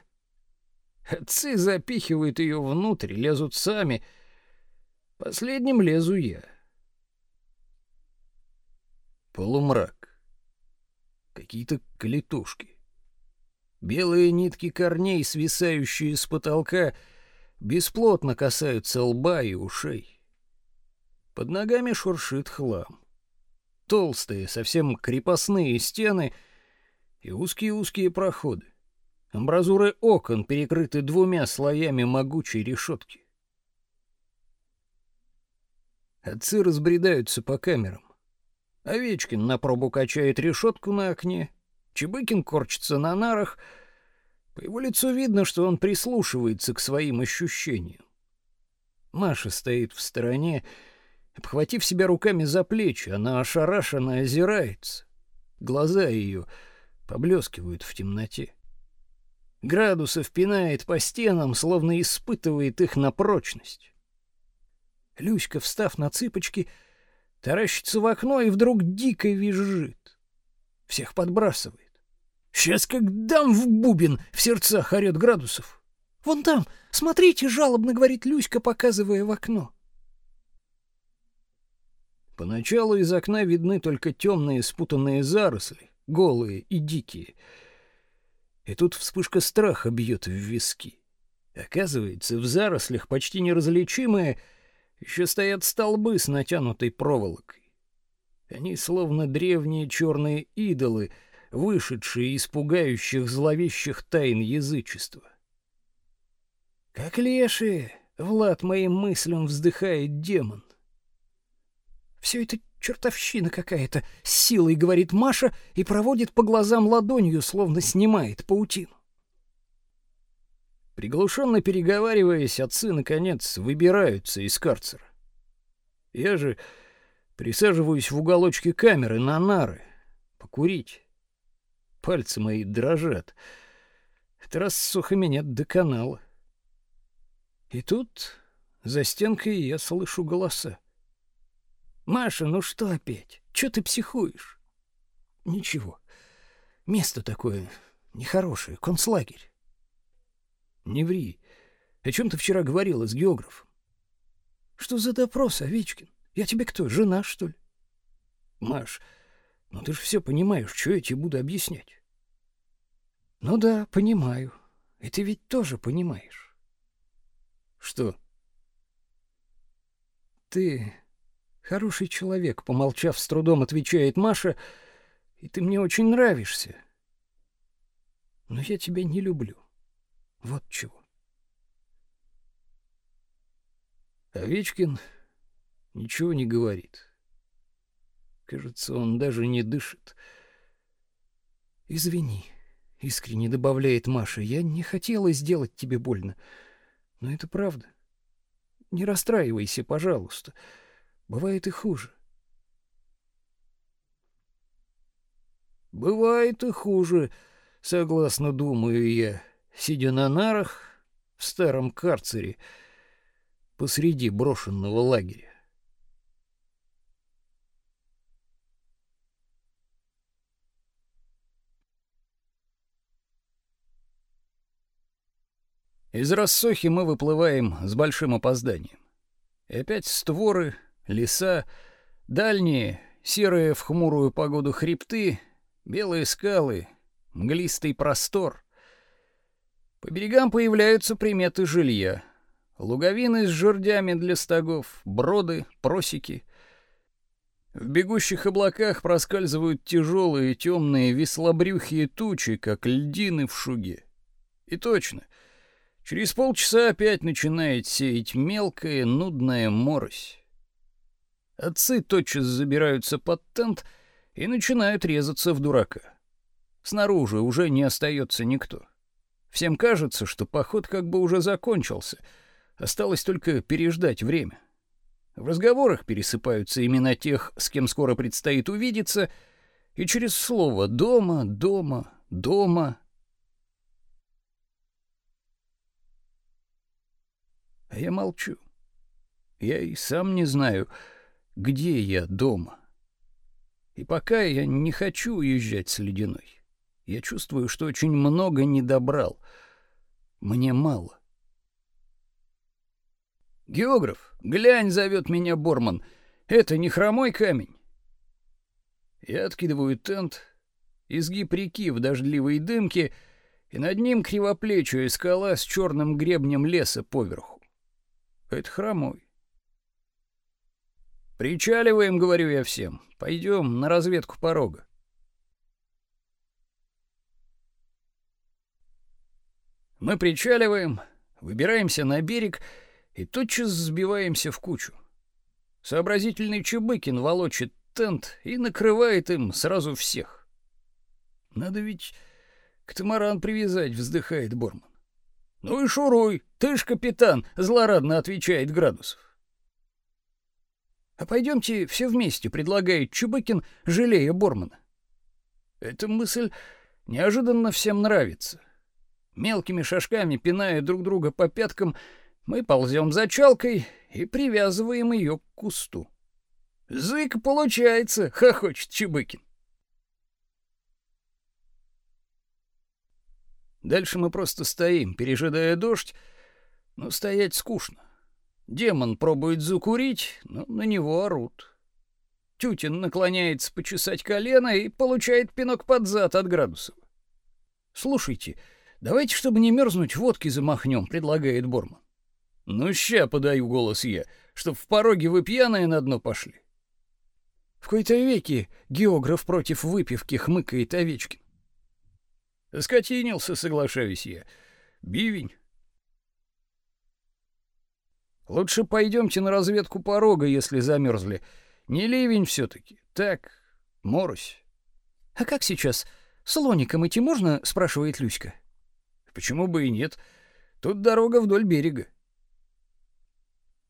[SPEAKER 3] Отцы запихивают ее внутрь, лезут сами. Последним лезу я. Полумрак. Какие-то клетушки. Белые нитки корней, свисающие с потолка — бесплотно касаются лба и ушей. Под ногами шуршит хлам. Толстые, совсем крепостные стены и узкие-узкие проходы. Амбразуры окон перекрыты двумя слоями могучей решетки. Отцы разбредаются по камерам. Овечкин на пробу качает решетку на окне, Чебыкин корчится на нарах — по его лицу видно, что он прислушивается к своим ощущениям. Маша стоит в стороне, обхватив себя руками за плечи, она ошарашенно озирается. Глаза ее поблескивают в темноте. Градусов пинает по стенам, словно испытывает их на прочность. Люська, встав на цыпочки, таращится в окно и вдруг дико визжит. Всех подбрасывает. Сейчас как дам в бубен, в сердцах орет градусов.
[SPEAKER 4] Вон там, смотрите, жалобно говорит Люська, показывая в окно.
[SPEAKER 3] Поначалу из окна видны только темные спутанные заросли, голые и дикие. И тут вспышка страха бьет в виски. Оказывается, в зарослях почти неразличимые еще стоят столбы с натянутой проволокой. Они словно древние черные идолы — вышедшие из пугающих зловещих тайн язычества. Как лешие, Влад моим мыслям вздыхает демон.
[SPEAKER 4] Все это чертовщина какая-то, с силой говорит Маша и проводит по глазам ладонью, словно снимает паутину.
[SPEAKER 3] Приглушенно переговариваясь, отцы наконец выбираются из карцера. Я же присаживаюсь в уголочке камеры на нары покурить. Пальцы мои дрожат. Это раз сухо меня доконало. И тут за стенкой я слышу голоса. «Маша, ну что опять? Чё ты психуешь?» «Ничего. Место такое
[SPEAKER 4] Нехорошее, концлагерь.
[SPEAKER 3] Не ври. О чем ты вчера говорила с географом?
[SPEAKER 4] Что за допрос, Овечкин? Я тебе кто, жена, что ли?
[SPEAKER 3] Маш, ну ты же все понимаешь, что я тебе буду объяснять.
[SPEAKER 4] Ну да, понимаю. И ты ведь тоже понимаешь.
[SPEAKER 3] Что?
[SPEAKER 4] Ты хороший человек, помолчав с трудом, отвечает Маша, и ты мне очень нравишься. Но я тебя не люблю. Вот чего.
[SPEAKER 3] Овечкин ничего не говорит. Кажется, он даже не дышит.
[SPEAKER 4] Извини, искренне добавляет Маша. Я не хотела сделать тебе больно, но это правда. Не расстраивайся, пожалуйста. Бывает и хуже.
[SPEAKER 3] Бывает и хуже, согласно думаю я, сидя на нарах в старом карцере посреди брошенного лагеря. Из рассохи мы выплываем с большим опозданием. И опять створы, леса, дальние, серые в хмурую погоду хребты, белые скалы, мглистый простор. По берегам появляются приметы жилья — Луговины с жердями для стогов, броды, просеки. В бегущих облаках проскальзывают тяжелые темные веслобрюхие тучи, как льдины в шуге. И точно, через полчаса опять начинает сеять мелкая, нудная морось. Отцы тотчас забираются под тент и начинают резаться в дурака. Снаружи уже не остается никто. Всем кажется, что поход как бы уже закончился — Осталось только переждать время. В разговорах пересыпаются имена тех, с кем скоро предстоит увидеться, и через слово «дома», «дома», «дома». А я молчу. Я и сам не знаю, где я дома. И пока я не хочу уезжать с ледяной. Я чувствую, что очень много не добрал. Мне мало. Географ, глянь, зовет меня Борман. Это не хромой камень. Я откидываю тент, изгиб реки в дождливой дымке, и над ним кривоплечая скала с черным гребнем леса поверху. Это хромой. Причаливаем, говорю я всем. Пойдем на разведку порога. Мы причаливаем, выбираемся на берег и тотчас сбиваемся в кучу. Сообразительный Чубыкин волочит тент и накрывает им сразу всех. Надо ведь катамаран привязать, вздыхает Борман. Ну и шуруй, ты ж капитан, злорадно отвечает Градусов. А пойдемте все вместе, предлагает Чубыкин, жалея Бормана. Эта мысль неожиданно всем нравится. Мелкими шажками пиная друг друга по пяткам, мы ползем за чалкой и привязываем ее к кусту. «Зык получается!» [laughs] — хохочет Чебыкин. Дальше мы просто стоим, пережидая дождь, но стоять скучно. Демон пробует закурить, но на него орут. Тютин наклоняется почесать колено и получает пинок под зад от Градусова. «Слушайте, давайте, чтобы не мерзнуть, водки замахнем», — предлагает Борман. Ну ща подаю голос я, чтоб в пороге вы пьяные на дно пошли. В кои-то веки географ против выпивки хмыкает Овечкин. Скотинился, соглашаюсь я. Бивень. Лучше пойдемте на разведку порога, если замерзли. Не ливень все-таки. Так, морось.
[SPEAKER 4] А как сейчас? Слоником идти можно? спрашивает Люська.
[SPEAKER 3] Почему бы и нет? Тут дорога вдоль берега.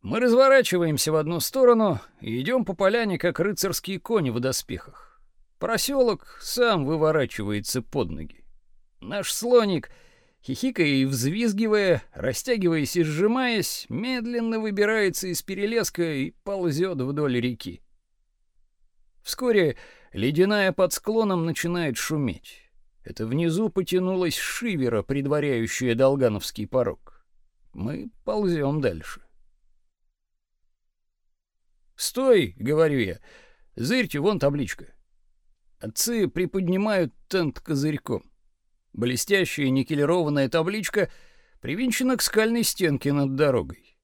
[SPEAKER 3] Мы разворачиваемся в одну сторону и идем по поляне, как рыцарские кони в доспехах. Проселок сам выворачивается под ноги. Наш слоник, хихикая и взвизгивая, растягиваясь и сжимаясь, медленно выбирается из перелеска и ползет вдоль реки. Вскоре ледяная под склоном начинает шуметь. Это внизу потянулась шивера, предваряющая долгановский порог. Мы ползем дальше. «Стой!» — говорю я. «Зырьте, вон табличка». Отцы приподнимают тент козырьком. Блестящая никелированная табличка привинчена к скальной стенке над дорогой.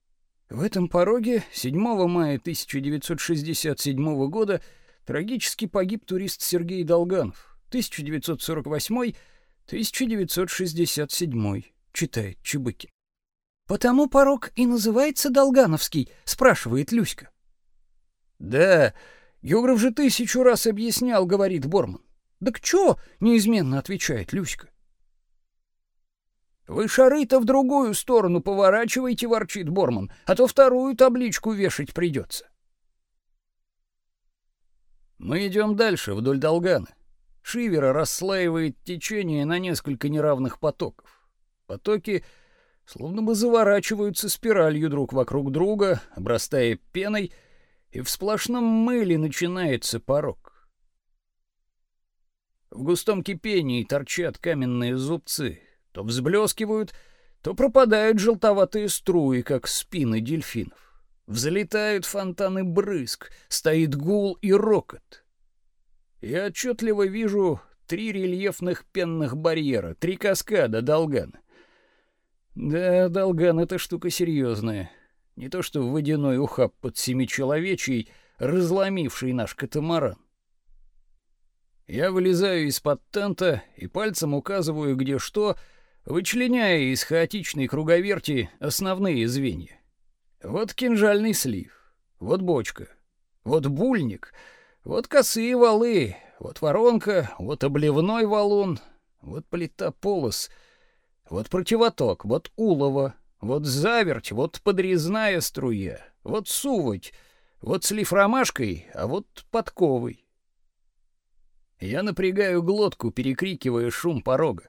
[SPEAKER 3] В этом пороге 7 мая 1967 года трагически погиб турист Сергей Долганов. 1948-1967, читает Чебыкин.
[SPEAKER 1] «Потому порог и называется Долгановский», — спрашивает Люська.
[SPEAKER 3] «Да, географ же тысячу раз объяснял», — говорит Борман.
[SPEAKER 1] «Так чё?» — неизменно отвечает Люська.
[SPEAKER 3] «Вы шары-то в другую сторону поворачивайте», — ворчит Борман, «а то вторую табличку вешать придется». Мы идем дальше, вдоль Долгана. Шивера расслаивает течение на несколько неравных потоков. Потоки словно бы заворачиваются спиралью друг вокруг друга, обрастая пеной, и в сплошном мыле начинается порог. В густом кипении торчат каменные зубцы, то взблескивают, то пропадают желтоватые струи, как спины дельфинов. Взлетают фонтаны брызг, стоит гул и рокот. Я отчетливо вижу три рельефных пенных барьера, три каскада Долгана. Да, Долган — это штука серьезная. Не то что водяной ухаб под семичеловечий, разломивший наш катамаран. Я вылезаю из-под тента и пальцем указываю, где что, вычленяя из хаотичной круговерти основные звенья. Вот кинжальный слив, вот бочка, вот бульник, вот косые валы, вот воронка, вот обливной валун, вот плита полос, вот противоток, вот улово, вот заверть, вот подрезная струя, вот сувоть, вот слив ромашкой, а вот подковой. Я напрягаю глотку, перекрикивая шум порога.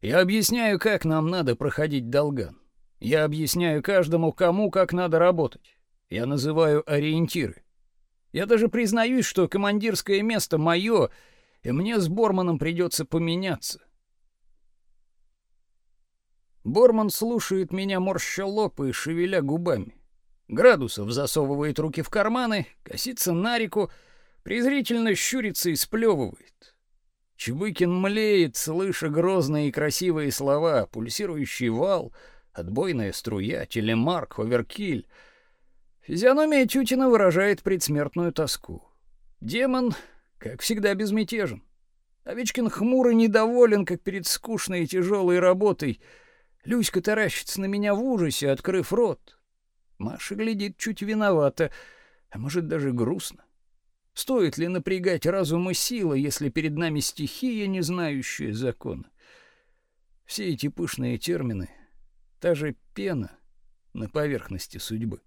[SPEAKER 3] Я объясняю, как нам надо проходить долган. Я объясняю каждому, кому как надо работать. Я называю ориентиры. Я даже признаюсь, что командирское место мое, и мне с Борманом придется поменяться. Борман слушает меня морща лоб и шевеля губами. Градусов засовывает руки в карманы, косится на реку, презрительно щурится и сплевывает. Чебыкин млеет, слыша грозные и красивые слова, пульсирующий вал, отбойная струя, телемарк, оверкиль. Физиономия Тютина выражает предсмертную тоску. Демон, как всегда, безмятежен. Овечкин хмуро недоволен, как перед скучной и тяжелой работой — Люська таращится на меня в ужасе, открыв рот. Маша глядит чуть виновата, а может даже грустно. Стоит ли напрягать разум и силы, если перед нами стихия, не знающая закона? Все эти пышные термины — та же пена на поверхности судьбы.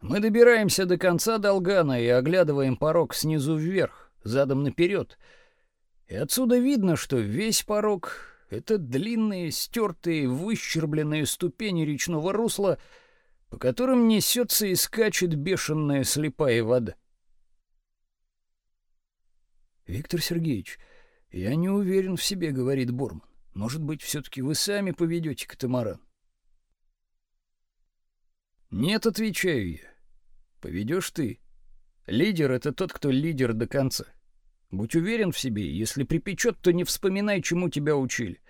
[SPEAKER 3] Мы добираемся до конца долгана и оглядываем порог снизу вверх, задом наперед — и отсюда видно, что весь порог — это длинные, стертые, выщербленные ступени речного русла, по которым несется и скачет бешеная слепая вода. «Виктор Сергеевич, я не уверен в себе», — говорит Борман. «Может быть, все-таки вы сами поведете катамаран?» «Нет», — отвечаю я. «Поведешь ты. Лидер — это тот, кто лидер до конца». Будь уверен в себе, если припечет, то не вспоминай, чему тебя учили.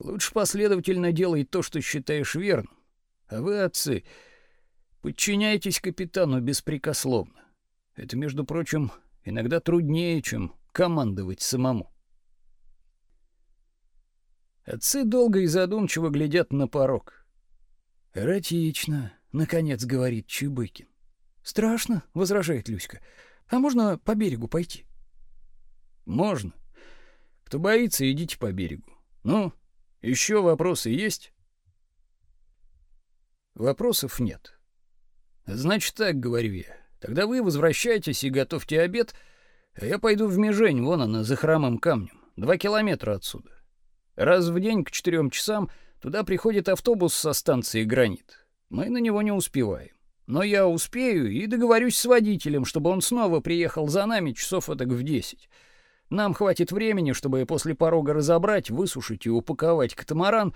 [SPEAKER 3] Лучше последовательно делай то, что считаешь верным. А вы, отцы, подчиняйтесь капитану беспрекословно. Это, между прочим, иногда труднее, чем командовать самому. Отцы долго и задумчиво глядят на порог. «Эротично», — наконец говорит Чебыкин. «Страшно», — возражает Люська. «А можно по берегу пойти?» Можно. Кто боится, идите по берегу. Ну, еще вопросы есть? Вопросов нет. Значит так, говорю я. Тогда вы возвращайтесь и готовьте обед, а я пойду в Межень, вон она, за храмом камнем, два километра отсюда. Раз в день к четырем часам туда приходит автобус со станции «Гранит». Мы на него не успеваем. Но я успею и договорюсь с водителем, чтобы он снова приехал за нами часов так в десять. Нам хватит времени, чтобы после порога разобрать, высушить и упаковать катамаран,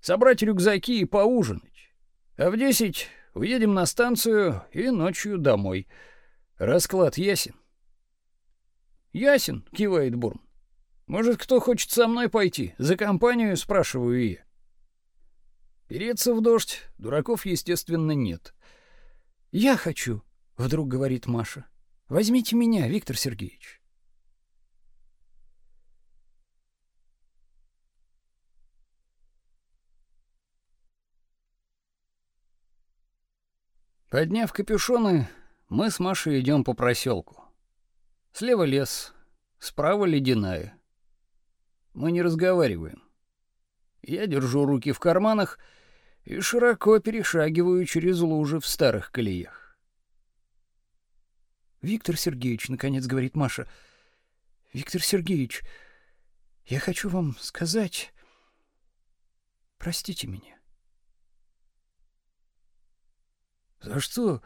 [SPEAKER 3] собрать рюкзаки и поужинать. А в десять уедем на станцию и ночью домой. Расклад ясен. Ясен, кивает Бурм. Может, кто хочет со мной пойти? За компанию, спрашиваю я. Переться в дождь дураков, естественно, нет.
[SPEAKER 4] Я хочу, вдруг говорит Маша. Возьмите меня, Виктор Сергеевич.
[SPEAKER 3] Подняв капюшоны, мы с Машей идем по проселку. Слева лес, справа ледяная. Мы не разговариваем. Я держу руки в карманах и широко перешагиваю через лужи в старых колеях.
[SPEAKER 4] Виктор Сергеевич, наконец говорит Маша. Виктор Сергеевич, я хочу вам сказать, простите меня.
[SPEAKER 3] За что?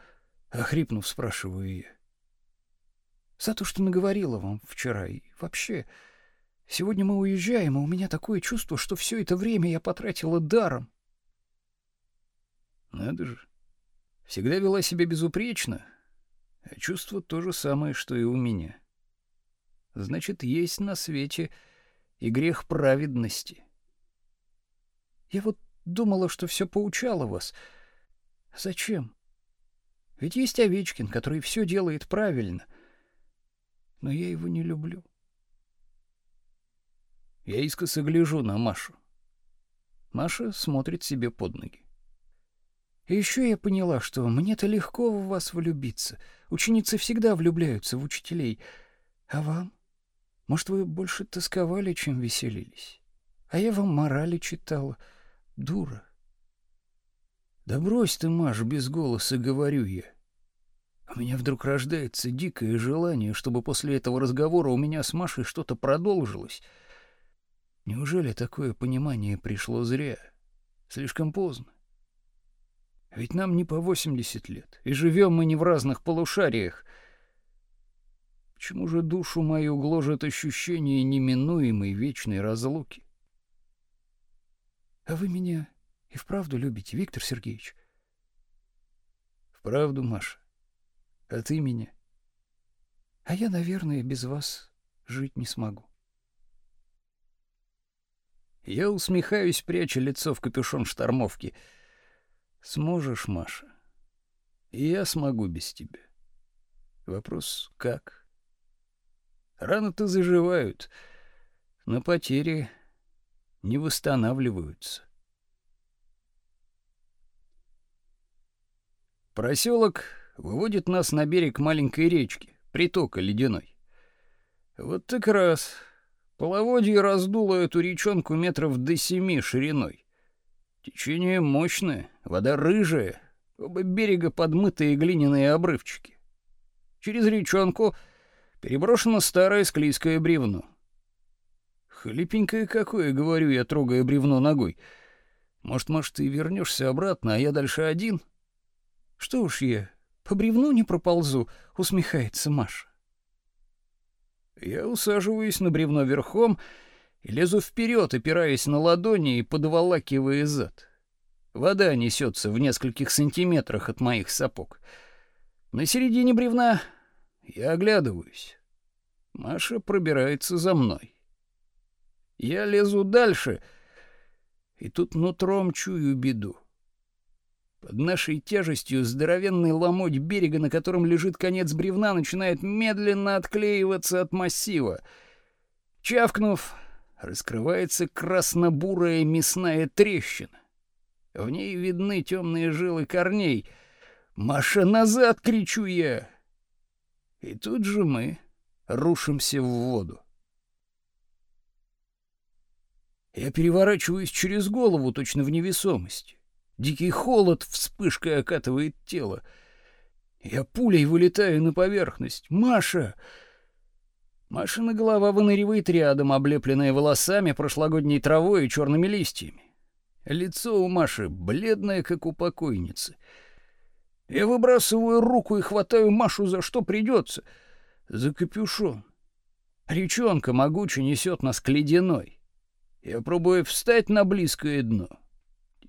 [SPEAKER 3] охрипнув, спрашиваю я.
[SPEAKER 4] За то, что наговорила вам вчера и вообще. Сегодня мы уезжаем, а у меня такое чувство, что все это время я потратила даром.
[SPEAKER 3] Надо же. Всегда вела себя безупречно, а чувство то же самое, что и у меня. Значит, есть на свете и грех праведности.
[SPEAKER 4] Я вот думала, что все поучало вас. Зачем? Ведь есть Овечкин, который все делает правильно. Но я его не люблю.
[SPEAKER 3] Я искоса гляжу на Машу. Маша смотрит себе под ноги.
[SPEAKER 4] И еще я поняла, что мне-то легко в вас влюбиться. Ученицы всегда влюбляются в учителей. А вам? Может, вы больше тосковали, чем веселились? А я вам морали читала. Дура.
[SPEAKER 3] Да брось ты, Маш, без голоса говорю я. У меня вдруг рождается дикое желание, чтобы после этого разговора у меня с Машей что-то продолжилось. Неужели такое понимание пришло зря? Слишком поздно. Ведь нам не по 80 лет, и живем мы не в разных полушариях. Почему же душу мою гложет ощущение неминуемой вечной разлуки?
[SPEAKER 4] А вы меня и вправду любите, Виктор Сергеевич?
[SPEAKER 3] Вправду, Маша. А ты меня?
[SPEAKER 4] А я, наверное, без вас жить не смогу.
[SPEAKER 3] Я усмехаюсь, пряча лицо в капюшон штормовки. Сможешь, Маша? Я смогу без тебя. Вопрос как? Раны-то заживают, но потери не восстанавливаются. Проселок выводит нас на берег маленькой речки, притока ледяной. Вот так раз. Половодье раздуло эту речонку метров до семи шириной. Течение мощное, вода рыжая, оба берега подмытые глиняные обрывчики. Через речонку переброшено старое склизкое бревно. Хлипенькое какое, говорю я, трогая бревно ногой. Может, может, ты вернешься обратно, а я дальше один —
[SPEAKER 4] что уж я, по бревну не проползу, усмехается Маша.
[SPEAKER 3] Я усаживаюсь на бревно верхом и лезу вперед, опираясь на ладони и подволакивая зад. Вода несется в нескольких сантиметрах от моих сапог. На середине бревна я оглядываюсь. Маша пробирается за мной. Я лезу дальше, и тут нутром чую беду. Под нашей тяжестью здоровенный ломоть берега, на котором лежит конец бревна, начинает медленно отклеиваться от массива. Чавкнув, раскрывается красно-бурая мясная трещина. В ней видны темные жилы корней. «Маша, назад!» — кричу я. И тут же мы рушимся в воду. Я переворачиваюсь через голову, точно в невесомости. Дикий холод вспышкой окатывает тело. Я пулей вылетаю на поверхность. «Маша!» Машина голова выныривает рядом, облепленная волосами, прошлогодней травой и черными листьями. Лицо у Маши бледное, как у покойницы. Я выбрасываю руку и хватаю Машу за что придется. За капюшон. Речонка могуче несет нас к ледяной. Я пробую встать на близкое дно.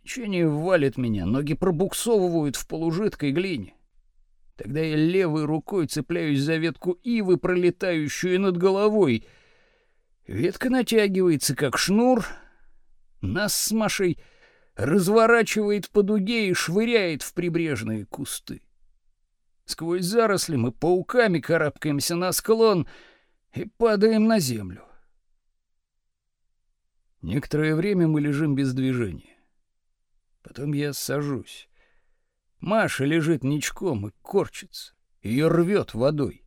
[SPEAKER 3] Течение валит меня, ноги пробуксовывают в полужидкой глине. Тогда я левой рукой цепляюсь за ветку ивы, пролетающую над головой. Ветка натягивается, как шнур. Нас с Машей разворачивает по дуге и швыряет в прибрежные кусты. Сквозь заросли мы пауками карабкаемся на склон и падаем на землю. Некоторое время мы лежим без движения. Потом я сажусь. Маша лежит ничком и корчится. Ее рвет водой.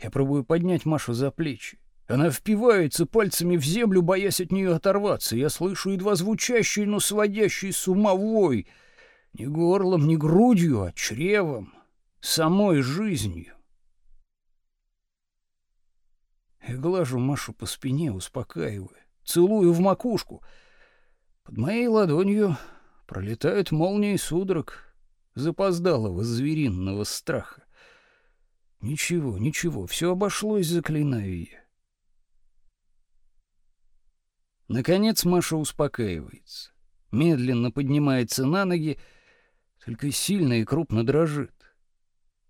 [SPEAKER 3] Я пробую поднять Машу за плечи. Она впивается пальцами в землю, боясь от нее оторваться. Я слышу едва звучащий, но сводящий с ума вой. Не горлом, не грудью, а чревом, самой жизнью. Я глажу Машу по спине, успокаивая, целую в макушку. Под моей ладонью пролетают молнии судорог, запоздалого звериного страха. Ничего, ничего, все обошлось, заклинаю я. Наконец Маша успокаивается, медленно поднимается на ноги, только сильно и крупно дрожит.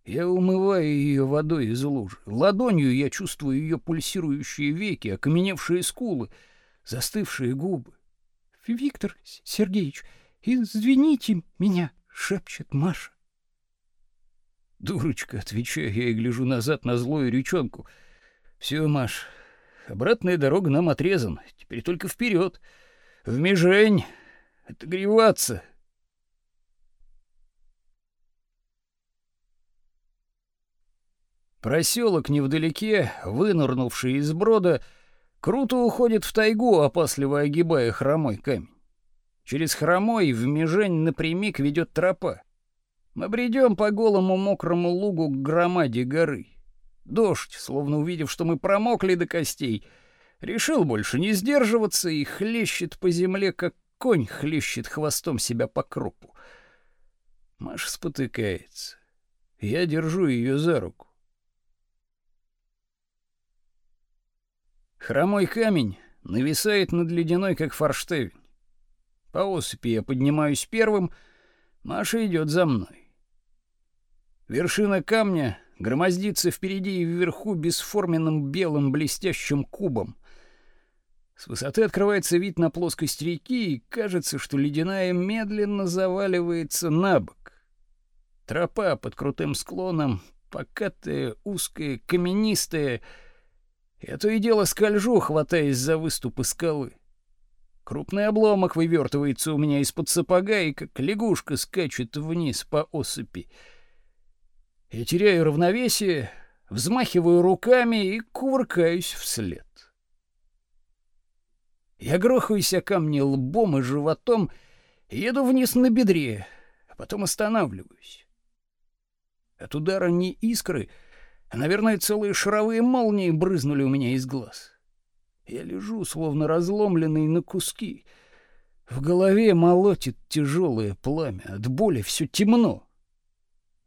[SPEAKER 3] Я умываю ее водой из лужи. Ладонью я чувствую ее пульсирующие веки, окаменевшие скулы, застывшие губы.
[SPEAKER 1] Виктор Сергеевич, извините меня, шепчет Маша.
[SPEAKER 3] Дурочка, отвечаю я и гляжу назад на злую речонку. Все, Маш, Обратная дорога нам отрезана. Теперь только вперед. В Межень. Отогреваться. Проселок невдалеке, вынырнувший из брода, круто уходит в тайгу, опасливо огибая хромой камень. Через хромой в Межень напрямик ведет тропа. Мы бредем по голому мокрому лугу к громаде горы. Дождь, словно увидев, что мы промокли до костей, решил больше не сдерживаться и хлещет по земле, как конь хлещет хвостом себя по крупу. Маша спотыкается. Я держу ее за руку. Хромой камень нависает над ледяной, как форштевень. По осыпи я поднимаюсь первым, Маша идет за мной. Вершина камня громоздится впереди и вверху бесформенным белым блестящим кубом. С высоты открывается вид на плоскость реки, и кажется, что ледяная медленно заваливается на бок. Тропа под крутым склоном, покатая, узкая, каменистая. Я то и дело скольжу, хватаясь за выступы скалы. Крупный обломок вывертывается у меня из-под сапога и как лягушка скачет вниз по осыпи. Я теряю равновесие, взмахиваю руками и кувыркаюсь вслед. Я грохаюсь о камни лбом и животом еду вниз на бедре, а потом останавливаюсь. От удара не искры, а, наверное, целые шаровые молнии брызнули у меня из глаз. Я лежу, словно разломленный на куски. В голове молотит тяжелое пламя, от боли все темно.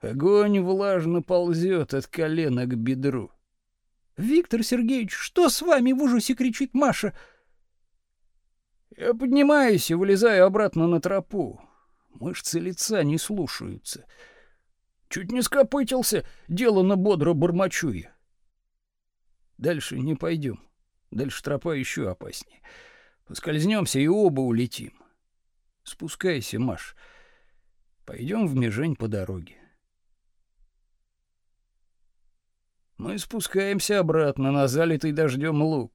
[SPEAKER 3] Огонь влажно ползет от колена к бедру.
[SPEAKER 1] «Виктор Сергеевич, что с вами?» — в ужасе кричит Маша.
[SPEAKER 3] Я поднимаюсь и вылезаю обратно на тропу. Мышцы лица не слушаются. Чуть не скопытился, делано бодро бормочу я. Дальше не пойдем. Дальше тропа еще опаснее. Поскользнемся и оба улетим. Спускайся, Маш. Пойдем в Межень по дороге. Мы спускаемся обратно на залитый дождем луг.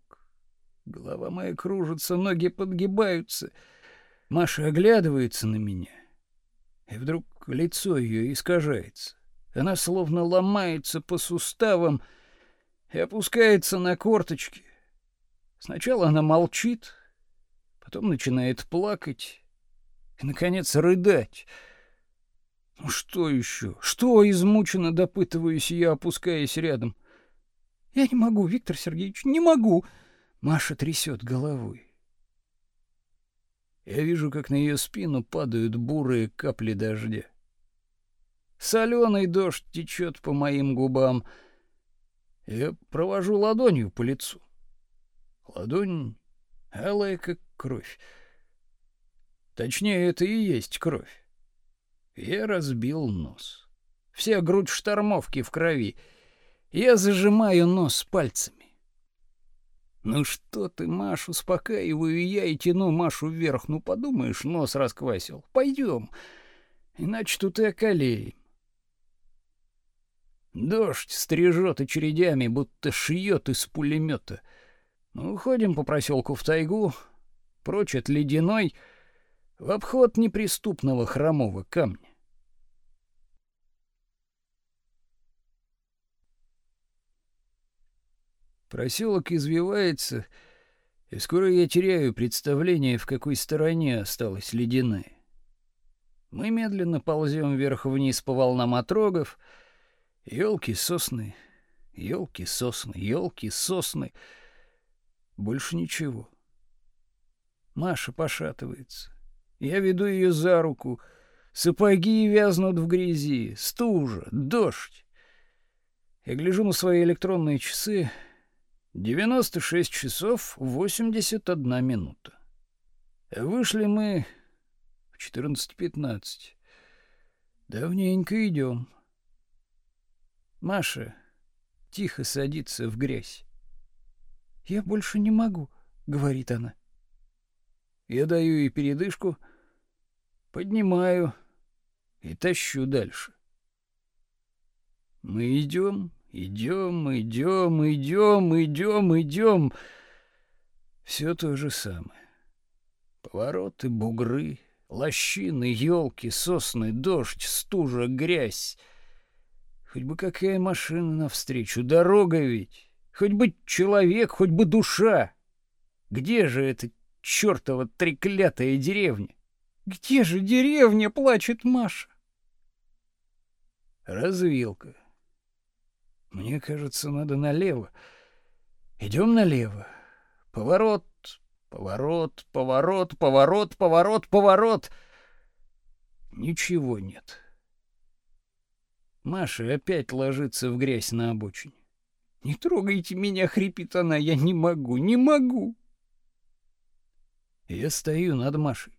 [SPEAKER 3] Голова моя кружится, ноги подгибаются. Маша оглядывается на меня, и вдруг лицо ее искажается. Она словно ломается по суставам и опускается на корточки. Сначала она молчит, потом начинает плакать и, наконец, рыдать — ну что еще? Что измученно допытываюсь я, опускаясь рядом?
[SPEAKER 1] Я не могу, Виктор Сергеевич, не могу.
[SPEAKER 3] Маша трясет головой. Я вижу, как на ее спину падают бурые капли дождя. Соленый дождь течет по моим губам. Я провожу ладонью по лицу. Ладонь алая, как кровь. Точнее, это и есть кровь. Я разбил нос. Вся грудь штормовки в крови. Я зажимаю нос пальцами. Ну что ты, Маш, успокаиваю я и тяну Машу вверх. Ну подумаешь, нос расквасил. Пойдем, иначе тут и околеем. Дождь стрижет очередями, будто шьет из пулемета. Уходим по проселку в тайгу, прочь от ледяной, в обход неприступного хромого камня. Проселок извивается, и скоро я теряю представление, в какой стороне осталась ледяная. Мы медленно ползем вверх-вниз по волнам отрогов, елки, сосны, елки, сосны, елки, сосны. Больше ничего. Маша пошатывается. Я веду ее за руку. Сапоги вязнут в грязи, стужа, дождь. Я гляжу на свои электронные часы. 96 часов 81 минута. Вышли мы в 14.15. Давненько идем. Маша тихо садится в грязь.
[SPEAKER 4] «Я больше не могу», — говорит она.
[SPEAKER 3] Я даю ей передышку, поднимаю и тащу дальше. Мы идем, идем, идем, идем, идем, идем. Все то же самое. Повороты, бугры, лощины, елки, сосны, дождь, стужа, грязь. Хоть бы какая машина навстречу, дорога ведь. Хоть бы человек, хоть бы душа. Где же эта чертова треклятая деревня?
[SPEAKER 4] Где же деревня, плачет Маша.
[SPEAKER 3] Развилка. Мне кажется, надо налево. Идем налево. Поворот, поворот, поворот, поворот, поворот, поворот. Ничего нет. Маша опять ложится в грязь на обочине.
[SPEAKER 4] «Не трогайте меня!» — хрипит она. «Я не могу, не могу!»
[SPEAKER 3] Я стою над Машей.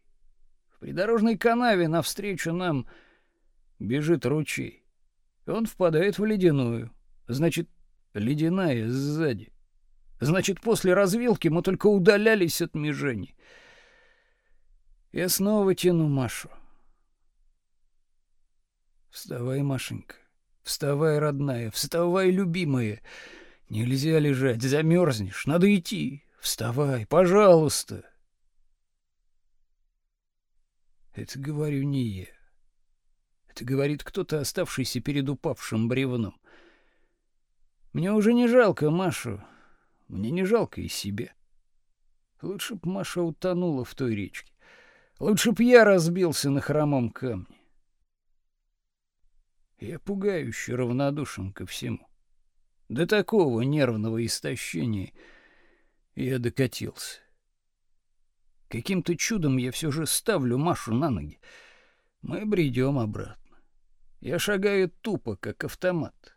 [SPEAKER 3] В придорожной канаве навстречу нам бежит ручей. Он впадает в ледяную. Значит, ледяная сзади. Значит, после развилки мы только удалялись от межени. Я снова тяну Машу. Вставай, Машенька. Вставай, родная, вставай, любимая. Нельзя лежать, замерзнешь, надо идти. Вставай, пожалуйста. Это говорю не я. Это говорит кто-то, оставшийся перед упавшим бревном. Мне уже не жалко Машу, мне не жалко и себя. Лучше б Маша утонула в той речке. Лучше б я разбился на хромом камне. Я пугающе равнодушен ко всему. До такого нервного истощения я докатился. Каким-то чудом я все же ставлю Машу на ноги. Мы бредем обратно. Я шагаю тупо, как автомат.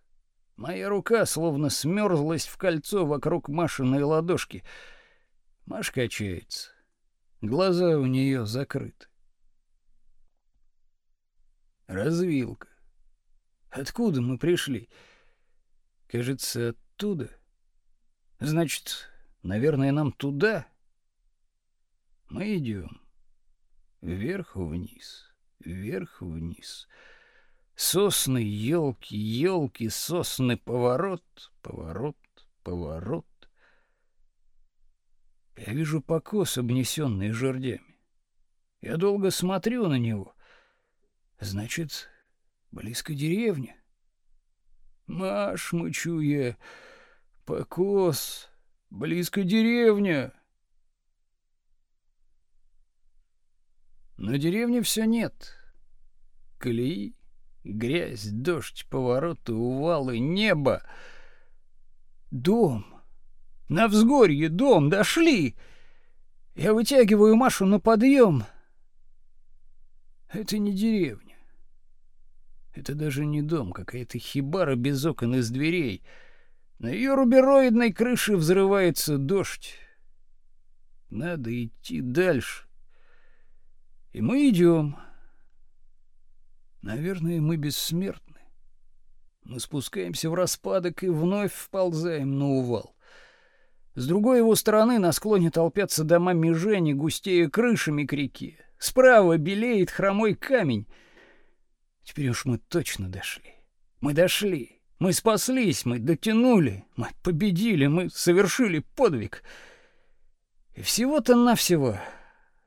[SPEAKER 3] Моя рука словно смерзлась в кольцо вокруг Машиной ладошки. Маш качается. Глаза у нее закрыты. Развилка. Откуда мы пришли? Кажется, оттуда. Значит, наверное, нам туда. Мы идем. Вверх-вниз, вверх-вниз. Сосны, елки, елки, сосны, поворот, поворот, поворот. Я вижу покос, обнесенный жердями. Я долго смотрю на него. Значит, близко деревня. Маш, мычу я, покос, близко деревня. Но деревни все нет. Колеи, грязь, дождь, повороты, увалы, небо. Дом. На взгорье дом, дошли. Я вытягиваю Машу на подъем. Это не деревня. Это даже не дом, какая-то хибара без окон и с дверей. На ее рубероидной крыше взрывается дождь. Надо идти дальше. И мы идем. Наверное, мы бессмертны. Мы спускаемся в распадок и вновь вползаем на увал. С другой его стороны на склоне толпятся дома Межени, густее крышами к реке. Справа белеет хромой камень. Теперь уж мы точно дошли. Мы дошли. Мы спаслись, мы дотянули, мы победили, мы совершили подвиг. И всего-то навсего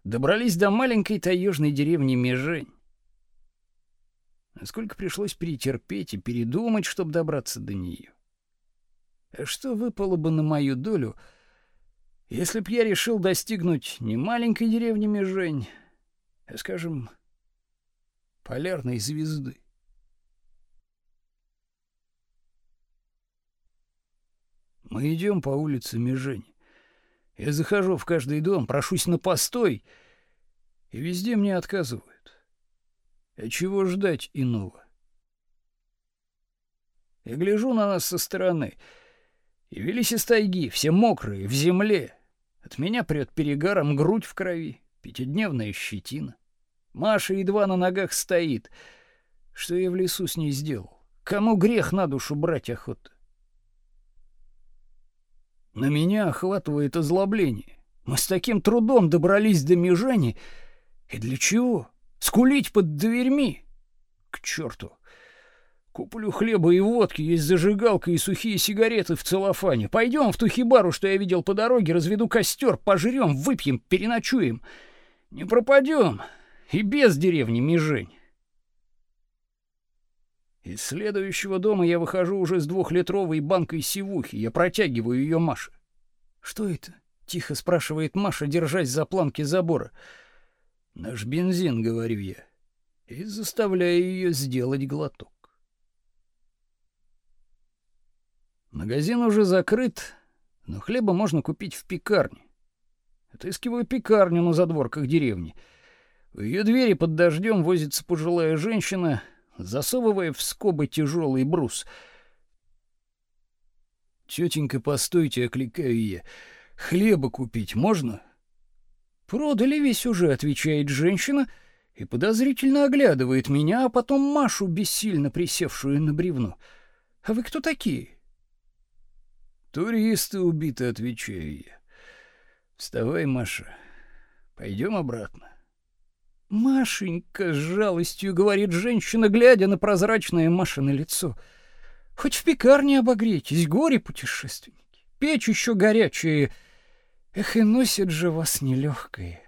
[SPEAKER 3] добрались до маленькой таежной деревни Межень. Насколько пришлось перетерпеть и передумать, чтобы добраться до нее. А что выпало бы на мою долю, если б я решил достигнуть не маленькой деревни Межень, а, скажем, полярной звезды? Мы идем по улице Межень. Я захожу в каждый дом, прошусь на постой, и везде мне отказывают. А чего ждать иного? Я гляжу на нас со стороны. Явились из тайги, все мокрые, в земле. От меня прет перегаром грудь в крови, пятидневная щетина. Маша едва на ногах стоит. Что я в лесу с ней сделал? Кому грех на душу брать охота? На меня охватывает озлобление. Мы с таким трудом добрались до Межани. И для чего? Скулить под дверьми? К черту! Куплю хлеба и водки, есть зажигалка и сухие сигареты в целлофане. Пойдем в ту хибару, что я видел по дороге, разведу костер, пожрем, выпьем, переночуем. Не пропадем. И без деревни Межень. Из следующего дома я выхожу уже с двухлитровой банкой сивухи. Я протягиваю ее Маше. «Что это?» — тихо спрашивает Маша, держась за планки забора. «Наш бензин», — говорю я, и заставляю ее сделать глоток. Магазин уже закрыт, но хлеба можно купить в пекарне. Отыскиваю пекарню на задворках деревни. У ее двери под дождем возится пожилая женщина — засовывая в скобы тяжелый брус. «Тетенька, постойте», — окликаю я. «Хлеба купить можно?» «Продали весь уже», — отвечает женщина и подозрительно оглядывает меня, а потом Машу, бессильно присевшую на бревно. «А вы кто такие?» «Туристы убиты», — отвечаю я. «Вставай, Маша, пойдем обратно».
[SPEAKER 1] «Машенька», — с жалостью говорит женщина, глядя на прозрачное Машино лицо, — «хоть в пекарне обогрейтесь, горе путешественники, печь еще горячая, эх, и носит же вас нелегкое».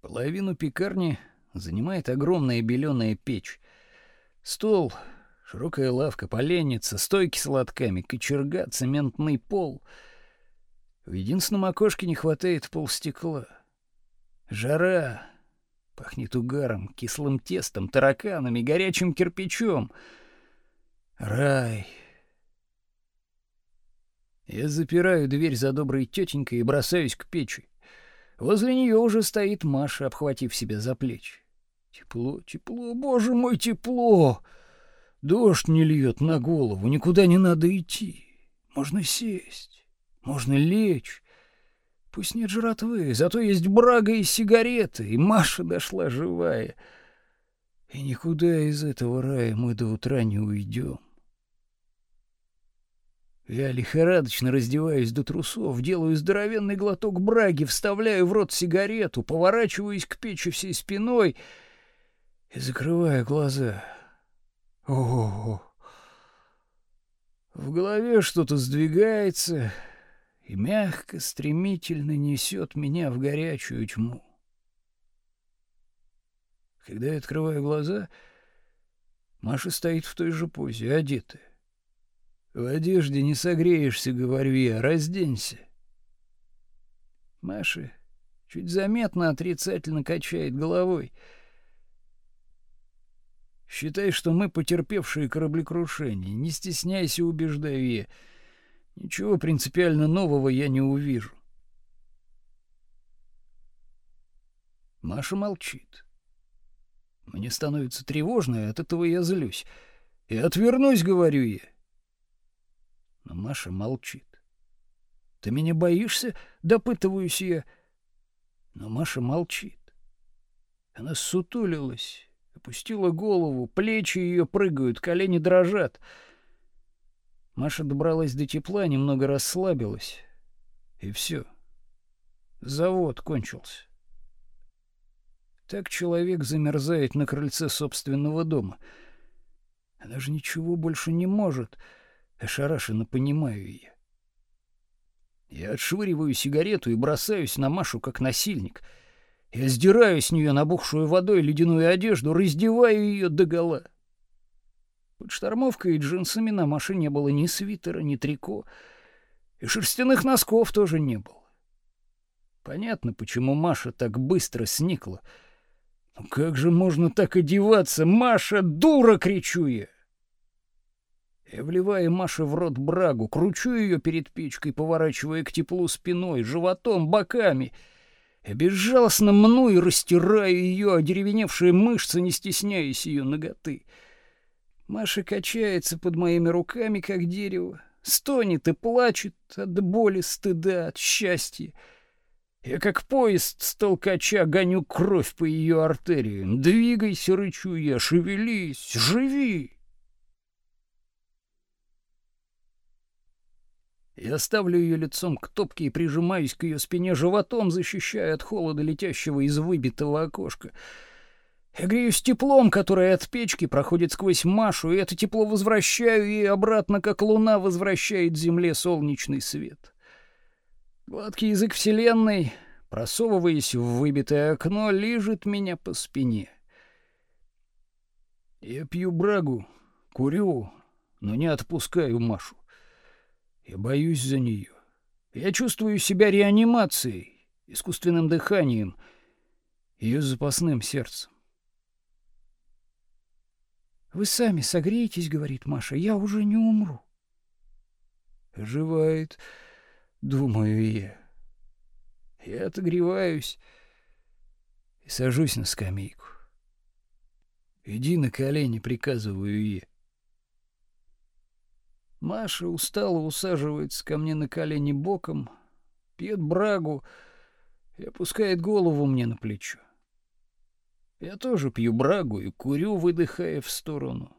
[SPEAKER 3] Половину пекарни занимает огромная беленая печь. Стол Широкая лавка, поленница, стойки с лотками, кочерга, цементный пол. В единственном окошке не хватает полстекла. Жара. Пахнет угаром, кислым тестом, тараканами, горячим кирпичом. Рай. Я запираю дверь за доброй тетенькой и бросаюсь к печи. Возле нее уже стоит Маша, обхватив себя за плечи. Тепло, тепло, боже мой, тепло! Дождь не льет на голову, никуда не надо идти. Можно сесть, можно лечь. Пусть нет жратвы, зато есть брага и сигареты, и Маша дошла живая. И никуда из этого рая мы до утра не уйдем. Я лихорадочно раздеваюсь до трусов, делаю здоровенный глоток браги, вставляю в рот сигарету, поворачиваюсь к печи всей спиной и закрываю глаза — о, В голове что-то сдвигается и мягко, стремительно несет меня в горячую тьму. Когда я открываю глаза, Маша стоит в той же позе, одетая. В одежде не согреешься, говорю я, разденься. Маша чуть заметно отрицательно качает головой — Считай, что мы потерпевшие кораблекрушение. Не стесняйся, убеждаю я. Ничего принципиально нового я не увижу. Маша молчит. Мне становится тревожно, и от этого я злюсь. И отвернусь, говорю я. Но Маша молчит. Ты меня боишься? допытываюсь я. Но Маша молчит. Она сутулилась, опустила голову, плечи ее прыгают, колени дрожат. Маша добралась до тепла, немного расслабилась. И все. Завод кончился. Так человек замерзает на крыльце собственного дома. Она же ничего больше не может. Ошарашенно понимаю я. Я отшвыриваю сигарету и бросаюсь на Машу как насильник. Я сдираю с нее набухшую водой ледяную одежду, раздеваю ее догола. Под штормовкой и джинсами на Маше не было ни свитера, ни трико, и шерстяных носков тоже не было. Понятно, почему Маша так быстро сникла — ну как же можно так одеваться? Маша, дура, кричу я. Я вливаю Маше в рот брагу, кручу ее перед печкой, поворачивая к теплу спиной, животом, боками. Безжалостно мну и растираю ее одеревеневшие мышцы, не стесняясь ее ноготы. Маша качается под моими руками, как дерево, стонет и плачет от боли, стыда, от счастья. Я как поезд с толкача гоню кровь по ее артериям. Двигайся, рычу я, шевелись, живи. Я ставлю ее лицом к топке и прижимаюсь к ее спине животом, защищая от холода летящего из выбитого окошка. Я греюсь теплом, которое от печки проходит сквозь Машу, и это тепло возвращаю ей обратно, как луна возвращает земле солнечный свет. Гладкий язык вселенной, просовываясь в выбитое окно, лижет меня по спине. Я пью брагу, курю, но не отпускаю Машу. Я боюсь за нее. Я чувствую себя реанимацией, искусственным дыханием, ее запасным сердцем. «Вы сами согреетесь, — говорит Маша, — я уже не умру». Оживает думаю я. Я отогреваюсь и сажусь на скамейку. Иди на колени, приказываю я. Маша устало усаживается ко мне на колени боком, пьет брагу и опускает голову мне на плечо. Я тоже пью брагу и курю, выдыхая в сторону.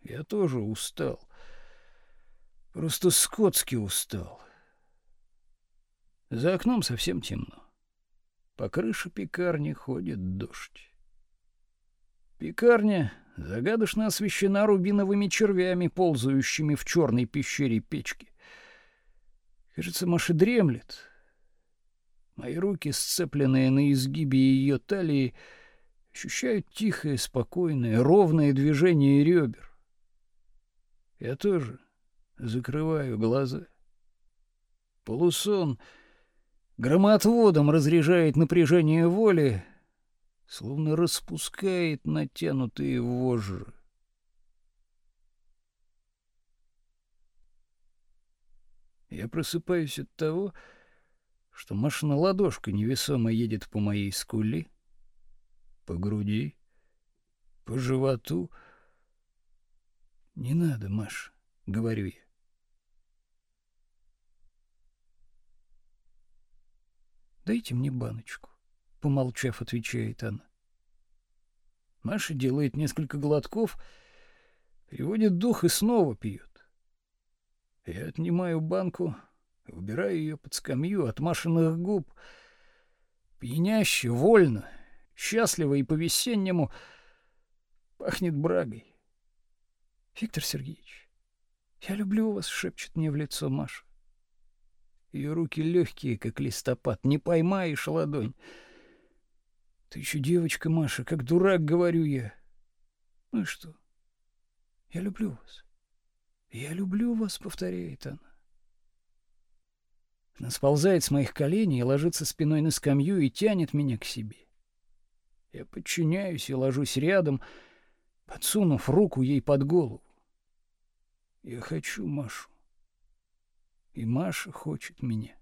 [SPEAKER 3] Я тоже устал. Просто скотски устал. За окном совсем темно. По крыше пекарни ходит дождь. Пекарня загадочно освещена рубиновыми червями, ползающими в черной пещере печки. Кажется, Маша дремлет. Мои руки, сцепленные на изгибе ее талии, ощущают тихое, спокойное, ровное движение ребер. Я тоже закрываю глаза. Полусон — громоотводом разряжает напряжение воли, словно распускает натянутые вожжи. Я просыпаюсь от того, что Машина ладошка невесомо едет по моей скуле, по груди, по животу. «Не надо, Маш», — говорю я. Дайте мне баночку, помолчав, отвечает она. Маша делает несколько глотков, переводит дух и снова пьет. Я отнимаю банку, убираю ее под скамью от Машиных губ. Пьяняще, вольно, счастливо и по-весеннему пахнет брагой. Виктор Сергеевич, я люблю вас, шепчет мне в лицо Маша. Ее руки легкие, как листопад, не поймаешь ладонь. Ты еще девочка, Маша, как дурак, говорю я. Ну и что? Я люблю вас. Я люблю вас, повторяет она. Она сползает с моих коленей и ложится спиной на скамью и тянет меня к себе. Я подчиняюсь и ложусь рядом, подсунув руку ей под голову. Я хочу Машу. И Маша хочет меня.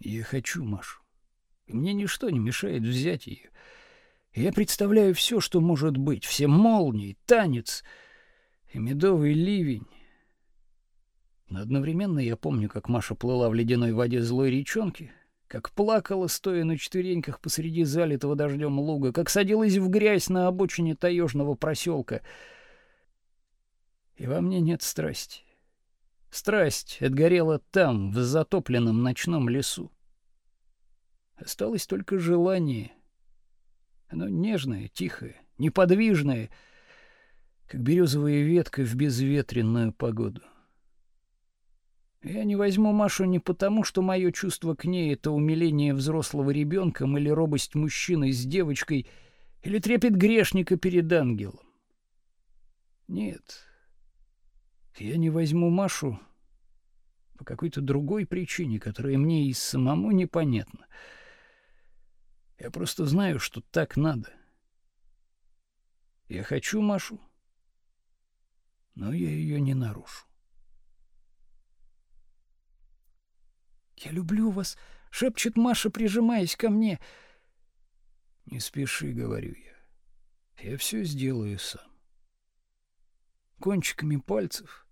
[SPEAKER 3] Я хочу Машу.
[SPEAKER 4] и мне ничто не мешает взять ее. Я представляю все, что может быть, все молнии, танец и медовый ливень. Но одновременно я помню, как Маша плыла в ледяной воде злой речонки, как плакала, стоя на четвереньках посреди залитого дождем луга, как садилась в грязь на обочине таежного проселка. И во мне нет страсти. Страсть отгорела там, в затопленном ночном лесу. Осталось только желание. Оно нежное, тихое, неподвижное, как березовая ветка в безветренную погоду. Я не возьму Машу не потому, что мое чувство к ней — это умиление взрослого ребенком или робость мужчины с девочкой, или трепет грешника перед ангелом. Нет, я не возьму Машу по какой-то другой причине, которая мне и самому непонятна. Я просто знаю, что так надо. Я хочу Машу, но я ее не нарушу. «Я люблю вас», — шепчет Маша, прижимаясь ко мне. «Не спеши», — говорю я. «Я все сделаю сам». Кончиками пальцев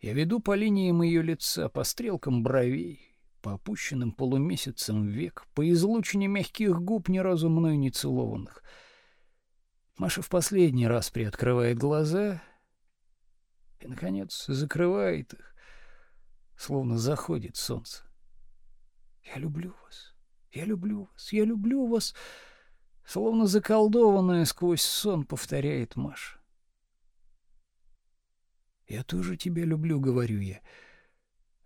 [SPEAKER 4] я веду по линиям ее лица, по стрелкам бровей, по опущенным полумесяцам век, по излучине мягких губ, ни разу мной не целованных. Маша в последний раз приоткрывает глаза и, наконец, закрывает их, словно заходит солнце. Я люблю вас. Я люблю вас. Я люблю вас. Словно заколдованная сквозь сон повторяет Маша. Я тоже тебя люблю, говорю я.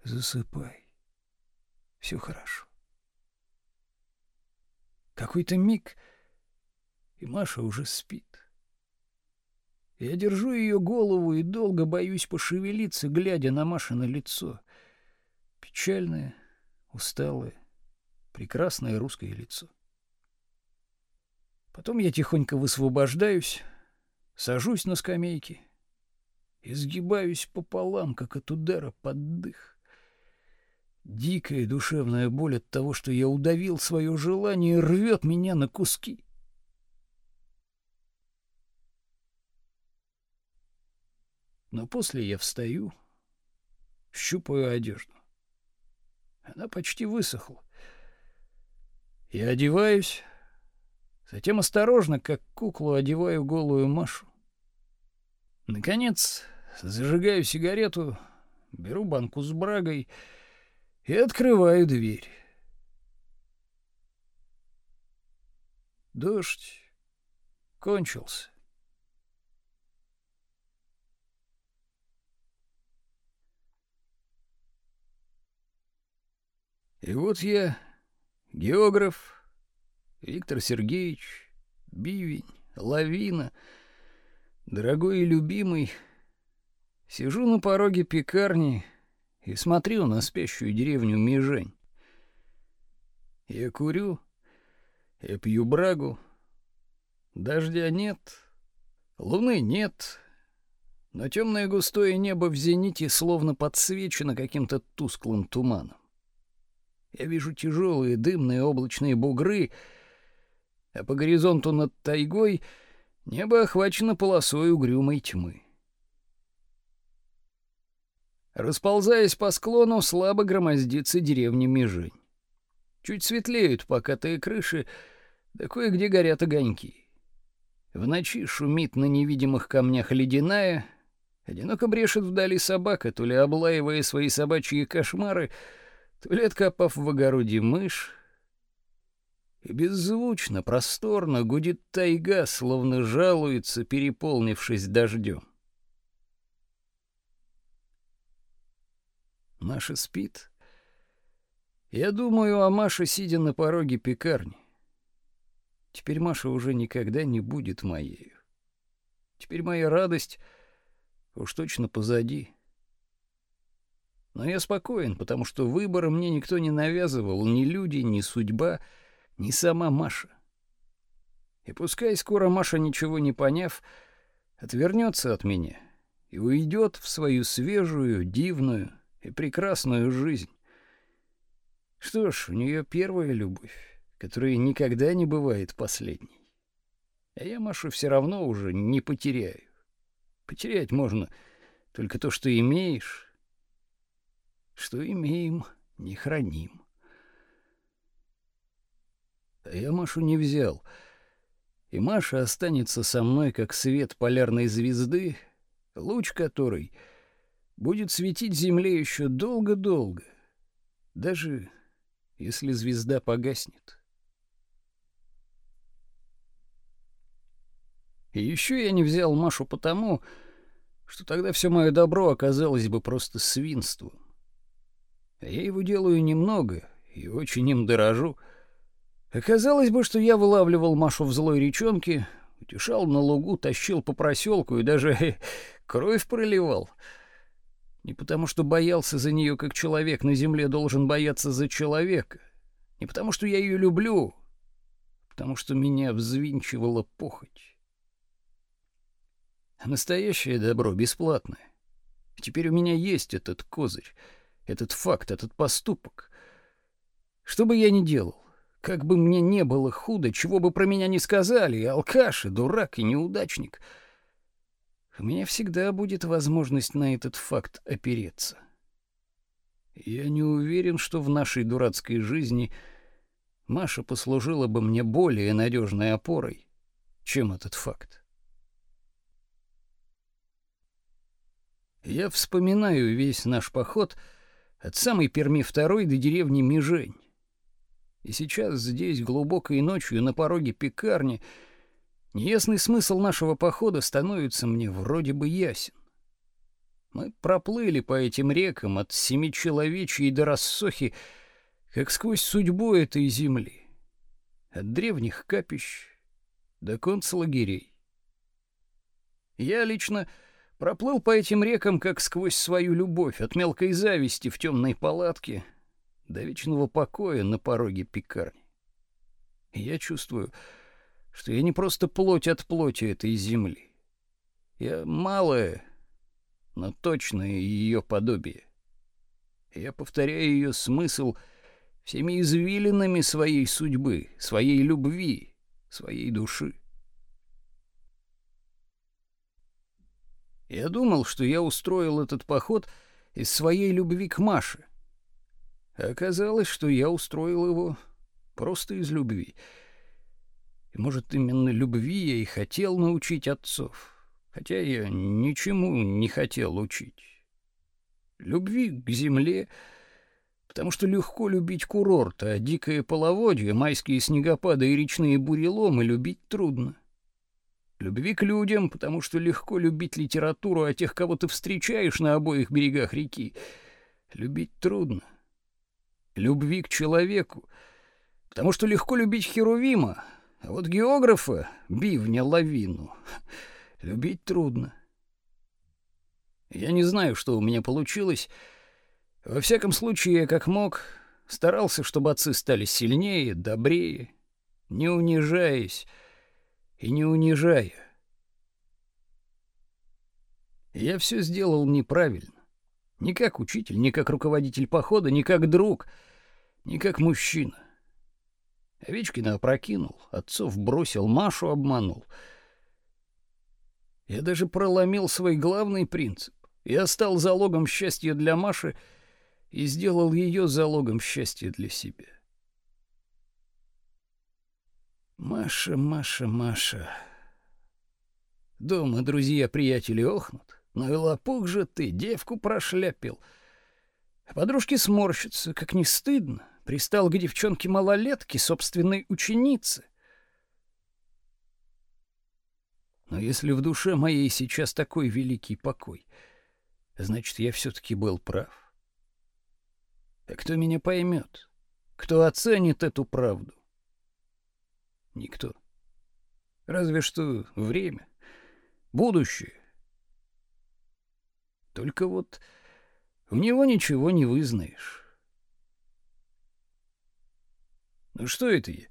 [SPEAKER 4] Засыпай. Все хорошо. Какой-то миг, и Маша уже спит. Я держу ее голову и долго боюсь пошевелиться, глядя на Машино лицо. Печальное, усталое, прекрасное русское лицо. Потом я тихонько высвобождаюсь, сажусь на скамейке и сгибаюсь пополам, как от удара под дых. Дикая душевная боль от того, что я удавил свое желание, рвет меня на куски. Но после я встаю, щупаю одежду. Она почти высохла. Я одеваюсь, затем осторожно, как куклу, одеваю голую Машу. Наконец, зажигаю сигарету, беру банку с брагой и открываю дверь. Дождь кончился. И вот я, географ, Виктор Сергеевич, бивень, лавина, дорогой и любимый, сижу на пороге пекарни и смотрю на спящую деревню Межень. Я курю, я пью брагу, дождя нет, луны нет, но темное густое небо в зените словно подсвечено каким-то тусклым туманом. Я вижу тяжелые дымные облачные бугры, а по горизонту над тайгой небо охвачено полосой угрюмой тьмы. Расползаясь по склону, слабо громоздится деревня Межень. Чуть светлеют покатые крыши, да кое-где горят огоньки. В ночи шумит на невидимых камнях ледяная, одиноко брешет вдали собака, то ли облаивая свои собачьи кошмары, то ли откопав в огороде мышь, и беззвучно, просторно гудит тайга, словно жалуется, переполнившись дождем. Маша спит. Я думаю о Маше, сидя на пороге пекарни. Теперь Маша уже никогда не будет моей. Теперь моя радость уж точно позади. Но я спокоен, потому что выбора мне никто не навязывал, ни люди, ни судьба, ни сама Маша. И пускай скоро Маша, ничего не поняв, отвернется от меня и уйдет в свою свежую, дивную и прекрасную жизнь. Что ж, у нее первая любовь,
[SPEAKER 3] которая никогда не бывает последней. А я Машу все равно уже не потеряю. Потерять можно только то, что имеешь. Что имеем, не храним. А я Машу не взял. И Маша останется со мной, как свет полярной звезды, луч которой будет светить земле еще долго-долго, даже если звезда погаснет. И еще я не взял Машу потому, что тогда все мое добро оказалось бы просто свинством. А я его делаю немного и очень им дорожу. Оказалось бы, что я вылавливал Машу в злой речонке, утешал на лугу, тащил по проселку и даже [laughs] кровь проливал. Не потому, что боялся за нее, как человек на земле должен бояться за человека. Не потому, что я ее люблю, а потому что меня взвинчивала похоть. Настоящее добро бесплатное. Теперь у меня есть этот козырь, этот факт, этот поступок. Что бы я ни делал, как бы мне не было худо, чего бы про меня ни сказали, и алкаш, и дурак, и неудачник, у меня всегда будет возможность на этот факт опереться. Я не уверен, что в нашей дурацкой жизни Маша послужила бы мне более надежной опорой, чем этот факт. Я вспоминаю весь наш поход от самой Перми второй до деревни Межень. И сейчас здесь глубокой ночью на пороге пекарни неясный смысл нашего похода становится мне вроде бы ясен. Мы проплыли по этим рекам от Семичеловечьей до Рассохи, как сквозь судьбу этой земли, от древних капищ до концлагерей. Я лично Проплыл по этим рекам, как сквозь свою любовь, от мелкой зависти в темной палатке до вечного покоя на пороге пекарни. Я чувствую, что я не просто плоть от плоти этой земли. Я малое, но точное ее подобие. Я повторяю ее смысл всеми извилинами своей судьбы, своей любви, своей души. Я думал, что я устроил этот поход из своей любви к Маше. Оказалось, что я устроил его просто из любви. И, может, именно любви я и хотел научить отцов, хотя я ничему не хотел учить. Любви к земле, потому что легко любить курорт, а дикое половодье, майские снегопады и речные буреломы любить трудно. Любви к людям, потому что легко любить литературу о тех, кого ты встречаешь на обоих берегах реки. Любить трудно. Любви к человеку, потому что легко любить Херувима, а вот географа, бивня лавину, [laughs] любить трудно. Я не знаю, что у меня получилось. Во всяком случае, я как мог старался, чтобы отцы стали сильнее, добрее, не унижаясь, и не унижая. Я все сделал неправильно. Не как учитель, не как руководитель похода, не как друг, не как мужчина. Овечкина опрокинул, отцов бросил, Машу обманул. Я даже проломил свой главный принцип. Я стал залогом счастья для Маши и сделал ее залогом счастья для себя. Маша, Маша, Маша. Дома друзья-приятели охнут. Ну и лопух же ты, девку прошляпил. Подружки сморщатся, как не стыдно. Пристал к девчонке малолетке, собственной ученице. Но если в душе моей сейчас такой великий покой, значит, я все-таки был прав. А кто меня поймет? Кто оценит эту правду? Никто. Разве что время, будущее. Только вот в него ничего не вызнаешь. Ну что это я?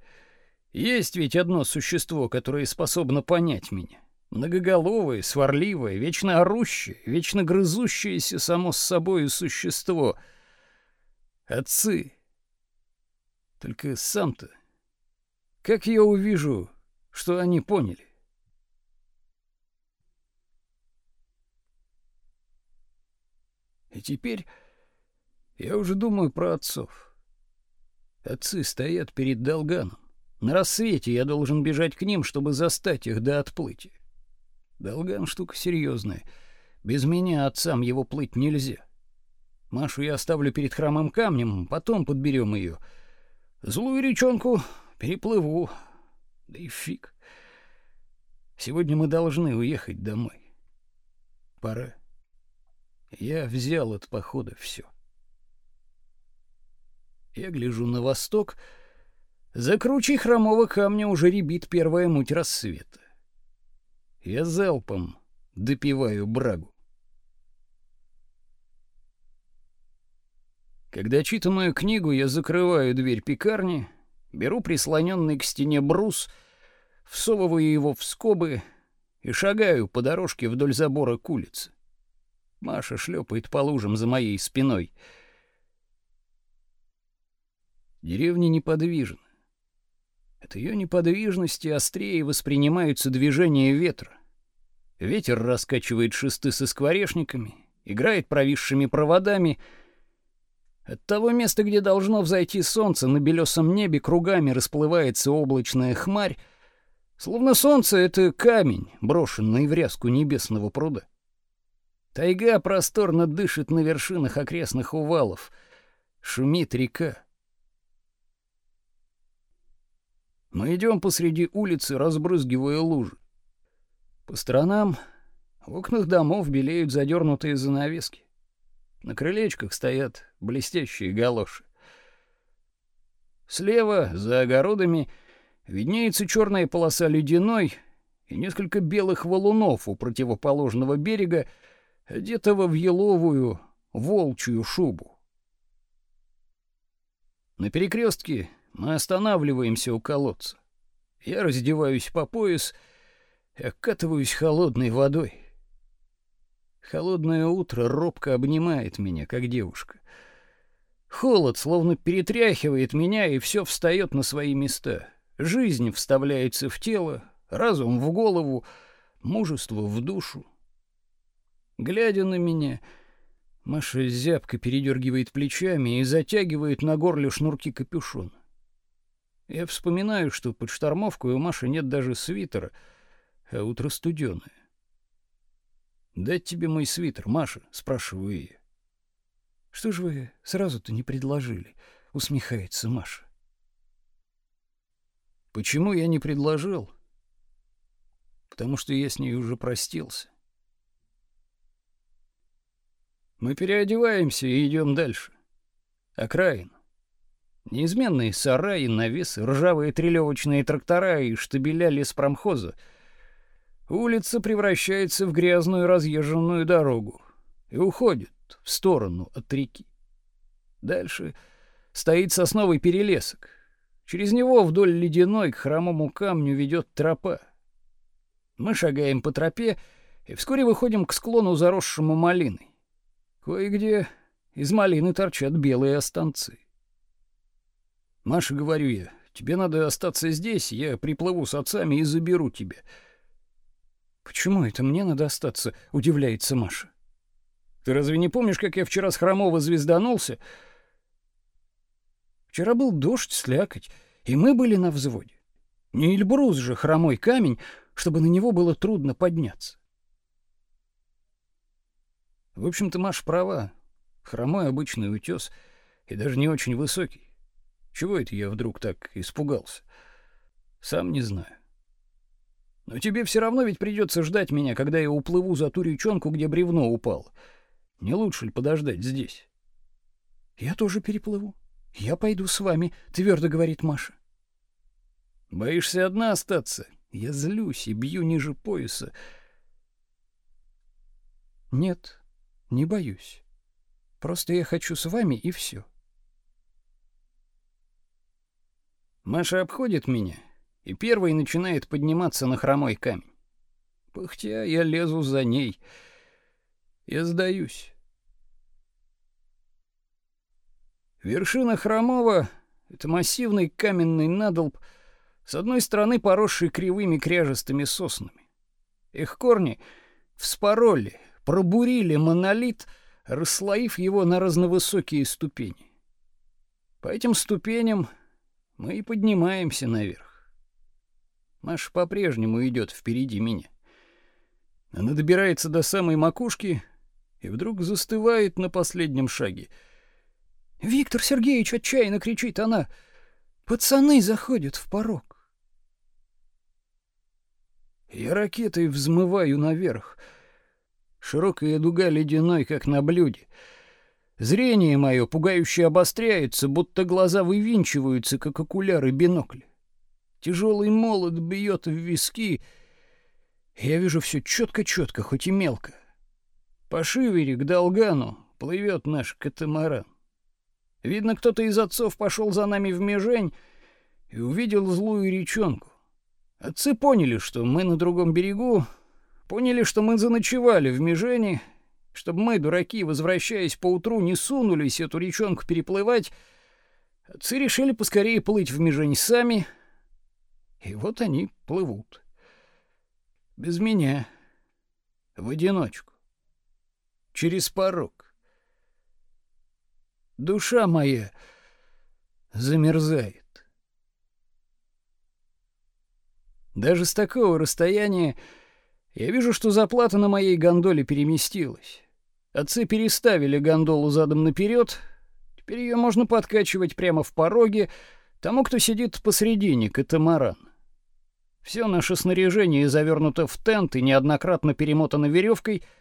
[SPEAKER 3] Есть ведь одно существо, которое способно понять меня. Многоголовое, сварливое, вечно орущее, вечно грызущееся само с собой существо. Отцы. Только сам-то Как я увижу, что они поняли? И теперь я уже думаю про отцов. Отцы стоят перед Долганом. На рассвете я должен бежать к ним, чтобы застать их до отплытия. Долган штука серьезная. Без меня отцам его плыть нельзя. Машу я оставлю перед храмом камнем, потом подберем ее. Злую речонку переплыву. Да и фиг. Сегодня мы должны уехать домой. Пора. Я взял от похода все. Я гляжу на восток. За кручей хромого камня уже рябит первая муть рассвета. Я залпом допиваю брагу. Когда читаю книгу, я закрываю дверь пекарни, беру прислоненный к стене брус, всовываю его в скобы и шагаю по дорожке вдоль забора к улице. Маша шлепает по лужам за моей спиной. Деревня неподвижна. От ее неподвижности острее воспринимаются движения ветра. Ветер раскачивает шесты со скворечниками, играет провисшими проводами. От того места, где должно взойти солнце, на белесом небе кругами расплывается облачная хмарь, словно солнце — это камень, брошенный в ряску небесного пруда. Тайга просторно дышит на вершинах окрестных увалов. Шумит река. Мы идем посреди улицы, разбрызгивая лужи. По сторонам в окнах домов белеют задернутые занавески. На крылечках стоят блестящие галоши. Слева, за огородами, виднеется черная полоса ледяной и несколько белых валунов у противоположного берега, одетого в еловую волчью шубу. На перекрестке мы останавливаемся у колодца. Я раздеваюсь по пояс и окатываюсь холодной водой. Холодное утро робко обнимает меня, как девушка. Холод словно перетряхивает меня, и все встает на свои места. Жизнь вставляется в тело, разум в голову, мужество в душу. Глядя на меня, Маша зябко передергивает плечами и затягивает на горле шнурки капюшона. Я вспоминаю, что под штормовку у Маши нет даже свитера, а утро студеное. «Дать тебе мой свитер, Маша?» — спрашиваю я. «Что же вы сразу-то не предложили?» — усмехается Маша. «Почему я не предложил?» «Потому что я с ней уже простился. Мы переодеваемся и идем дальше. Окраин. Неизменные сараи, навесы, ржавые трелевочные трактора и штабеля леспромхоза. Улица превращается в грязную разъезженную дорогу и уходит в сторону от реки. Дальше стоит сосновый перелесок. Через него вдоль ледяной к хромому камню ведет тропа. Мы шагаем по тропе и вскоре выходим к склону, заросшему малиной. Кое-где из малины торчат белые останцы. Маша, говорю я, тебе надо остаться здесь, я приплыву с отцами и заберу тебя. Почему это мне надо остаться? удивляется Маша. Ты разве не помнишь, как я вчера с Хромова звезданулся? Вчера был дождь, слякоть, и мы были на взводе. Не Эльбрус же хромой камень, чтобы на него было трудно подняться. В общем-то, Маш права. Хромой обычный утес и даже не очень высокий. Чего это я вдруг так испугался? Сам не знаю. Но тебе все равно ведь придется ждать меня, когда я уплыву за ту речонку, где бревно упало. Не лучше ли подождать здесь? Я тоже переплыву. Я пойду с вами, твердо говорит Маша. Боишься одна остаться? Я злюсь и бью ниже пояса. Нет, не боюсь. Просто я хочу с вами и все. Маша обходит меня и первой начинает подниматься на хромой камень. Пыхтя я лезу за ней. Я сдаюсь. Вершина хромого — это массивный каменный надолб с одной стороны поросший кривыми кряжестыми соснами. Их корни вспороли, пробурили монолит, расслоив его на разновысокие ступени. По этим ступеням мы и поднимаемся наверх. Маша по-прежнему идет впереди меня. Она добирается до самой макушки и вдруг застывает на последнем шаге.
[SPEAKER 4] «Виктор Сергеевич!» — отчаянно кричит она. «Пацаны заходят в порог!»
[SPEAKER 3] Я ракетой взмываю наверх. Широкая дуга ледяной, как на блюде. Зрение мое пугающе обостряется, будто глаза вывинчиваются, как окуляры бинокля. Тяжелый молот бьет в виски. Я вижу все четко-четко, хоть и мелко. По Шивере к Долгану плывет наш катамаран. Видно, кто-то из отцов пошел за нами в Межень и увидел злую речонку. Отцы поняли, что мы на другом берегу, поняли, что мы заночевали в Межени, чтобы мы, дураки, возвращаясь поутру, не сунулись эту речонку переплывать. Отцы решили поскорее плыть в Межень сами, и вот они плывут. Без меня, в одиночку через порог. Душа моя замерзает. Даже с такого расстояния я вижу, что заплата на моей гондоле переместилась. Отцы переставили гондолу задом наперед. Теперь ее можно подкачивать прямо в пороге тому, кто сидит посредине катамаран. Все наше снаряжение завернуто в тент и неоднократно перемотано веревкой —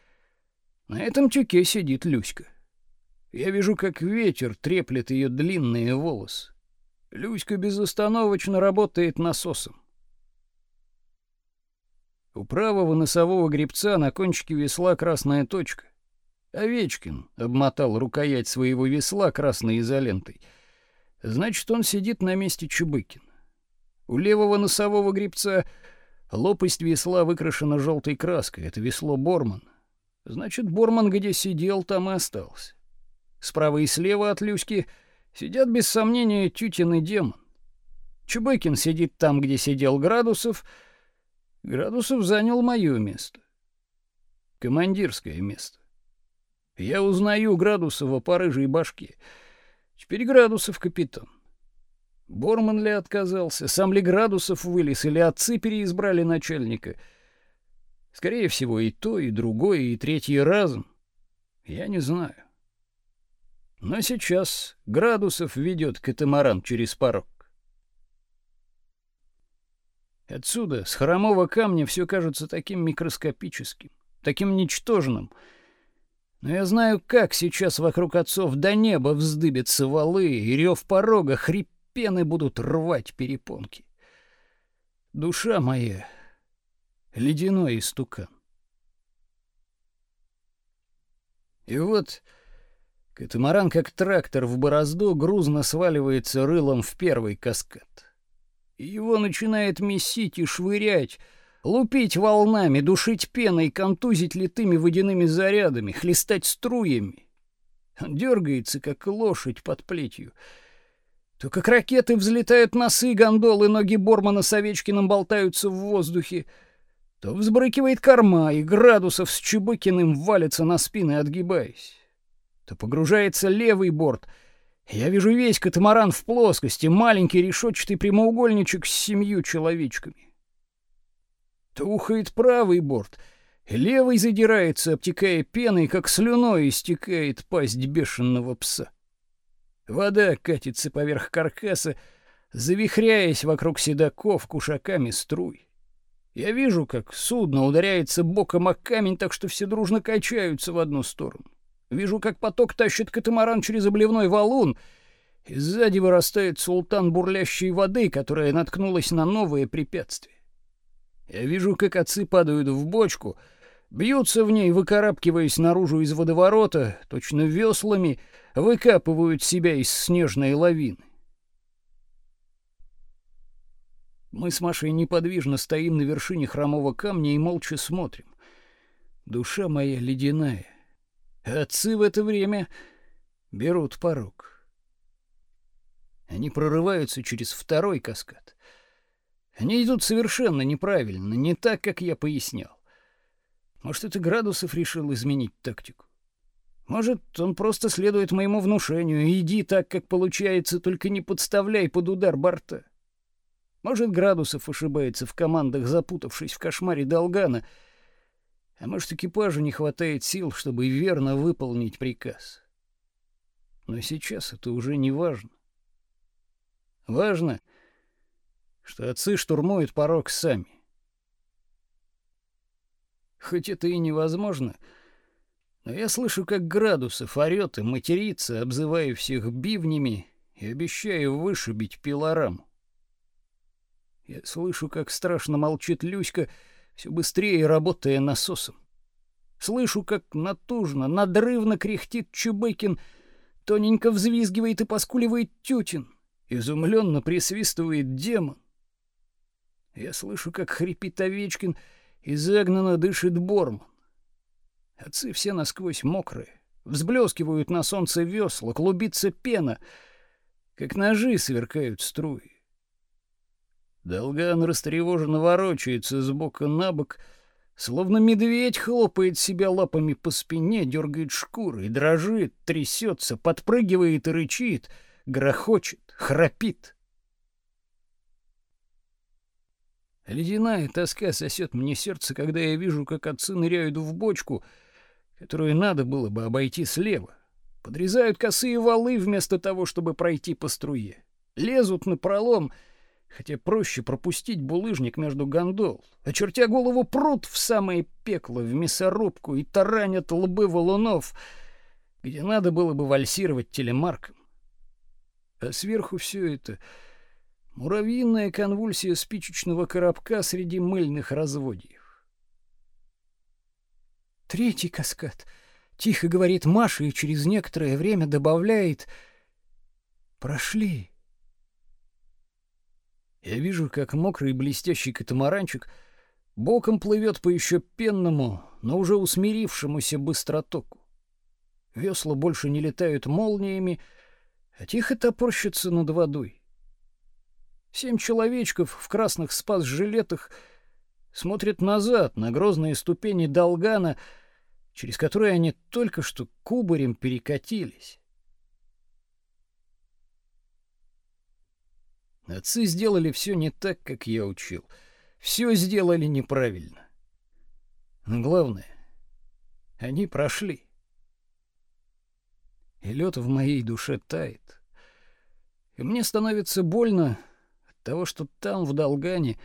[SPEAKER 3] на этом тюке сидит Люська. Я вижу, как ветер треплет ее длинные волосы. Люська безостановочно работает насосом. У правого носового гребца на кончике весла красная точка. Овечкин обмотал рукоять своего весла красной изолентой. Значит, он сидит на месте Чубыкина. У левого носового гребца лопасть весла выкрашена желтой краской. Это весло Борман. Значит, Борман где сидел, там и остался. Справа и слева от Люськи сидят без сомнения Тютин и демон. Чубыкин сидит там, где сидел Градусов. Градусов занял мое место. Командирское место. Я узнаю Градусова по рыжей башке. Теперь Градусов капитан. Борман ли отказался, сам ли Градусов вылез, или отцы переизбрали начальника — Скорее всего, и то, и другое, и третий разом. Я не знаю. Но сейчас градусов ведет катамаран через порог. Отсюда, с хромого камня, все кажется таким микроскопическим, таким ничтожным. Но я знаю, как сейчас вокруг отцов до неба вздыбятся валы, и рев порога, хрипены будут рвать перепонки. Душа моя ледяной истукан. И вот катамаран, как трактор в борозду, грузно сваливается рылом в первый каскад. И его начинает месить и швырять, лупить волнами, душить пеной, контузить литыми водяными зарядами, хлестать струями. Он дергается, как лошадь под плетью. То как ракеты взлетают носы гондолы, ноги Бормана с Овечкиным болтаются в воздухе — то взбрыкивает корма, и градусов с Чубыкиным валится на спины, отгибаясь. То погружается левый борт. Я вижу весь катамаран в плоскости, маленький решетчатый прямоугольничек с семью человечками. То ухает правый борт, левый задирается, обтекая пеной, как слюной истекает пасть бешеного пса. Вода катится поверх каркаса, завихряясь вокруг седаков кушаками струй. Я вижу, как судно ударяется боком о камень, так что все дружно качаются в одну сторону. Вижу, как поток тащит катамаран через обливной валун, и сзади вырастает султан бурлящей воды, которая наткнулась на новое препятствие. Я вижу, как отцы падают в бочку, бьются в ней, выкарабкиваясь наружу из водоворота, точно веслами выкапывают себя из снежной лавины. Мы с Машей неподвижно стоим на вершине хромого камня и молча смотрим. Душа моя ледяная. Отцы в это время берут порог. Они прорываются через второй каскад. Они идут совершенно неправильно, не так, как я пояснял. Может, это Градусов решил изменить тактику? Может, он просто следует моему внушению, иди так, как получается, только не подставляй под удар борта. Может, Градусов ошибается в командах, запутавшись в кошмаре Долгана, а может, экипажу не хватает сил, чтобы верно выполнить приказ. Но сейчас это уже не важно. Важно, что отцы штурмуют порог сами. Хоть это и невозможно, но я слышу, как Градусов орёт и матерится, обзывая всех бивнями и обещая вышибить пилораму. Я слышу, как страшно молчит Люська, все быстрее работая насосом. Слышу, как натужно, надрывно кряхтит Чубыкин, тоненько взвизгивает и поскуливает Тютин, изумленно присвистывает демон. Я слышу, как хрипит Овечкин и загнанно дышит Борман. Отцы все насквозь мокрые, взблескивают на солнце весла, клубится пена, как ножи сверкают струи. Долган растревоженно ворочается с бока на бок, словно медведь хлопает себя лапами по спине, дергает шкурой, дрожит, трясется, подпрыгивает и рычит, грохочет, храпит. Ледяная тоска сосет мне сердце, когда я вижу, как отцы ныряют в бочку, которую надо было бы обойти слева. Подрезают косые валы вместо того, чтобы пройти по струе. Лезут на пролом, хотя проще пропустить булыжник между гондол. Очертя голову прут в самое пекло, в мясорубку и таранят лбы валунов, где надо было бы вальсировать телемарком. А сверху все это Муравьиная конвульсия спичечного коробка среди мыльных разводьев. Третий каскад. Тихо говорит Маша и через некоторое время добавляет «Прошли». Я вижу, как мокрый блестящий катамаранчик боком плывет по еще пенному, но уже усмирившемуся быстротоку. Весла больше не летают молниями, а тихо топорщатся над водой. Семь человечков в красных спас-жилетах смотрят назад на грозные ступени Долгана, через которые они только что кубарем перекатились. Отцы сделали все не так, как я учил. Все сделали неправильно. Но главное, они прошли. И лед в моей душе тает. И мне становится больно того, что там, в Долгане,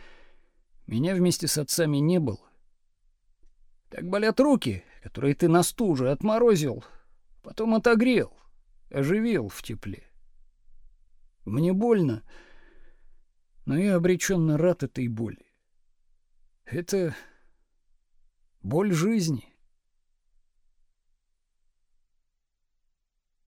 [SPEAKER 3] меня вместе с отцами не было. Так болят руки, которые ты на стуже отморозил, потом отогрел, оживил в тепле. Мне больно, но я обреченно рад этой боли. Это боль жизни.